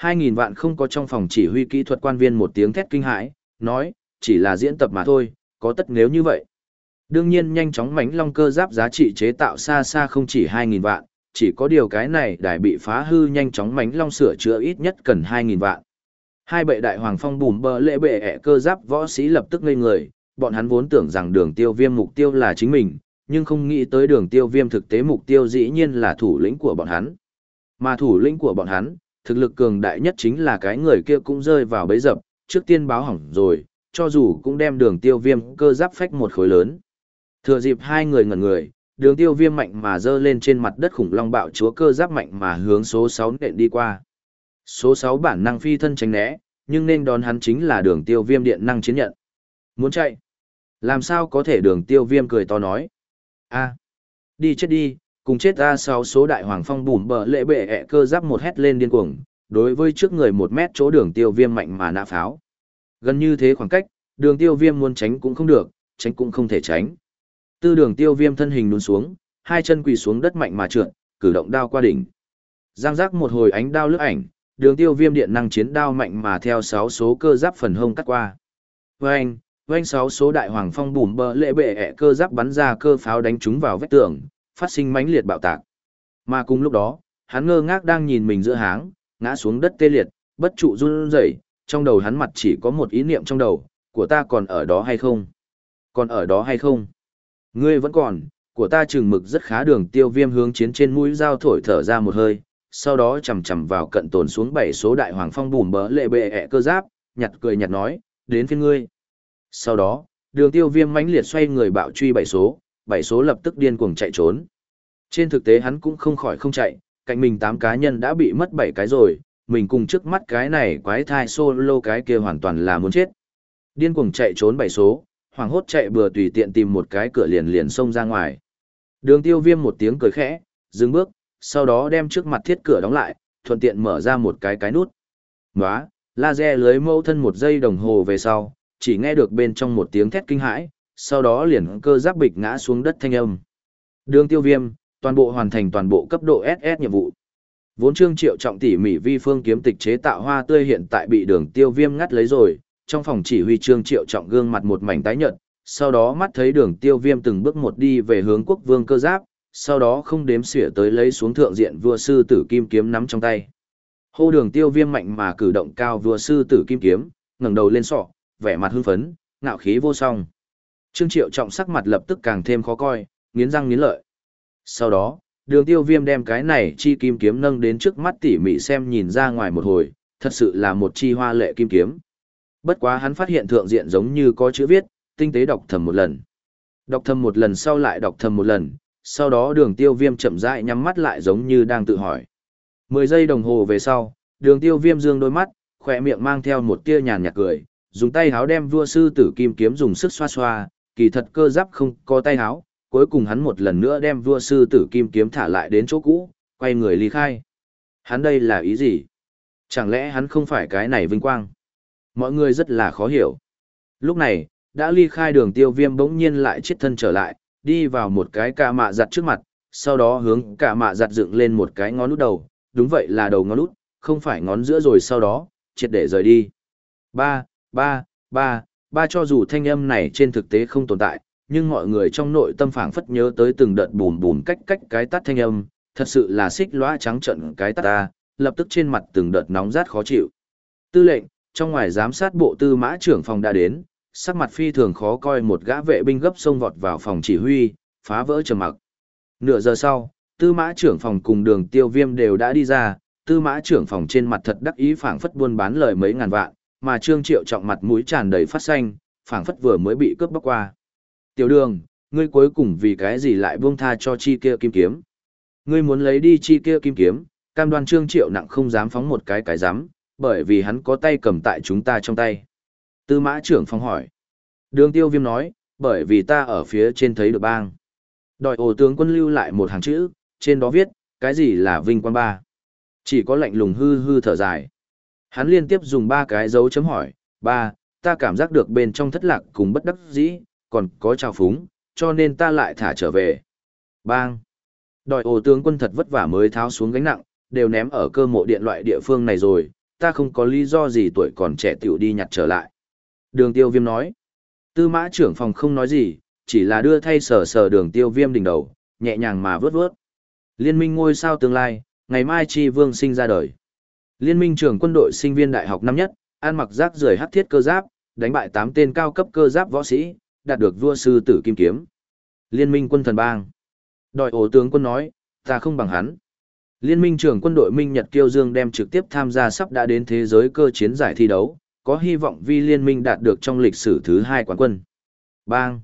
2.000 vạn không có trong phòng chỉ huy kỹ thuật quan viên một tiếng thét kinh hãi, nói, chỉ là diễn tập mà thôi, có tất nếu như vậy. Đương nhiên nhanh chóng mánh long cơ giáp giá trị chế tạo xa xa không chỉ 2.000 vạn, chỉ có điều cái này đài bị phá hư nhanh chóng mánh long sửa chữa ít nhất cần 2.000 vạn. Hai bệ đại hoàng phong bùm bờ lệ bệ ẹ cơ giáp võ sĩ lập tức ngây người, bọn hắn vốn tưởng rằng đường tiêu viêm mục tiêu là chính mình, nhưng không nghĩ tới đường tiêu viêm thực tế mục tiêu dĩ nhiên là thủ lĩnh của bọn hắn. Mà thủ lĩnh của bọn hắn, thực lực cường đại nhất chính là cái người kia cũng rơi vào bấy dập, trước tiên báo hỏng rồi, cho dù cũng đem đường tiêu viêm cơ giáp phách một khối lớn. Thừa dịp hai người ngẩn người, đường tiêu viêm mạnh mà dơ lên trên mặt đất khủng long bạo chúa cơ giáp mạnh mà hướng số 6 nện đi qua. Số 6 bản năng phi thân tránh né, nhưng nên đón hắn chính là đường tiêu viêm điện năng chiến nhận. Muốn chạy? Làm sao có thể đường tiêu viêm cười to nói? a đi chết đi, cùng chết ra sáu số đại hoàng phong bùm bờ lệ bệ ẹ cơ giáp một hét lên điên cuồng, đối với trước người một mét chỗ đường tiêu viêm mạnh mà nã pháo. Gần như thế khoảng cách, đường tiêu viêm muốn tránh cũng không được, tránh cũng không thể tránh. Tư đường tiêu viêm thân hình nún xuống, hai chân quỳ xuống đất mạnh mà trượt, cử động đao qua đỉnh. Giang giác một hồi ánh đao lướt ảnh, đường tiêu viêm điện năng chiến đao mạnh mà theo 6 số cơ giáp phần hông cắt qua. Vâng, vâng 6 số đại hoàng phong bùm bờ lệ bệ ẹ cơ giáp bắn ra cơ pháo đánh trúng vào vách tường, phát sinh mãnh liệt bạo tạc. Mà cùng lúc đó, hắn ngơ ngác đang nhìn mình giữa háng, ngã xuống đất tê liệt, bất trụ run rẩy, trong đầu hắn mặt chỉ có một ý niệm trong đầu, của ta còn ở đó hay không? Còn ở đó hay không? Ngươi vẫn còn, của ta chừng mực rất khá đường tiêu viêm hướng chiến trên mũi dao thổi thở ra một hơi, sau đó chầm chầm vào cận tồn xuống bảy số đại hoàng phong bùm bỡ lệ bệ ẹ cơ giáp, nhặt cười nhặt nói, đến phiên ngươi. Sau đó, đường tiêu viêm mãnh liệt xoay người bạo truy bảy số, bảy số lập tức điên cuồng chạy trốn. Trên thực tế hắn cũng không khỏi không chạy, cạnh mình tám cá nhân đã bị mất bảy cái rồi, mình cùng trước mắt cái này quái thai solo cái kia hoàn toàn là muốn chết. Điên cuồng chạy trốn bảy số, hoàng hốt chạy bừa tùy tiện tìm một cái cửa liền liền xông ra ngoài. Đường tiêu viêm một tiếng cười khẽ, dừng bước, sau đó đem trước mặt thiết cửa đóng lại, thuận tiện mở ra một cái cái nút. Nóa, laser lưới mâu thân một giây đồng hồ về sau, chỉ nghe được bên trong một tiếng thét kinh hãi, sau đó liền cơ giáp bịch ngã xuống đất thanh âm. Đường tiêu viêm, toàn bộ hoàn thành toàn bộ cấp độ SS nhiệm vụ. Vốn trương triệu trọng tỉ mỉ vi phương kiếm tịch chế tạo hoa tươi hiện tại bị đường tiêu viêm ngắt lấy rồi, trong phòng chỉ huy trương triệu trọng gương mặt một mảnh tái nhợt, sau đó mắt thấy đường tiêu viêm từng bước một đi về hướng quốc vương cơ giáp, sau đó không đếm xỉa tới lấy xuống thượng diện vua sư tử kim kiếm nắm trong tay. Hô đường tiêu viêm mạnh mà cử động cao vua sư tử kim kiếm, ngẩng đầu lên sọ, vẻ mặt hưng phấn, ngạo khí vô song. Trương Triệu Trọng sắc mặt lập tức càng thêm khó coi, nghiến răng nghiến lợi. Sau đó, đường tiêu viêm đem cái này chi kim kiếm nâng đến trước mắt tỉ mỉ xem nhìn ra ngoài một hồi, thật sự là một chi hoa lệ kim kiếm. Bất quá hắn phát hiện thượng diện giống như có chữ viết, tinh tế đọc thầm một lần. Đọc thầm một lần sau lại đọc thầm một lần, sau đó đường tiêu viêm chậm rãi nhắm mắt lại giống như đang tự hỏi. Mười giây đồng hồ về sau, đường tiêu viêm dương đôi mắt, khỏe miệng mang theo một tia nhàn nhạt cười, dùng tay háo đem vua sư tử kim kiếm dùng sức xoa xoa, kỳ thật cơ giáp không có tay háo, cuối cùng hắn một lần nữa đem vua sư tử kim kiếm thả lại đến chỗ cũ, quay người ly khai. Hắn đây là ý gì? Chẳng lẽ hắn không phải cái này vinh quang? Mọi người rất là khó hiểu. Lúc này, đã ly khai đường tiêu viêm bỗng nhiên lại chết thân trở lại, đi vào một cái cạ mạ giặt trước mặt, sau đó hướng cạ mạ giặt dựng lên một cái ngón út đầu, đúng vậy là đầu ngón út, không phải ngón giữa rồi sau đó, triệt để rời đi. Ba, ba, ba, ba cho dù thanh âm này trên thực tế không tồn tại, nhưng mọi người trong nội tâm phảng phất nhớ tới từng đợt bùn bùn cách cách cái tắt thanh âm, Thật sự là xích lõa trắng trận cái tát ta, lập tức trên mặt từng đợt nóng rát khó chịu. Tư lệnh, trong ngoài giám sát bộ tư mã trưởng phòng đã đến, sắc mặt phi thường khó coi một gã vệ binh gấp xông vọt vào phòng chỉ huy, phá vỡ trầm mặc. Nửa giờ sau, tư mã trưởng phòng cùng đường tiêu viêm đều đã đi ra, tư mã trưởng phòng trên mặt thật đắc ý phảng phất buôn bán lời mấy ngàn vạn, mà trương triệu trọng mặt mũi tràn đầy phát xanh, phảng phất vừa mới bị cướp bóc qua. Tiểu đường, ngươi cuối cùng vì cái gì lại buông tha cho chi kia kim kiếm? Ngươi muốn lấy đi chi kia kim kiếm, cam đoan trương triệu nặng không dám phóng một cái cái dám, bởi vì hắn có tay cầm tại chúng ta trong tay. Tư mã trưởng phong hỏi. Đường tiêu viêm nói, bởi vì ta ở phía trên thấy được bang. Đòi ổ tướng quân lưu lại một hàng chữ, trên đó viết, cái gì là vinh quang ba. Chỉ có lạnh lùng hư hư thở dài. Hắn liên tiếp dùng ba cái dấu chấm hỏi, ba, ta cảm giác được bên trong thất lạc cùng bất đắc dĩ, còn có trào phúng, cho nên ta lại thả trở về. Bang! Đòi ổ tướng quân thật vất vả mới tháo xuống gánh nặng, đều ném ở cơ mộ điện loại địa phương này rồi, ta không có lý do gì tuổi còn trẻ tiểu đi nhặt trở lại. Đường tiêu viêm nói. Tư mã trưởng phòng không nói gì, chỉ là đưa thay sờ sờ đường tiêu viêm đỉnh đầu, nhẹ nhàng mà vớt vớt. Liên minh ngôi sao tương lai, ngày mai chi vương sinh ra đời. Liên minh trưởng quân đội sinh viên đại học năm nhất, ăn mặc giáp rời hắc thiết cơ giáp, đánh bại 8 tên cao cấp cơ giáp võ sĩ, đạt được vua sư tử kim kiếm. Liên minh quân thần bang. Đòi ổ tướng quân nói, ta không bằng hắn. Liên minh trưởng quân đội Minh Nhật Kiêu Dương đem trực tiếp tham gia sắp đã đến thế giới cơ chiến giải thi đấu, có hy vọng vi liên minh đạt được trong lịch sử thứ hai quán quân. Bang!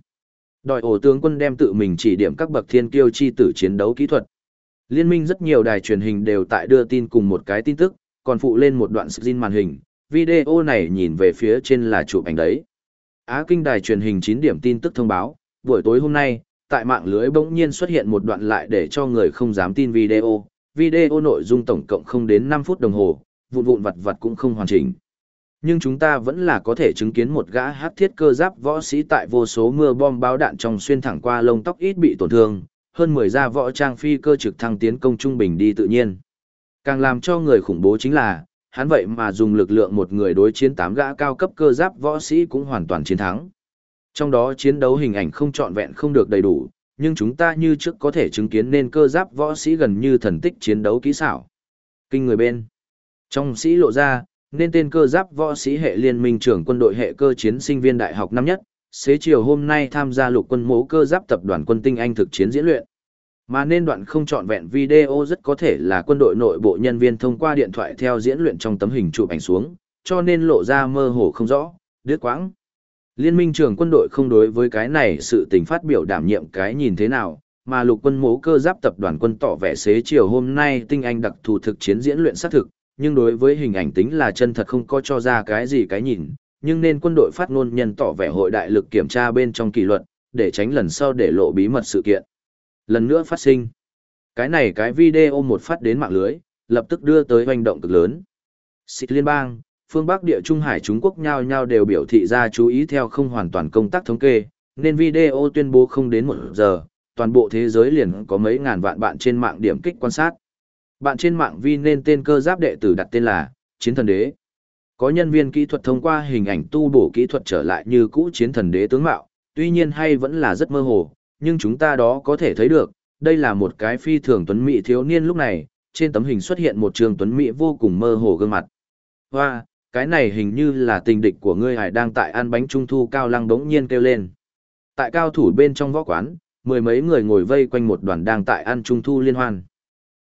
Đòi ổ tướng quân đem tự mình chỉ điểm các bậc thiên kiêu chi tử chiến đấu kỹ thuật. Liên minh rất nhiều đài truyền hình đều tại đưa tin cùng một cái tin tức, còn phụ lên một đoạn screen màn hình, video này nhìn về phía trên là chụp ảnh đấy. Á Kinh đài truyền hình 9 điểm tin tức thông báo, buổi tối hôm nay, tại mạng lưới bỗng nhiên xuất hiện một đoạn lại để cho người không dám tin video, video nội dung tổng cộng không đến 5 phút đồng hồ, vụn vụn vặt vặt cũng không hoàn chỉnh. Nhưng chúng ta vẫn là có thể chứng kiến một gã hát thiết cơ giáp võ sĩ tại vô số mưa bom báo đạn trong xuyên thẳng qua lông tóc ít bị tổn thương, hơn 10 gia võ trang phi cơ trực thăng tiến công trung bình đi tự nhiên. Càng làm cho người khủng bố chính là, hắn vậy mà dùng lực lượng một người đối chiến tám gã cao cấp cơ giáp võ sĩ cũng hoàn toàn chiến thắng. Trong đó chiến đấu hình ảnh không trọn vẹn không được đầy đủ, nhưng chúng ta như trước có thể chứng kiến nên cơ giáp võ sĩ gần như thần tích chiến đấu kỹ xảo. Kinh người bên. Trong sĩ lộ ra, nên tên cơ giáp võ sĩ hệ liên minh trưởng quân đội hệ cơ chiến sinh viên đại học năm nhất, xế chiều hôm nay tham gia lục quân mố cơ giáp tập đoàn quân tinh anh thực chiến diễn luyện. Mà nên đoạn không trọn vẹn video rất có thể là quân đội nội bộ nhân viên thông qua điện thoại theo diễn luyện trong tấm hình chụp ảnh xuống, cho nên lộ ra mơ hồ không rõ, đứt quãng. Liên minh trưởng quân đội không đối với cái này sự tình phát biểu đảm nhiệm cái nhìn thế nào, mà lục quân mố cơ giáp tập đoàn quân tỏ vẻ xế chiều hôm nay tinh anh đặc thù thực chiến diễn luyện xác thực, nhưng đối với hình ảnh tính là chân thật không có cho ra cái gì cái nhìn, nhưng nên quân đội phát ngôn nhân tỏ vẻ hội đại lực kiểm tra bên trong kỷ luật, để tránh lần sau để lộ bí mật sự kiện. Lần nữa phát sinh. Cái này cái video một phát đến mạng lưới, lập tức đưa tới hoành động cực lớn. Xịt liên bang, phương Bắc địa Trung Hải Trung Quốc nhau nhau đều biểu thị ra chú ý theo không hoàn toàn công tác thống kê, nên video tuyên bố không đến một giờ, toàn bộ thế giới liền có mấy ngàn vạn bạn trên mạng điểm kích quan sát. Bạn trên mạng vi nên tên cơ giáp đệ tử đặt tên là Chiến Thần Đế. Có nhân viên kỹ thuật thông qua hình ảnh tu bổ kỹ thuật trở lại như cũ Chiến Thần Đế tướng mạo, tuy nhiên hay vẫn là rất mơ hồ, nhưng chúng ta đó có thể thấy được, đây là một cái phi thường tuấn mỹ thiếu niên lúc này, trên tấm hình xuất hiện một trường tuấn mỹ vô cùng mơ hồ gương mặt. Hoa, cái này hình như là tình địch của ngươi hải đang tại ăn bánh trung thu cao lăng đống nhiên kêu lên. Tại cao thủ bên trong võ quán, mười mấy người ngồi vây quanh một đoàn đang tại ăn trung thu liên hoan.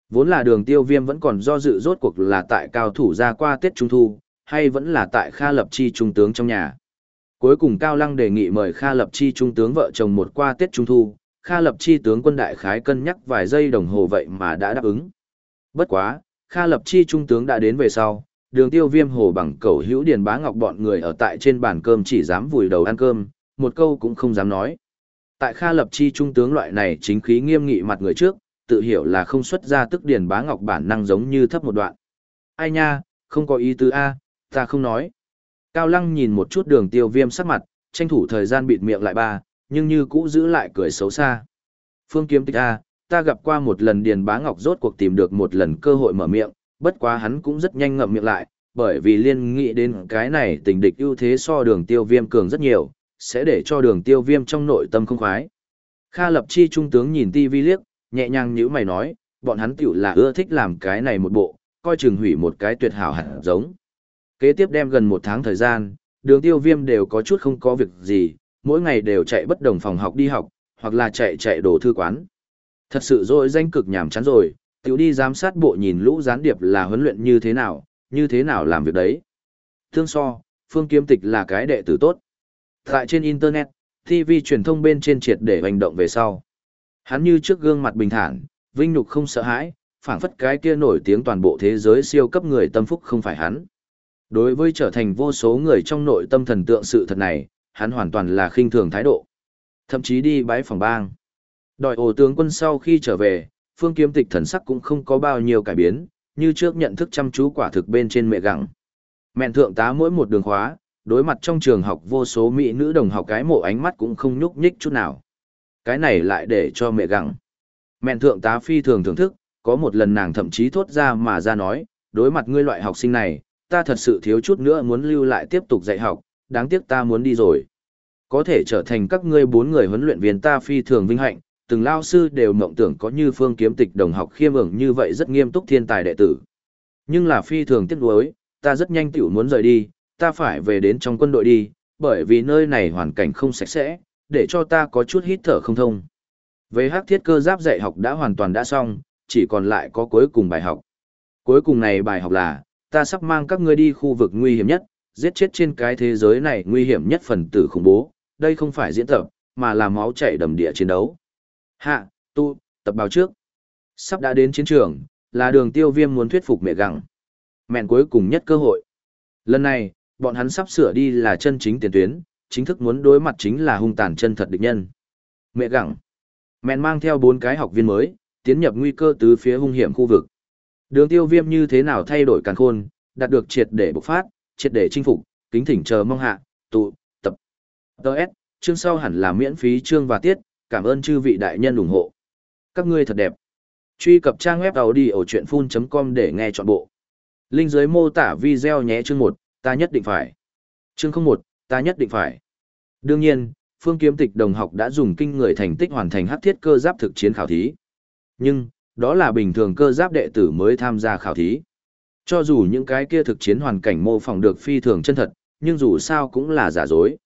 Vốn là đường tiêu viêm vẫn còn do dự rốt cuộc là tại cao thủ ra qua Tết Trung Thu, hay vẫn là tại Kha Lập Chi Trung tướng trong nhà. Cuối cùng Cao Lăng đề nghị mời Kha Lập Chi Trung tướng vợ chồng một qua Tết Trung Thu, Kha Lập Chi tướng quân đại khái cân nhắc vài giây đồng hồ vậy mà đã đáp ứng. Bất quá, Kha Lập Chi Trung tướng đã đến về sau, đường tiêu viêm hồ bằng cầu hữu điền bá ngọc bọn người ở tại trên bàn cơm chỉ dám vùi đầu ăn cơm, một câu cũng không dám nói. Tại Kha Lập Chi Trung tướng loại này chính khí nghiêm nghị mặt người trước, tự hiểu là không xuất ra tức điền bá ngọc bản năng giống như thấp một đoạn. Ai nha, không có ý tứ A, ta không nói. Cao lăng nhìn một chút đường tiêu viêm sắc mặt, tranh thủ thời gian bịt miệng lại ba, nhưng như cũ giữ lại cười xấu xa. Phương kiếm Tịch A, ta gặp qua một lần điền bá ngọc rốt cuộc tìm được một lần cơ hội mở miệng, bất quá hắn cũng rất nhanh ngậm miệng lại, bởi vì liên nghĩ đến cái này tình địch ưu thế so đường tiêu viêm cường rất nhiều, sẽ để cho đường tiêu viêm trong nội tâm không khoái. Kha lập chi trung tướng nhìn ti vi liếc, nhẹ nhàng như mày nói, bọn hắn tiểu là ưa thích làm cái này một bộ, coi chừng hủy một cái tuyệt hảo hẳn giống. Kế tiếp đem gần một tháng thời gian, đường tiêu viêm đều có chút không có việc gì, mỗi ngày đều chạy bất đồng phòng học đi học, hoặc là chạy chạy đồ thư quán. Thật sự rồi danh cực nhảm chán rồi, tiểu đi giám sát bộ nhìn lũ gián điệp là huấn luyện như thế nào, như thế nào làm việc đấy. Thương so, phương kiếm tịch là cái đệ tử tốt. Tại trên Internet, TV truyền thông bên trên triệt để hành động về sau. Hắn như trước gương mặt bình thản, vinh nhục không sợ hãi, phảng phất cái kia nổi tiếng toàn bộ thế giới siêu cấp người tâm phúc không phải hắn. Đối với trở thành vô số người trong nội tâm thần tượng sự thật này, hắn hoàn toàn là khinh thường thái độ. Thậm chí đi bái phòng bang. Đòi ổ tướng quân sau khi trở về, phương kiếm tịch thần sắc cũng không có bao nhiêu cải biến, như trước nhận thức chăm chú quả thực bên trên mẹ gặng. Mẹn thượng tá mỗi một đường khóa, đối mặt trong trường học vô số mỹ nữ đồng học cái mộ ánh mắt cũng không nhúc nhích chút nào. Cái này lại để cho mẹ gặng. Mẹn thượng tá phi thường thưởng thức, có một lần nàng thậm chí thốt ra mà ra nói, đối mặt ngươi loại học sinh này, ta thật sự thiếu chút nữa muốn lưu lại tiếp tục dạy học, đáng tiếc ta muốn đi rồi. Có thể trở thành các ngươi bốn người huấn luyện viên ta phi thường vinh hạnh, từng lao sư đều mộng tưởng có như phương kiếm tịch đồng học khiêm ưởng như vậy rất nghiêm túc thiên tài đệ tử. Nhưng là phi thường tiếc nuối, ta rất nhanh tiểu muốn rời đi, ta phải về đến trong quân đội đi, bởi vì nơi này hoàn cảnh không sạch sẽ, để cho ta có chút hít thở không thông. Về hắc thiết cơ giáp dạy học đã hoàn toàn đã xong, chỉ còn lại có cuối cùng bài học. Cuối cùng này bài học là, ta sắp mang các ngươi đi khu vực nguy hiểm nhất, giết chết trên cái thế giới này nguy hiểm nhất phần tử khủng bố, đây không phải diễn tập, mà là máu chảy đầm địa chiến đấu. Hạ, tu, tập báo trước. Sắp đã đến chiến trường, là đường tiêu viêm muốn thuyết phục mẹ gặng. Mẹn cuối cùng nhất cơ hội. Lần này, bọn hắn sắp sửa đi là chân chính tiền tuyến, chính thức muốn đối mặt chính là hung tàn chân thật địch nhân. Mẹ gặng. Mẹn mang theo bốn cái học viên mới, tiến nhập nguy cơ từ phía hung hiểm khu vực. Đường tiêu viêm như thế nào thay đổi càn khôn, đạt được triệt để bộc phát, triệt để chinh phục, kính thỉnh chờ mong hạ, tụ, tập. Đợt, chương sau hẳn là miễn phí chương và tiết, cảm ơn chư vị đại nhân ủng hộ. Các ngươi thật đẹp. Truy cập trang web đầu đi ở chuyện full.com để nghe trọn bộ. Linh dưới mô tả video nhé chương 1, ta nhất định phải. Chương 01, ta nhất định phải. Đương nhiên, phương kiếm tịch đồng học đã dùng kinh người thành tích hoàn thành hắc thiết cơ giáp thực chiến khảo thí. Nhưng, đó là bình thường cơ giáp đệ tử mới tham gia khảo thí. Cho dù những cái kia thực chiến hoàn cảnh mô phỏng được phi thường chân thật, nhưng dù sao cũng là giả dối.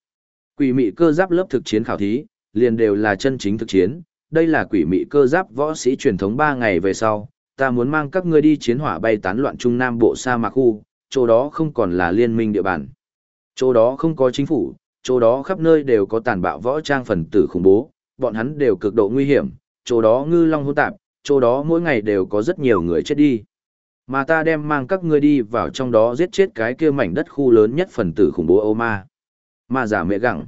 Quỷ mị cơ giáp lớp thực chiến khảo thí, liền đều là chân chính thực chiến, đây là quỷ mị cơ giáp võ sĩ truyền thống 3 ngày về sau, ta muốn mang các ngươi đi chiến hỏa bay tán loạn Trung Nam Bộ sa mạc khu, chỗ đó không còn là liên minh địa bàn. Chỗ đó không có chính phủ, chỗ đó khắp nơi đều có tàn bạo võ trang phần tử khủng bố, bọn hắn đều cực độ nguy hiểm, chỗ đó ngư long hỗn tạp, chỗ đó mỗi ngày đều có rất nhiều người chết đi. Mà ta đem mang các ngươi đi vào trong đó giết chết cái kia mảnh đất khu lớn nhất phần tử khủng bố ô ma. Ma giả mẹ gặng.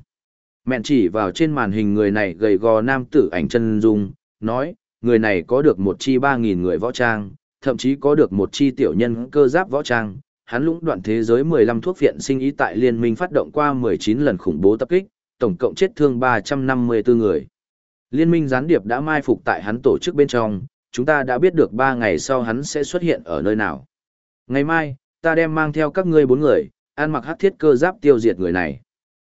Mẹn chỉ vào trên màn hình người này gầy gò nam tử ảnh chân dung, nói, người này có được một chi ba nghìn người võ trang, thậm chí có được một chi tiểu nhân cơ giáp võ trang. Hắn lũng đoạn thế giới mười lăm thuốc viện sinh ý tại liên minh phát động qua mười chín lần khủng bố tập kích, tổng cộng chết thương ba trăm năm mươi 354 người. Liên minh gián điệp đã mai phục tại hắn tổ chức bên trong, chúng ta đã biết được ba ngày sau hắn sẽ xuất hiện ở nơi nào. Ngày mai, ta đem mang theo các ngươi bốn người, ăn mặc hắc thiết cơ giáp tiêu diệt người này.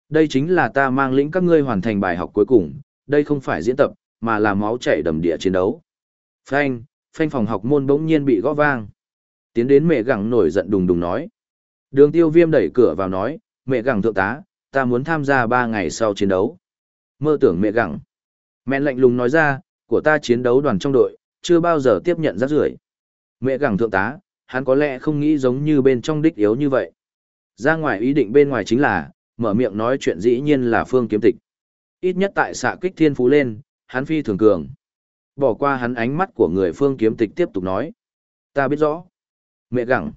Đây chính là ta mang lĩnh các ngươi hoàn thành bài học cuối cùng, đây không phải diễn tập, mà là máu chảy đầm địa chiến đấu. Phanh, phanh phòng học môn bỗng nhiên bị gõ vang. Tiến đến mẹ gẳng nổi giận đùng đùng nói. Đường tiêu viêm đẩy cửa vào nói, mẹ gẳng thượng tá, ta muốn tham gia ba ngày sau chiến đấu. Mơ tưởng mẹ gẳng. Mẹ lạnh lùng nói ra, của ta chiến đấu đoàn trong đội, chưa bao giờ tiếp nhận rác rưởi. Mẹ gẳng thượng tá, hắn có lẽ không nghĩ giống như bên trong đích yếu như vậy. Ra ngoài ý định bên ngoài chính là, mở miệng nói chuyện dĩ nhiên là phương kiếm tịch. Ít nhất tại xạ kích thiên phú lên, hắn phi thường cường. Bỏ qua hắn ánh mắt của người phương kiếm tịch tiếp tục nói. Ta biết rõ. Mẹ gẳng.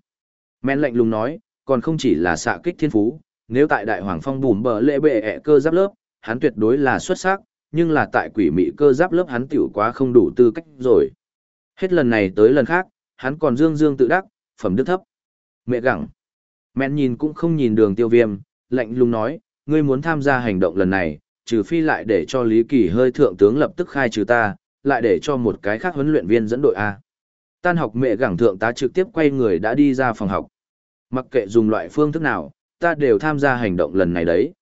Mẹn lạnh lùng nói, còn không chỉ là xạ kích thiên phú, nếu tại đại hoàng phong bùm bờ lệ bệ ẹ cơ giáp lớp, hắn tuyệt đối là xuất sắc, nhưng là tại quỷ mị cơ giáp lớp hắn tiểu quá không đủ tư cách rồi. Hết lần này tới lần khác, hắn còn dương dương tự đắc, phẩm đức thấp. Mẹ gẳng. Mẹn nhìn cũng không nhìn đường tiêu viêm, lạnh lùng nói, ngươi muốn tham gia hành động lần này, trừ phi lại để cho Lý Kỳ hơi thượng tướng lập tức khai trừ ta, lại để cho một cái khác huấn luyện viên dẫn đội A. Tan học mẹ gẳng thượng tá trực tiếp quay người đã đi ra phòng học. Mặc kệ dùng loại phương thức nào, ta đều tham gia hành động lần này đấy.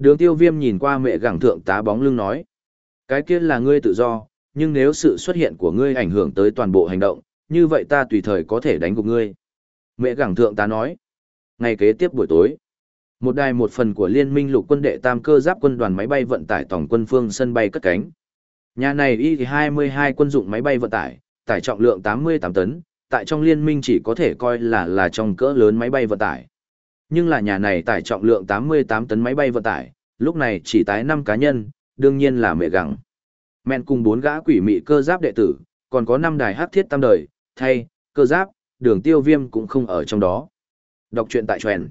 Đường tiêu viêm nhìn qua mẹ gẳng thượng tá bóng lưng nói. Cái kia là ngươi tự do, nhưng nếu sự xuất hiện của ngươi ảnh hưởng tới toàn bộ hành động, như vậy ta tùy thời có thể đánh gục ngươi. Mẹ gẳng thượng tá nói. Ngày kế tiếp buổi tối, một đài một phần của liên minh lục quân đệ tam cơ giáp quân đoàn máy bay vận tải tổng quân phương sân bay cất cánh. Nhà này Y-22 quân dụng máy bay vận tải, tải trọng lượng 88 tấn, tại trong liên minh chỉ có thể coi là là trong cỡ lớn máy bay vận tải. Nhưng là nhà này tải trọng lượng 88 tấn máy bay vận tải, lúc này chỉ tái 5 cá nhân, đương nhiên là mẹ gặng. Men cùng 4 gã quỷ mị cơ giáp đệ tử, còn có 5 đài hắc thiết tam đời, thay, cơ giáp, đường tiêu viêm cũng không ở trong đó. Đọc truyện tại truyện.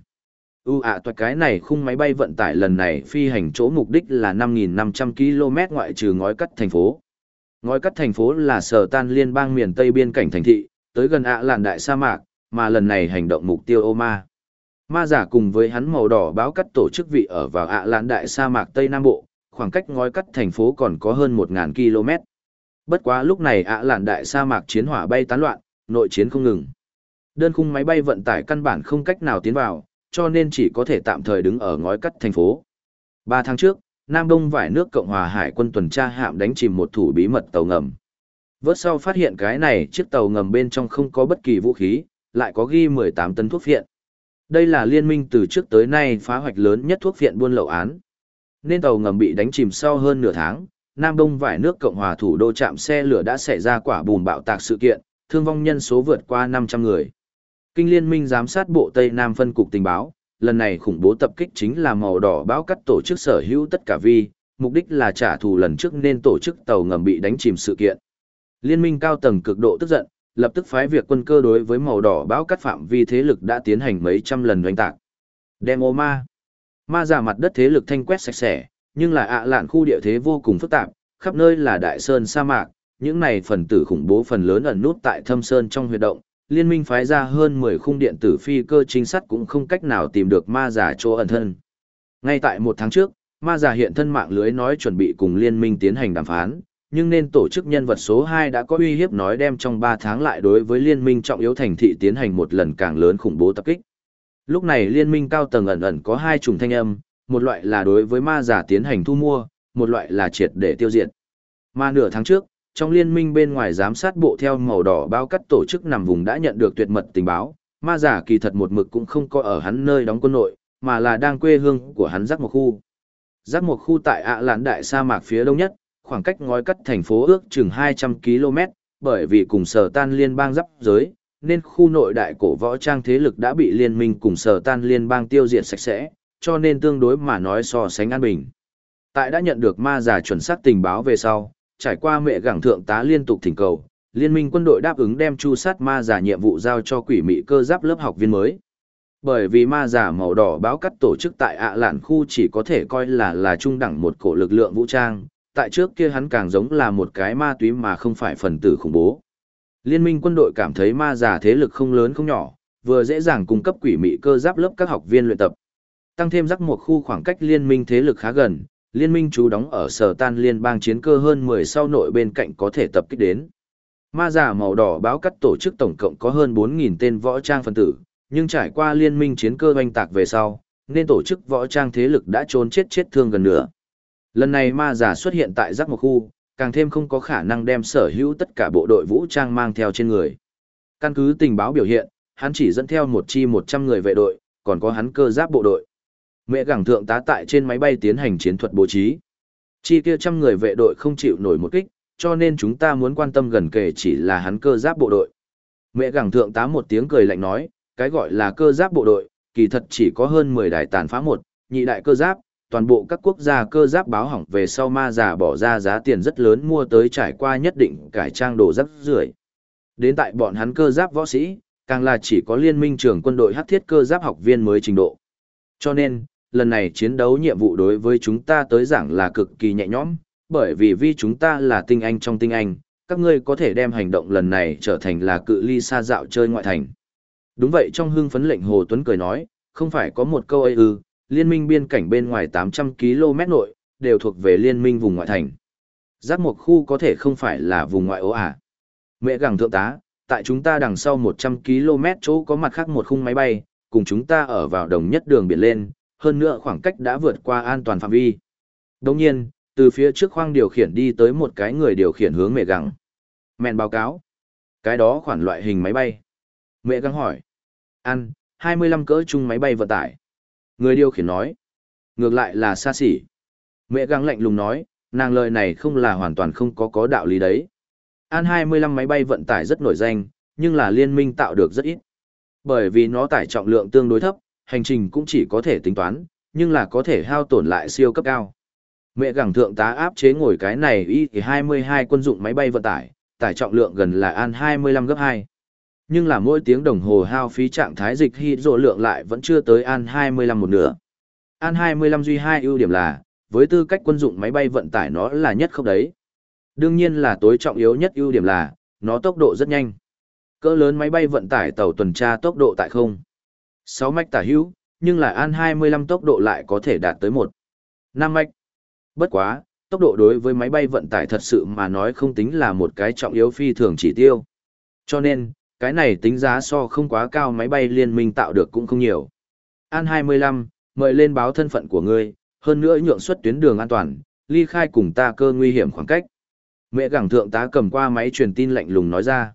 U ạ à, cái này khung máy bay vận tải lần này phi hành chỗ mục đích là 5.500 km ngoại trừ ngói cắt thành phố. Ngói cắt thành phố là sở tan liên bang miền Tây biên cảnh thành thị, tới gần ạ làn đại sa mạc, mà lần này hành động mục tiêu Oma. Ma giả cùng với hắn màu đỏ báo cắt tổ chức vị ở vào ạ lãn đại sa mạc Tây Nam Bộ, khoảng cách ngói cắt thành phố còn có hơn 1.000 km. Bất quá lúc này ạ lãn đại sa mạc chiến hỏa bay tán loạn, nội chiến không ngừng. Đơn khung máy bay vận tải căn bản không cách nào tiến vào, cho nên chỉ có thể tạm thời đứng ở ngói cắt thành phố. Ba tháng trước, Nam Đông vải nước Cộng hòa Hải quân tuần tra hạm đánh chìm một thủ bí mật tàu ngầm. Vớt sau phát hiện cái này chiếc tàu ngầm bên trong không có bất kỳ vũ khí, lại có ghi 18 tấn thuốc phiện. Đây là liên minh từ trước tới nay phá hoạch lớn nhất thuốc viện buôn lậu án. Nên tàu ngầm bị đánh chìm sau hơn nửa tháng, Nam Đông vải nước Cộng hòa thủ đô chạm xe lửa đã xảy ra quả bùm bạo tạc sự kiện, thương vong nhân số vượt qua 500 người. Kinh liên minh giám sát bộ Tây Nam phân cục tình báo, lần này khủng bố tập kích chính là màu đỏ báo cắt tổ chức sở hữu tất cả vi, mục đích là trả thù lần trước nên tổ chức tàu ngầm bị đánh chìm sự kiện. Liên minh cao tầng cực độ tức giận, lập tức phái việc quân cơ đối với màu đỏ báo cắt phạm vi thế lực đã tiến hành mấy trăm lần doanh tạc. Đem ô ma. Ma giả mặt đất thế lực thanh quét sạch sẽ, nhưng là ạ lạn khu địa thế vô cùng phức tạp, khắp nơi là đại sơn sa mạc, những này phần tử khủng bố phần lớn ẩn nút tại thâm sơn trong huyệt động, liên minh phái ra hơn 10 khung điện tử phi cơ chính sát cũng không cách nào tìm được ma giả chỗ ẩn thân. Ngay tại một tháng trước, ma giả hiện thân mạng lưới nói chuẩn bị cùng liên minh tiến hành đàm phán, nhưng nên tổ chức nhân vật số 2 đã có uy hiếp nói đem trong 3 tháng lại đối với liên minh trọng yếu thành thị tiến hành một lần càng lớn khủng bố tập kích. Lúc này liên minh cao tầng ẩn ẩn có hai chủng thanh âm, một loại là đối với ma giả tiến hành thu mua, một loại là triệt để tiêu diệt. Mà nửa tháng trước, trong liên minh bên ngoài giám sát bộ theo màu đỏ bao cắt tổ chức nằm vùng đã nhận được tuyệt mật tình báo, ma giả kỳ thật một mực cũng không có ở hắn nơi đóng quân nội, mà là đang quê hương của hắn giác một khu. Giác một khu tại ạ lãn đại sa mạc phía đông nhất, khoảng cách ngói cắt thành phố ước chừng 200 km, bởi vì cùng sở tan liên bang giáp giới, nên khu nội đại cổ võ trang thế lực đã bị liên minh cùng sở tan liên bang tiêu diệt sạch sẽ, cho nên tương đối mà nói so sánh an bình. Tại đã nhận được ma giả chuẩn xác tình báo về sau, trải qua mẹ gẳng thượng tá liên tục thỉnh cầu, liên minh quân đội đáp ứng đem chu sát ma giả nhiệm vụ giao cho quỷ mị cơ giáp lớp học viên mới. Bởi vì ma giả màu đỏ báo cắt tổ chức tại ạ lạn khu chỉ có thể coi là là trung đẳng một cổ lực lượng vũ trang, tại trước kia hắn càng giống là một cái ma túy mà không phải phần tử khủng bố. Liên minh quân đội cảm thấy ma giả thế lực không lớn không nhỏ, vừa dễ dàng cung cấp quỷ mị cơ giáp lớp các học viên luyện tập. Tăng thêm rắc một khu khoảng cách liên minh thế lực khá gần, liên minh chú đóng ở sở tan liên bang chiến cơ hơn 10 sau nội bên cạnh có thể tập kích đến. Ma giả màu đỏ báo cắt tổ chức tổng cộng có hơn 4.000 tên võ trang phân tử, nhưng trải qua liên minh chiến cơ oanh tạc về sau, nên tổ chức võ trang thế lực đã trốn chết chết thương gần nữa. Lần này ma giả xuất hiện tại giác một khu, càng thêm không có khả năng đem sở hữu tất cả bộ đội vũ trang mang theo trên người. Căn cứ tình báo biểu hiện, hắn chỉ dẫn theo một chi 100 người vệ đội, còn có hắn cơ giáp bộ đội. Mẹ gẳng thượng tá tại trên máy bay tiến hành chiến thuật bố trí. Chi kia trăm người vệ đội không chịu nổi một kích, cho nên chúng ta muốn quan tâm gần kề chỉ là hắn cơ giáp bộ đội. Mẹ gẳng thượng tá một tiếng cười lạnh nói, cái gọi là cơ giáp bộ đội, kỳ thật chỉ có hơn 10 đại tàn phá một, nhị đại cơ giáp, toàn bộ các quốc gia cơ giáp báo hỏng về sau ma giả bỏ ra giá tiền rất lớn mua tới trải qua nhất định cải trang đồ rất rưởi. Đến tại bọn hắn cơ giáp võ sĩ, càng là chỉ có liên minh trưởng quân đội hắc thiết cơ giáp học viên mới trình độ. Cho nên, lần này chiến đấu nhiệm vụ đối với chúng ta tới giảng là cực kỳ nhẹ nhõm, bởi vì vì chúng ta là tinh anh trong tinh anh, các ngươi có thể đem hành động lần này trở thành là cự ly xa dạo chơi ngoại thành. Đúng vậy trong hưng phấn lệnh Hồ Tuấn cười nói, không phải có một câu ấy ư, liên minh biên cảnh bên ngoài 800 km nội, đều thuộc về liên minh vùng ngoại thành. Giác một khu có thể không phải là vùng ngoại ô à. Mẹ gẳng thượng tá, tại chúng ta đằng sau 100 km chỗ có mặt khác một khung máy bay, cùng chúng ta ở vào đồng nhất đường biển lên, hơn nữa khoảng cách đã vượt qua an toàn phạm vi. Đồng nhiên, Từ phía trước khoang điều khiển đi tới một cái người điều khiển hướng mẹ gặng. Mẹn báo cáo. Cái đó khoản loại hình máy bay. Mẹ gặng hỏi. Ăn, 25 cỡ chung máy bay vận tải. Người điều khiển nói. Ngược lại là xa xỉ. Mẹ găng lạnh lùng nói, nàng lời này không là hoàn toàn không có có đạo lý đấy. An 25 máy bay vận tải rất nổi danh, nhưng là liên minh tạo được rất ít. Bởi vì nó tải trọng lượng tương đối thấp, hành trình cũng chỉ có thể tính toán, nhưng là có thể hao tổn lại siêu cấp cao. Mẹ gẳng thượng tá áp chế ngồi cái này y thì 22 quân dụng máy bay vận tải, tải trọng lượng gần là An 25 gấp 2. Nhưng là mỗi tiếng đồng hồ hao phí trạng thái dịch hy dỗ lượng lại vẫn chưa tới An 25 một nửa. An 25 duy hai ưu điểm là, với tư cách quân dụng máy bay vận tải nó là nhất không đấy. Đương nhiên là tối trọng yếu nhất ưu điểm là, nó tốc độ rất nhanh. Cỡ lớn máy bay vận tải tàu tuần tra tốc độ tại không. 6 mạch tả hữu, nhưng là An 25 tốc độ lại có thể đạt tới 1. 5 mạch. Bất quá, tốc độ đối với máy bay vận tải thật sự mà nói không tính là một cái trọng yếu phi thường chỉ tiêu. Cho nên, cái này tính giá so không quá cao máy bay liên minh tạo được cũng không nhiều. An 25, mời lên báo thân phận của ngươi, hơn nữa nhượng xuất tuyến đường an toàn, ly khai cùng ta cơ nguy hiểm khoảng cách. Mẹ gẳng thượng tá cầm qua máy truyền tin lạnh lùng nói ra.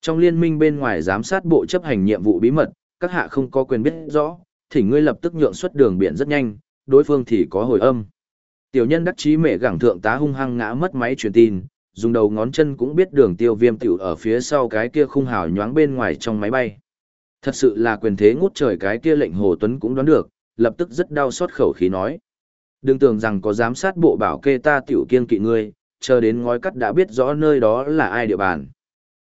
Trong liên minh bên ngoài giám sát bộ chấp hành nhiệm vụ bí mật, các hạ không có quyền biết rõ, thì ngươi lập tức nhượng xuất đường biển rất nhanh, đối phương thì có hồi âm. Tiểu nhân đắc chí mẹ gẳng thượng tá hung hăng ngã mất máy truyền tin, dùng đầu ngón chân cũng biết đường tiêu viêm tiểu ở phía sau cái kia khung hào nhoáng bên ngoài trong máy bay. Thật sự là quyền thế ngút trời cái kia lệnh Hồ Tuấn cũng đoán được, lập tức rất đau xót khẩu khí nói. Đừng tưởng rằng có giám sát bộ bảo kê ta tiểu kiên kỵ ngươi, chờ đến ngói cắt đã biết rõ nơi đó là ai địa bàn.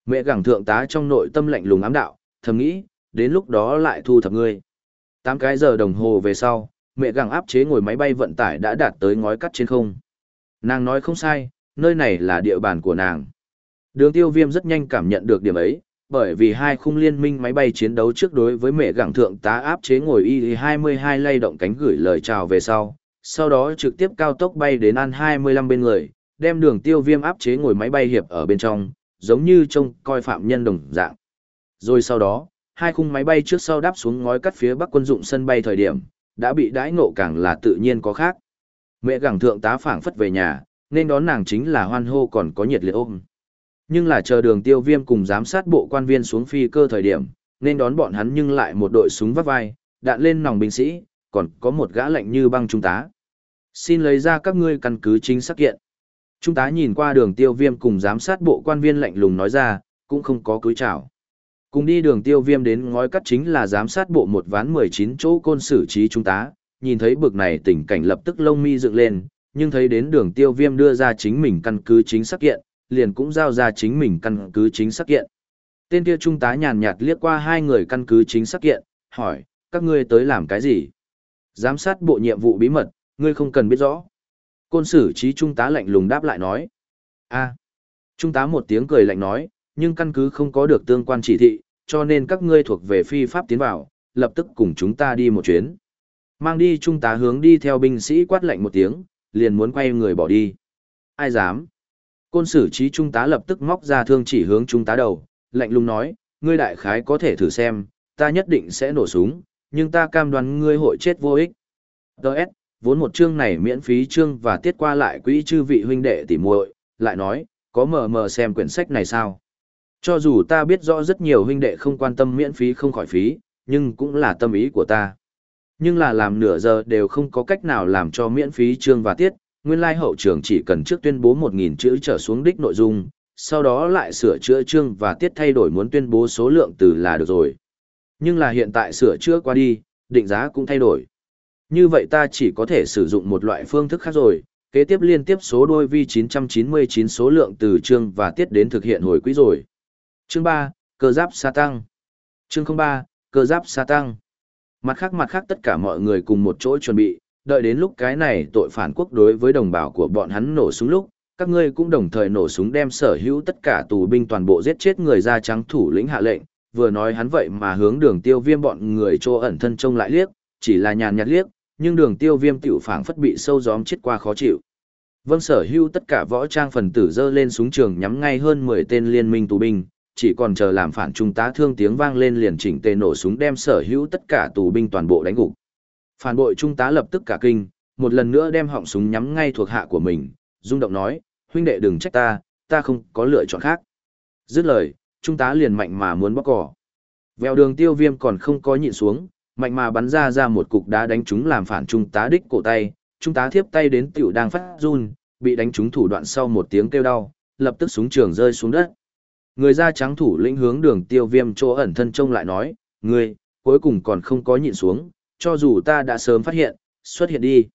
Mẹ gẳng thượng tá trong nội tâm lạnh lùng ám đạo, thầm nghĩ, đến lúc đó lại thu thập ngươi. Tám cái giờ đồng hồ về sau, mẹ gẳng áp chế ngồi máy bay vận tải đã đạt tới ngói cắt trên không. Nàng nói không sai, nơi này là địa bàn của nàng. Đường tiêu viêm rất nhanh cảm nhận được điểm ấy, bởi vì hai khung liên minh máy bay chiến đấu trước đối với mẹ gẳng thượng tá áp chế ngồi Y-22 lay động cánh gửi lời chào về sau, sau đó trực tiếp cao tốc bay đến An 25 bên người, đem đường tiêu viêm áp chế ngồi máy bay hiệp ở bên trong, giống như trông coi phạm nhân đồng dạng. Rồi sau đó, hai khung máy bay trước sau đáp xuống ngói cắt phía bắc quân dụng sân bay thời điểm, đã bị đãi ngộ càng là tự nhiên có khác. Mẹ gẳng thượng tá phảng phất về nhà, nên đón nàng chính là hoan hô còn có nhiệt liệt ôm. Nhưng là chờ đường tiêu viêm cùng giám sát bộ quan viên xuống phi cơ thời điểm, nên đón bọn hắn nhưng lại một đội súng vắt vai, đạn lên nòng binh sĩ, còn có một gã lạnh như băng trung tá. Xin lấy ra các ngươi căn cứ chính xác kiện. Trung tá nhìn qua đường tiêu viêm cùng giám sát bộ quan viên lạnh lùng nói ra, cũng không có cúi chào. Cùng đi đường tiêu viêm đến ngói cắt chính là giám sát bộ một ván 19 chỗ côn xử trí trung tá, nhìn thấy bực này tình cảnh lập tức lông mi dựng lên, nhưng thấy đến đường tiêu viêm đưa ra chính mình căn cứ chính xác kiện, liền cũng giao ra chính mình căn cứ chính xác kiện. Tên kia trung tá nhàn nhạt liếc qua hai người căn cứ chính xác kiện, hỏi, các ngươi tới làm cái gì? Giám sát bộ nhiệm vụ bí mật, ngươi không cần biết rõ. Côn sử trí trung tá lạnh lùng đáp lại nói. a Trung tá một tiếng cười lạnh nói, nhưng căn cứ không có được tương quan chỉ thị, cho nên các ngươi thuộc về phi pháp tiến vào, lập tức cùng chúng ta đi một chuyến. Mang đi trung tá hướng đi theo binh sĩ quát lạnh một tiếng, liền muốn quay người bỏ đi. Ai dám? Côn sử trí trung tá lập tức móc ra thương chỉ hướng trung tá đầu, lạnh lùng nói, ngươi đại khái có thể thử xem, ta nhất định sẽ nổ súng, nhưng ta cam đoan ngươi hội chết vô ích. Đợt, vốn một chương này miễn phí chương và tiết qua lại quỹ chư vị huynh đệ tỉ muội, lại nói, có mờ mờ xem quyển sách này sao? Cho dù ta biết rõ rất nhiều huynh đệ không quan tâm miễn phí không khỏi phí, nhưng cũng là tâm ý của ta. Nhưng là làm nửa giờ đều không có cách nào làm cho miễn phí chương và tiết, nguyên lai hậu trường chỉ cần trước tuyên bố 1.000 chữ trở xuống đích nội dung, sau đó lại sửa chữa chương và tiết thay đổi muốn tuyên bố số lượng từ là được rồi. Nhưng là hiện tại sửa chữa qua đi, định giá cũng thay đổi. Như vậy ta chỉ có thể sử dụng một loại phương thức khác rồi, kế tiếp liên tiếp số đôi vi 999 số lượng từ chương và tiết đến thực hiện hồi quỹ rồi. Chương 3, cơ giáp sa tăng. Chương 03, cơ giáp sa tăng. Mặt khác mặt khác tất cả mọi người cùng một chỗ chuẩn bị, đợi đến lúc cái này tội phản quốc đối với đồng bào của bọn hắn nổ súng lúc, các ngươi cũng đồng thời nổ súng đem sở hữu tất cả tù binh toàn bộ giết chết người da trắng thủ lĩnh hạ lệnh, vừa nói hắn vậy mà hướng đường tiêu viêm bọn người cho ẩn thân trông lại liếc, chỉ là nhàn nhạt liếc, nhưng đường tiêu viêm tiểu phảng phất bị sâu gióm chết qua khó chịu. Vâng sở hữu tất cả võ trang phần tử dơ lên súng trường nhắm ngay hơn 10 tên liên minh tù binh, chỉ còn chờ làm phản trung tá thương tiếng vang lên liền chỉnh tề nổ súng đem sở hữu tất cả tù binh toàn bộ đánh gục. Phản bội trung tá lập tức cả kinh, một lần nữa đem họng súng nhắm ngay thuộc hạ của mình, rung động nói, huynh đệ đừng trách ta, ta không có lựa chọn khác. Dứt lời, trung tá liền mạnh mà muốn bóc cỏ. Vèo đường tiêu viêm còn không có nhịn xuống, mạnh mà bắn ra ra một cục đá đánh chúng làm phản trung tá đích cổ tay, trung tá thiếp tay đến tiểu đang phát run, bị đánh trúng thủ đoạn sau một tiếng kêu đau, lập tức súng trường rơi xuống đất. Người da trắng thủ lĩnh hướng đường tiêu viêm chỗ ẩn thân trông lại nói, ngươi, cuối cùng còn không có nhịn xuống, cho dù ta đã sớm phát hiện, xuất hiện đi.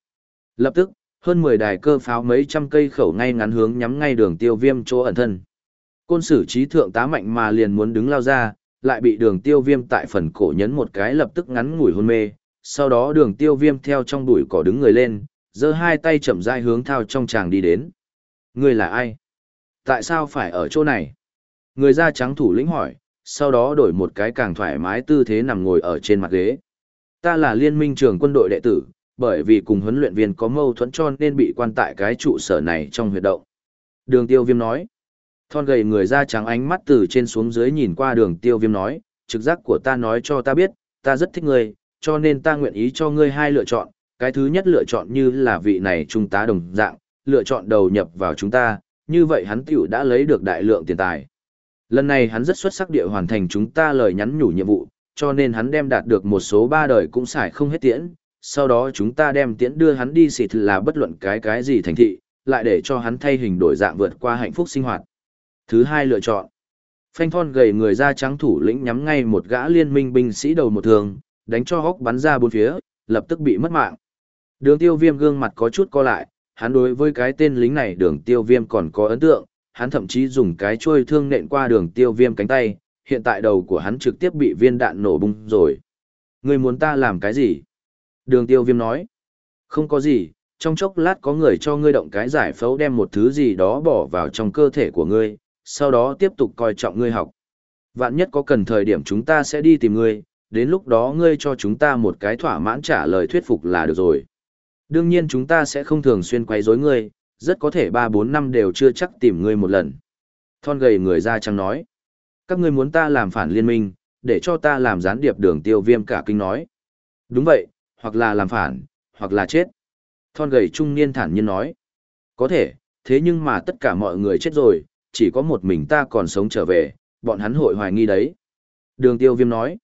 Lập tức, hơn 10 đài cơ pháo mấy trăm cây khẩu ngay ngắn hướng nhắm ngay đường tiêu viêm chỗ ẩn thân. Côn sử trí thượng tá mạnh mà liền muốn đứng lao ra, lại bị đường tiêu viêm tại phần cổ nhấn một cái lập tức ngắn ngủi hôn mê. Sau đó đường tiêu viêm theo trong bụi cỏ đứng người lên, giơ hai tay chậm rãi hướng thao trong chàng đi đến. Người là ai? Tại sao phải ở chỗ này? Người da trắng thủ lĩnh hỏi, sau đó đổi một cái càng thoải mái tư thế nằm ngồi ở trên mặt ghế. Ta là liên minh trường quân đội đệ tử, bởi vì cùng huấn luyện viên có mâu thuẫn cho nên bị quan tại cái trụ sở này trong huyệt động. Đường tiêu viêm nói. Thon gầy người da trắng ánh mắt từ trên xuống dưới nhìn qua đường tiêu viêm nói, trực giác của ta nói cho ta biết, ta rất thích ngươi, cho nên ta nguyện ý cho ngươi hai lựa chọn. Cái thứ nhất lựa chọn như là vị này chúng tá đồng dạng, lựa chọn đầu nhập vào chúng ta, như vậy hắn tiểu đã lấy được đại lượng tiền tài. Lần này hắn rất xuất sắc địa hoàn thành chúng ta lời nhắn nhủ nhiệm vụ, cho nên hắn đem đạt được một số ba đời cũng xài không hết tiễn, sau đó chúng ta đem tiễn đưa hắn đi xịt là bất luận cái cái gì thành thị, lại để cho hắn thay hình đổi dạng vượt qua hạnh phúc sinh hoạt. Thứ hai lựa chọn. Phanh thon gầy người da trắng thủ lĩnh nhắm ngay một gã liên minh binh sĩ đầu một thường, đánh cho hốc bắn ra bốn phía, lập tức bị mất mạng. Đường tiêu viêm gương mặt có chút co lại, hắn đối với cái tên lính này đường tiêu viêm còn có ấn tượng, hắn thậm chí dùng cái chuôi thương nện qua đường tiêu viêm cánh tay, hiện tại đầu của hắn trực tiếp bị viên đạn nổ bung rồi. Người muốn ta làm cái gì? Đường tiêu viêm nói. Không có gì, trong chốc lát có người cho ngươi động cái giải phẫu đem một thứ gì đó bỏ vào trong cơ thể của ngươi, sau đó tiếp tục coi trọng ngươi học. Vạn nhất có cần thời điểm chúng ta sẽ đi tìm ngươi, đến lúc đó ngươi cho chúng ta một cái thỏa mãn trả lời thuyết phục là được rồi. Đương nhiên chúng ta sẽ không thường xuyên quay rối ngươi, rất có thể 3-4 năm đều chưa chắc tìm ngươi một lần. Thon gầy người ra trắng nói. Các ngươi muốn ta làm phản liên minh, để cho ta làm gián điệp đường tiêu viêm cả kinh nói. Đúng vậy, hoặc là làm phản, hoặc là chết. Thon gầy trung niên thản nhiên nói. Có thể, thế nhưng mà tất cả mọi người chết rồi, chỉ có một mình ta còn sống trở về, bọn hắn hội hoài nghi đấy. Đường tiêu viêm nói.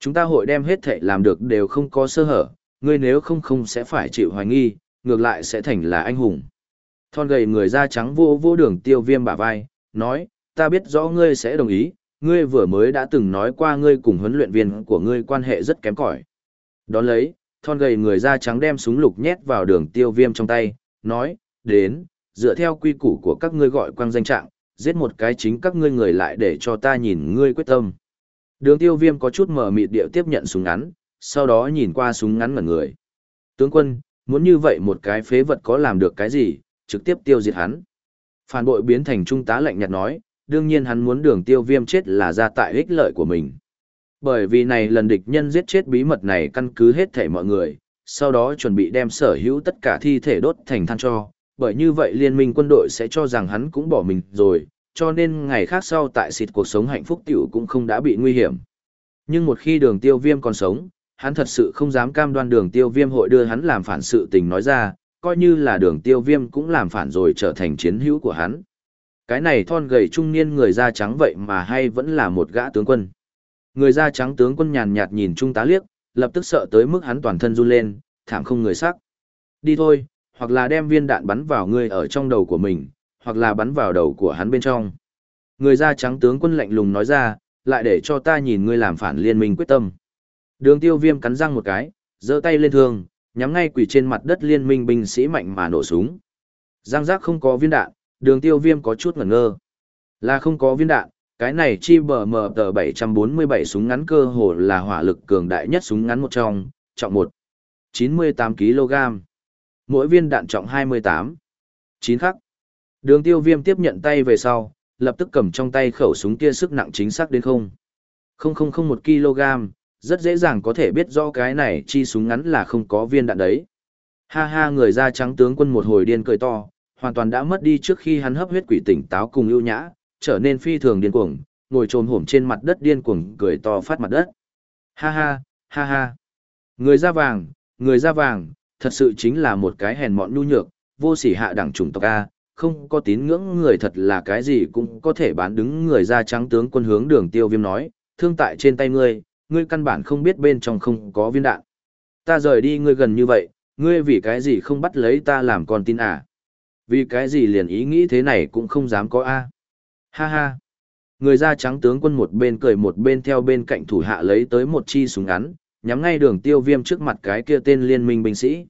Chúng ta hội đem hết thệ làm được đều không có sơ hở, ngươi nếu không không sẽ phải chịu hoài nghi, ngược lại sẽ thành là anh hùng. Thon gầy người da trắng vô vô đường tiêu viêm bả vai, nói, ta biết rõ ngươi sẽ đồng ý, ngươi vừa mới đã từng nói qua ngươi cùng huấn luyện viên của ngươi quan hệ rất kém cỏi. Đón lấy, thon gầy người da trắng đem súng lục nhét vào đường tiêu viêm trong tay, nói, đến, dựa theo quy củ của các ngươi gọi quang danh trạng, giết một cái chính các ngươi người lại để cho ta nhìn ngươi quyết tâm. Đường tiêu viêm có chút mở mịt điệu tiếp nhận súng ngắn, sau đó nhìn qua súng ngắn ngẩn người. Tướng quân, muốn như vậy một cái phế vật có làm được cái gì, trực tiếp tiêu diệt hắn. Phản bội biến thành trung tá lạnh nhạt nói, đương nhiên hắn muốn đường tiêu viêm chết là ra tại ích lợi của mình. Bởi vì này lần địch nhân giết chết bí mật này căn cứ hết thể mọi người, sau đó chuẩn bị đem sở hữu tất cả thi thể đốt thành than cho, bởi như vậy liên minh quân đội sẽ cho rằng hắn cũng bỏ mình rồi, cho nên ngày khác sau tại xịt cuộc sống hạnh phúc tiểu cũng không đã bị nguy hiểm. Nhưng một khi đường tiêu viêm còn sống, hắn thật sự không dám cam đoan đường tiêu viêm hội đưa hắn làm phản sự tình nói ra, coi như là đường tiêu viêm cũng làm phản rồi trở thành chiến hữu của hắn. Cái này thon gầy trung niên người da trắng vậy mà hay vẫn là một gã tướng quân. Người da trắng tướng quân nhàn nhạt nhìn trung tá liếc, lập tức sợ tới mức hắn toàn thân run lên, thảm không người sắc. Đi thôi, hoặc là đem viên đạn bắn vào người ở trong đầu của mình, hoặc là bắn vào đầu của hắn bên trong. Người da trắng tướng quân lạnh lùng nói ra, lại để cho ta nhìn ngươi làm phản liên minh quyết tâm. Đường tiêu viêm cắn răng một cái, giơ tay lên thương, nhắm ngay quỷ trên mặt đất liên minh binh sĩ mạnh mà nổ súng. Giang giác không có viên đạn, đường tiêu viêm có chút ngẩn ngơ. Là không có viên đạn, cái này chi bờ mờ tờ 747 súng ngắn cơ hồ là hỏa lực cường đại nhất súng ngắn một trong, trọng 1. 98 kg. Mỗi viên đạn trọng 28. 9 khắc. Đường tiêu viêm tiếp nhận tay về sau, lập tức cầm trong tay khẩu súng kia sức nặng chính xác đến không. 0001 kg, rất dễ dàng có thể biết rõ cái này chi súng ngắn là không có viên đạn đấy. Ha ha người da trắng tướng quân một hồi điên cười to, hoàn toàn đã mất đi trước khi hắn hấp huyết quỷ tỉnh táo cùng ưu nhã, trở nên phi thường điên cuồng, ngồi trồm hổm trên mặt đất điên cuồng cười to phát mặt đất. Ha ha, ha ha. Người da vàng, người da vàng, thật sự chính là một cái hèn mọn nhu nhược, vô sỉ hạ đẳng chủng tộc A, không có tín ngưỡng người thật là cái gì cũng có thể bán đứng người da trắng tướng quân hướng đường tiêu viêm nói, thương tại trên tay ngươi, ngươi căn bản không biết bên trong không có viên đạn. Ta rời đi ngươi gần như vậy, ngươi vì cái gì không bắt lấy ta làm con tin à? Vì cái gì liền ý nghĩ thế này cũng không dám có A. Ha ha. Người da trắng tướng quân một bên cười một bên theo bên cạnh thủ hạ lấy tới một chi súng ngắn, nhắm ngay đường tiêu viêm trước mặt cái kia tên liên minh binh sĩ.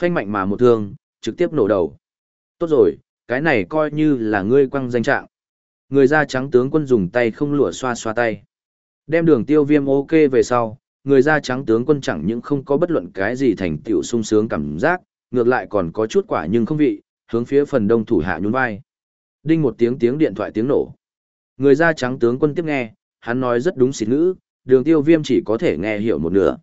Phanh mạnh mà một thương, trực tiếp nổ đầu. Tốt rồi, cái này coi như là ngươi quăng danh trạng. Người da trắng tướng quân dùng tay không lụa xoa xoa tay. Đem đường tiêu viêm ok về sau, người da trắng tướng quân chẳng những không có bất luận cái gì thành tựu sung sướng cảm giác, ngược lại còn có chút quả nhưng không vị, hướng phía phần đông thủ hạ nhún vai. Đinh một tiếng tiếng điện thoại tiếng nổ. Người da trắng tướng quân tiếp nghe, hắn nói rất đúng xịt ngữ, đường tiêu viêm chỉ có thể nghe hiểu một nửa.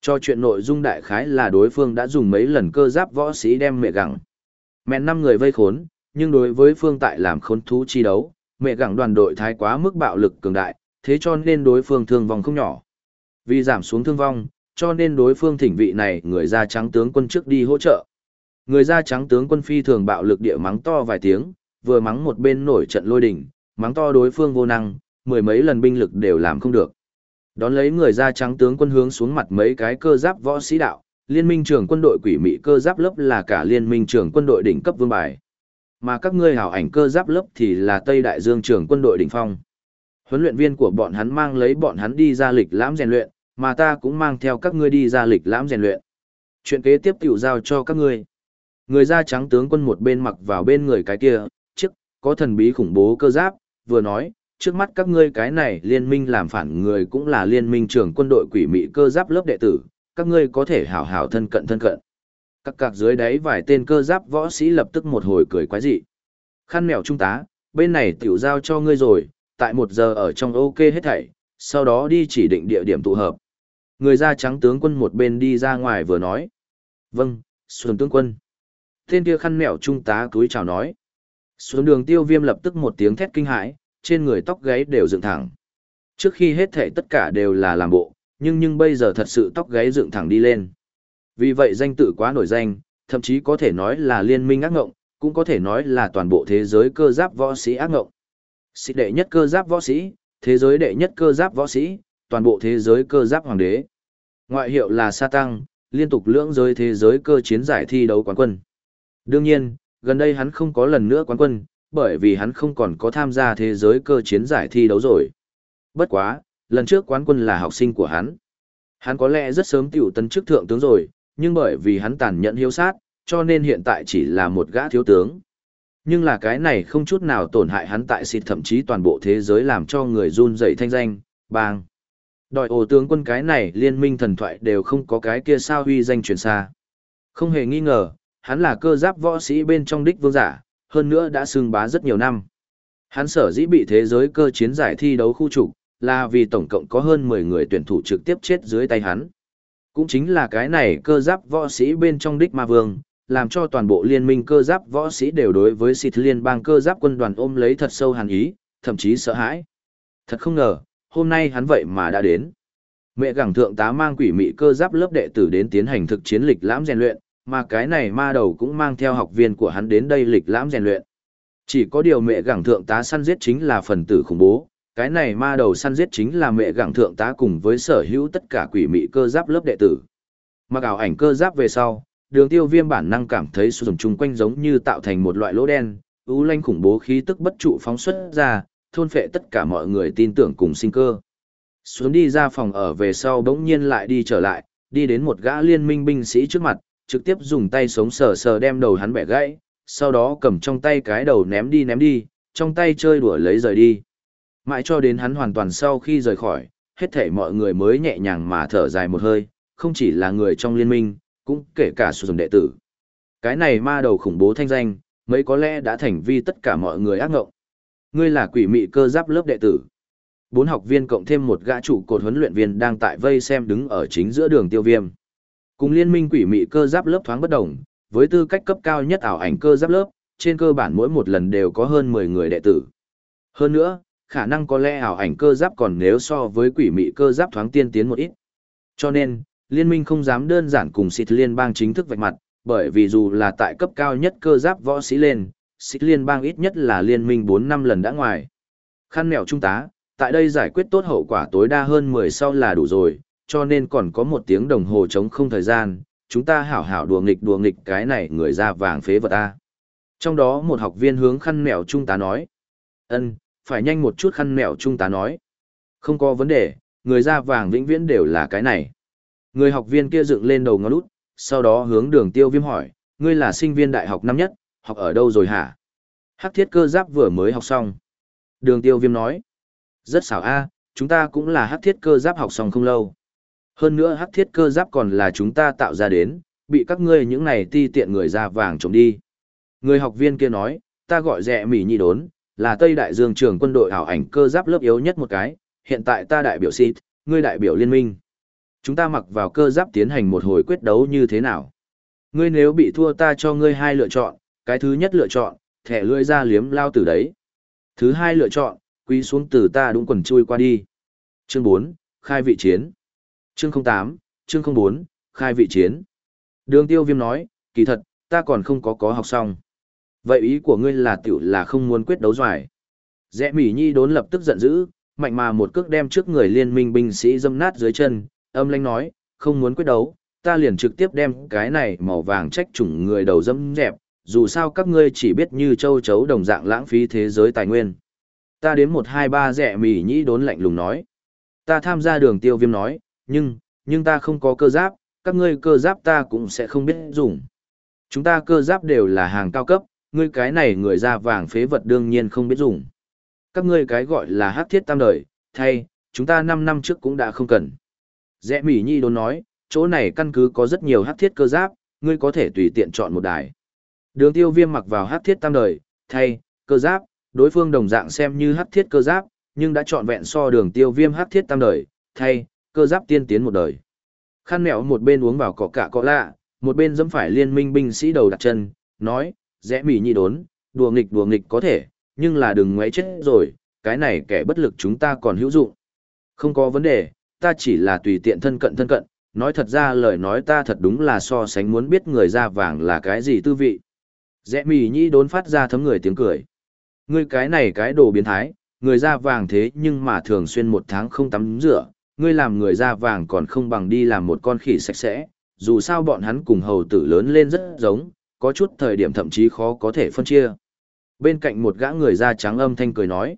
Cho chuyện nội dung đại khái là đối phương đã dùng mấy lần cơ giáp võ sĩ đem mẹ gặng. Mẹ năm người vây khốn, nhưng đối với phương tại làm khốn thú chi đấu, mẹ gặng đoàn đội thái quá mức bạo lực cường đại, thế cho nên đối phương thương vong không nhỏ. Vì giảm xuống thương vong, cho nên đối phương thỉnh vị này người da trắng tướng quân trước đi hỗ trợ. Người da trắng tướng quân phi thường bạo lực địa mắng to vài tiếng, vừa mắng một bên nổi trận lôi đỉnh, mắng to đối phương vô năng, mười mấy lần binh lực đều làm không được. Đón lấy người da trắng tướng quân hướng xuống mặt mấy cái cơ giáp võ sĩ đạo, liên minh trưởng quân đội quỷ mị cơ giáp lớp là cả liên minh trưởng quân đội đỉnh cấp vương bài. Mà các ngươi hảo ảnh cơ giáp lớp thì là Tây Đại Dương trưởng quân đội đỉnh phong. Huấn luyện viên của bọn hắn mang lấy bọn hắn đi ra lịch lãm rèn luyện, mà ta cũng mang theo các ngươi đi ra lịch lãm rèn luyện. Chuyện kế tiếp tiểu giao cho các ngươi. Người da trắng tướng quân một bên mặc vào bên người cái kia, chiếc, có thần bí khủng bố cơ giáp, vừa nói, trước mắt các ngươi cái này liên minh làm phản người cũng là liên minh trưởng quân đội quỷ mị cơ giáp lớp đệ tử, các ngươi có thể hảo hảo thân cận thân cận. Các cạc dưới đáy vài tên cơ giáp võ sĩ lập tức một hồi cười quái dị. Khăn mèo trung tá, bên này tiểu giao cho ngươi rồi, tại một giờ ở trong ok hết thảy, sau đó đi chỉ định địa điểm tụ hợp. Người da trắng tướng quân một bên đi ra ngoài vừa nói. Vâng, xuân tướng quân. Tên kia khăn mèo trung tá cúi chào nói. Xuống đường tiêu viêm lập tức một tiếng thét kinh hãi, trên người tóc gáy đều dựng thẳng. Trước khi hết thể tất cả đều là làm bộ, nhưng nhưng bây giờ thật sự tóc gáy dựng thẳng đi lên. Vì vậy danh tự quá nổi danh, thậm chí có thể nói là liên minh ác ngộng, cũng có thể nói là toàn bộ thế giới cơ giáp võ sĩ ác ngộng. Xích đệ nhất cơ giáp võ sĩ, thế giới đệ nhất cơ giáp võ sĩ, toàn bộ thế giới cơ giáp hoàng đế. Ngoại hiệu là Sa Tăng, liên tục lưỡng giới thế giới cơ chiến giải thi đấu quán quân. Đương nhiên, gần đây hắn không có lần nữa quán quân, bởi vì hắn không còn có tham gia thế giới cơ chiến giải thi đấu rồi. Bất quá, lần trước quán quân là học sinh của hắn. Hắn có lẽ rất sớm tiểu tân chức thượng tướng rồi, nhưng bởi vì hắn tàn nhẫn hiếu sát, cho nên hiện tại chỉ là một gã thiếu tướng. Nhưng là cái này không chút nào tổn hại hắn tại xịt thậm chí toàn bộ thế giới làm cho người run dậy thanh danh, bang. Đòi ổ tướng quân cái này liên minh thần thoại đều không có cái kia sao huy danh truyền xa. Không hề nghi ngờ, hắn là cơ giáp võ sĩ bên trong đích vương giả, hơn nữa đã xưng bá rất nhiều năm. Hắn sở dĩ bị thế giới cơ chiến giải thi đấu khu trục, là vì tổng cộng có hơn 10 người tuyển thủ trực tiếp chết dưới tay hắn. Cũng chính là cái này cơ giáp võ sĩ bên trong đích ma vương, làm cho toàn bộ liên minh cơ giáp võ sĩ đều đối với xịt liên bang cơ giáp quân đoàn ôm lấy thật sâu hàn ý, thậm chí sợ hãi. Thật không ngờ, hôm nay hắn vậy mà đã đến. Mẹ gẳng thượng tá mang quỷ mị cơ giáp lớp đệ tử đến tiến hành thực chiến lịch lãm rèn luyện, mà cái này ma đầu cũng mang theo học viên của hắn đến đây lịch lãm rèn luyện. Chỉ có điều mẹ gẳng thượng tá săn giết chính là phần tử khủng bố, cái này ma đầu săn giết chính là mẹ gẳng thượng tá cùng với sở hữu tất cả quỷ mị cơ giáp lớp đệ tử. Mặc ảo ảnh cơ giáp về sau, đường tiêu viêm bản năng cảm thấy sử dụng chung quanh giống như tạo thành một loại lỗ đen, ưu lanh khủng bố khí tức bất trụ phóng xuất ra, thôn phệ tất cả mọi người tin tưởng cùng sinh cơ. Xuống đi ra phòng ở về sau bỗng nhiên lại đi trở lại, đi đến một gã liên minh binh sĩ trước mặt, trực tiếp dùng tay sống sờ sờ đem đầu hắn bẻ gãy, sau đó cầm trong tay cái đầu ném đi ném đi, trong tay chơi đùa lấy rời đi. Mãi cho đến hắn hoàn toàn sau khi rời khỏi, hết thể mọi người mới nhẹ nhàng mà thở dài một hơi, không chỉ là người trong liên minh, cũng kể cả sử dụng đệ tử. Cái này ma đầu khủng bố thanh danh, mấy có lẽ đã thành vi tất cả mọi người ác ngộng. Ngươi là quỷ mị cơ giáp lớp đệ tử. Bốn học viên cộng thêm một gã chủ cột huấn luyện viên đang tại vây xem đứng ở chính giữa đường tiêu viêm. Cùng liên minh quỷ mị cơ giáp lớp thoáng bất đồng, với tư cách cấp cao nhất ảo ảnh cơ giáp lớp, trên cơ bản mỗi một lần đều có hơn 10 người đệ tử. Hơn nữa, khả năng có lẽ ảo ảnh cơ giáp còn nếu so với quỷ mị cơ giáp thoáng tiên tiến một ít. Cho nên, liên minh không dám đơn giản cùng xịt liên bang chính thức vạch mặt, bởi vì dù là tại cấp cao nhất cơ giáp võ sĩ lên, xịt liên bang ít nhất là liên minh 4 năm lần đã ngoài. Khăn mèo trung tá, tại đây giải quyết tốt hậu quả tối đa hơn 10 sau là đủ rồi, cho nên còn có một tiếng đồng hồ chống không thời gian, chúng ta hảo hảo đùa nghịch đùa nghịch cái này người ra vàng phế vật ta. Trong đó một học viên hướng khăn mèo trung tá nói. ân phải nhanh một chút khăn mèo trung tá nói. Không có vấn đề, người da vàng vĩnh viễn đều là cái này. Người học viên kia dựng lên đầu ngón út, sau đó hướng đường tiêu viêm hỏi, ngươi là sinh viên đại học năm nhất, học ở đâu rồi hả? Hắc thiết cơ giáp vừa mới học xong. Đường tiêu viêm nói, rất xảo a chúng ta cũng là hắc thiết cơ giáp học xong không lâu. Hơn nữa hắc thiết cơ giáp còn là chúng ta tạo ra đến, bị các ngươi những này ti tiện người da vàng trộm đi. Người học viên kia nói, ta gọi rẻ mỉ nhị đốn, là Tây Đại Dương trường quân đội hảo ảnh cơ giáp lớp yếu nhất một cái, hiện tại ta đại biểu xịt, ngươi đại biểu liên minh. Chúng ta mặc vào cơ giáp tiến hành một hồi quyết đấu như thế nào? Ngươi nếu bị thua ta cho ngươi hai lựa chọn, cái thứ nhất lựa chọn, thẻ lưỡi ra liếm lao từ đấy. Thứ hai lựa chọn, quy xuống từ ta đúng quần chui qua đi. Chương 4, khai vị chiến. Chương 08, chương 04, khai vị chiến. Đường tiêu viêm nói, kỳ thật, ta còn không có có học xong. Vậy ý của ngươi là tiểu là không muốn quyết đấu doài. Rẽ mỉ nhi đốn lập tức giận dữ, mạnh mà một cước đem trước người liên minh binh sĩ dâm nát dưới chân, âm lanh nói, không muốn quyết đấu, ta liền trực tiếp đem cái này màu vàng trách chủng người đầu dâm dẹp, dù sao các ngươi chỉ biết như châu chấu đồng dạng lãng phí thế giới tài nguyên. Ta đến một hai ba rẻ mỉ nhĩ đốn lạnh lùng nói. Ta tham gia đường tiêu viêm nói, nhưng, nhưng ta không có cơ giáp, các ngươi cơ giáp ta cũng sẽ không biết dùng. Chúng ta cơ giáp đều là hàng cao cấp, ngươi cái này người da vàng phế vật đương nhiên không biết dùng. Các ngươi cái gọi là hắc thiết tam đời, thay, chúng ta 5 năm trước cũng đã không cần. Rẽ mỉ Nhi đồn nói, chỗ này căn cứ có rất nhiều hắc thiết cơ giáp, ngươi có thể tùy tiện chọn một đài. Đường tiêu viêm mặc vào hắc thiết tam đời, thay, cơ giáp, đối phương đồng dạng xem như hắc thiết cơ giáp, nhưng đã chọn vẹn so đường tiêu viêm hắc thiết tam đời, thay, cơ giáp tiên tiến một đời. Khăn mẹo một bên uống vào cỏ cả cỏ lạ, một bên dẫm phải liên minh binh sĩ đầu đặt chân, nói, rẽ mỉ Nhi đốn, đùa nghịch đùa nghịch có thể, nhưng là đừng ngoáy chết rồi, cái này kẻ bất lực chúng ta còn hữu dụng. Không có vấn đề, ta chỉ là tùy tiện thân cận thân cận, nói thật ra lời nói ta thật đúng là so sánh muốn biết người da vàng là cái gì tư vị. Rẽ mì nhĩ đốn phát ra thấm người tiếng cười. Ngươi cái này cái đồ biến thái, người da vàng thế nhưng mà thường xuyên một tháng không tắm rửa, ngươi làm người da vàng còn không bằng đi làm một con khỉ sạch sẽ, dù sao bọn hắn cùng hầu tử lớn lên rất giống, có chút thời điểm thậm chí khó có thể phân chia. Bên cạnh một gã người da trắng âm thanh cười nói.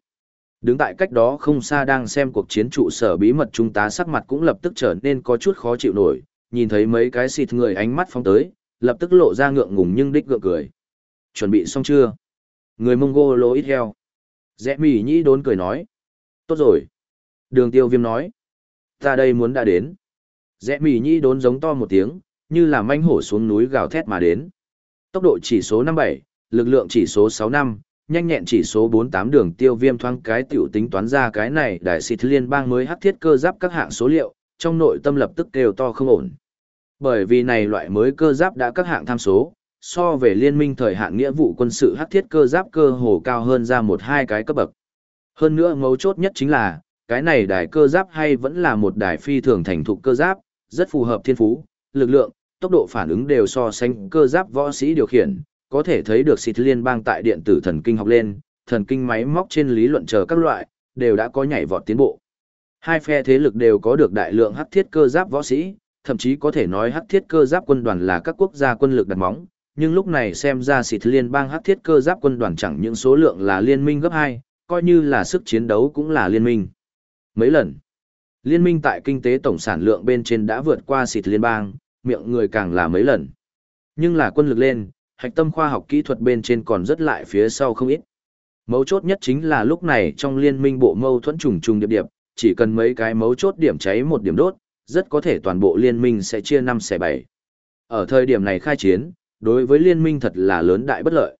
Đứng tại cách đó không xa đang xem cuộc chiến trụ sở bí mật trung tá sắc mặt cũng lập tức trở nên có chút khó chịu nổi, nhìn thấy mấy cái xịt người ánh mắt phóng tới, lập tức lộ ra ngượng ngùng nhưng đích gượng cười. Chuẩn bị xong chưa? Người Mongol lỗ ít heo. Rẽ mỉ nhĩ đốn cười nói. Tốt rồi. Đường tiêu viêm nói. Ta đây muốn đã đến. Rẽ mỉ nhĩ đốn giống to một tiếng, như là manh hổ xuống núi gào thét mà đến. Tốc độ chỉ số 57, lực lượng chỉ số 65, nhanh nhẹn chỉ số 48 đường tiêu viêm thoáng cái tiểu tính toán ra cái này đại xịt liên bang mới hắc thiết cơ giáp các hạng số liệu, trong nội tâm lập tức kêu to không ổn. Bởi vì này loại mới cơ giáp đã các hạng tham số, so về liên minh thời hạn nghĩa vụ quân sự hắc thiết cơ giáp cơ hồ cao hơn ra một hai cái cấp bậc. Hơn nữa mấu chốt nhất chính là, cái này đài cơ giáp hay vẫn là một đài phi thường thành thục cơ giáp, rất phù hợp thiên phú, lực lượng, tốc độ phản ứng đều so sánh cơ giáp võ sĩ điều khiển, có thể thấy được xịt liên bang tại điện tử thần kinh học lên, thần kinh máy móc trên lý luận chờ các loại, đều đã có nhảy vọt tiến bộ. Hai phe thế lực đều có được đại lượng hắc thiết cơ giáp võ sĩ, thậm chí có thể nói hắc thiết cơ giáp quân đoàn là các quốc gia quân lực đặt móng, nhưng lúc này xem ra xịt liên bang hắc thiết cơ giáp quân đoàn chẳng những số lượng là liên minh gấp 2, coi như là sức chiến đấu cũng là liên minh. Mấy lần, liên minh tại kinh tế tổng sản lượng bên trên đã vượt qua xịt liên bang, miệng người càng là mấy lần. Nhưng là quân lực lên, hạch tâm khoa học kỹ thuật bên trên còn rất lại phía sau không ít. Mấu chốt nhất chính là lúc này trong liên minh bộ mâu thuẫn trùng trùng điệp điệp, chỉ cần mấy cái mấu chốt điểm cháy một điểm đốt, rất có thể toàn bộ liên minh sẽ chia 5 xẻ 7. Ở thời điểm này khai chiến, đối với liên minh thật là lớn đại bất lợi.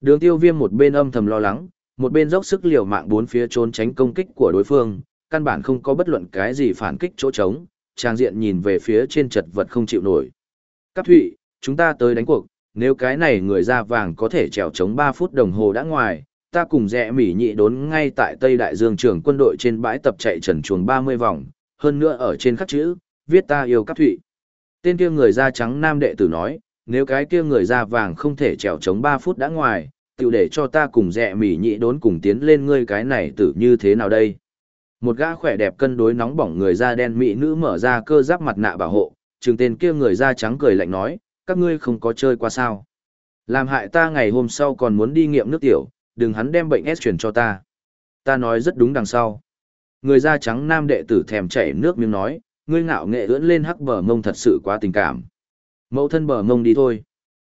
Đường tiêu viêm một bên âm thầm lo lắng, một bên dốc sức liều mạng bốn phía trốn tránh công kích của đối phương, căn bản không có bất luận cái gì phản kích chỗ trống, trang diện nhìn về phía trên chật vật không chịu nổi. Các thụy, chúng ta tới đánh cuộc, nếu cái này người da vàng có thể trèo chống 3 phút đồng hồ đã ngoài, ta cùng rẽ mỉ nhị đốn ngay tại Tây Đại Dương trưởng quân đội trên bãi tập chạy trần chuồng 30 vòng, hơn nữa ở trên khắc chữ, viết ta yêu các thụy. Tên kia người da trắng nam đệ tử nói, nếu cái kia người da vàng không thể trèo chống 3 phút đã ngoài, tiểu để cho ta cùng rẽ mỉ nhị đốn cùng tiến lên ngươi cái này tử như thế nào đây. Một gã khỏe đẹp cân đối nóng bỏng người da đen mỹ nữ mở ra cơ giáp mặt nạ bảo hộ, trường tên kia người da trắng cười lạnh nói, các ngươi không có chơi qua sao. Làm hại ta ngày hôm sau còn muốn đi nghiệm nước tiểu, đừng hắn đem bệnh S truyền cho ta. Ta nói rất đúng đằng sau. Người da trắng nam đệ tử thèm chảy nước miếng nói, ngươi ngạo nghệ ưỡn lên hắc bờ mông thật sự quá tình cảm. Mẫu thân bờ mông đi thôi.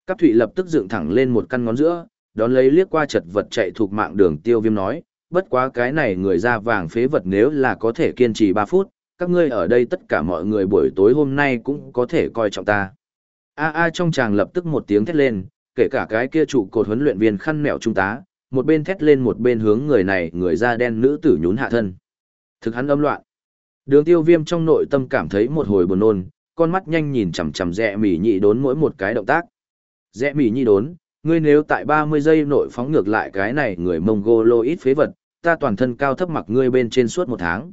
Cáp thụy lập tức dựng thẳng lên một căn ngón giữa, đón lấy liếc qua chật vật chạy thuộc mạng đường tiêu viêm nói, bất quá cái này người da vàng phế vật nếu là có thể kiên trì 3 phút, các ngươi ở đây tất cả mọi người buổi tối hôm nay cũng có thể coi trọng ta. A a trong chàng lập tức một tiếng thét lên, kể cả cái kia trụ cột huấn luyện viên khăn mẹo trung tá, một bên thét lên một bên hướng người này người da đen nữ tử nhún hạ thân. Thực hắn âm loạn. Đường tiêu viêm trong nội tâm cảm thấy một hồi buồn nôn, con mắt nhanh nhìn chằm chằm rẽ mỉ nhị đốn mỗi một cái động tác. Rẽ mỉ nhị đốn, ngươi nếu tại 30 giây nội phóng ngược lại cái này người Mongolo ít phế vật, ta toàn thân cao thấp mặc ngươi bên trên suốt một tháng.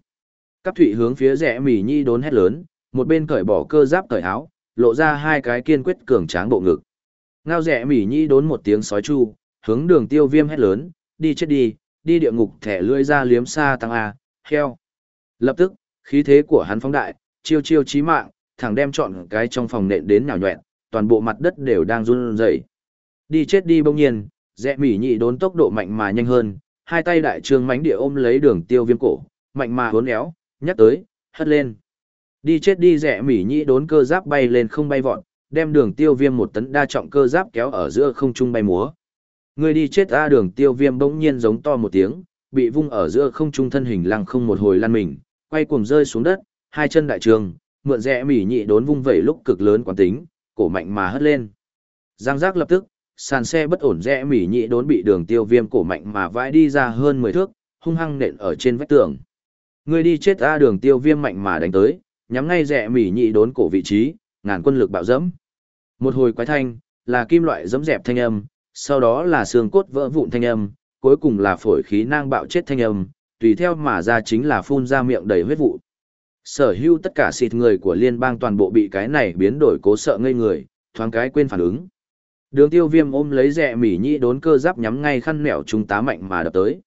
Cáp thụy hướng phía rẽ mỉ nhị đốn hét lớn, một bên cởi bỏ cơ giáp cởi áo, lộ ra hai cái kiên quyết cường tráng bộ ngực. Ngao rẻ mỉ nhĩ đốn một tiếng sói chu, hướng đường tiêu viêm hét lớn, đi chết đi, đi địa ngục thẻ lưỡi ra liếm xa tăng A, heo. Lập tức, khí thế của hắn phóng đại, chiêu chiêu chí mạng, thẳng đem chọn cái trong phòng nện đến nhào nhuẹn, toàn bộ mặt đất đều đang run rẩy. Đi chết đi bỗng nhiên, rẽ mỉ nhị đốn tốc độ mạnh mà nhanh hơn, hai tay đại trương mánh địa ôm lấy đường tiêu viêm cổ, mạnh mà hốn éo, nhắc tới, hất lên. Đi chết đi rẻ mỉ nhĩ đốn cơ giáp bay lên không bay vọt, đem đường tiêu viêm một tấn đa trọng cơ giáp kéo ở giữa không trung bay múa. Người đi chết ra đường tiêu viêm bỗng nhiên giống to một tiếng, bị vung ở giữa không trung thân hình lăng không một hồi lăn mình, quay cuồng rơi xuống đất, hai chân đại trường, mượn rẽ mỉ nhị đốn vung vẩy lúc cực lớn quán tính, cổ mạnh mà hất lên. Giang giác lập tức, sàn xe bất ổn rẽ mỉ nhị đốn bị đường tiêu viêm cổ mạnh mà vãi đi ra hơn 10 thước, hung hăng nện ở trên vách tường. Người đi chết ra đường tiêu viêm mạnh mà đánh tới, nhắm ngay rẽ mỉ nhị đốn cổ vị trí, ngàn quân lực bạo dẫm. Một hồi quái thanh, là kim loại dẫm dẹp thanh âm, sau đó là xương cốt vỡ vụn thanh âm, cuối cùng là phổi khí nang bạo chết thanh âm, tùy theo mà ra chính là phun ra miệng đầy huyết vụ. Sở hữu tất cả xịt người của liên bang toàn bộ bị cái này biến đổi cố sợ ngây người, thoáng cái quên phản ứng. Đường tiêu viêm ôm lấy rẻ mỉ nhĩ đốn cơ giáp nhắm ngay khăn mẹo chúng tá mạnh mà đập tới.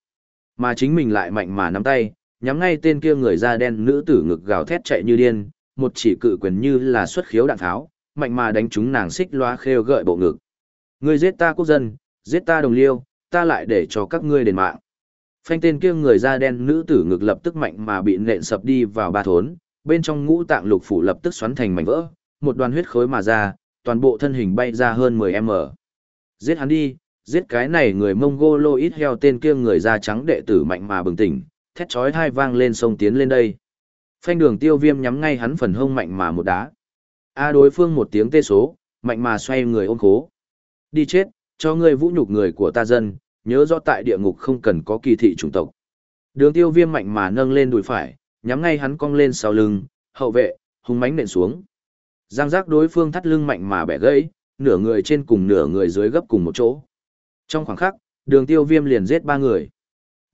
Mà chính mình lại mạnh mà nắm tay, nhắm ngay tên kia người da đen nữ tử ngực gào thét chạy như điên, một chỉ cự quyền như là xuất khiếu đạn tháo, mạnh mà đánh trúng nàng xích loa khêu gợi bộ ngực. Ngươi giết ta quốc dân, giết ta đồng liêu, ta lại để cho các ngươi đền mạng. Phanh tên kia người da đen nữ tử ngực lập tức mạnh mà bị nện sập đi vào ba thốn, bên trong ngũ tạng lục phủ lập tức xoắn thành mảnh vỡ, một đoàn huyết khối mà ra, toàn bộ thân hình bay ra hơn 10m. Giết hắn đi, giết cái này người mông go ít heo tên kia người da trắng đệ tử mạnh mà bừng tỉnh, thét chói hai vang lên sông tiến lên đây. Phanh đường tiêu viêm nhắm ngay hắn phần hông mạnh mà một đá. A đối phương một tiếng tê số, mạnh mà xoay người ôm khố. Đi chết, cho ngươi vũ nhục người của ta dân, nhớ rõ tại địa ngục không cần có kỳ thị chủng tộc. Đường tiêu viêm mạnh mà nâng lên đùi phải, nhắm ngay hắn cong lên sau lưng, hậu vệ, hung mãnh nện xuống. Giang giác đối phương thắt lưng mạnh mà bẻ gãy, nửa người trên cùng nửa người dưới gấp cùng một chỗ. Trong khoảng khắc, đường tiêu viêm liền giết ba người.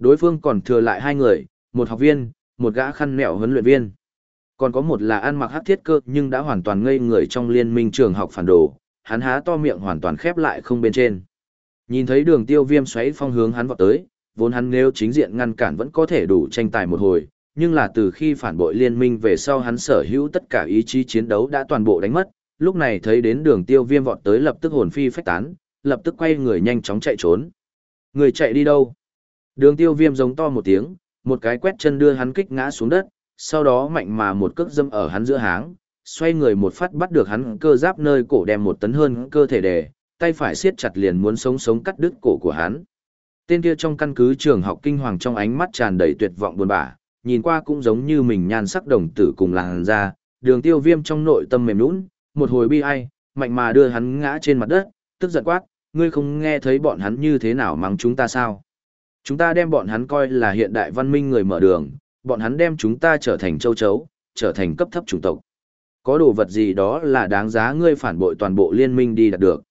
Đối phương còn thừa lại hai người, một học viên, một gã khăn mẹo huấn luyện viên. Còn có một là ăn mặc hắc thiết cơ nhưng đã hoàn toàn ngây người trong liên minh trường học phản đồ, hắn há to miệng hoàn toàn khép lại không bên trên. Nhìn thấy đường tiêu viêm xoáy phong hướng hắn vọt tới, vốn hắn nếu chính diện ngăn cản vẫn có thể đủ tranh tài một hồi, nhưng là từ khi phản bội liên minh về sau hắn sở hữu tất cả ý chí chiến đấu đã toàn bộ đánh mất, lúc này thấy đến đường tiêu viêm vọt tới lập tức hồn phi phách tán, lập tức quay người nhanh chóng chạy trốn. Người chạy đi đâu? Đường tiêu viêm giống to một tiếng, một cái quét chân đưa hắn kích ngã xuống đất, sau đó mạnh mà một cước dâm ở hắn giữa háng, xoay người một phát bắt được hắn cơ giáp nơi cổ đem một tấn hơn cơ thể đề, tay phải siết chặt liền muốn sống sống cắt đứt cổ của hắn. Tên kia trong căn cứ trường học kinh hoàng trong ánh mắt tràn đầy tuyệt vọng buồn bã, nhìn qua cũng giống như mình nhan sắc đồng tử cùng làn da, đường tiêu viêm trong nội tâm mềm nũng, một hồi bi ai, mạnh mà đưa hắn ngã trên mặt đất, tức giận quát, ngươi không nghe thấy bọn hắn như thế nào mắng chúng ta sao? Chúng ta đem bọn hắn coi là hiện đại văn minh người mở đường, bọn hắn đem chúng ta trở thành châu chấu, trở thành cấp thấp chủng tộc. Có đồ vật gì đó là đáng giá ngươi phản bội toàn bộ liên minh đi đạt được.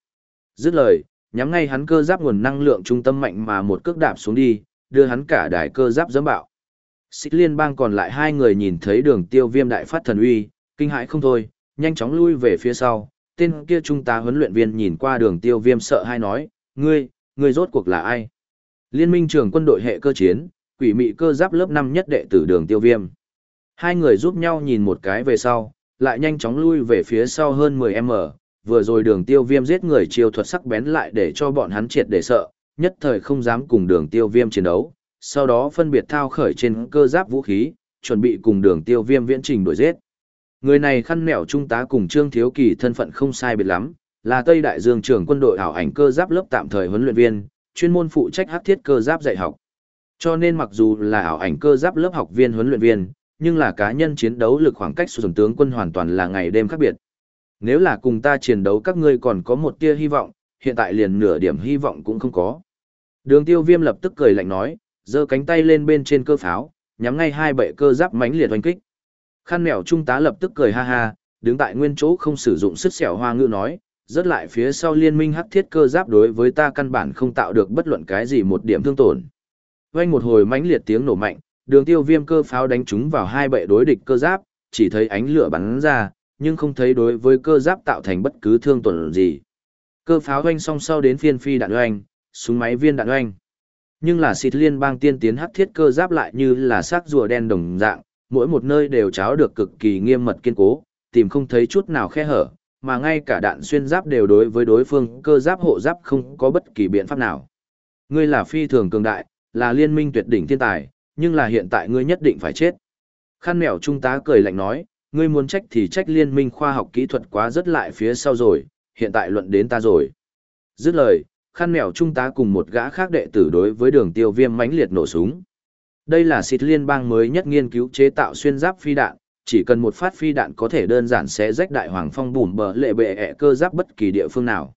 Dứt lời, nhắm ngay hắn cơ giáp nguồn năng lượng trung tâm mạnh mà một cước đạp xuống đi, đưa hắn cả đài cơ giáp dẫm bạo. Xích liên bang còn lại hai người nhìn thấy đường tiêu viêm đại phát thần uy, Kinh hãi không thôi, nhanh chóng lui về phía sau, tên kia trung tá huấn luyện viên nhìn qua đường tiêu viêm sợ hay nói, ngươi, ngươi rốt cuộc là ai? Liên minh trường quân đội hệ cơ chiến, quỷ mị cơ giáp lớp 5 nhất đệ tử đường tiêu viêm. Hai người giúp nhau nhìn một cái về sau, lại nhanh chóng lui về phía sau hơn 10m, vừa rồi đường tiêu viêm giết người chiêu thuật sắc bén lại để cho bọn hắn triệt để sợ, nhất thời không dám cùng đường tiêu viêm chiến đấu, sau đó phân biệt thao khởi trên cơ giáp vũ khí, chuẩn bị cùng đường tiêu viêm viễn trình đuổi giết. Người này khăn nẻo trung tá cùng Trương Thiếu Kỳ thân phận không sai biệt lắm, là Tây Đại Dương trưởng quân đội ảo ảnh cơ giáp lớp tạm thời huấn luyện viên, chuyên môn phụ trách hắc thiết cơ giáp dạy học. Cho nên mặc dù là ảo ảnh cơ giáp lớp học viên huấn luyện viên, nhưng là cá nhân chiến đấu lực khoảng cách sử tướng quân hoàn toàn là ngày đêm khác biệt. Nếu là cùng ta chiến đấu các ngươi còn có một tia hy vọng, hiện tại liền nửa điểm hy vọng cũng không có. Đường tiêu viêm lập tức cười lạnh nói, giơ cánh tay lên bên trên cơ pháo, nhắm ngay hai bệ cơ giáp mãnh liệt oanh kích. Khăn mèo trung tá lập tức cười ha ha, đứng tại nguyên chỗ không sử dụng sức xẻo hoa ngữ nói, rớt lại phía sau liên minh hắc thiết cơ giáp đối với ta căn bản không tạo được bất luận cái gì một điểm thương tổn. Vang một hồi mãnh liệt tiếng nổ mạnh, đường tiêu viêm cơ pháo đánh trúng vào hai bệ đối địch cơ giáp, chỉ thấy ánh lửa bắn ra, nhưng không thấy đối với cơ giáp tạo thành bất cứ thương tổn gì. Cơ pháo oanh song sau đến phiên phi đạn oanh, súng máy viên đạn oanh. Nhưng là xịt liên bang tiên tiến hắc thiết cơ giáp lại như là xác rùa đen đồng dạng, mỗi một nơi đều cháo được cực kỳ nghiêm mật kiên cố, tìm không thấy chút nào khe hở, mà ngay cả đạn xuyên giáp đều đối với đối phương cơ giáp hộ giáp không có bất kỳ biện pháp nào. Ngươi là phi thường cường đại, là liên minh tuyệt đỉnh thiên tài, nhưng là hiện tại ngươi nhất định phải chết. Khăn mèo trung tá cười lạnh nói, ngươi muốn trách thì trách liên minh khoa học kỹ thuật quá rất lại phía sau rồi, hiện tại luận đến ta rồi. Dứt lời, khăn mèo trung tá cùng một gã khác đệ tử đối với đường tiêu viêm mãnh liệt nổ súng. Đây là xịt liên bang mới nhất nghiên cứu chế tạo xuyên giáp phi đạn, chỉ cần một phát phi đạn có thể đơn giản sẽ rách đại hoàng phong bùn bờ lệ bệ ẹ cơ giáp bất kỳ địa phương nào.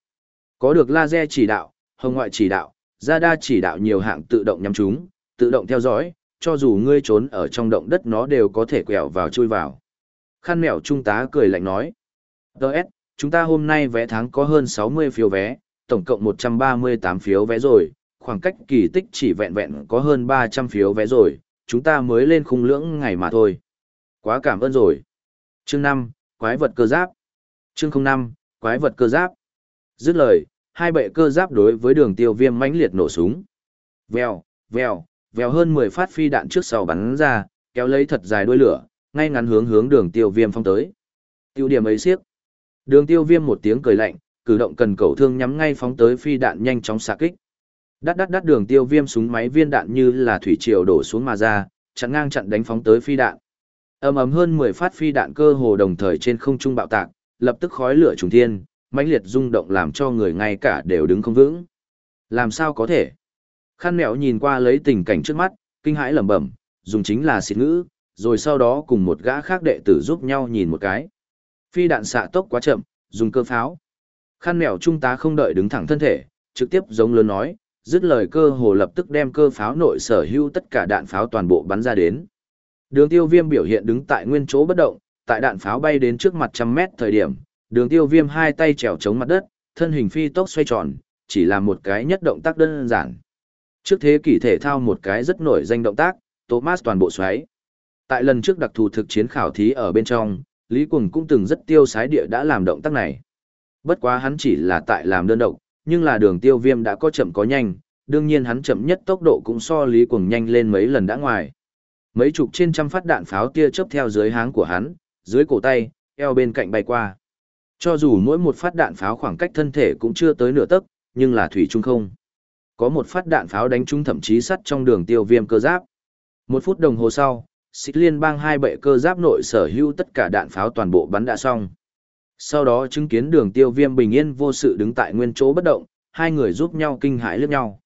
Có được laser chỉ đạo, hồng ngoại chỉ đạo, radar chỉ đạo nhiều hạng tự động nhắm chúng, tự động theo dõi, cho dù ngươi trốn ở trong động đất nó đều có thể quẹo vào chui vào. Khăn mèo trung tá cười lạnh nói. Đợt, chúng ta hôm nay vé tháng có hơn 60 phiếu vé, tổng cộng 138 phiếu vé rồi, khoảng cách kỳ tích chỉ vẹn vẹn có hơn 300 phiếu vé rồi, chúng ta mới lên khung lưỡng ngày mà thôi. Quá cảm ơn rồi. Chương 5, quái vật cơ giáp. Chương 05, quái vật cơ giáp. Dứt lời, hai bệ cơ giáp đối với đường tiêu viêm mãnh liệt nổ súng. Vèo, vèo, vèo hơn 10 phát phi đạn trước sau bắn ra, kéo lấy thật dài đuôi lửa, ngay ngắn hướng hướng đường tiêu viêm phong tới. Tiêu điểm ấy siếc. Đường tiêu viêm một tiếng cười lạnh, cử động cần cầu thương nhắm ngay phóng tới phi đạn nhanh chóng xạ kích. Đắt đắt đắt đường tiêu viêm súng máy viên đạn như là thủy triều đổ xuống mà ra, chặn ngang chặn đánh phóng tới phi đạn. Ầm ầm hơn 10 phát phi đạn cơ hồ đồng thời trên không trung bạo tạc, lập tức khói lửa trùng thiên, mãnh liệt rung động làm cho người ngay cả đều đứng không vững. Làm sao có thể? Khăn mẹo nhìn qua lấy tình cảnh trước mắt, kinh hãi lẩm bẩm, dùng chính là xịt ngữ, rồi sau đó cùng một gã khác đệ tử giúp nhau nhìn một cái. Phi đạn xạ tốc quá chậm, dùng cơ pháo. Khăn mẹo trung tá không đợi đứng thẳng thân thể, trực tiếp giống lớn nói, dứt lời cơ hồ lập tức đem cơ pháo nội sở hữu tất cả đạn pháo toàn bộ bắn ra đến. Đường tiêu viêm biểu hiện đứng tại nguyên chỗ bất động, tại đạn pháo bay đến trước mặt trăm mét thời điểm, đường tiêu viêm hai tay trèo chống mặt đất, thân hình phi tốc xoay tròn, chỉ là một cái nhất động tác đơn giản. Trước thế kỷ thể thao một cái rất nổi danh động tác, Thomas toàn bộ xoáy. Tại lần trước đặc thù thực chiến khảo thí ở bên trong, Lý Quần cũng từng rất tiêu sái địa đã làm động tác này. Bất quá hắn chỉ là tại làm đơn độc, nhưng là đường tiêu viêm đã có chậm có nhanh, đương nhiên hắn chậm nhất tốc độ cũng so Lý Quần nhanh lên mấy lần đã ngoài. Mấy chục trên trăm phát đạn pháo tia chớp theo dưới háng của hắn, dưới cổ tay, eo bên cạnh bay qua. Cho dù mỗi một phát đạn pháo khoảng cách thân thể cũng chưa tới nửa tấc, nhưng là thủy trung không. Có một phát đạn pháo đánh trúng thậm chí sắt trong đường tiêu viêm cơ giáp. Một phút đồng hồ sau, xích liên bang hai bệ cơ giáp nội sở hữu tất cả đạn pháo toàn bộ bắn đã xong. Sau đó chứng kiến đường tiêu viêm bình yên vô sự đứng tại nguyên chỗ bất động, hai người giúp nhau kinh hãi lướt nhau.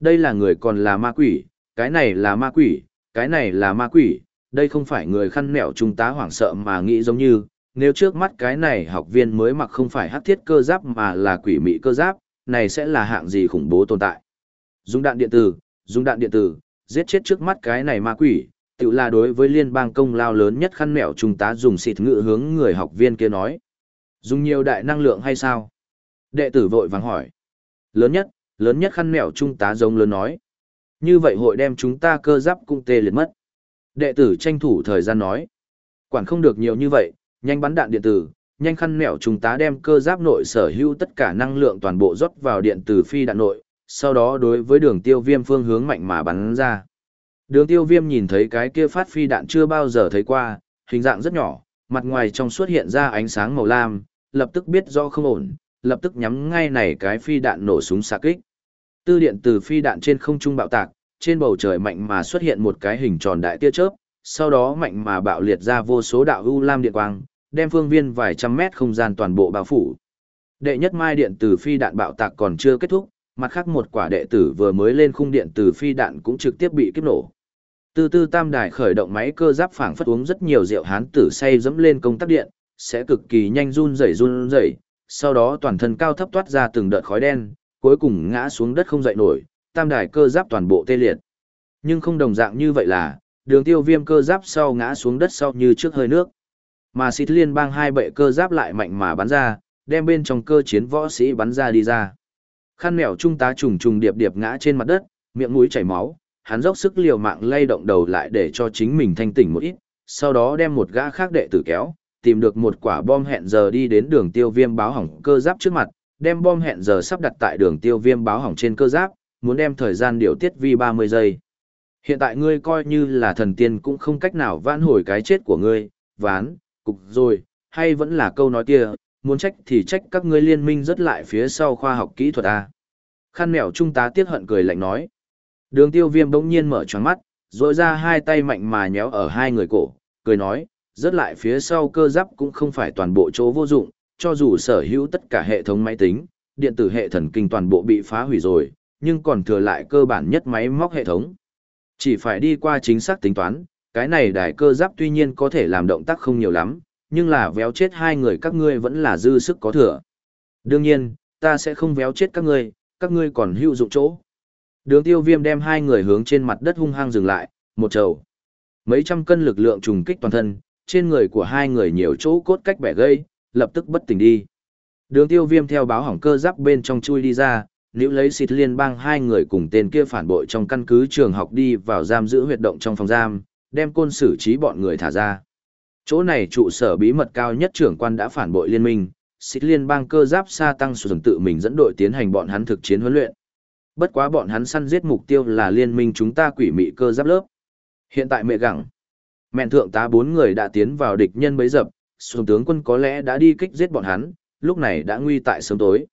Đây là người còn là ma quỷ, cái này là ma quỷ, cái này là ma quỷ, đây không phải người khăn mẹo trung tá hoảng sợ mà nghĩ giống như, nếu trước mắt cái này học viên mới mặc không phải hắc thiết cơ giáp mà là quỷ mị cơ giáp, này sẽ là hạng gì khủng bố tồn tại. Dùng đạn điện tử, dùng đạn điện tử, giết chết trước mắt cái này ma quỷ, tự là đối với liên bang công lao lớn nhất khăn mẹo trung tá dùng xịt ngự hướng người học viên kia nói. Dùng nhiều đại năng lượng hay sao? Đệ tử vội vàng hỏi. Lớn nhất, lớn nhất khăn mẹo trung tá giống lớn nói. Như vậy hội đem chúng ta cơ giáp cung tê liệt mất. Đệ tử tranh thủ thời gian nói. Quản không được nhiều như vậy, Nhanh bắn đạn điện tử, nhanh khăn mẹo chúng ta đem cơ giáp nội sở hữu tất cả năng lượng toàn bộ rót vào điện tử phi đạn nội, sau đó đối với đường tiêu viêm phương hướng mạnh mà bắn ra. Đường tiêu viêm nhìn thấy cái kia phát phi đạn chưa bao giờ thấy qua, hình dạng rất nhỏ, mặt ngoài trong suốt hiện ra ánh sáng màu lam, lập tức biết do không ổn, lập tức nhắm ngay này cái phi đạn nổ súng xạ kích. Tư điện từ phi đạn trên không trung bạo tạc, trên bầu trời mạnh mà xuất hiện một cái hình tròn đại tia chớp, sau đó mạnh mà bạo liệt ra vô số đạo u lam điện quang, đem phương viên vài trăm mét không gian toàn bộ bao phủ. Đệ nhất mai điện từ phi đạn bạo tạc còn chưa kết thúc, mặt khác một quả đệ tử vừa mới lên khung điện từ phi đạn cũng trực tiếp bị kiếp nổ. Từ từ tam đài khởi động máy cơ giáp phảng phất uống rất nhiều rượu hán tử say dẫm lên công tắc điện, sẽ cực kỳ nhanh run rẩy run rẩy, sau đó toàn thân cao thấp toát ra từng đợt khói đen, cuối cùng ngã xuống đất không dậy nổi, tam đài cơ giáp toàn bộ tê liệt. Nhưng không đồng dạng như vậy là, đường tiêu viêm cơ giáp sau ngã xuống đất sau như trước hơi nước. Mà xịt liên bang hai bệ cơ giáp lại mạnh mà bắn ra, đem bên trong cơ chiến võ sĩ bắn ra đi ra. Khăn mèo trung tá trùng trùng điệp điệp ngã trên mặt đất, miệng mũi chảy máu, hắn dốc sức liều mạng lay động đầu lại để cho chính mình thanh tỉnh một ít, sau đó đem một gã khác đệ tử kéo, tìm được một quả bom hẹn giờ đi đến đường tiêu viêm báo hỏng cơ giáp trước mặt, đem bom hẹn giờ sắp đặt tại đường tiêu viêm báo hỏng trên cơ giáp, muốn đem thời gian điều tiết vi 30 giây. Hiện tại ngươi coi như là thần tiên cũng không cách nào vãn hồi cái chết của ngươi, ván, cục rồi, hay vẫn là câu nói kia, muốn trách thì trách các ngươi liên minh rất lại phía sau khoa học kỹ thuật A. Khăn mèo trung tá tiết hận cười lạnh nói. Đường tiêu viêm bỗng nhiên mở tròn mắt, rồi ra hai tay mạnh mà nhéo ở hai người cổ, cười nói, rất lại phía sau cơ giáp cũng không phải toàn bộ chỗ vô dụng, cho dù sở hữu tất cả hệ thống máy tính, điện tử hệ thần kinh toàn bộ bị phá hủy rồi, nhưng còn thừa lại cơ bản nhất máy móc hệ thống. Chỉ phải đi qua chính xác tính toán, cái này đài cơ giáp tuy nhiên có thể làm động tác không nhiều lắm, nhưng là véo chết hai người các ngươi vẫn là dư sức có thừa. Đương nhiên, ta sẽ không véo chết các ngươi, các ngươi còn hữu dụng chỗ. Đường tiêu viêm đem hai người hướng trên mặt đất hung hăng dừng lại, một trầu. Mấy trăm cân lực lượng trùng kích toàn thân, trên người của hai người nhiều chỗ cốt cách bẻ gây, lập tức bất tỉnh đi. Đường tiêu viêm theo báo hỏng cơ giáp bên trong chui đi ra, nếu lấy xịt liên bang hai người cùng tên kia phản bội trong căn cứ trường học đi vào giam giữ huyệt động trong phòng giam, đem côn xử trí bọn người thả ra. Chỗ này trụ sở bí mật cao nhất trưởng quan đã phản bội liên minh, xịt liên bang cơ giáp sa tăng sùn tự mình dẫn đội tiến hành bọn hắn thực chiến huấn luyện. Bất quá bọn hắn săn giết mục tiêu là liên minh chúng ta quỷ mị cơ giáp lớp. Hiện tại mẹ gặng, mẹn thượng tá bốn người đã tiến vào địch nhân bấy dập, xuống tướng quân có lẽ đã đi kích giết bọn hắn, lúc này đã nguy tại sớm tối.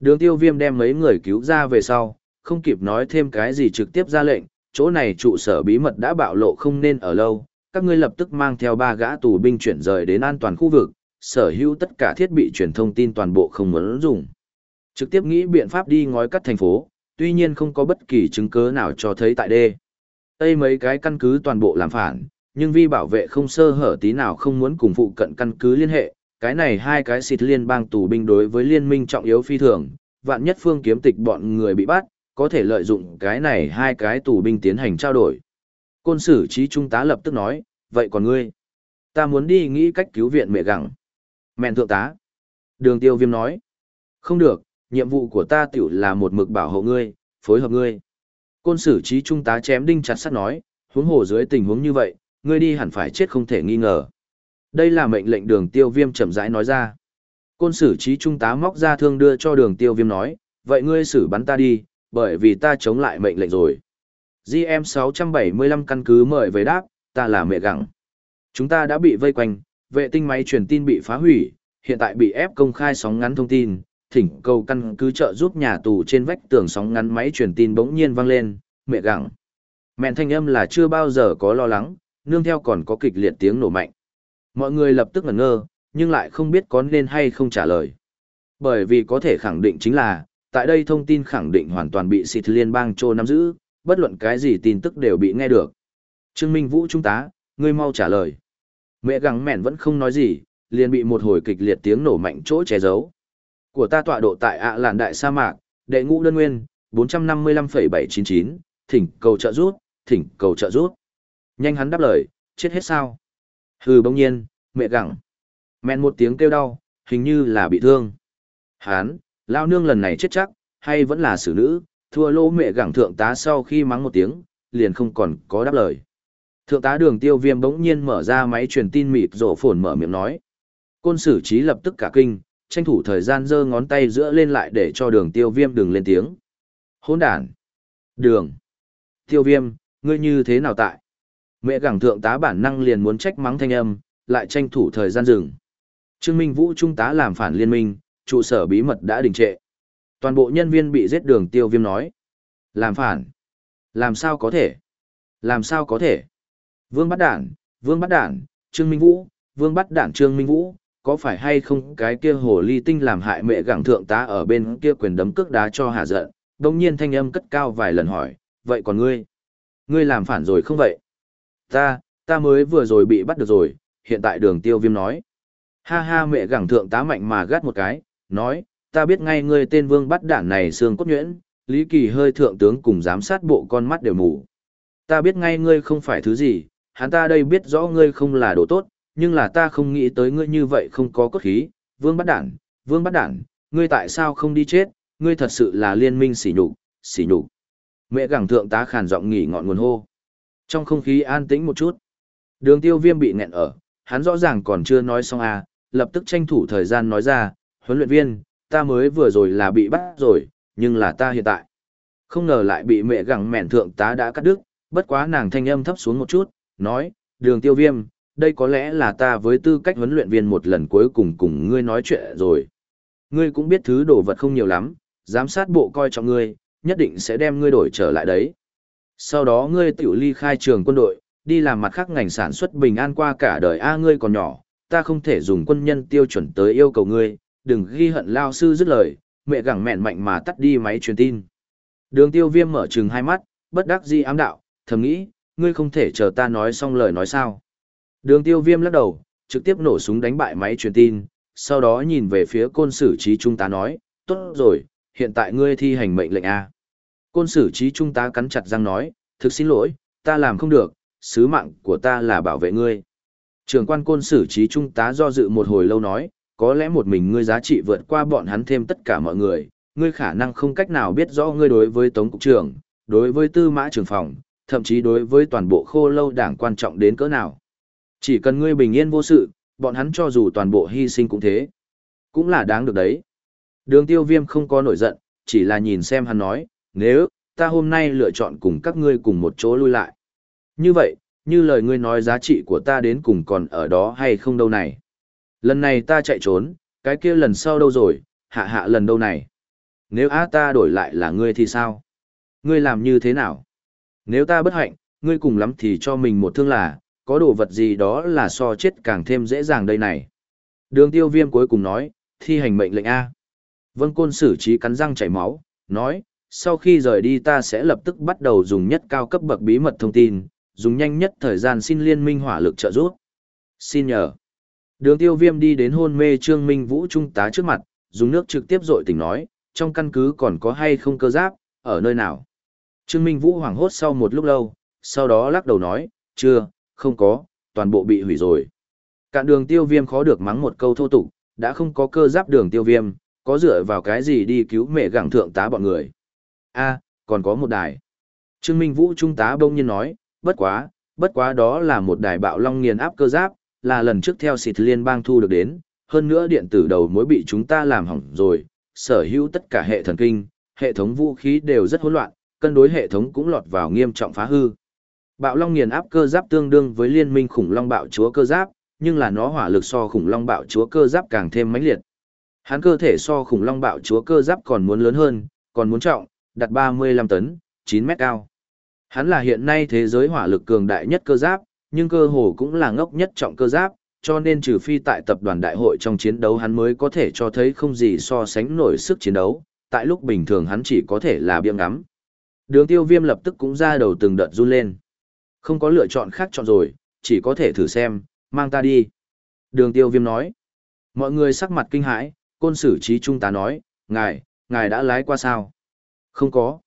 Đường tiêu viêm đem mấy người cứu ra về sau, không kịp nói thêm cái gì trực tiếp ra lệnh, chỗ này trụ sở bí mật đã bạo lộ không nên ở lâu, các ngươi lập tức mang theo ba gã tù binh chuyển rời đến an toàn khu vực, sở hữu tất cả thiết bị truyền thông tin toàn bộ không muốn dùng. Trực tiếp nghĩ biện pháp đi ngói cắt thành phố, tuy nhiên không có bất kỳ chứng cứ nào cho thấy tại đây. Đây mấy cái căn cứ toàn bộ làm phản, nhưng vi bảo vệ không sơ hở tí nào không muốn cùng phụ cận căn cứ liên hệ, cái này hai cái xịt liên bang tù binh đối với liên minh trọng yếu phi thường, vạn nhất phương kiếm tịch bọn người bị bắt, có thể lợi dụng cái này hai cái tù binh tiến hành trao đổi. Côn sử trí trung tá lập tức nói, vậy còn ngươi? Ta muốn đi nghĩ cách cứu viện mẹ gặng. Mẹn thượng tá. Đường tiêu viêm nói, không được, nhiệm vụ của ta tiểu là một mực bảo hộ ngươi, phối hợp ngươi. Côn sử trí trung tá chém đinh chặt sắt nói, huống hồ dưới tình huống như vậy, ngươi đi hẳn phải chết không thể nghi ngờ. Đây là mệnh lệnh đường tiêu viêm chậm rãi nói ra. Côn sử trí trung tá móc ra thương đưa cho đường tiêu viêm nói, vậy ngươi xử bắn ta đi, bởi vì ta chống lại mệnh lệnh rồi. GM 675 căn cứ mời về đáp, ta là mẹ gặng. Chúng ta đã bị vây quanh, vệ tinh máy truyền tin bị phá hủy, hiện tại bị ép công khai sóng ngắn thông tin, thỉnh cầu căn cứ trợ giúp nhà tù trên vách tường sóng ngắn máy truyền tin bỗng nhiên vang lên, mẹ gặng. Mẹn thanh âm là chưa bao giờ có lo lắng, nương theo còn có kịch liệt tiếng nổ mạnh. Mọi người lập tức ngẩn ngơ, nhưng lại không biết có nên hay không trả lời. Bởi vì có thể khẳng định chính là, tại đây thông tin khẳng định hoàn toàn bị xịt liên bang trô nắm giữ, bất luận cái gì tin tức đều bị nghe được. Trương Minh Vũ Trung tá, ngươi mau trả lời. Mẹ gắng mẹn vẫn không nói gì, liền bị một hồi kịch liệt tiếng nổ mạnh chỗ che giấu. Của ta tọa độ tại ạ làn đại sa mạc, đệ ngũ đơn nguyên, 455,799, thỉnh cầu trợ rút, thỉnh cầu trợ rút. Nhanh hắn đáp lời, chết hết sao? Hừ bỗng nhiên, mẹ gặng. Mẹn một tiếng kêu đau, hình như là bị thương. Hán, lao nương lần này chết chắc, hay vẫn là xử nữ, thua lỗ mẹ gặng thượng tá sau khi mắng một tiếng, liền không còn có đáp lời. Thượng tá đường tiêu viêm bỗng nhiên mở ra máy truyền tin mịt rổ phồn mở miệng nói. Côn sử trí lập tức cả kinh, tranh thủ thời gian giơ ngón tay giữa lên lại để cho đường tiêu viêm đừng lên tiếng. Hôn đàn! Đường! Tiêu viêm, ngươi như thế nào tại? Mẹ gẳng thượng tá bản năng liền muốn trách mắng thanh âm, lại tranh thủ thời gian dừng. Trương Minh Vũ trung tá làm phản liên minh, trụ sở bí mật đã đình trệ. Toàn bộ nhân viên bị giết đường tiêu viêm nói. Làm phản. Làm sao có thể? Làm sao có thể? Vương bắt đản, vương bắt đản, Trương Minh Vũ, vương bắt đản Trương Minh Vũ, có phải hay không cái kia hồ ly tinh làm hại mẹ gẳng thượng tá ở bên kia quyền đấm cước đá cho hạ giận, đồng nhiên thanh âm cất cao vài lần hỏi, vậy còn ngươi? Ngươi làm phản rồi không vậy? Ta, ta mới vừa rồi bị bắt được rồi, hiện tại đường tiêu viêm nói. Ha ha mẹ gẳng thượng tá mạnh mà gắt một cái, nói, ta biết ngay ngươi tên vương bắt đản này xương cốt nhuyễn, Lý Kỳ hơi thượng tướng cùng giám sát bộ con mắt đều mù. Ta biết ngay ngươi không phải thứ gì, hắn ta đây biết rõ ngươi không là đồ tốt, nhưng là ta không nghĩ tới ngươi như vậy không có cốt khí, vương bắt đản, vương bắt đản, ngươi tại sao không đi chết, ngươi thật sự là liên minh xỉ nhục, xỉ nhục. Mẹ gẳng thượng tá khàn giọng nghỉ ngọn nguồn hô. Trong không khí an tĩnh một chút, đường tiêu viêm bị nghẹn ở, hắn rõ ràng còn chưa nói xong à, lập tức tranh thủ thời gian nói ra, huấn luyện viên, ta mới vừa rồi là bị bắt rồi, nhưng là ta hiện tại. Không ngờ lại bị mẹ gẳng mẹn thượng tá đã cắt đứt, bất quá nàng thanh âm thấp xuống một chút, nói, đường tiêu viêm, đây có lẽ là ta với tư cách huấn luyện viên một lần cuối cùng cùng ngươi nói chuyện rồi. Ngươi cũng biết thứ đồ vật không nhiều lắm, giám sát bộ coi trọng ngươi, nhất định sẽ đem ngươi đổi trở lại đấy. Sau đó ngươi tiểu ly khai trường quân đội, đi làm mặt khác ngành sản xuất bình an qua cả đời A ngươi còn nhỏ, ta không thể dùng quân nhân tiêu chuẩn tới yêu cầu ngươi, đừng ghi hận lao sư dứt lời, mẹ gẳng mẹn mạnh mà tắt đi máy truyền tin. Đường tiêu viêm mở trừng hai mắt, bất đắc dĩ ám đạo, thầm nghĩ, ngươi không thể chờ ta nói xong lời nói sao. Đường tiêu viêm lắc đầu, trực tiếp nổ súng đánh bại máy truyền tin, sau đó nhìn về phía côn sử trí trung tá nói, tốt rồi, hiện tại ngươi thi hành mệnh lệnh A. Côn sử trí trung tá cắn chặt răng nói, thực xin lỗi, ta làm không được, sứ mạng của ta là bảo vệ ngươi. Trường quan côn sử trí trung tá do dự một hồi lâu nói, có lẽ một mình ngươi giá trị vượt qua bọn hắn thêm tất cả mọi người, ngươi khả năng không cách nào biết rõ ngươi đối với Tống Cục trưởng, đối với Tư Mã Trường Phòng, thậm chí đối với toàn bộ khô lâu đảng quan trọng đến cỡ nào. Chỉ cần ngươi bình yên vô sự, bọn hắn cho dù toàn bộ hy sinh cũng thế. Cũng là đáng được đấy. Đường tiêu viêm không có nổi giận, chỉ là nhìn xem hắn nói, nếu, ta hôm nay lựa chọn cùng các ngươi cùng một chỗ lui lại. Như vậy, như lời ngươi nói giá trị của ta đến cùng còn ở đó hay không đâu này. Lần này ta chạy trốn, cái kia lần sau đâu rồi, hạ hạ lần đâu này. Nếu á ta đổi lại là ngươi thì sao? Ngươi làm như thế nào? Nếu ta bất hạnh, ngươi cùng lắm thì cho mình một thương là, có đồ vật gì đó là so chết càng thêm dễ dàng đây này. Đường tiêu viêm cuối cùng nói, thi hành mệnh lệnh A. Vân Côn sử trí cắn răng chảy máu, nói, sau khi rời đi ta sẽ lập tức bắt đầu dùng nhất cao cấp bậc bí mật thông tin, dùng nhanh nhất thời gian xin liên minh hỏa lực trợ giúp. Xin nhờ. Đường tiêu viêm đi đến hôn mê Trương Minh Vũ Trung tá trước mặt, dùng nước trực tiếp dội tỉnh nói, trong căn cứ còn có hay không cơ giáp, ở nơi nào. Trương Minh Vũ hoảng hốt sau một lúc lâu, sau đó lắc đầu nói, chưa, không có, toàn bộ bị hủy rồi. Cạn đường tiêu viêm khó được mắng một câu thô tục, đã không có cơ giáp đường tiêu viêm, có dựa vào cái gì đi cứu mẹ gẳng thượng tá bọn người a còn có một đài. Trương Minh Vũ Trung tá bông nhiên nói, bất quá, bất quá đó là một đài bạo long nghiền áp cơ giáp, là lần trước theo xịt liên bang thu được đến, hơn nữa điện tử đầu mối bị chúng ta làm hỏng rồi, sở hữu tất cả hệ thần kinh, hệ thống vũ khí đều rất hỗn loạn, cân đối hệ thống cũng lọt vào nghiêm trọng phá hư. Bạo long nghiền áp cơ giáp tương đương với liên minh khủng long bạo chúa cơ giáp, nhưng là nó hỏa lực so khủng long bạo chúa cơ giáp càng thêm mãnh liệt. Hắn cơ thể so khủng long bạo chúa cơ giáp còn muốn lớn hơn, còn muốn trọng, đặt 35 tấn, 9 mét cao. Hắn là hiện nay thế giới hỏa lực cường đại nhất cơ giáp, nhưng cơ hồ cũng là ngốc nhất trọng cơ giáp, cho nên trừ phi tại tập đoàn đại hội trong chiến đấu hắn mới có thể cho thấy không gì so sánh nổi sức chiến đấu, tại lúc bình thường hắn chỉ có thể là biếng ngắm. Đường tiêu viêm lập tức cũng ra đầu từng đợt run lên. Không có lựa chọn khác chọn rồi, chỉ có thể thử xem, mang ta đi. Đường tiêu viêm nói. Mọi người sắc mặt kinh hãi, côn sử trí trung tá nói, ngài, ngài đã lái qua sao? Không có.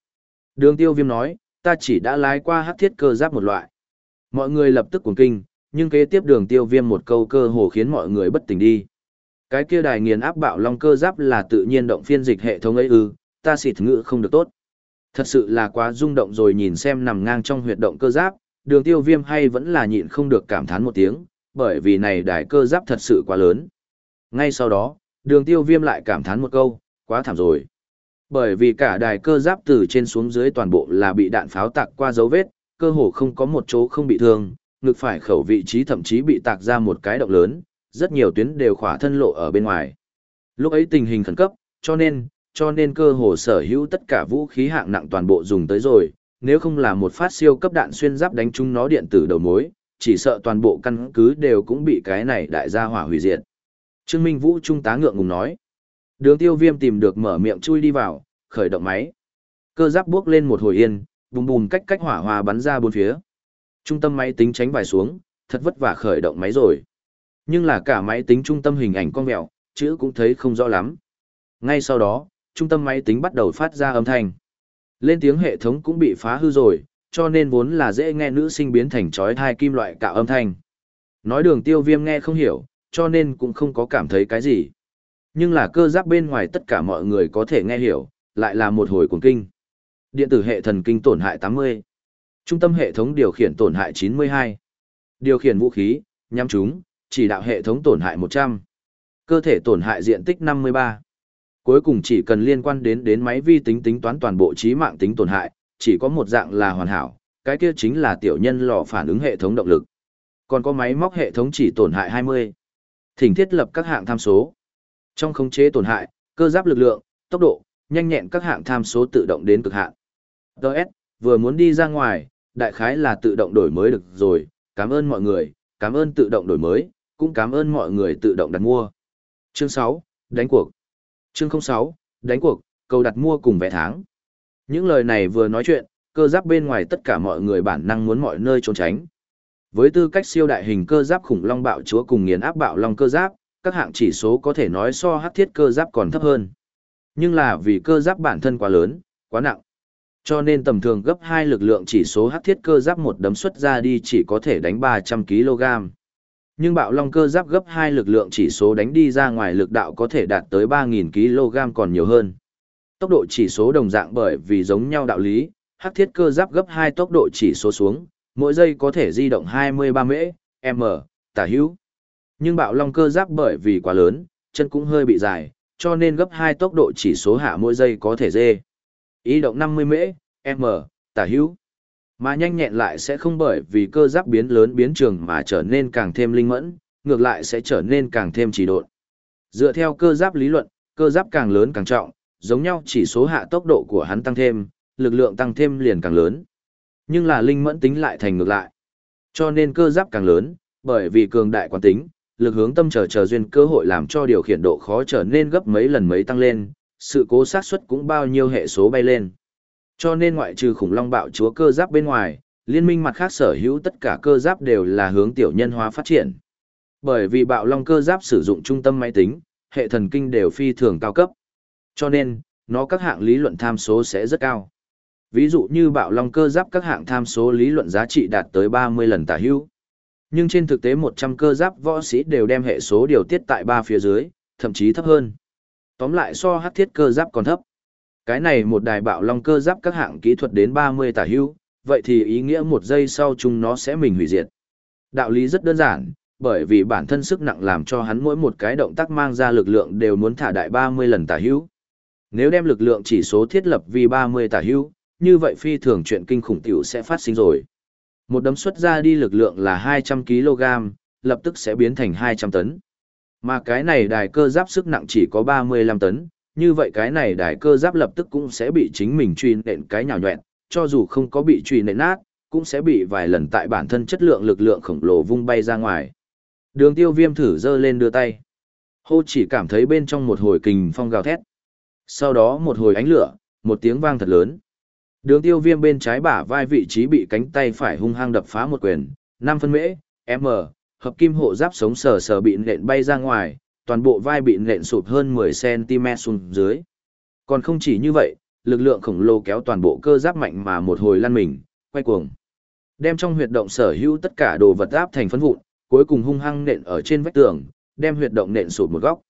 Đường tiêu viêm nói, ta chỉ đã lái qua hắc thiết cơ giáp một loại. Mọi người lập tức cuồng kinh, nhưng kế tiếp đường tiêu viêm một câu cơ hồ khiến mọi người bất tỉnh đi. Cái kia đài nghiền áp bạo long cơ giáp là tự nhiên động phiên dịch hệ thống ấy ư, ta xịt ngữ không được tốt. Thật sự là quá rung động rồi nhìn xem nằm ngang trong huyệt động cơ giáp, đường tiêu viêm hay vẫn là nhịn không được cảm thán một tiếng, bởi vì này đài cơ giáp thật sự quá lớn. Ngay sau đó, đường tiêu viêm lại cảm thán một câu, quá thảm rồi. Bởi vì cả đài cơ giáp từ trên xuống dưới toàn bộ là bị đạn pháo tạc qua dấu vết, cơ hồ không có một chỗ không bị thương, ngực phải khẩu vị trí thậm chí bị tạc ra một cái động lớn, rất nhiều tuyến đều khỏa thân lộ ở bên ngoài. Lúc ấy tình hình khẩn cấp, cho nên, cho nên cơ hồ sở hữu tất cả vũ khí hạng nặng toàn bộ dùng tới rồi, nếu không là một phát siêu cấp đạn xuyên giáp đánh trúng nó điện tử đầu mối, chỉ sợ toàn bộ căn cứ đều cũng bị cái này đại gia hỏa hủy diệt. Trương Minh Vũ trung tá ngượng ngùng nói. Đường tiêu viêm tìm được mở miệng chui đi vào, khởi động máy. Cơ giáp bước lên một hồi yên, bùm bùm cách cách hỏa hòa bắn ra bốn phía. Trung tâm máy tính tránh vài xuống, thật vất vả khởi động máy rồi. Nhưng là cả máy tính trung tâm hình ảnh con mèo, chữ cũng thấy không rõ lắm. Ngay sau đó, trung tâm máy tính bắt đầu phát ra âm thanh. Lên tiếng hệ thống cũng bị phá hư rồi, cho nên vốn là dễ nghe nữ sinh biến thành chói thai kim loại cả âm thanh. Nói đường tiêu viêm nghe không hiểu, cho nên cũng không có cảm thấy cái gì. Nhưng là cơ giáp bên ngoài tất cả mọi người có thể nghe hiểu, lại là một hồi cuồng kinh. Điện tử hệ thần kinh tổn hại 80. Trung tâm hệ thống điều khiển tổn hại 92. Điều khiển vũ khí, nhắm chúng, chỉ đạo hệ thống tổn hại 100. Cơ thể tổn hại diện tích 53. Cuối cùng chỉ cần liên quan đến đến máy vi tính tính toán toàn bộ trí mạng tính tổn hại, chỉ có một dạng là hoàn hảo, cái kia chính là tiểu nhân lò phản ứng hệ thống động lực. Còn có máy móc hệ thống chỉ tổn hại 20. Thỉnh thiết lập các hạng tham số. Trong khống chế tổn hại, cơ giáp lực lượng, tốc độ, nhanh nhẹn các hạng tham số tự động đến cực hạn. DS, vừa muốn đi ra ngoài, đại khái là tự động đổi mới được rồi, cảm ơn mọi người, cảm ơn tự động đổi mới, cũng cảm ơn mọi người tự động đặt mua. Chương 6, đánh cuộc. Chương 06, đánh cuộc, cầu đặt mua cùng vé tháng. Những lời này vừa nói chuyện, cơ giáp bên ngoài tất cả mọi người bản năng muốn mọi nơi trốn tránh. Với tư cách siêu đại hình cơ giáp khủng long bạo chúa cùng nghiền áp bạo long cơ giáp, các hạng chỉ số có thể nói so hắc thiết cơ giáp còn thấp hơn. Nhưng là vì cơ giáp bản thân quá lớn, quá nặng. Cho nên tầm thường gấp 2 lực lượng chỉ số hắc thiết cơ giáp một đấm xuất ra đi chỉ có thể đánh 300 kg. Nhưng bạo long cơ giáp gấp 2 lực lượng chỉ số đánh đi ra ngoài lực đạo có thể đạt tới 3.000 kg còn nhiều hơn. Tốc độ chỉ số đồng dạng bởi vì giống nhau đạo lý, hắc thiết cơ giáp gấp 2 tốc độ chỉ số xuống, mỗi giây có thể di động 23 mễ, m, tả hữu. Nhưng bạo long cơ giáp bởi vì quá lớn, chân cũng hơi bị dài, cho nên gấp 2 tốc độ chỉ số hạ mỗi giây có thể dê. Ý động 50 mễ, m, tả hữu. Mà nhanh nhẹn lại sẽ không bởi vì cơ giáp biến lớn biến trường mà trở nên càng thêm linh mẫn, ngược lại sẽ trở nên càng thêm trì độn. Dựa theo cơ giáp lý luận, cơ giáp càng lớn càng trọng, giống nhau chỉ số hạ tốc độ của hắn tăng thêm, lực lượng tăng thêm liền càng lớn. Nhưng là linh mẫn tính lại thành ngược lại. Cho nên cơ giáp càng lớn, bởi vì cường đại quán tính, lực hướng tâm trở chờ duyên cơ hội làm cho điều khiển độ khó trở nên gấp mấy lần mấy tăng lên, sự cố xác suất cũng bao nhiêu hệ số bay lên. Cho nên ngoại trừ khủng long bạo chúa cơ giáp bên ngoài, liên minh mặt khác sở hữu tất cả cơ giáp đều là hướng tiểu nhân hóa phát triển. Bởi vì bạo long cơ giáp sử dụng trung tâm máy tính, hệ thần kinh đều phi thường cao cấp. Cho nên, nó các hạng lý luận tham số sẽ rất cao. Ví dụ như bạo long cơ giáp các hạng tham số lý luận giá trị đạt tới 30 lần tả hữu. Nhưng trên thực tế 100 cơ giáp võ sĩ đều đem hệ số điều tiết tại ba phía dưới, thậm chí thấp hơn. Tóm lại so hắc thiết cơ giáp còn thấp. Cái này một đài bạo long cơ giáp các hạng kỹ thuật đến 30 tả hưu, vậy thì ý nghĩa một giây sau chúng nó sẽ mình hủy diệt. Đạo lý rất đơn giản, bởi vì bản thân sức nặng làm cho hắn mỗi một cái động tác mang ra lực lượng đều muốn thả đại 30 lần tả hữu. Nếu đem lực lượng chỉ số thiết lập vì 30 tả hữu, như vậy phi thường chuyện kinh khủng tiểu sẽ phát sinh rồi. Một đấm xuất ra đi lực lượng là 200 kg, lập tức sẽ biến thành 200 tấn. Mà cái này đài cơ giáp sức nặng chỉ có 35 tấn, như vậy cái này đài cơ giáp lập tức cũng sẽ bị chính mình truy nện cái nhào nhuẹn, cho dù không có bị truy nện nát, cũng sẽ bị vài lần tại bản thân chất lượng lực lượng khổng lồ vung bay ra ngoài. Đường tiêu viêm thử dơ lên đưa tay. Hô chỉ cảm thấy bên trong một hồi kình phong gào thét. Sau đó một hồi ánh lửa, một tiếng vang thật lớn. Đường tiêu viêm bên trái bả vai vị trí bị cánh tay phải hung hăng đập phá một quyền, 5 phân mễ, M, hợp kim hộ giáp sống sờ sờ bị nện bay ra ngoài, toàn bộ vai bị nện sụp hơn 10cm xuống dưới. Còn không chỉ như vậy, lực lượng khổng lồ kéo toàn bộ cơ giáp mạnh mà một hồi lăn mình, quay cuồng. Đem trong huyệt động sở hữu tất cả đồ vật áp thành phấn vụn, cuối cùng hung hăng nện ở trên vách tường, đem huyệt động nện sụp một góc.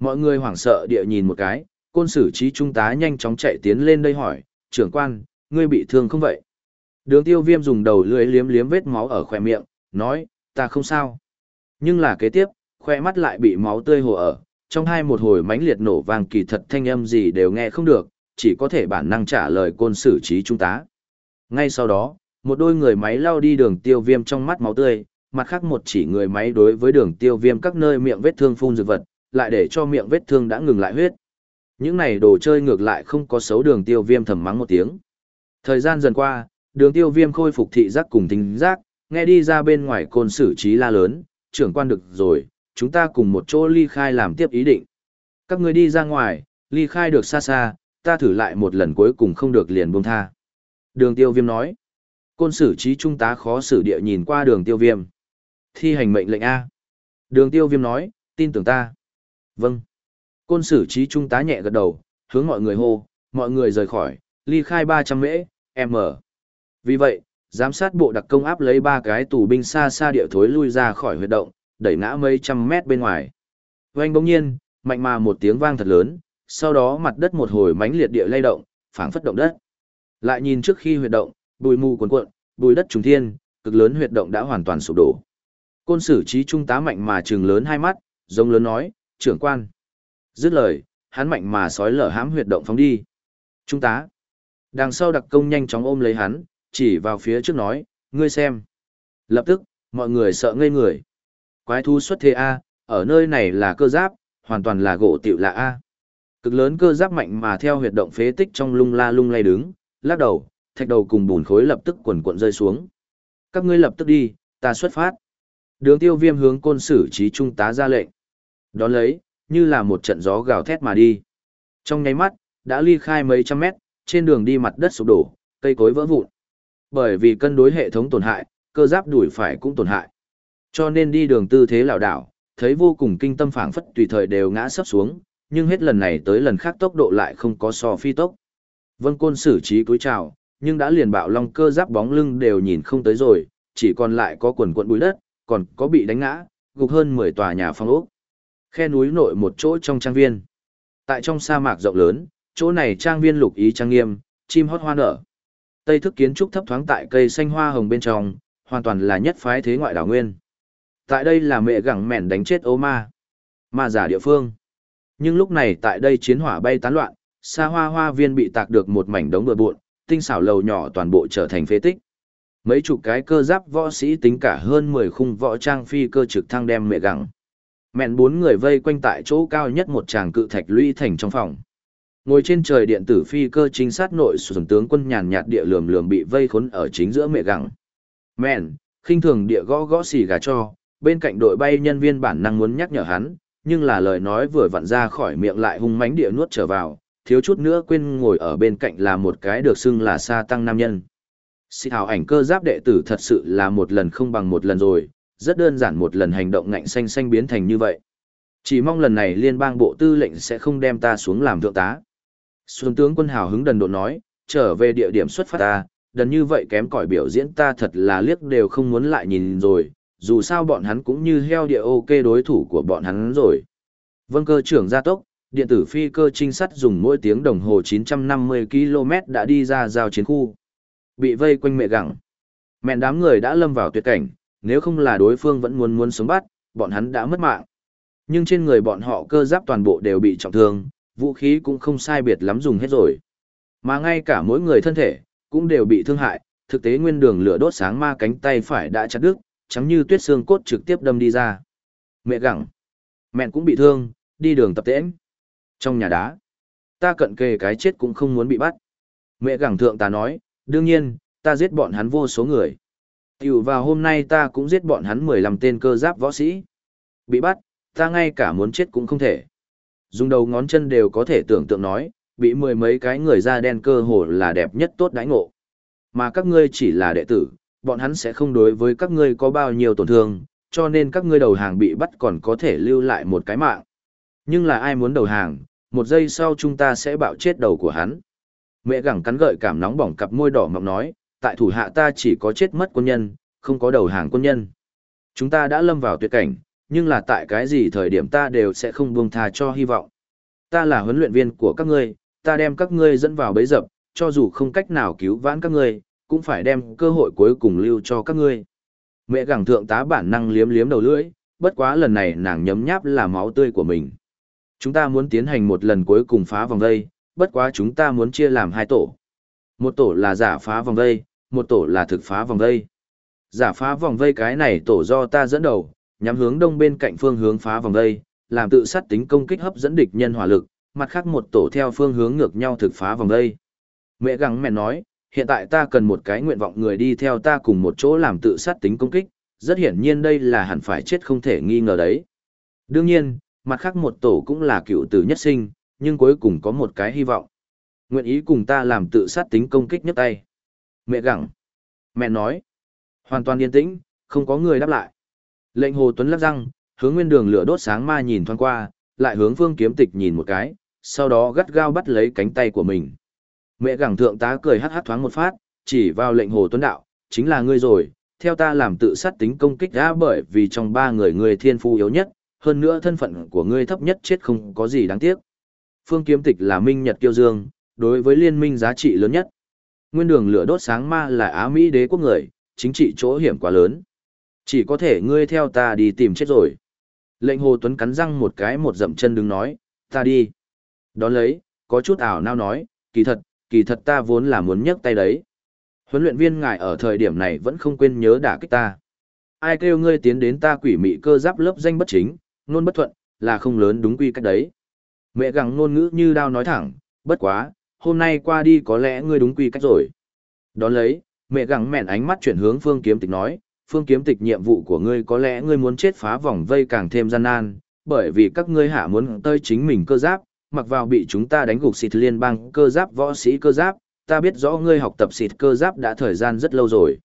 Mọi người hoảng sợ địa nhìn một cái, côn sử trí trung tá nhanh chóng chạy tiến lên đây hỏi, trưởng quan, ngươi bị thương không vậy? Đường tiêu viêm dùng đầu lưỡi liếm liếm vết máu ở khỏe miệng, nói, ta không sao. Nhưng là kế tiếp, khỏe mắt lại bị máu tươi hồ ở, trong hai một hồi mãnh liệt nổ vang kỳ thật thanh âm gì đều nghe không được, chỉ có thể bản năng trả lời côn xử trí trung tá. Ngay sau đó, một đôi người máy lao đi đường tiêu viêm trong mắt máu tươi, mặt khác một chỉ người máy đối với đường tiêu viêm các nơi miệng vết thương phun dược vật, lại để cho miệng vết thương đã ngừng lại huyết. Những này đồ chơi ngược lại không có xấu đường tiêu viêm thầm mắng một tiếng. Thời gian dần qua, đường tiêu viêm khôi phục thị giác cùng tính giác, nghe đi ra bên ngoài côn xử trí la lớn, trưởng quan được rồi, chúng ta cùng một chỗ ly khai làm tiếp ý định. Các người đi ra ngoài, ly khai được xa xa, ta thử lại một lần cuối cùng không được liền buông tha. Đường tiêu viêm nói. Côn sử trí trung tá khó xử địa nhìn qua đường tiêu viêm. Thi hành mệnh lệnh A. Đường tiêu viêm nói, tin tưởng ta. Vâng. Côn sử trí trung tá nhẹ gật đầu, hướng mọi người hô, mọi người rời khỏi, ly khai 300 mễ, m. Vì vậy, giám sát bộ đặc công áp lấy ba cái tù binh xa xa địa thối lui ra khỏi huyệt động, đẩy ngã mấy trăm mét bên ngoài. Vành bỗng nhiên, mạnh mà một tiếng vang thật lớn, sau đó mặt đất một hồi mãnh liệt địa lay động, phảng phất động đất. Lại nhìn trước khi huyệt động, bụi mù cuồn cuộn, bụi đất trùng thiên, cực lớn huyệt động đã hoàn toàn sụp đổ. Côn sử trí trung tá mạnh mà trừng lớn hai mắt, giống lớn nói, trưởng quan. Dứt lời, hắn mạnh mà sói lở hãm huyệt động phóng đi. Trung tá. Đằng sau đặc công nhanh chóng ôm lấy hắn, chỉ vào phía trước nói, ngươi xem. Lập tức, mọi người sợ ngây người. Quái thú xuất thế A, ở nơi này là cơ giáp, hoàn toàn là gỗ tiểu lạ A. Cực lớn cơ giáp mạnh mà theo huyệt động phế tích trong lung la lung lay đứng, lắc đầu, thạch đầu cùng bùn khối lập tức quần cuộn rơi xuống. Các ngươi lập tức đi, ta xuất phát. Đường tiêu viêm hướng côn sử trí trung tá ra lệnh. Đón lấy, như là một trận gió gào thét mà đi. Trong nháy mắt, đã ly khai mấy trăm mét, trên đường đi mặt đất sụp đổ, cây cối vỡ vụn. Bởi vì cân đối hệ thống tổn hại, cơ giáp đuổi phải cũng tổn hại. Cho nên đi đường tư thế lảo đảo, thấy vô cùng kinh tâm phảng phất tùy thời đều ngã sấp xuống, nhưng hết lần này tới lần khác tốc độ lại không có so phi tốc. Vân Côn xử trí cúi chào, nhưng đã liền bạo long cơ giáp bóng lưng đều nhìn không tới rồi, chỉ còn lại có quần quận bụi đất, còn có bị đánh ngã, gục hơn 10 tòa nhà phong ốc. Khe núi nội một chỗ trong trang viên. Tại trong sa mạc rộng lớn, chỗ này trang viên lục ý trang nghiêm, chim hót hoa nở. Tây thức kiến trúc thấp thoáng tại cây xanh hoa hồng bên trong, hoàn toàn là nhất phái thế ngoại đảo nguyên. Tại đây là mẹ gẳng mẻn đánh chết ố ma. Ma giả địa phương. Nhưng lúc này tại đây chiến hỏa bay tán loạn, xa hoa hoa viên bị tạc được một mảnh đống bừa bộn, tinh xảo lầu nhỏ toàn bộ trở thành phế tích. Mấy chục cái cơ giáp võ sĩ tính cả hơn 10 khung võ trang phi cơ trực thăng đem mẹ gẳng. Mẹn bốn người vây quanh tại chỗ cao nhất một tràng cự thạch lũy thành trong phòng. Ngồi trên trời điện tử phi cơ chính sát nội sườn tướng quân nhàn nhạt địa lườm lườm bị vây khốn ở chính giữa mẹ gẳng. Mẹn, khinh thường địa gõ gõ xì gà cho, bên cạnh đội bay nhân viên bản năng muốn nhắc nhở hắn, nhưng là lời nói vừa vặn ra khỏi miệng lại hung mãnh địa nuốt trở vào, thiếu chút nữa quên ngồi ở bên cạnh là một cái được xưng là sa tăng nam nhân. Xị hào ảnh cơ giáp đệ tử thật sự là một lần không bằng một lần rồi, rất đơn giản một lần hành động ngạnh xanh xanh biến thành như vậy. Chỉ mong lần này liên bang bộ tư lệnh sẽ không đem ta xuống làm thượng tá. Xuân tướng quân hào hứng đần độn nói, trở về địa điểm xuất phát ta, đần như vậy kém cỏi biểu diễn ta thật là liếc đều không muốn lại nhìn rồi, dù sao bọn hắn cũng như heo địa ok đối thủ của bọn hắn rồi. Vâng cơ trưởng gia tốc, điện tử phi cơ trinh sát dùng mỗi tiếng đồng hồ 950 km đã đi ra giao chiến khu. Bị vây quanh mẹ gẳng. Mẹn đám người đã lâm vào tuyệt cảnh, nếu không là đối phương vẫn muốn muốn sống bắt, bọn hắn đã mất mạng. Nhưng trên người bọn họ cơ giáp toàn bộ đều bị trọng thương, vũ khí cũng không sai biệt lắm dùng hết rồi. Mà ngay cả mỗi người thân thể, cũng đều bị thương hại, thực tế nguyên đường lửa đốt sáng ma cánh tay phải đã chặt đứt, trắng như tuyết xương cốt trực tiếp đâm đi ra. Mẹ gặng. Mẹ cũng bị thương, đi đường tập tễnh. Trong nhà đá, ta cận kề cái chết cũng không muốn bị bắt. Mẹ gặng thượng ta nói, đương nhiên, ta giết bọn hắn vô số người. Tiểu vào hôm nay ta cũng giết bọn hắn 15 tên cơ giáp võ sĩ. Bị bắt, ta ngay cả muốn chết cũng không thể. Dùng đầu ngón chân đều có thể tưởng tượng nói, bị mười mấy cái người da đen cơ hồ là đẹp nhất tốt đãi ngộ. Mà các ngươi chỉ là đệ tử, bọn hắn sẽ không đối với các ngươi có bao nhiêu tổn thương, cho nên các ngươi đầu hàng bị bắt còn có thể lưu lại một cái mạng. Nhưng là ai muốn đầu hàng, một giây sau chúng ta sẽ bạo chết đầu của hắn. Mẹ gẳng cắn gợi cảm nóng bỏng cặp môi đỏ mọng nói, tại thủ hạ ta chỉ có chết mất quân nhân, không có đầu hàng quân nhân. Chúng ta đã lâm vào tuyệt cảnh, nhưng là tại cái gì thời điểm ta đều sẽ không buông tha cho hy vọng. Ta là huấn luyện viên của các ngươi, ta đem các ngươi dẫn vào bẫy dập, cho dù không cách nào cứu vãn các ngươi, cũng phải đem cơ hội cuối cùng lưu cho các ngươi. Mẹ gẳng thượng tá bản năng liếm liếm đầu lưỡi, bất quá lần này nàng nhấm nháp là máu tươi của mình. Chúng ta muốn tiến hành một lần cuối cùng phá vòng vây, bất quá chúng ta muốn chia làm hai tổ. Một tổ là giả phá vòng vây, một tổ là thực phá vòng vây. Giả phá vòng vây cái này tổ do ta dẫn đầu, nhắm hướng đông bên cạnh phương hướng phá vòng đây, làm tự sát tính công kích hấp dẫn địch nhân hỏa lực, mặt khác một tổ theo phương hướng ngược nhau thực phá vòng đây. Mẹ gắng mẹ nói, hiện tại ta cần một cái nguyện vọng người đi theo ta cùng một chỗ làm tự sát tính công kích, rất hiển nhiên đây là hẳn phải chết không thể nghi ngờ đấy. Đương nhiên, mặt khác một tổ cũng là cựu tử nhất sinh, nhưng cuối cùng có một cái hy vọng. Nguyện ý cùng ta làm tự sát tính công kích nhất tay. Mẹ gặng. Mẹ nói. Hoàn toàn yên tĩnh, không có người đáp lại. Lệnh hồ tuấn lắc răng, hướng nguyên đường lửa đốt sáng ma nhìn thoáng qua, lại hướng phương kiếm tịch nhìn một cái, sau đó gắt gao bắt lấy cánh tay của mình. Mẹ gẳng thượng tá cười hắt hắt thoáng một phát, chỉ vào lệnh hồ tuấn đạo, chính là ngươi rồi, theo ta làm tự sát tính công kích đã bởi vì trong ba người ngươi thiên phu yếu nhất, hơn nữa thân phận của ngươi thấp nhất chết không có gì đáng tiếc. Phương kiếm tịch là minh nhật kiêu dương, đối với liên minh giá trị lớn nhất. Nguyên đường lửa đốt sáng ma là Á Mỹ đế quốc người, chính trị chỗ hiểm quá lớn. Chỉ có thể ngươi theo ta đi tìm chết rồi. Lệnh Hồ Tuấn cắn răng một cái một dậm chân đứng nói, ta đi. Đón lấy, có chút ảo nao nói, kỳ thật, kỳ thật ta vốn là muốn nhấc tay đấy. Huấn luyện viên ngài ở thời điểm này vẫn không quên nhớ đả kích ta. Ai kêu ngươi tiến đến ta quỷ mị cơ giáp lớp danh bất chính, nôn bất thuận, là không lớn đúng quy cách đấy. Mẹ gắng nôn ngữ như đao nói thẳng, bất quá, hôm nay qua đi có lẽ ngươi đúng quy cách rồi. Đón lấy, mẹ gắng mẹn ánh mắt chuyển hướng phương kiếm tịch nói, phương kiếm tịch nhiệm vụ của ngươi có lẽ ngươi muốn chết phá vòng vây càng thêm gian nan, bởi vì các ngươi hạ muốn tơi chính mình cơ giáp, mặc vào bị chúng ta đánh gục xịt liên bang cơ giáp võ sĩ cơ giáp, ta biết rõ ngươi học tập xịt cơ giáp đã thời gian rất lâu rồi.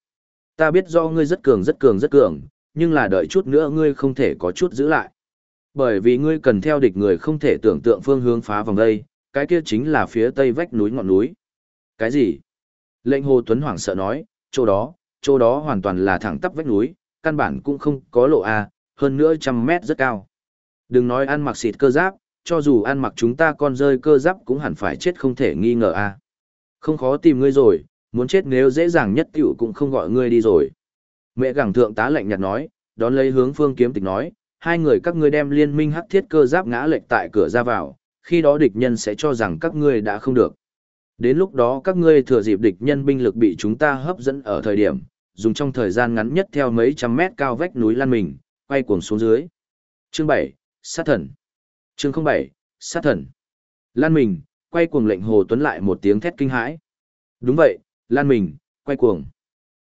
Ta biết rõ ngươi rất cường rất cường rất cường, nhưng là đợi chút nữa ngươi không thể có chút giữ lại. Bởi vì ngươi cần theo địch người không thể tưởng tượng phương hướng phá vòng đây, cái kia chính là phía tây vách núi ngọn núi. Cái gì? Lệnh Hồ Tuấn hoảng sợ nói, chỗ đó, chỗ đó hoàn toàn là thẳng tắp vách núi, căn bản cũng không có lộ A, hơn nữa trăm mét rất cao. Đừng nói ăn mặc xịt cơ giáp, cho dù ăn mặc chúng ta con rơi cơ giáp cũng hẳn phải chết không thể nghi ngờ A. Không khó tìm ngươi rồi, muốn chết nếu dễ dàng nhất tiểu cũng không gọi ngươi đi rồi. Mẹ gẳng thượng tá lệnh nhạt nói, đón lấy hướng phương kiếm tịch nói, hai người các ngươi đem liên minh hắc thiết cơ giáp ngã lệch tại cửa ra vào, khi đó địch nhân sẽ cho rằng các ngươi đã không được. Đến lúc đó các ngươi thừa dịp địch nhân binh lực bị chúng ta hấp dẫn ở thời điểm, dùng trong thời gian ngắn nhất theo mấy trăm mét cao vách núi Lan mình, quay cuồng xuống dưới. Chương 7, sát thần. Chương 07, sát thần. Lan mình, quay cuồng lệnh Hồ Tuấn lại một tiếng thét kinh hãi. Đúng vậy, Lan mình, quay cuồng.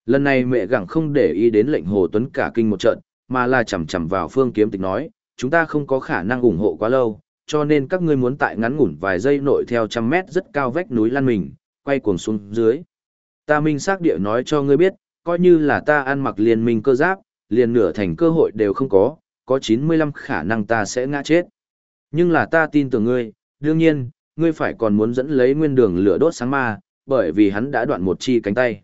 Lần này mẹ gặng không để ý đến lệnh Hồ Tuấn cả kinh một trận, mà là chầm chầm vào phương kiếm tịch nói, chúng ta không có khả năng ủng hộ quá lâu, cho nên các ngươi muốn tại ngắn ngủn vài giây nội theo trăm mét rất cao vách núi lan mình, quay cuồng xuống dưới. Ta minh xác địa nói cho ngươi biết, coi như là ta ăn mặc liên minh cơ giáp, liền nửa thành cơ hội đều không có, có 95 khả năng ta sẽ ngã chết. Nhưng là ta tin tưởng ngươi, đương nhiên, ngươi phải còn muốn dẫn lấy nguyên đường lửa đốt sáng ma, bởi vì hắn đã đoạn một chi cánh tay.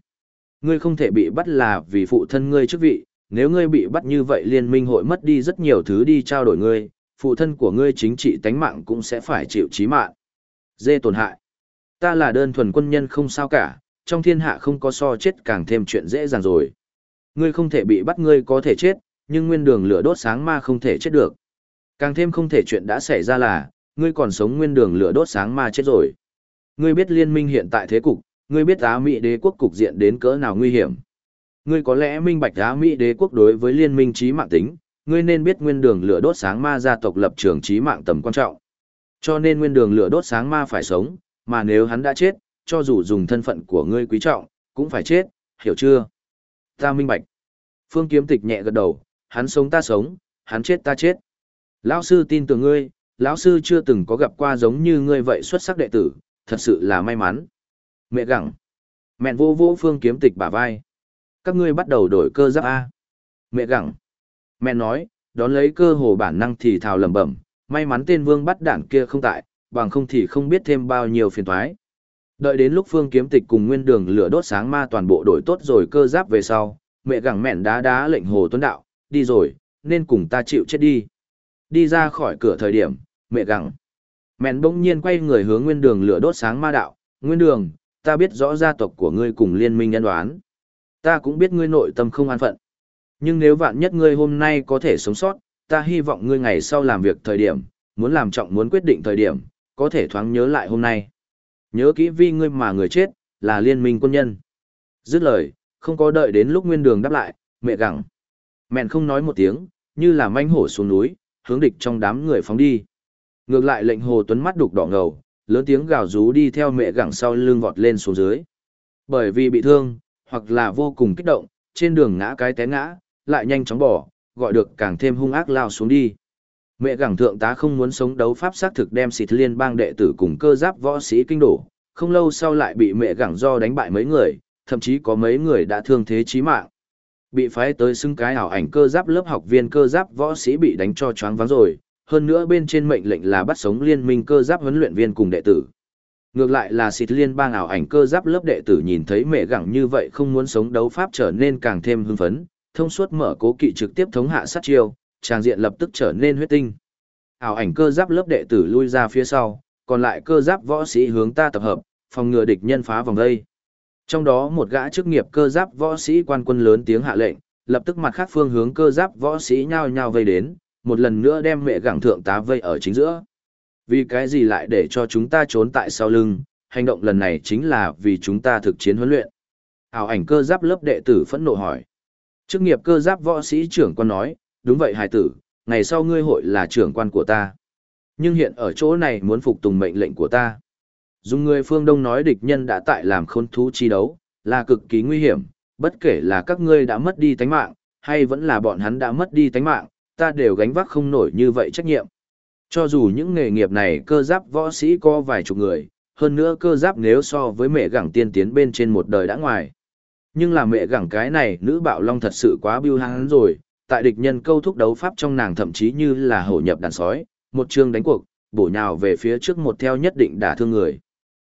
Ngươi không thể bị bắt là vì phụ thân ngươi chức vị, nếu ngươi bị bắt như vậy liên minh hội mất đi rất nhiều thứ đi trao đổi ngươi, phụ thân của ngươi chính trị tánh mạng cũng sẽ phải chịu chí mạng. Dê tổn hại. Ta là đơn thuần quân nhân không sao cả, trong thiên hạ không có so chết càng thêm chuyện dễ dàng rồi. Ngươi không thể bị bắt ngươi có thể chết, nhưng nguyên đường lửa đốt sáng ma không thể chết được. Càng thêm không thể chuyện đã xảy ra là, ngươi còn sống nguyên đường lửa đốt sáng ma chết rồi. Ngươi biết liên minh hiện tại thế cục, ngươi biết Á Mỹ đế quốc cục diện đến cỡ nào nguy hiểm. Ngươi có lẽ minh bạch Á Mỹ đế quốc đối với liên minh trí mạng tính, ngươi nên biết nguyên đường lửa đốt sáng ma gia tộc lập trường trí mạng tầm quan trọng. Cho nên nguyên đường lửa đốt sáng ma phải sống, mà nếu hắn đã chết, cho dù dùng thân phận của ngươi quý trọng, cũng phải chết, hiểu chưa? Ta minh bạch. Phương kiếm tịch nhẹ gật đầu, hắn sống ta sống, hắn chết ta chết. Lão sư tin tưởng ngươi, lão sư chưa từng có gặp qua giống như ngươi vậy xuất sắc đệ tử, thật sự là may mắn. Mẹ gặng. Mẹ vô vô phương kiếm tịch bả vai. Các ngươi bắt đầu đổi cơ giáp A. Mẹ gặng. Mẹ nói, đón lấy cơ hồ bản năng thì thào lẩm bẩm, may mắn tên vương bắt đạn kia không tại, bằng không thì không biết thêm bao nhiêu phiền toái. Đợi đến lúc phương kiếm tịch cùng nguyên đường lửa đốt sáng ma toàn bộ đổi tốt rồi cơ giáp về sau, mẹ Gẳng mẹn đá đá lệnh hồ tuấn đạo, đi rồi, nên cùng ta chịu chết đi. Đi ra khỏi cửa thời điểm, mẹ Gẳng Mẹn bỗng nhiên quay người hướng nguyên đường lửa đốt sáng ma đạo, nguyên đường, ta biết rõ gia tộc của ngươi cùng liên minh nhân đoán. Ta cũng biết ngươi nội tâm không an phận. Nhưng nếu vạn nhất ngươi hôm nay có thể sống sót, ta hy vọng ngươi ngày sau làm việc thời điểm, muốn làm trọng muốn quyết định thời điểm, có thể thoáng nhớ lại hôm nay. Nhớ kỹ vi ngươi mà người chết, là liên minh quân nhân. Dứt lời, không có đợi đến lúc nguyên đường đáp lại, mẹ gặng. Mẹn không nói một tiếng, như là manh hổ xuống núi, hướng địch trong đám người phóng đi. Ngược lại lệnh hồ tuấn mắt đục đỏ ngầu, lớn tiếng gào rú đi theo mẹ gặng sau lưng vọt lên xuống dưới. Bởi vì bị thương, hoặc là vô cùng kích động, trên đường ngã cái té ngã, lại nhanh chóng bỏ, gọi được càng thêm hung ác lao xuống đi. Mẹ gẳng thượng tá không muốn sống đấu pháp xác thực đem xịt liên bang đệ tử cùng cơ giáp võ sĩ kinh đổ, không lâu sau lại bị mẹ gẳng do đánh bại mấy người, thậm chí có mấy người đã thương thế chí mạng. Bị phái tới xưng cái ảo ảnh cơ giáp lớp học viên cơ giáp võ sĩ bị đánh cho choáng váng rồi, hơn nữa bên trên mệnh lệnh là bắt sống liên minh cơ giáp huấn luyện viên cùng đệ tử. Ngược lại là xịt liên bang ảo ảnh cơ giáp lớp đệ tử nhìn thấy mẹ gẳng như vậy không muốn sống đấu pháp trở nên càng thêm hưng phấn, thông suốt mở cố kỵ trực tiếp thống hạ sát chiêu, tràng diện lập tức trở nên huyết tinh. Ảo ảnh cơ giáp lớp đệ tử lui ra phía sau, còn lại cơ giáp võ sĩ hướng ta tập hợp, phòng ngừa địch nhân phá vòng vây. Trong đó một gã chức nghiệp cơ giáp võ sĩ quan quân lớn tiếng hạ lệnh, lập tức mặt khác phương hướng cơ giáp võ sĩ nhao nhao vây đến, một lần nữa đem mẹ gẳng thượng tá vây ở chính giữa. Vì cái gì lại để cho chúng ta trốn tại sau lưng, hành động lần này chính là vì chúng ta thực chiến huấn luyện. Ảo ảnh cơ giáp lớp đệ tử phẫn nộ hỏi. Chức nghiệp cơ giáp võ sĩ trưởng quan nói, đúng vậy hải tử, ngày sau ngươi hội là trưởng quan của ta. Nhưng hiện ở chỗ này muốn phục tùng mệnh lệnh của ta. Dùng người phương Đông nói địch nhân đã tại làm khôn thú chi đấu, là cực kỳ nguy hiểm, bất kể là các ngươi đã mất đi tánh mạng, hay vẫn là bọn hắn đã mất đi tánh mạng, ta đều gánh vác không nổi như vậy trách nhiệm. Cho dù những nghề nghiệp này cơ giáp võ sĩ có vài chục người, hơn nữa cơ giáp nếu so với mẹ gẳng tiên tiến bên trên một đời đã ngoài. Nhưng là mẹ gẳng cái này nữ bạo long thật sự quá biêu hăng rồi, tại địch nhân câu thúc đấu pháp trong nàng thậm chí như là hổ nhập đàn sói, một chương đánh cuộc, bổ nhào về phía trước một theo nhất định đả thương người.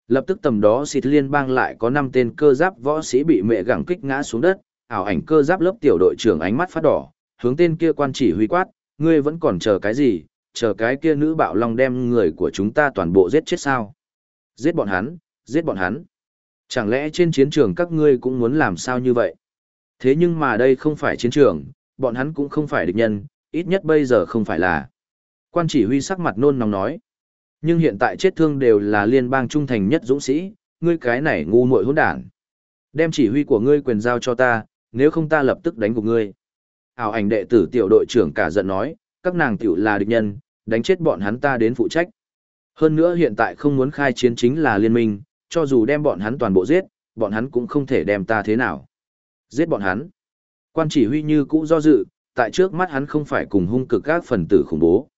Lập tức tầm đó xịt liên bang lại có 5 tên cơ giáp võ sĩ bị mẹ gẳng kích ngã xuống đất, ảo ảnh cơ giáp lớp tiểu đội trưởng ánh mắt phát đỏ, hướng tên kia quan chỉ huy quát, ngươi vẫn còn chờ cái gì, chờ cái kia nữ bạo long đem người của chúng ta toàn bộ giết chết sao? Giết bọn hắn, giết bọn hắn. Chẳng lẽ trên chiến trường các ngươi cũng muốn làm sao như vậy? Thế nhưng mà đây không phải chiến trường, bọn hắn cũng không phải địch nhân, ít nhất bây giờ không phải là. Quan chỉ huy sắc mặt nôn nóng nói. Nhưng hiện tại chết thương đều là liên bang trung thành nhất dũng sĩ, ngươi cái này ngu muội hỗn đản. Đem chỉ huy của ngươi quyền giao cho ta, nếu không ta lập tức đánh gục ngươi. Ảo ảnh đệ tử tiểu đội trưởng cả giận nói, các nàng tiểu là địch nhân, đánh chết bọn hắn ta đến phụ trách. Hơn nữa hiện tại không muốn khai chiến chính là liên minh, cho dù đem bọn hắn toàn bộ giết, bọn hắn cũng không thể đem ta thế nào. Giết bọn hắn. Quan chỉ huy như cũ do dự, tại trước mắt hắn không phải cùng hung cực các phần tử khủng bố.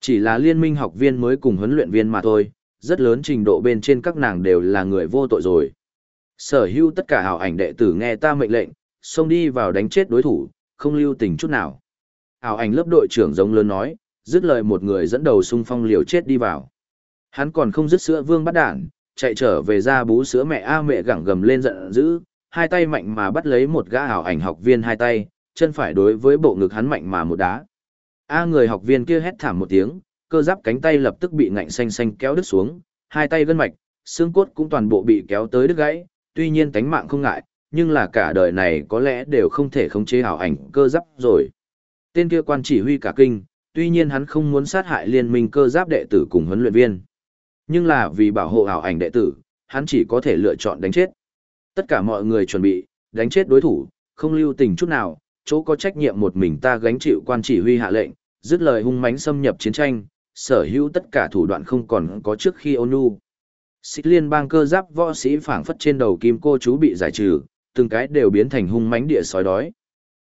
Chỉ là liên minh học viên mới cùng huấn luyện viên mà thôi, rất lớn trình độ bên trên các nàng đều là người vô tội rồi. Sở hữu tất cả hảo ảnh đệ tử nghe ta mệnh lệnh, xông đi vào đánh chết đối thủ, không lưu tình chút nào. Hảo ảnh lớp đội trưởng giống lớn nói, dứt lời một người dẫn đầu xung phong liều chết đi vào. Hắn còn không dứt sữa vương bắt đản, chạy trở về ra bú sữa mẹ a mẹ gẳng gầm lên giận dữ, hai tay mạnh mà bắt lấy một gã ảo ảnh học viên hai tay, chân phải đối với bộ ngực hắn mạnh mà một đá. A người học viên kia hét thảm một tiếng, cơ giáp cánh tay lập tức bị ngạnh xanh xanh kéo đứt xuống, hai tay gân mạch, xương cốt cũng toàn bộ bị kéo tới đứt gãy, tuy nhiên tánh mạng không ngại, nhưng là cả đời này có lẽ đều không thể khống chế ảo ảnh cơ giáp rồi. Tên kia quan chỉ huy cả kinh, tuy nhiên hắn không muốn sát hại liên minh cơ giáp đệ tử cùng huấn luyện viên. Nhưng là vì bảo hộ ảo ảnh đệ tử, hắn chỉ có thể lựa chọn đánh chết. Tất cả mọi người chuẩn bị, đánh chết đối thủ, không lưu tình chút nào, chỗ có trách nhiệm một mình ta gánh chịu quan chỉ huy hạ lệnh, dứt lời hung mãnh xâm nhập chiến tranh, sở hữu tất cả thủ đoạn không còn có trước khi ôn nhu. Xích liên bang cơ giáp võ sĩ phảng phất trên đầu kim cô chú bị giải trừ, từng cái đều biến thành hung mãnh địa sói đói.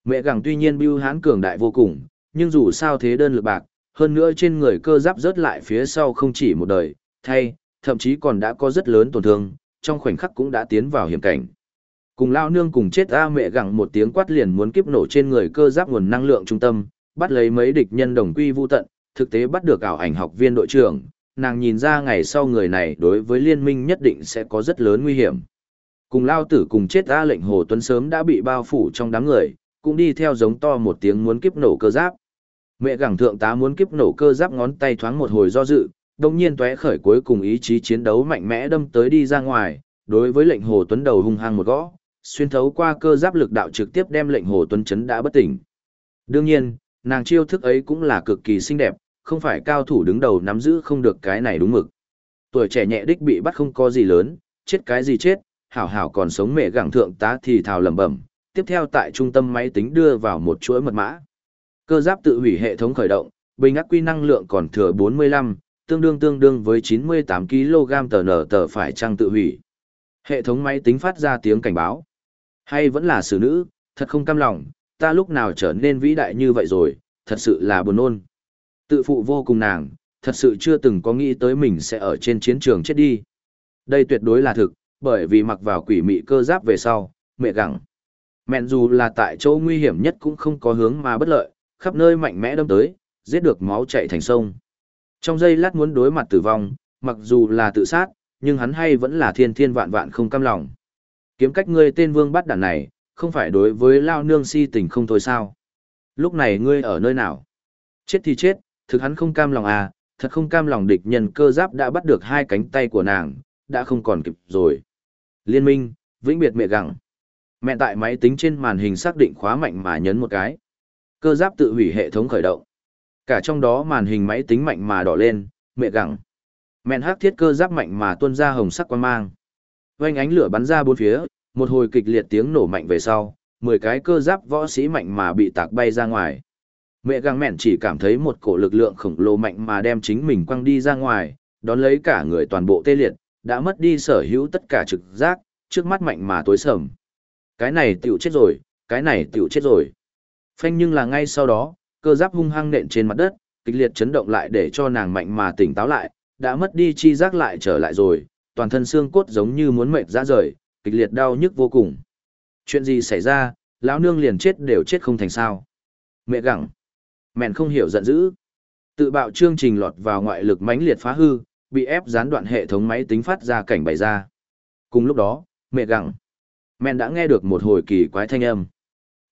Mẹ gẳng tuy nhiên bưu hán cường đại vô cùng, nhưng dù sao thế đơn lực bạc, hơn nữa trên người cơ giáp rớt lại phía sau không chỉ một đời, thay, thậm chí còn đã có rất lớn tổn thương, trong khoảnh khắc cũng đã tiến vào hiểm cảnh. Cùng lao nương cùng chết a mẹ gặng một tiếng quát liền muốn kiếp nổ trên người cơ giáp nguồn năng lượng trung tâm, bắt lấy mấy địch nhân đồng quy vu tận, thực tế bắt được ảo ảnh học viên đội trưởng, nàng nhìn ra ngày sau người này đối với liên minh nhất định sẽ có rất lớn nguy hiểm. Cùng lao tử cùng chết a lệnh hồ tuấn sớm đã bị bao phủ trong đám người, cũng đi theo giống to một tiếng muốn kiếp nổ cơ giáp. Mẹ gẳng thượng tá muốn kiếp nổ cơ giáp ngón tay thoáng một hồi do dự, đồng nhiên tué khởi cuối cùng ý chí chiến đấu mạnh mẽ đâm tới đi ra ngoài, đối với lệnh hồ tuấn đầu hung hăng một gõ, xuyên thấu qua cơ giáp lực đạo trực tiếp đem lệnh hồ tuấn chấn đã bất tỉnh. Đương nhiên, Nàng chiêu thức ấy cũng là cực kỳ xinh đẹp, không phải cao thủ đứng đầu nắm giữ không được cái này đúng mực. Tuổi trẻ nhẹ đích bị bắt không có gì lớn, chết cái gì chết, hảo hảo còn sống mẹ gẳng thượng tá thì thào lẩm bẩm. Tiếp theo tại trung tâm máy tính đưa vào một chuỗi mật mã. Cơ giáp tự hủy hệ thống khởi động, bình ác quy năng lượng còn thừa 45, tương đương tương đương với 98 kg tờ nở tờ phải trăng tự hủy. Hệ thống máy tính phát ra tiếng cảnh báo. Hay vẫn là xử nữ, thật không cam lòng, ta lúc nào trở nên vĩ đại như vậy rồi, thật sự là buồn nôn. Tự phụ vô cùng nàng, thật sự chưa từng có nghĩ tới mình sẽ ở trên chiến trường chết đi. Đây tuyệt đối là thực, bởi vì mặc vào quỷ mị cơ giáp về sau, mẹ gặng. Mẹn dù là tại chỗ nguy hiểm nhất cũng không có hướng mà bất lợi, khắp nơi mạnh mẽ đâm tới, giết được máu chạy thành sông. Trong giây lát muốn đối mặt tử vong, mặc dù là tự sát, nhưng hắn hay vẫn là thiên thiên vạn vạn không cam lòng. Kiếm cách ngươi tên vương bắt đàn này, không phải đối với lao nương si tình không thôi sao. Lúc này ngươi ở nơi nào? Chết thì chết, thực hắn không cam lòng à, thật không cam lòng địch nhân cơ giáp đã bắt được hai cánh tay của nàng, đã không còn kịp rồi. Liên minh, vĩnh biệt mẹ gặng. Mẹ tại máy tính trên màn hình xác định khóa mạnh mà nhấn một cái. Cơ giáp tự hủy hệ thống khởi động. Cả trong đó màn hình máy tính mạnh mà đỏ lên, mẹ gặng. Mẹn hắc thiết cơ giáp mạnh mà tuôn ra hồng sắc quan mang. Vành ánh lửa bắn ra bốn phía, một hồi kịch liệt tiếng nổ mạnh về sau, mười cái cơ giáp võ sĩ mạnh mà bị tạc bay ra ngoài. Mẹ găng mẹn chỉ cảm thấy một cổ lực lượng khổng lồ mạnh mà đem chính mình quăng đi ra ngoài, đón lấy cả người toàn bộ tê liệt, đã mất đi sở hữu tất cả trực giác, trước mắt mạnh mà tối sầm. Cái này tiểu chết rồi, cái này tiểu chết rồi. Phanh nhưng là ngay sau đó, cơ giáp hung hăng nện trên mặt đất, kịch liệt chấn động lại để cho nàng mạnh mà tỉnh táo lại, đã mất đi chi giác lại trở lại rồi, toàn thân xương cốt giống như muốn mệt ra rời, kịch liệt đau nhức vô cùng. Chuyện gì xảy ra, lão nương liền chết đều chết không thành sao. Mẹ gặng. Mẹn không hiểu giận dữ. Tự bạo chương trình lọt vào ngoại lực mãnh liệt phá hư, bị ép gián đoạn hệ thống máy tính phát ra cảnh bày ra. Cùng lúc đó, mẹ gặng. Mẹn đã nghe được một hồi kỳ quái thanh âm.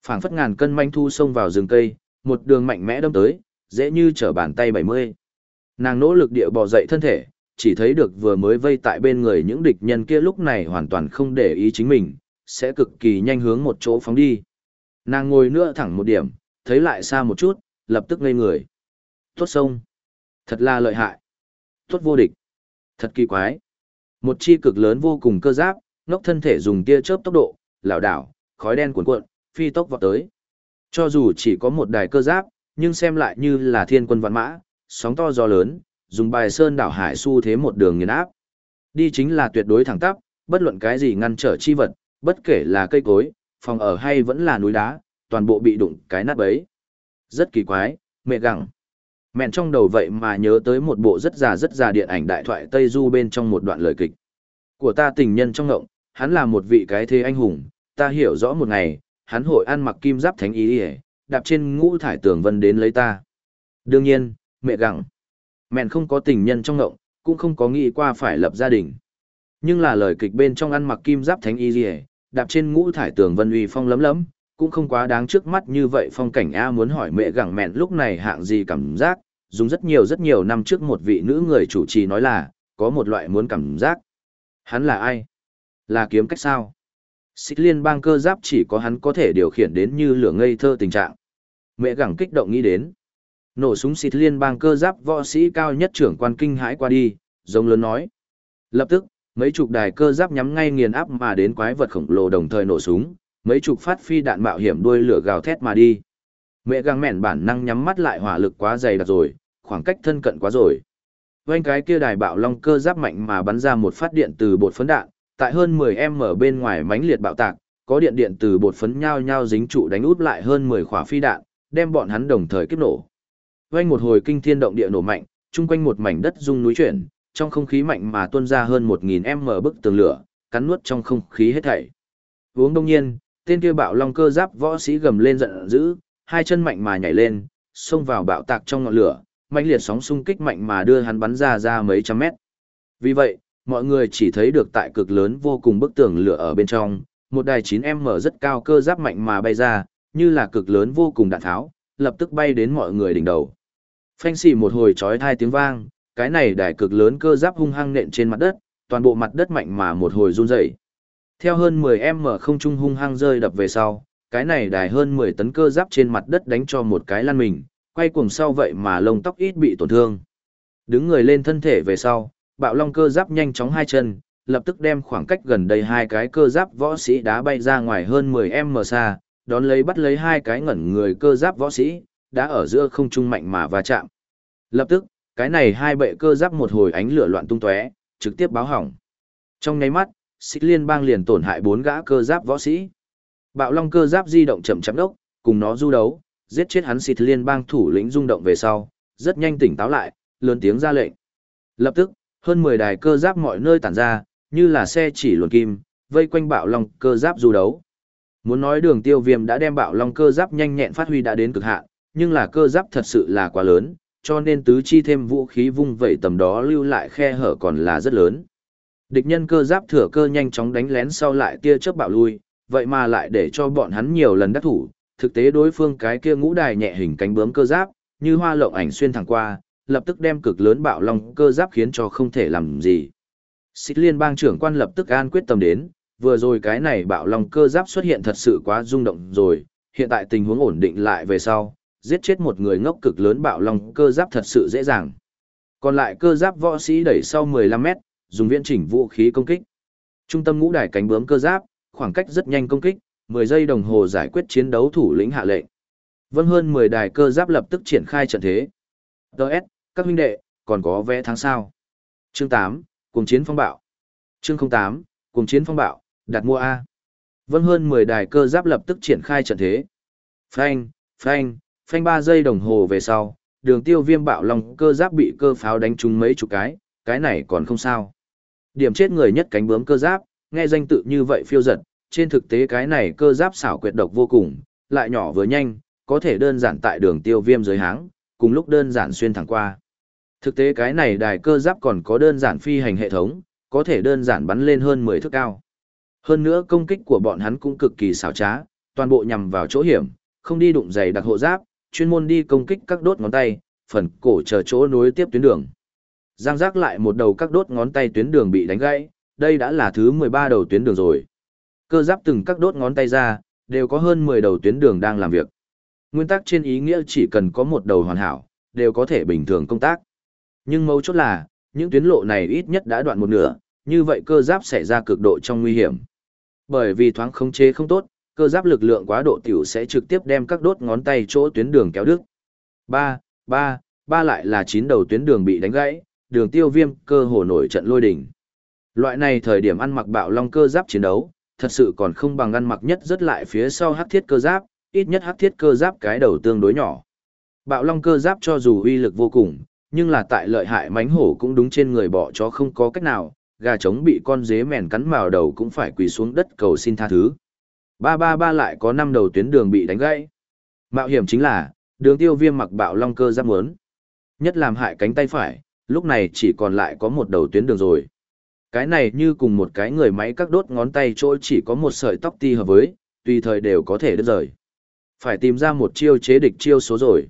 phảng phất ngàn cân manh thu xông vào rừng cây, một đường mạnh mẽ đâm tới, dễ như trở bàn tay 70. Nàng nỗ lực địa bò dậy thân thể, chỉ thấy được vừa mới vây tại bên người những địch nhân kia lúc này hoàn toàn không để ý chính mình, sẽ cực kỳ nhanh hướng một chỗ phóng đi. Nàng ngồi nữa thẳng một điểm, thấy lại xa một chút, lập tức ngây người. Tốt sông. Thật là lợi hại. Tốt vô địch. Thật kỳ quái. Một chi cực lớn vô cùng cơ giáp, ngốc thân thể dùng tia chớp tốc độ, lảo đảo, khói đen cuồn cuộn, phi tốc vọt tới. Cho dù chỉ có một đài cơ giáp, nhưng xem lại như là thiên quân vạn mã, sóng to gió lớn, dùng bài sơn đảo hải xu thế một đường nghiền áp. Đi chính là tuyệt đối thẳng tắp, bất luận cái gì ngăn trở chi vật, bất kể là cây cối, phòng ở hay vẫn là núi đá, toàn bộ bị đụng cái nát bấy. Rất kỳ quái, mẹ gặng. Mẹn trong đầu vậy mà nhớ tới một bộ rất già rất già điện ảnh đại thoại Tây Du bên trong một đoạn lời kịch. Của ta tình nhân trong ngộng, hắn là một vị cái thế anh hùng, ta hiểu rõ một ngày, hắn hội ăn mặc kim giáp thánh ý ỉa đạp trên ngũ thải tường vân đến lấy ta. Đương nhiên, mẹ gặng. Mẹn không có tình nhân trong ngộng, cũng không có nghĩ qua phải lập gia đình. Nhưng là lời kịch bên trong ăn mặc kim giáp thánh y ỉa đạp trên ngũ thải tường vân uy phong lấm lấm, cũng không quá đáng trước mắt như vậy phong cảnh A muốn hỏi mẹ gặng mẹn lúc này hạng gì cảm giác, dùng rất nhiều rất nhiều năm trước một vị nữ người chủ trì nói là, có một loại muốn cảm giác. Hắn là ai? Là kiếm cách sao? Xích liên bang cơ giáp chỉ có hắn có thể điều khiển đến như lửa ngây thơ tình trạng. Mẹ gẳng kích động nghĩ đến. Nổ súng xịt liên bang cơ giáp võ sĩ cao nhất trưởng quan kinh hãi qua đi, giống lớn nói. Lập tức, mấy chục đài cơ giáp nhắm ngay nghiền áp mà đến quái vật khổng lồ đồng thời nổ súng, mấy chục phát phi đạn mạo hiểm đuôi lửa gào thét mà đi. Mẹ găng mẹn bản năng nhắm mắt lại hỏa lực quá dày đặc rồi, khoảng cách thân cận quá rồi. Vành cái kia đài bạo long cơ giáp mạnh mà bắn ra một phát điện từ bột phấn đạn, tại hơn 10m ở bên ngoài mánh liệt bạo tạc, có điện điện từ bột phấn nhau nhau dính trụ đánh út lại hơn 10 khỏa phi đạn, đem bọn hắn đồng thời kiếp nổ. Quanh một hồi kinh thiên động địa nổ mạnh, chung quanh một mảnh đất rung núi chuyển, trong không khí mạnh mà tuôn ra hơn 1000m bức tường lửa, cắn nuốt trong không khí hết thảy. Uống đông nhiên, tên kia bạo long cơ giáp võ sĩ gầm lên giận dữ, hai chân mạnh mà nhảy lên, xông vào bạo tạc trong ngọn lửa, mạnh liệt sóng xung kích mạnh mà đưa hắn bắn ra ra mấy trăm mét. Vì vậy, mọi người chỉ thấy được tại cực lớn vô cùng bức tường lửa ở bên trong, một đài 9M rất cao cơ giáp mạnh mà bay ra, như là cực lớn vô cùng đạn tháo, lập tức bay đến mọi người đỉnh đầu. Phanh xì một hồi chói tai tiếng vang, cái này đài cực lớn cơ giáp hung hăng nện trên mặt đất, toàn bộ mặt đất mạnh mà một hồi run rẩy. Theo hơn 10 m không trung hung hăng rơi đập về sau, cái này đài hơn 10 tấn cơ giáp trên mặt đất đánh cho một cái lăn mình, quay cuồng sau vậy mà lông tóc ít bị tổn thương. Đứng người lên thân thể về sau, bạo long cơ giáp nhanh chóng hai chân, lập tức đem khoảng cách gần đây hai cái cơ giáp võ sĩ đá bay ra ngoài hơn 10m xa, đón lấy bắt lấy hai cái ngẩn người cơ giáp võ sĩ, đã ở giữa không trung mạnh mà va chạm. Lập tức, cái này hai bệ cơ giáp một hồi ánh lửa loạn tung tóe, trực tiếp báo hỏng. Trong nháy mắt, xích liên bang liền tổn hại bốn gã cơ giáp võ sĩ. Bạo long cơ giáp di động chậm chậm đốc, cùng nó du đấu, giết chết hắn Xích liên bang thủ lĩnh rung động về sau, rất nhanh tỉnh táo lại, lớn tiếng ra lệnh. Lập tức, hơn 10 đài cơ giáp mọi nơi tản ra, như là xe chỉ luồn kim, vây quanh bạo long cơ giáp du đấu. Muốn nói đường tiêu viêm đã đem bạo long cơ giáp nhanh nhẹn phát huy đã đến cực hạn, nhưng là cơ giáp thật sự là quá lớn, cho nên tứ chi thêm vũ khí vung vẩy tầm đó lưu lại khe hở còn là rất lớn. Địch nhân cơ giáp thừa cơ nhanh chóng đánh lén sau lại tia chớp bạo lui, vậy mà lại để cho bọn hắn nhiều lần đắc thủ, thực tế đối phương cái kia ngũ đài nhẹ hình cánh bướm cơ giáp, như hoa lộng ảnh xuyên thẳng qua, lập tức đem cực lớn bạo long cơ giáp khiến cho không thể làm gì. Xích liên bang trưởng quan lập tức an quyết tâm đến, vừa rồi cái này bạo long cơ giáp xuất hiện thật sự quá rung động rồi, hiện tại tình huống ổn định lại về sau, giết chết một người ngốc cực lớn bạo long cơ giáp thật sự dễ dàng. Còn lại cơ giáp võ sĩ đẩy sau 15 mét, dùng viễn chỉnh vũ khí công kích. Trung tâm ngũ đài cánh bướm cơ giáp, khoảng cách rất nhanh công kích, 10 giây đồng hồ giải quyết chiến đấu thủ lĩnh hạ lệnh. Vâng hơn 10 đài cơ giáp lập tức triển khai trận thế. Đợt, các huynh đệ, còn có vé tháng sao. Chương 8, cùng chiến phong bạo. Chương 08, cùng chiến phong bạo, đặt mua A. Vâng hơn 10 đài cơ giáp lập tức triển khai trận thế. Phanh, phanh, phanh 3 giây đồng hồ về sau, đường tiêu viêm bạo lòng cơ giáp bị cơ pháo đánh trúng mấy chục cái, cái này còn không sao. Điểm chết người nhất cánh bướm cơ giáp, nghe danh tự như vậy phiêu giật, trên thực tế cái này cơ giáp xảo quyệt độc vô cùng, lại nhỏ vừa nhanh, có thể đơn giản tại đường tiêu viêm dưới háng, cùng lúc đơn giản xuyên thẳng qua. Thực tế cái này đài cơ giáp còn có đơn giản phi hành hệ thống, có thể đơn giản bắn lên hơn 10 thước cao. Hơn nữa công kích của bọn hắn cũng cực kỳ xảo trá, toàn bộ nhằm vào chỗ hiểm, không đi đụng giày đặc hộ giáp, chuyên môn đi công kích các đốt ngón tay, phần cổ chờ chỗ nối tiếp tuyến đường. Giang giác lại một đầu các đốt ngón tay tuyến đường bị đánh gãy, đây đã là thứ 13 đầu tuyến đường rồi. Cơ giáp từng các đốt ngón tay ra, đều có hơn 10 đầu tuyến đường đang làm việc. Nguyên tắc trên ý nghĩa chỉ cần có một đầu hoàn hảo, đều có thể bình thường công tác. Nhưng mấu chốt là, những tuyến lộ này ít nhất đã đoạn một nửa, như vậy cơ giáp sẽ ra cực độ trong nguy hiểm. Bởi vì thoáng khống chế không tốt, cơ giáp lực lượng quá độ tiểu sẽ trực tiếp đem các đốt ngón tay chỗ tuyến đường kéo đứt. 3, 3, 3 lại là 9 đầu tuyến đường bị đánh gãy, đường tiêu viêm cơ hồ nổi trận lôi đỉnh. Loại này thời điểm ăn mặc bạo long cơ giáp chiến đấu, thật sự còn không bằng ăn mặc nhất rất lại phía sau hắc thiết cơ giáp, ít nhất hắc thiết cơ giáp cái đầu tương đối nhỏ. Bạo long cơ giáp cho dù uy lực vô cùng, nhưng là tại lợi hại mánh hổ cũng đúng trên người bọ chó không có cách nào, gà trống bị con dế mèn cắn vào đầu cũng phải quỳ xuống đất cầu xin tha thứ. Ba ba ba lại có năm đầu tuyến đường bị đánh gãy. Mạo hiểm chính là, đường tiêu viêm mặc bạo long cơ giáp muốn. Nhất làm hại cánh tay phải, lúc này chỉ còn lại có một đầu tuyến đường rồi. Cái này như cùng một cái người máy các đốt ngón tay trôi chỉ có một sợi tóc ti hợp với, tùy thời đều có thể đứt rời. Phải tìm ra một chiêu chế địch chiêu số rồi.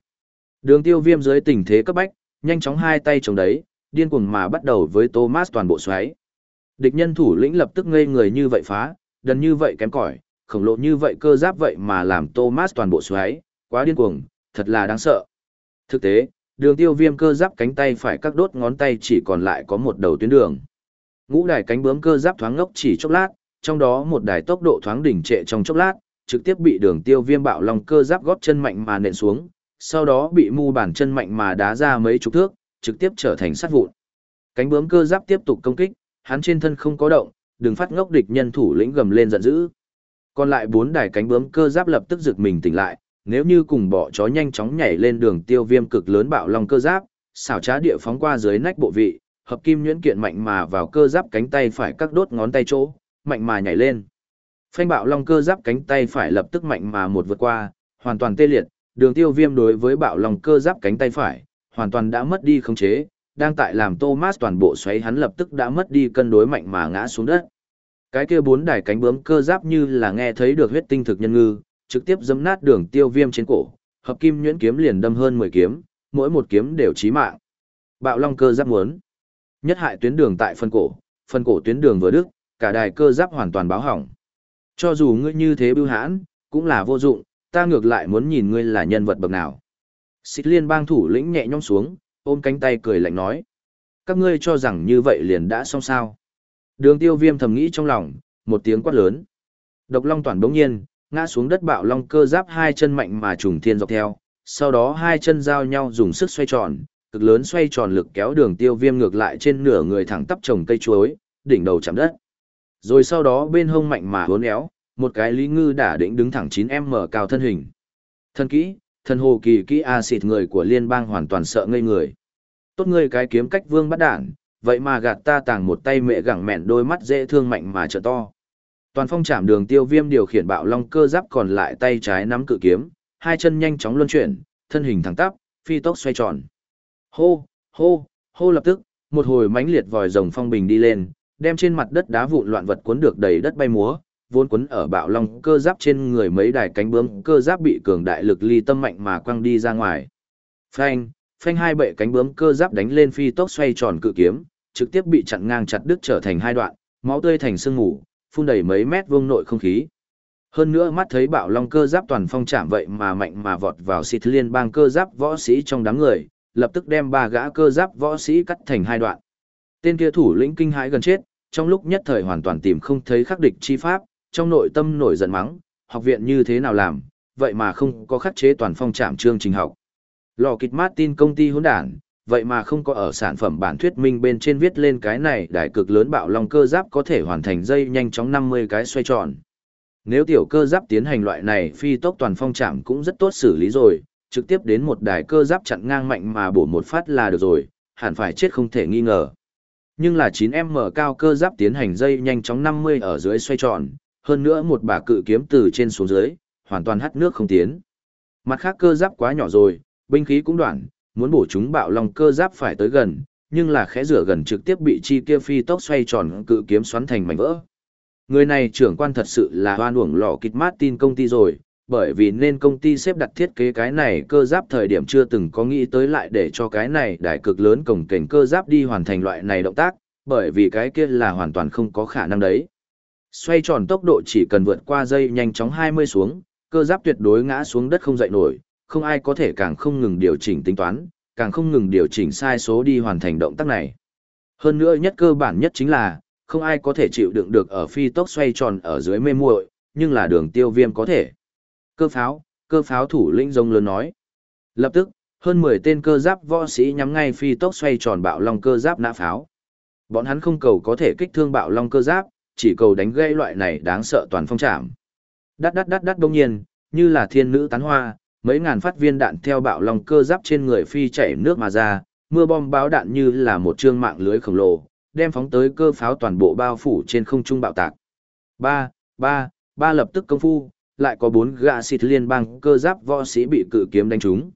Đường tiêu viêm dưới tình thế cấp bách, nhanh chóng hai tay chống đấy, điên cuồng mà bắt đầu với Thomas toàn bộ xoáy. Địch nhân thủ lĩnh lập tức ngây người như vậy phá, đần như vậy kém cỏi, khổng lồ như vậy cơ giáp vậy mà làm Thomas toàn bộ xoáy, quá điên cuồng, thật là đáng sợ. Thực tế, đường tiêu viêm cơ giáp cánh tay phải các đốt ngón tay chỉ còn lại có một đầu tuyến đường. Ngũ đài cánh bướm cơ giáp thoáng ngốc chỉ chốc lát, trong đó một đài tốc độ thoáng đỉnh trệ trong chốc lát, trực tiếp bị đường tiêu viêm bạo lòng cơ giáp góp chân mạnh mà nện xuống, sau đó bị mu bàn chân mạnh mà đá ra mấy chục thước, trực tiếp trở thành sát vụn. Cánh bướm cơ giáp tiếp tục công kích, hắn trên thân không có động, đừng phát ngốc địch nhân thủ lĩnh gầm lên giận dữ. Còn lại bốn đài cánh bướm cơ giáp lập tức giật mình tỉnh lại, nếu như cùng bỏ chó nhanh chóng nhảy lên đường tiêu viêm cực lớn bạo long cơ giáp, xảo trá địa phóng qua dưới nách bộ vị, hợp kim nhuyễn kiện mạnh mà vào cơ giáp cánh tay phải các đốt ngón tay chỗ, mạnh mà nhảy lên. Phanh bạo long cơ giáp cánh tay phải lập tức mạnh mà một vượt qua, hoàn toàn tê liệt, đường tiêu viêm đối với bạo long cơ giáp cánh tay phải, hoàn toàn đã mất đi khống chế, đang tại làm Thomas toàn bộ xoáy hắn lập tức đã mất đi cân đối mạnh mà ngã xuống đất. Cái kia bốn đài cánh bướm cơ giáp như là nghe thấy được huyết tinh thực nhân ngư, trực tiếp giẫm nát đường tiêu viêm trên cổ, hợp kim nhuyễn kiếm liền đâm hơn 10 kiếm, mỗi một kiếm đều chí mạng. Bạo long cơ giáp muốn nhất hại tuyến đường tại phân cổ, phân cổ tuyến đường vừa đứt, cả đài cơ giáp hoàn toàn báo hỏng. Cho dù ngươi như thế bưu hãn, cũng là vô dụng, ta ngược lại muốn nhìn ngươi là nhân vật bậc nào. Xích liên bang thủ lĩnh nhẹ nhõm xuống, ôm cánh tay cười lạnh nói. Các ngươi cho rằng như vậy liền đã xong sao. Đường tiêu viêm thầm nghĩ trong lòng, một tiếng quát lớn. Độc long toàn đống nhiên, ngã xuống đất bạo long cơ giáp hai chân mạnh mà trùng thiên dọc theo, sau đó hai chân giao nhau dùng sức xoay tròn, cực lớn xoay tròn lực kéo đường tiêu viêm ngược lại trên nửa người thẳng tắp trồng cây chuối, đỉnh đầu chạm đất. Rồi sau đó bên hông mạnh mà hốn éo, một cái lý ngư đả định đứng thẳng 9M cao thân hình. Thân kỹ, thân hồ kỳ kỹ a xịt người của liên bang hoàn toàn sợ ngây người. Tốt ngươi cái kiếm cách vương bắt đảng, vậy mà gạt ta tàng một tay mẹ gẳng mẹn đôi mắt dễ thương mạnh mà trợ to. Toàn phong chạm đường tiêu viêm điều khiển bạo long cơ giáp còn lại tay trái nắm cự kiếm, hai chân nhanh chóng luân chuyển, thân hình thẳng tắp, phi tốc xoay tròn. Hô, hô, hô lập tức, một hồi mãnh liệt vòi rồng phong bình đi lên, đem trên mặt đất đá vụn loạn vật cuốn được đầy đất bay múa, vốn quấn ở bạo long cơ giáp trên người mấy đài cánh bướm cơ giáp bị cường đại lực ly tâm mạnh mà quăng đi ra ngoài. Phanh, phanh hai bệ cánh bướm cơ giáp đánh lên phi tốc xoay tròn cự kiếm, trực tiếp bị chặn ngang chặt đứt trở thành hai đoạn, máu tươi thành sương mù, phun đầy mấy mét vuông nội không khí. Hơn nữa mắt thấy bạo long cơ giáp toàn phong chạm vậy mà mạnh mà vọt vào xịt liên bang cơ giáp võ sĩ trong đám người, lập tức đem ba gã cơ giáp võ sĩ cắt thành hai đoạn. Tên kia thủ lĩnh kinh hãi gần chết, trong lúc nhất thời hoàn toàn tìm không thấy khắc địch chi pháp, trong nội tâm nổi giận mắng, học viện như thế nào làm, vậy mà không có khắc chế toàn phong trạm chương trình học. Lò kịch Martin công ty hỗn đản, vậy mà không có ở sản phẩm bản thuyết minh bên trên viết lên cái này đại cực lớn bạo long cơ giáp có thể hoàn thành dây nhanh chóng 50 cái xoay tròn. Nếu tiểu cơ giáp tiến hành loại này phi tốc toàn phong trạm cũng rất tốt xử lý rồi, trực tiếp đến một đài cơ giáp chặn ngang mạnh mà bổ một phát là được rồi, hẳn phải chết không thể nghi ngờ. Nhưng là 9M cao cơ giáp tiến hành dây nhanh chóng 50 ở dưới xoay tròn, hơn nữa một bà cự kiếm từ trên xuống dưới, hoàn toàn hắt nước không tiến. Mặt khác cơ giáp quá nhỏ rồi, binh khí cũng đoạn, muốn bổ chúng bạo lòng cơ giáp phải tới gần, nhưng là khẽ rửa gần trực tiếp bị chi kia phi tốc xoay tròn cự kiếm xoắn thành mảnh vỡ. Người này trưởng quan thật sự là hoan uổng lò kịch Martin công ty rồi, bởi vì nên công ty xếp đặt thiết kế cái này cơ giáp thời điểm chưa từng có nghĩ tới lại để cho cái này đại cực lớn cổng kềnh cơ giáp đi hoàn thành loại này động tác, bởi vì cái kia là hoàn toàn không có khả năng đấy. Xoay tròn tốc độ chỉ cần vượt qua dây nhanh chóng 20 xuống, cơ giáp tuyệt đối ngã xuống đất không dậy nổi, không ai có thể càng không ngừng điều chỉnh tính toán, càng không ngừng điều chỉnh sai số đi hoàn thành động tác này. Hơn nữa nhất cơ bản nhất chính là, không ai có thể chịu đựng được ở phi tốc xoay tròn ở dưới mê muội, nhưng là đường tiêu viêm có thể. Cơ pháo, cơ pháo thủ lĩnh rông lớn nói. Lập tức, hơn 10 tên cơ giáp võ sĩ nhắm ngay phi tốc xoay tròn bạo long cơ giáp nã pháo. Bọn hắn không cầu có thể kích thương bạo long cơ giáp, chỉ cầu đánh gây loại này đáng sợ toàn phong trảm. Đắt đắt đắt đắt đông nhiên, như là thiên nữ tán hoa, mấy ngàn phát viên đạn theo bạo lòng cơ giáp trên người phi chảy nước mà ra, mưa bom báo đạn như là một trương mạng lưới khổng lồ, đem phóng tới cơ pháo toàn bộ bao phủ trên không trung bạo tạc. Ba, ba, ba lập tức công phu, lại có bốn gã xịt liên bang cơ giáp võ sĩ bị cự kiếm đánh trúng,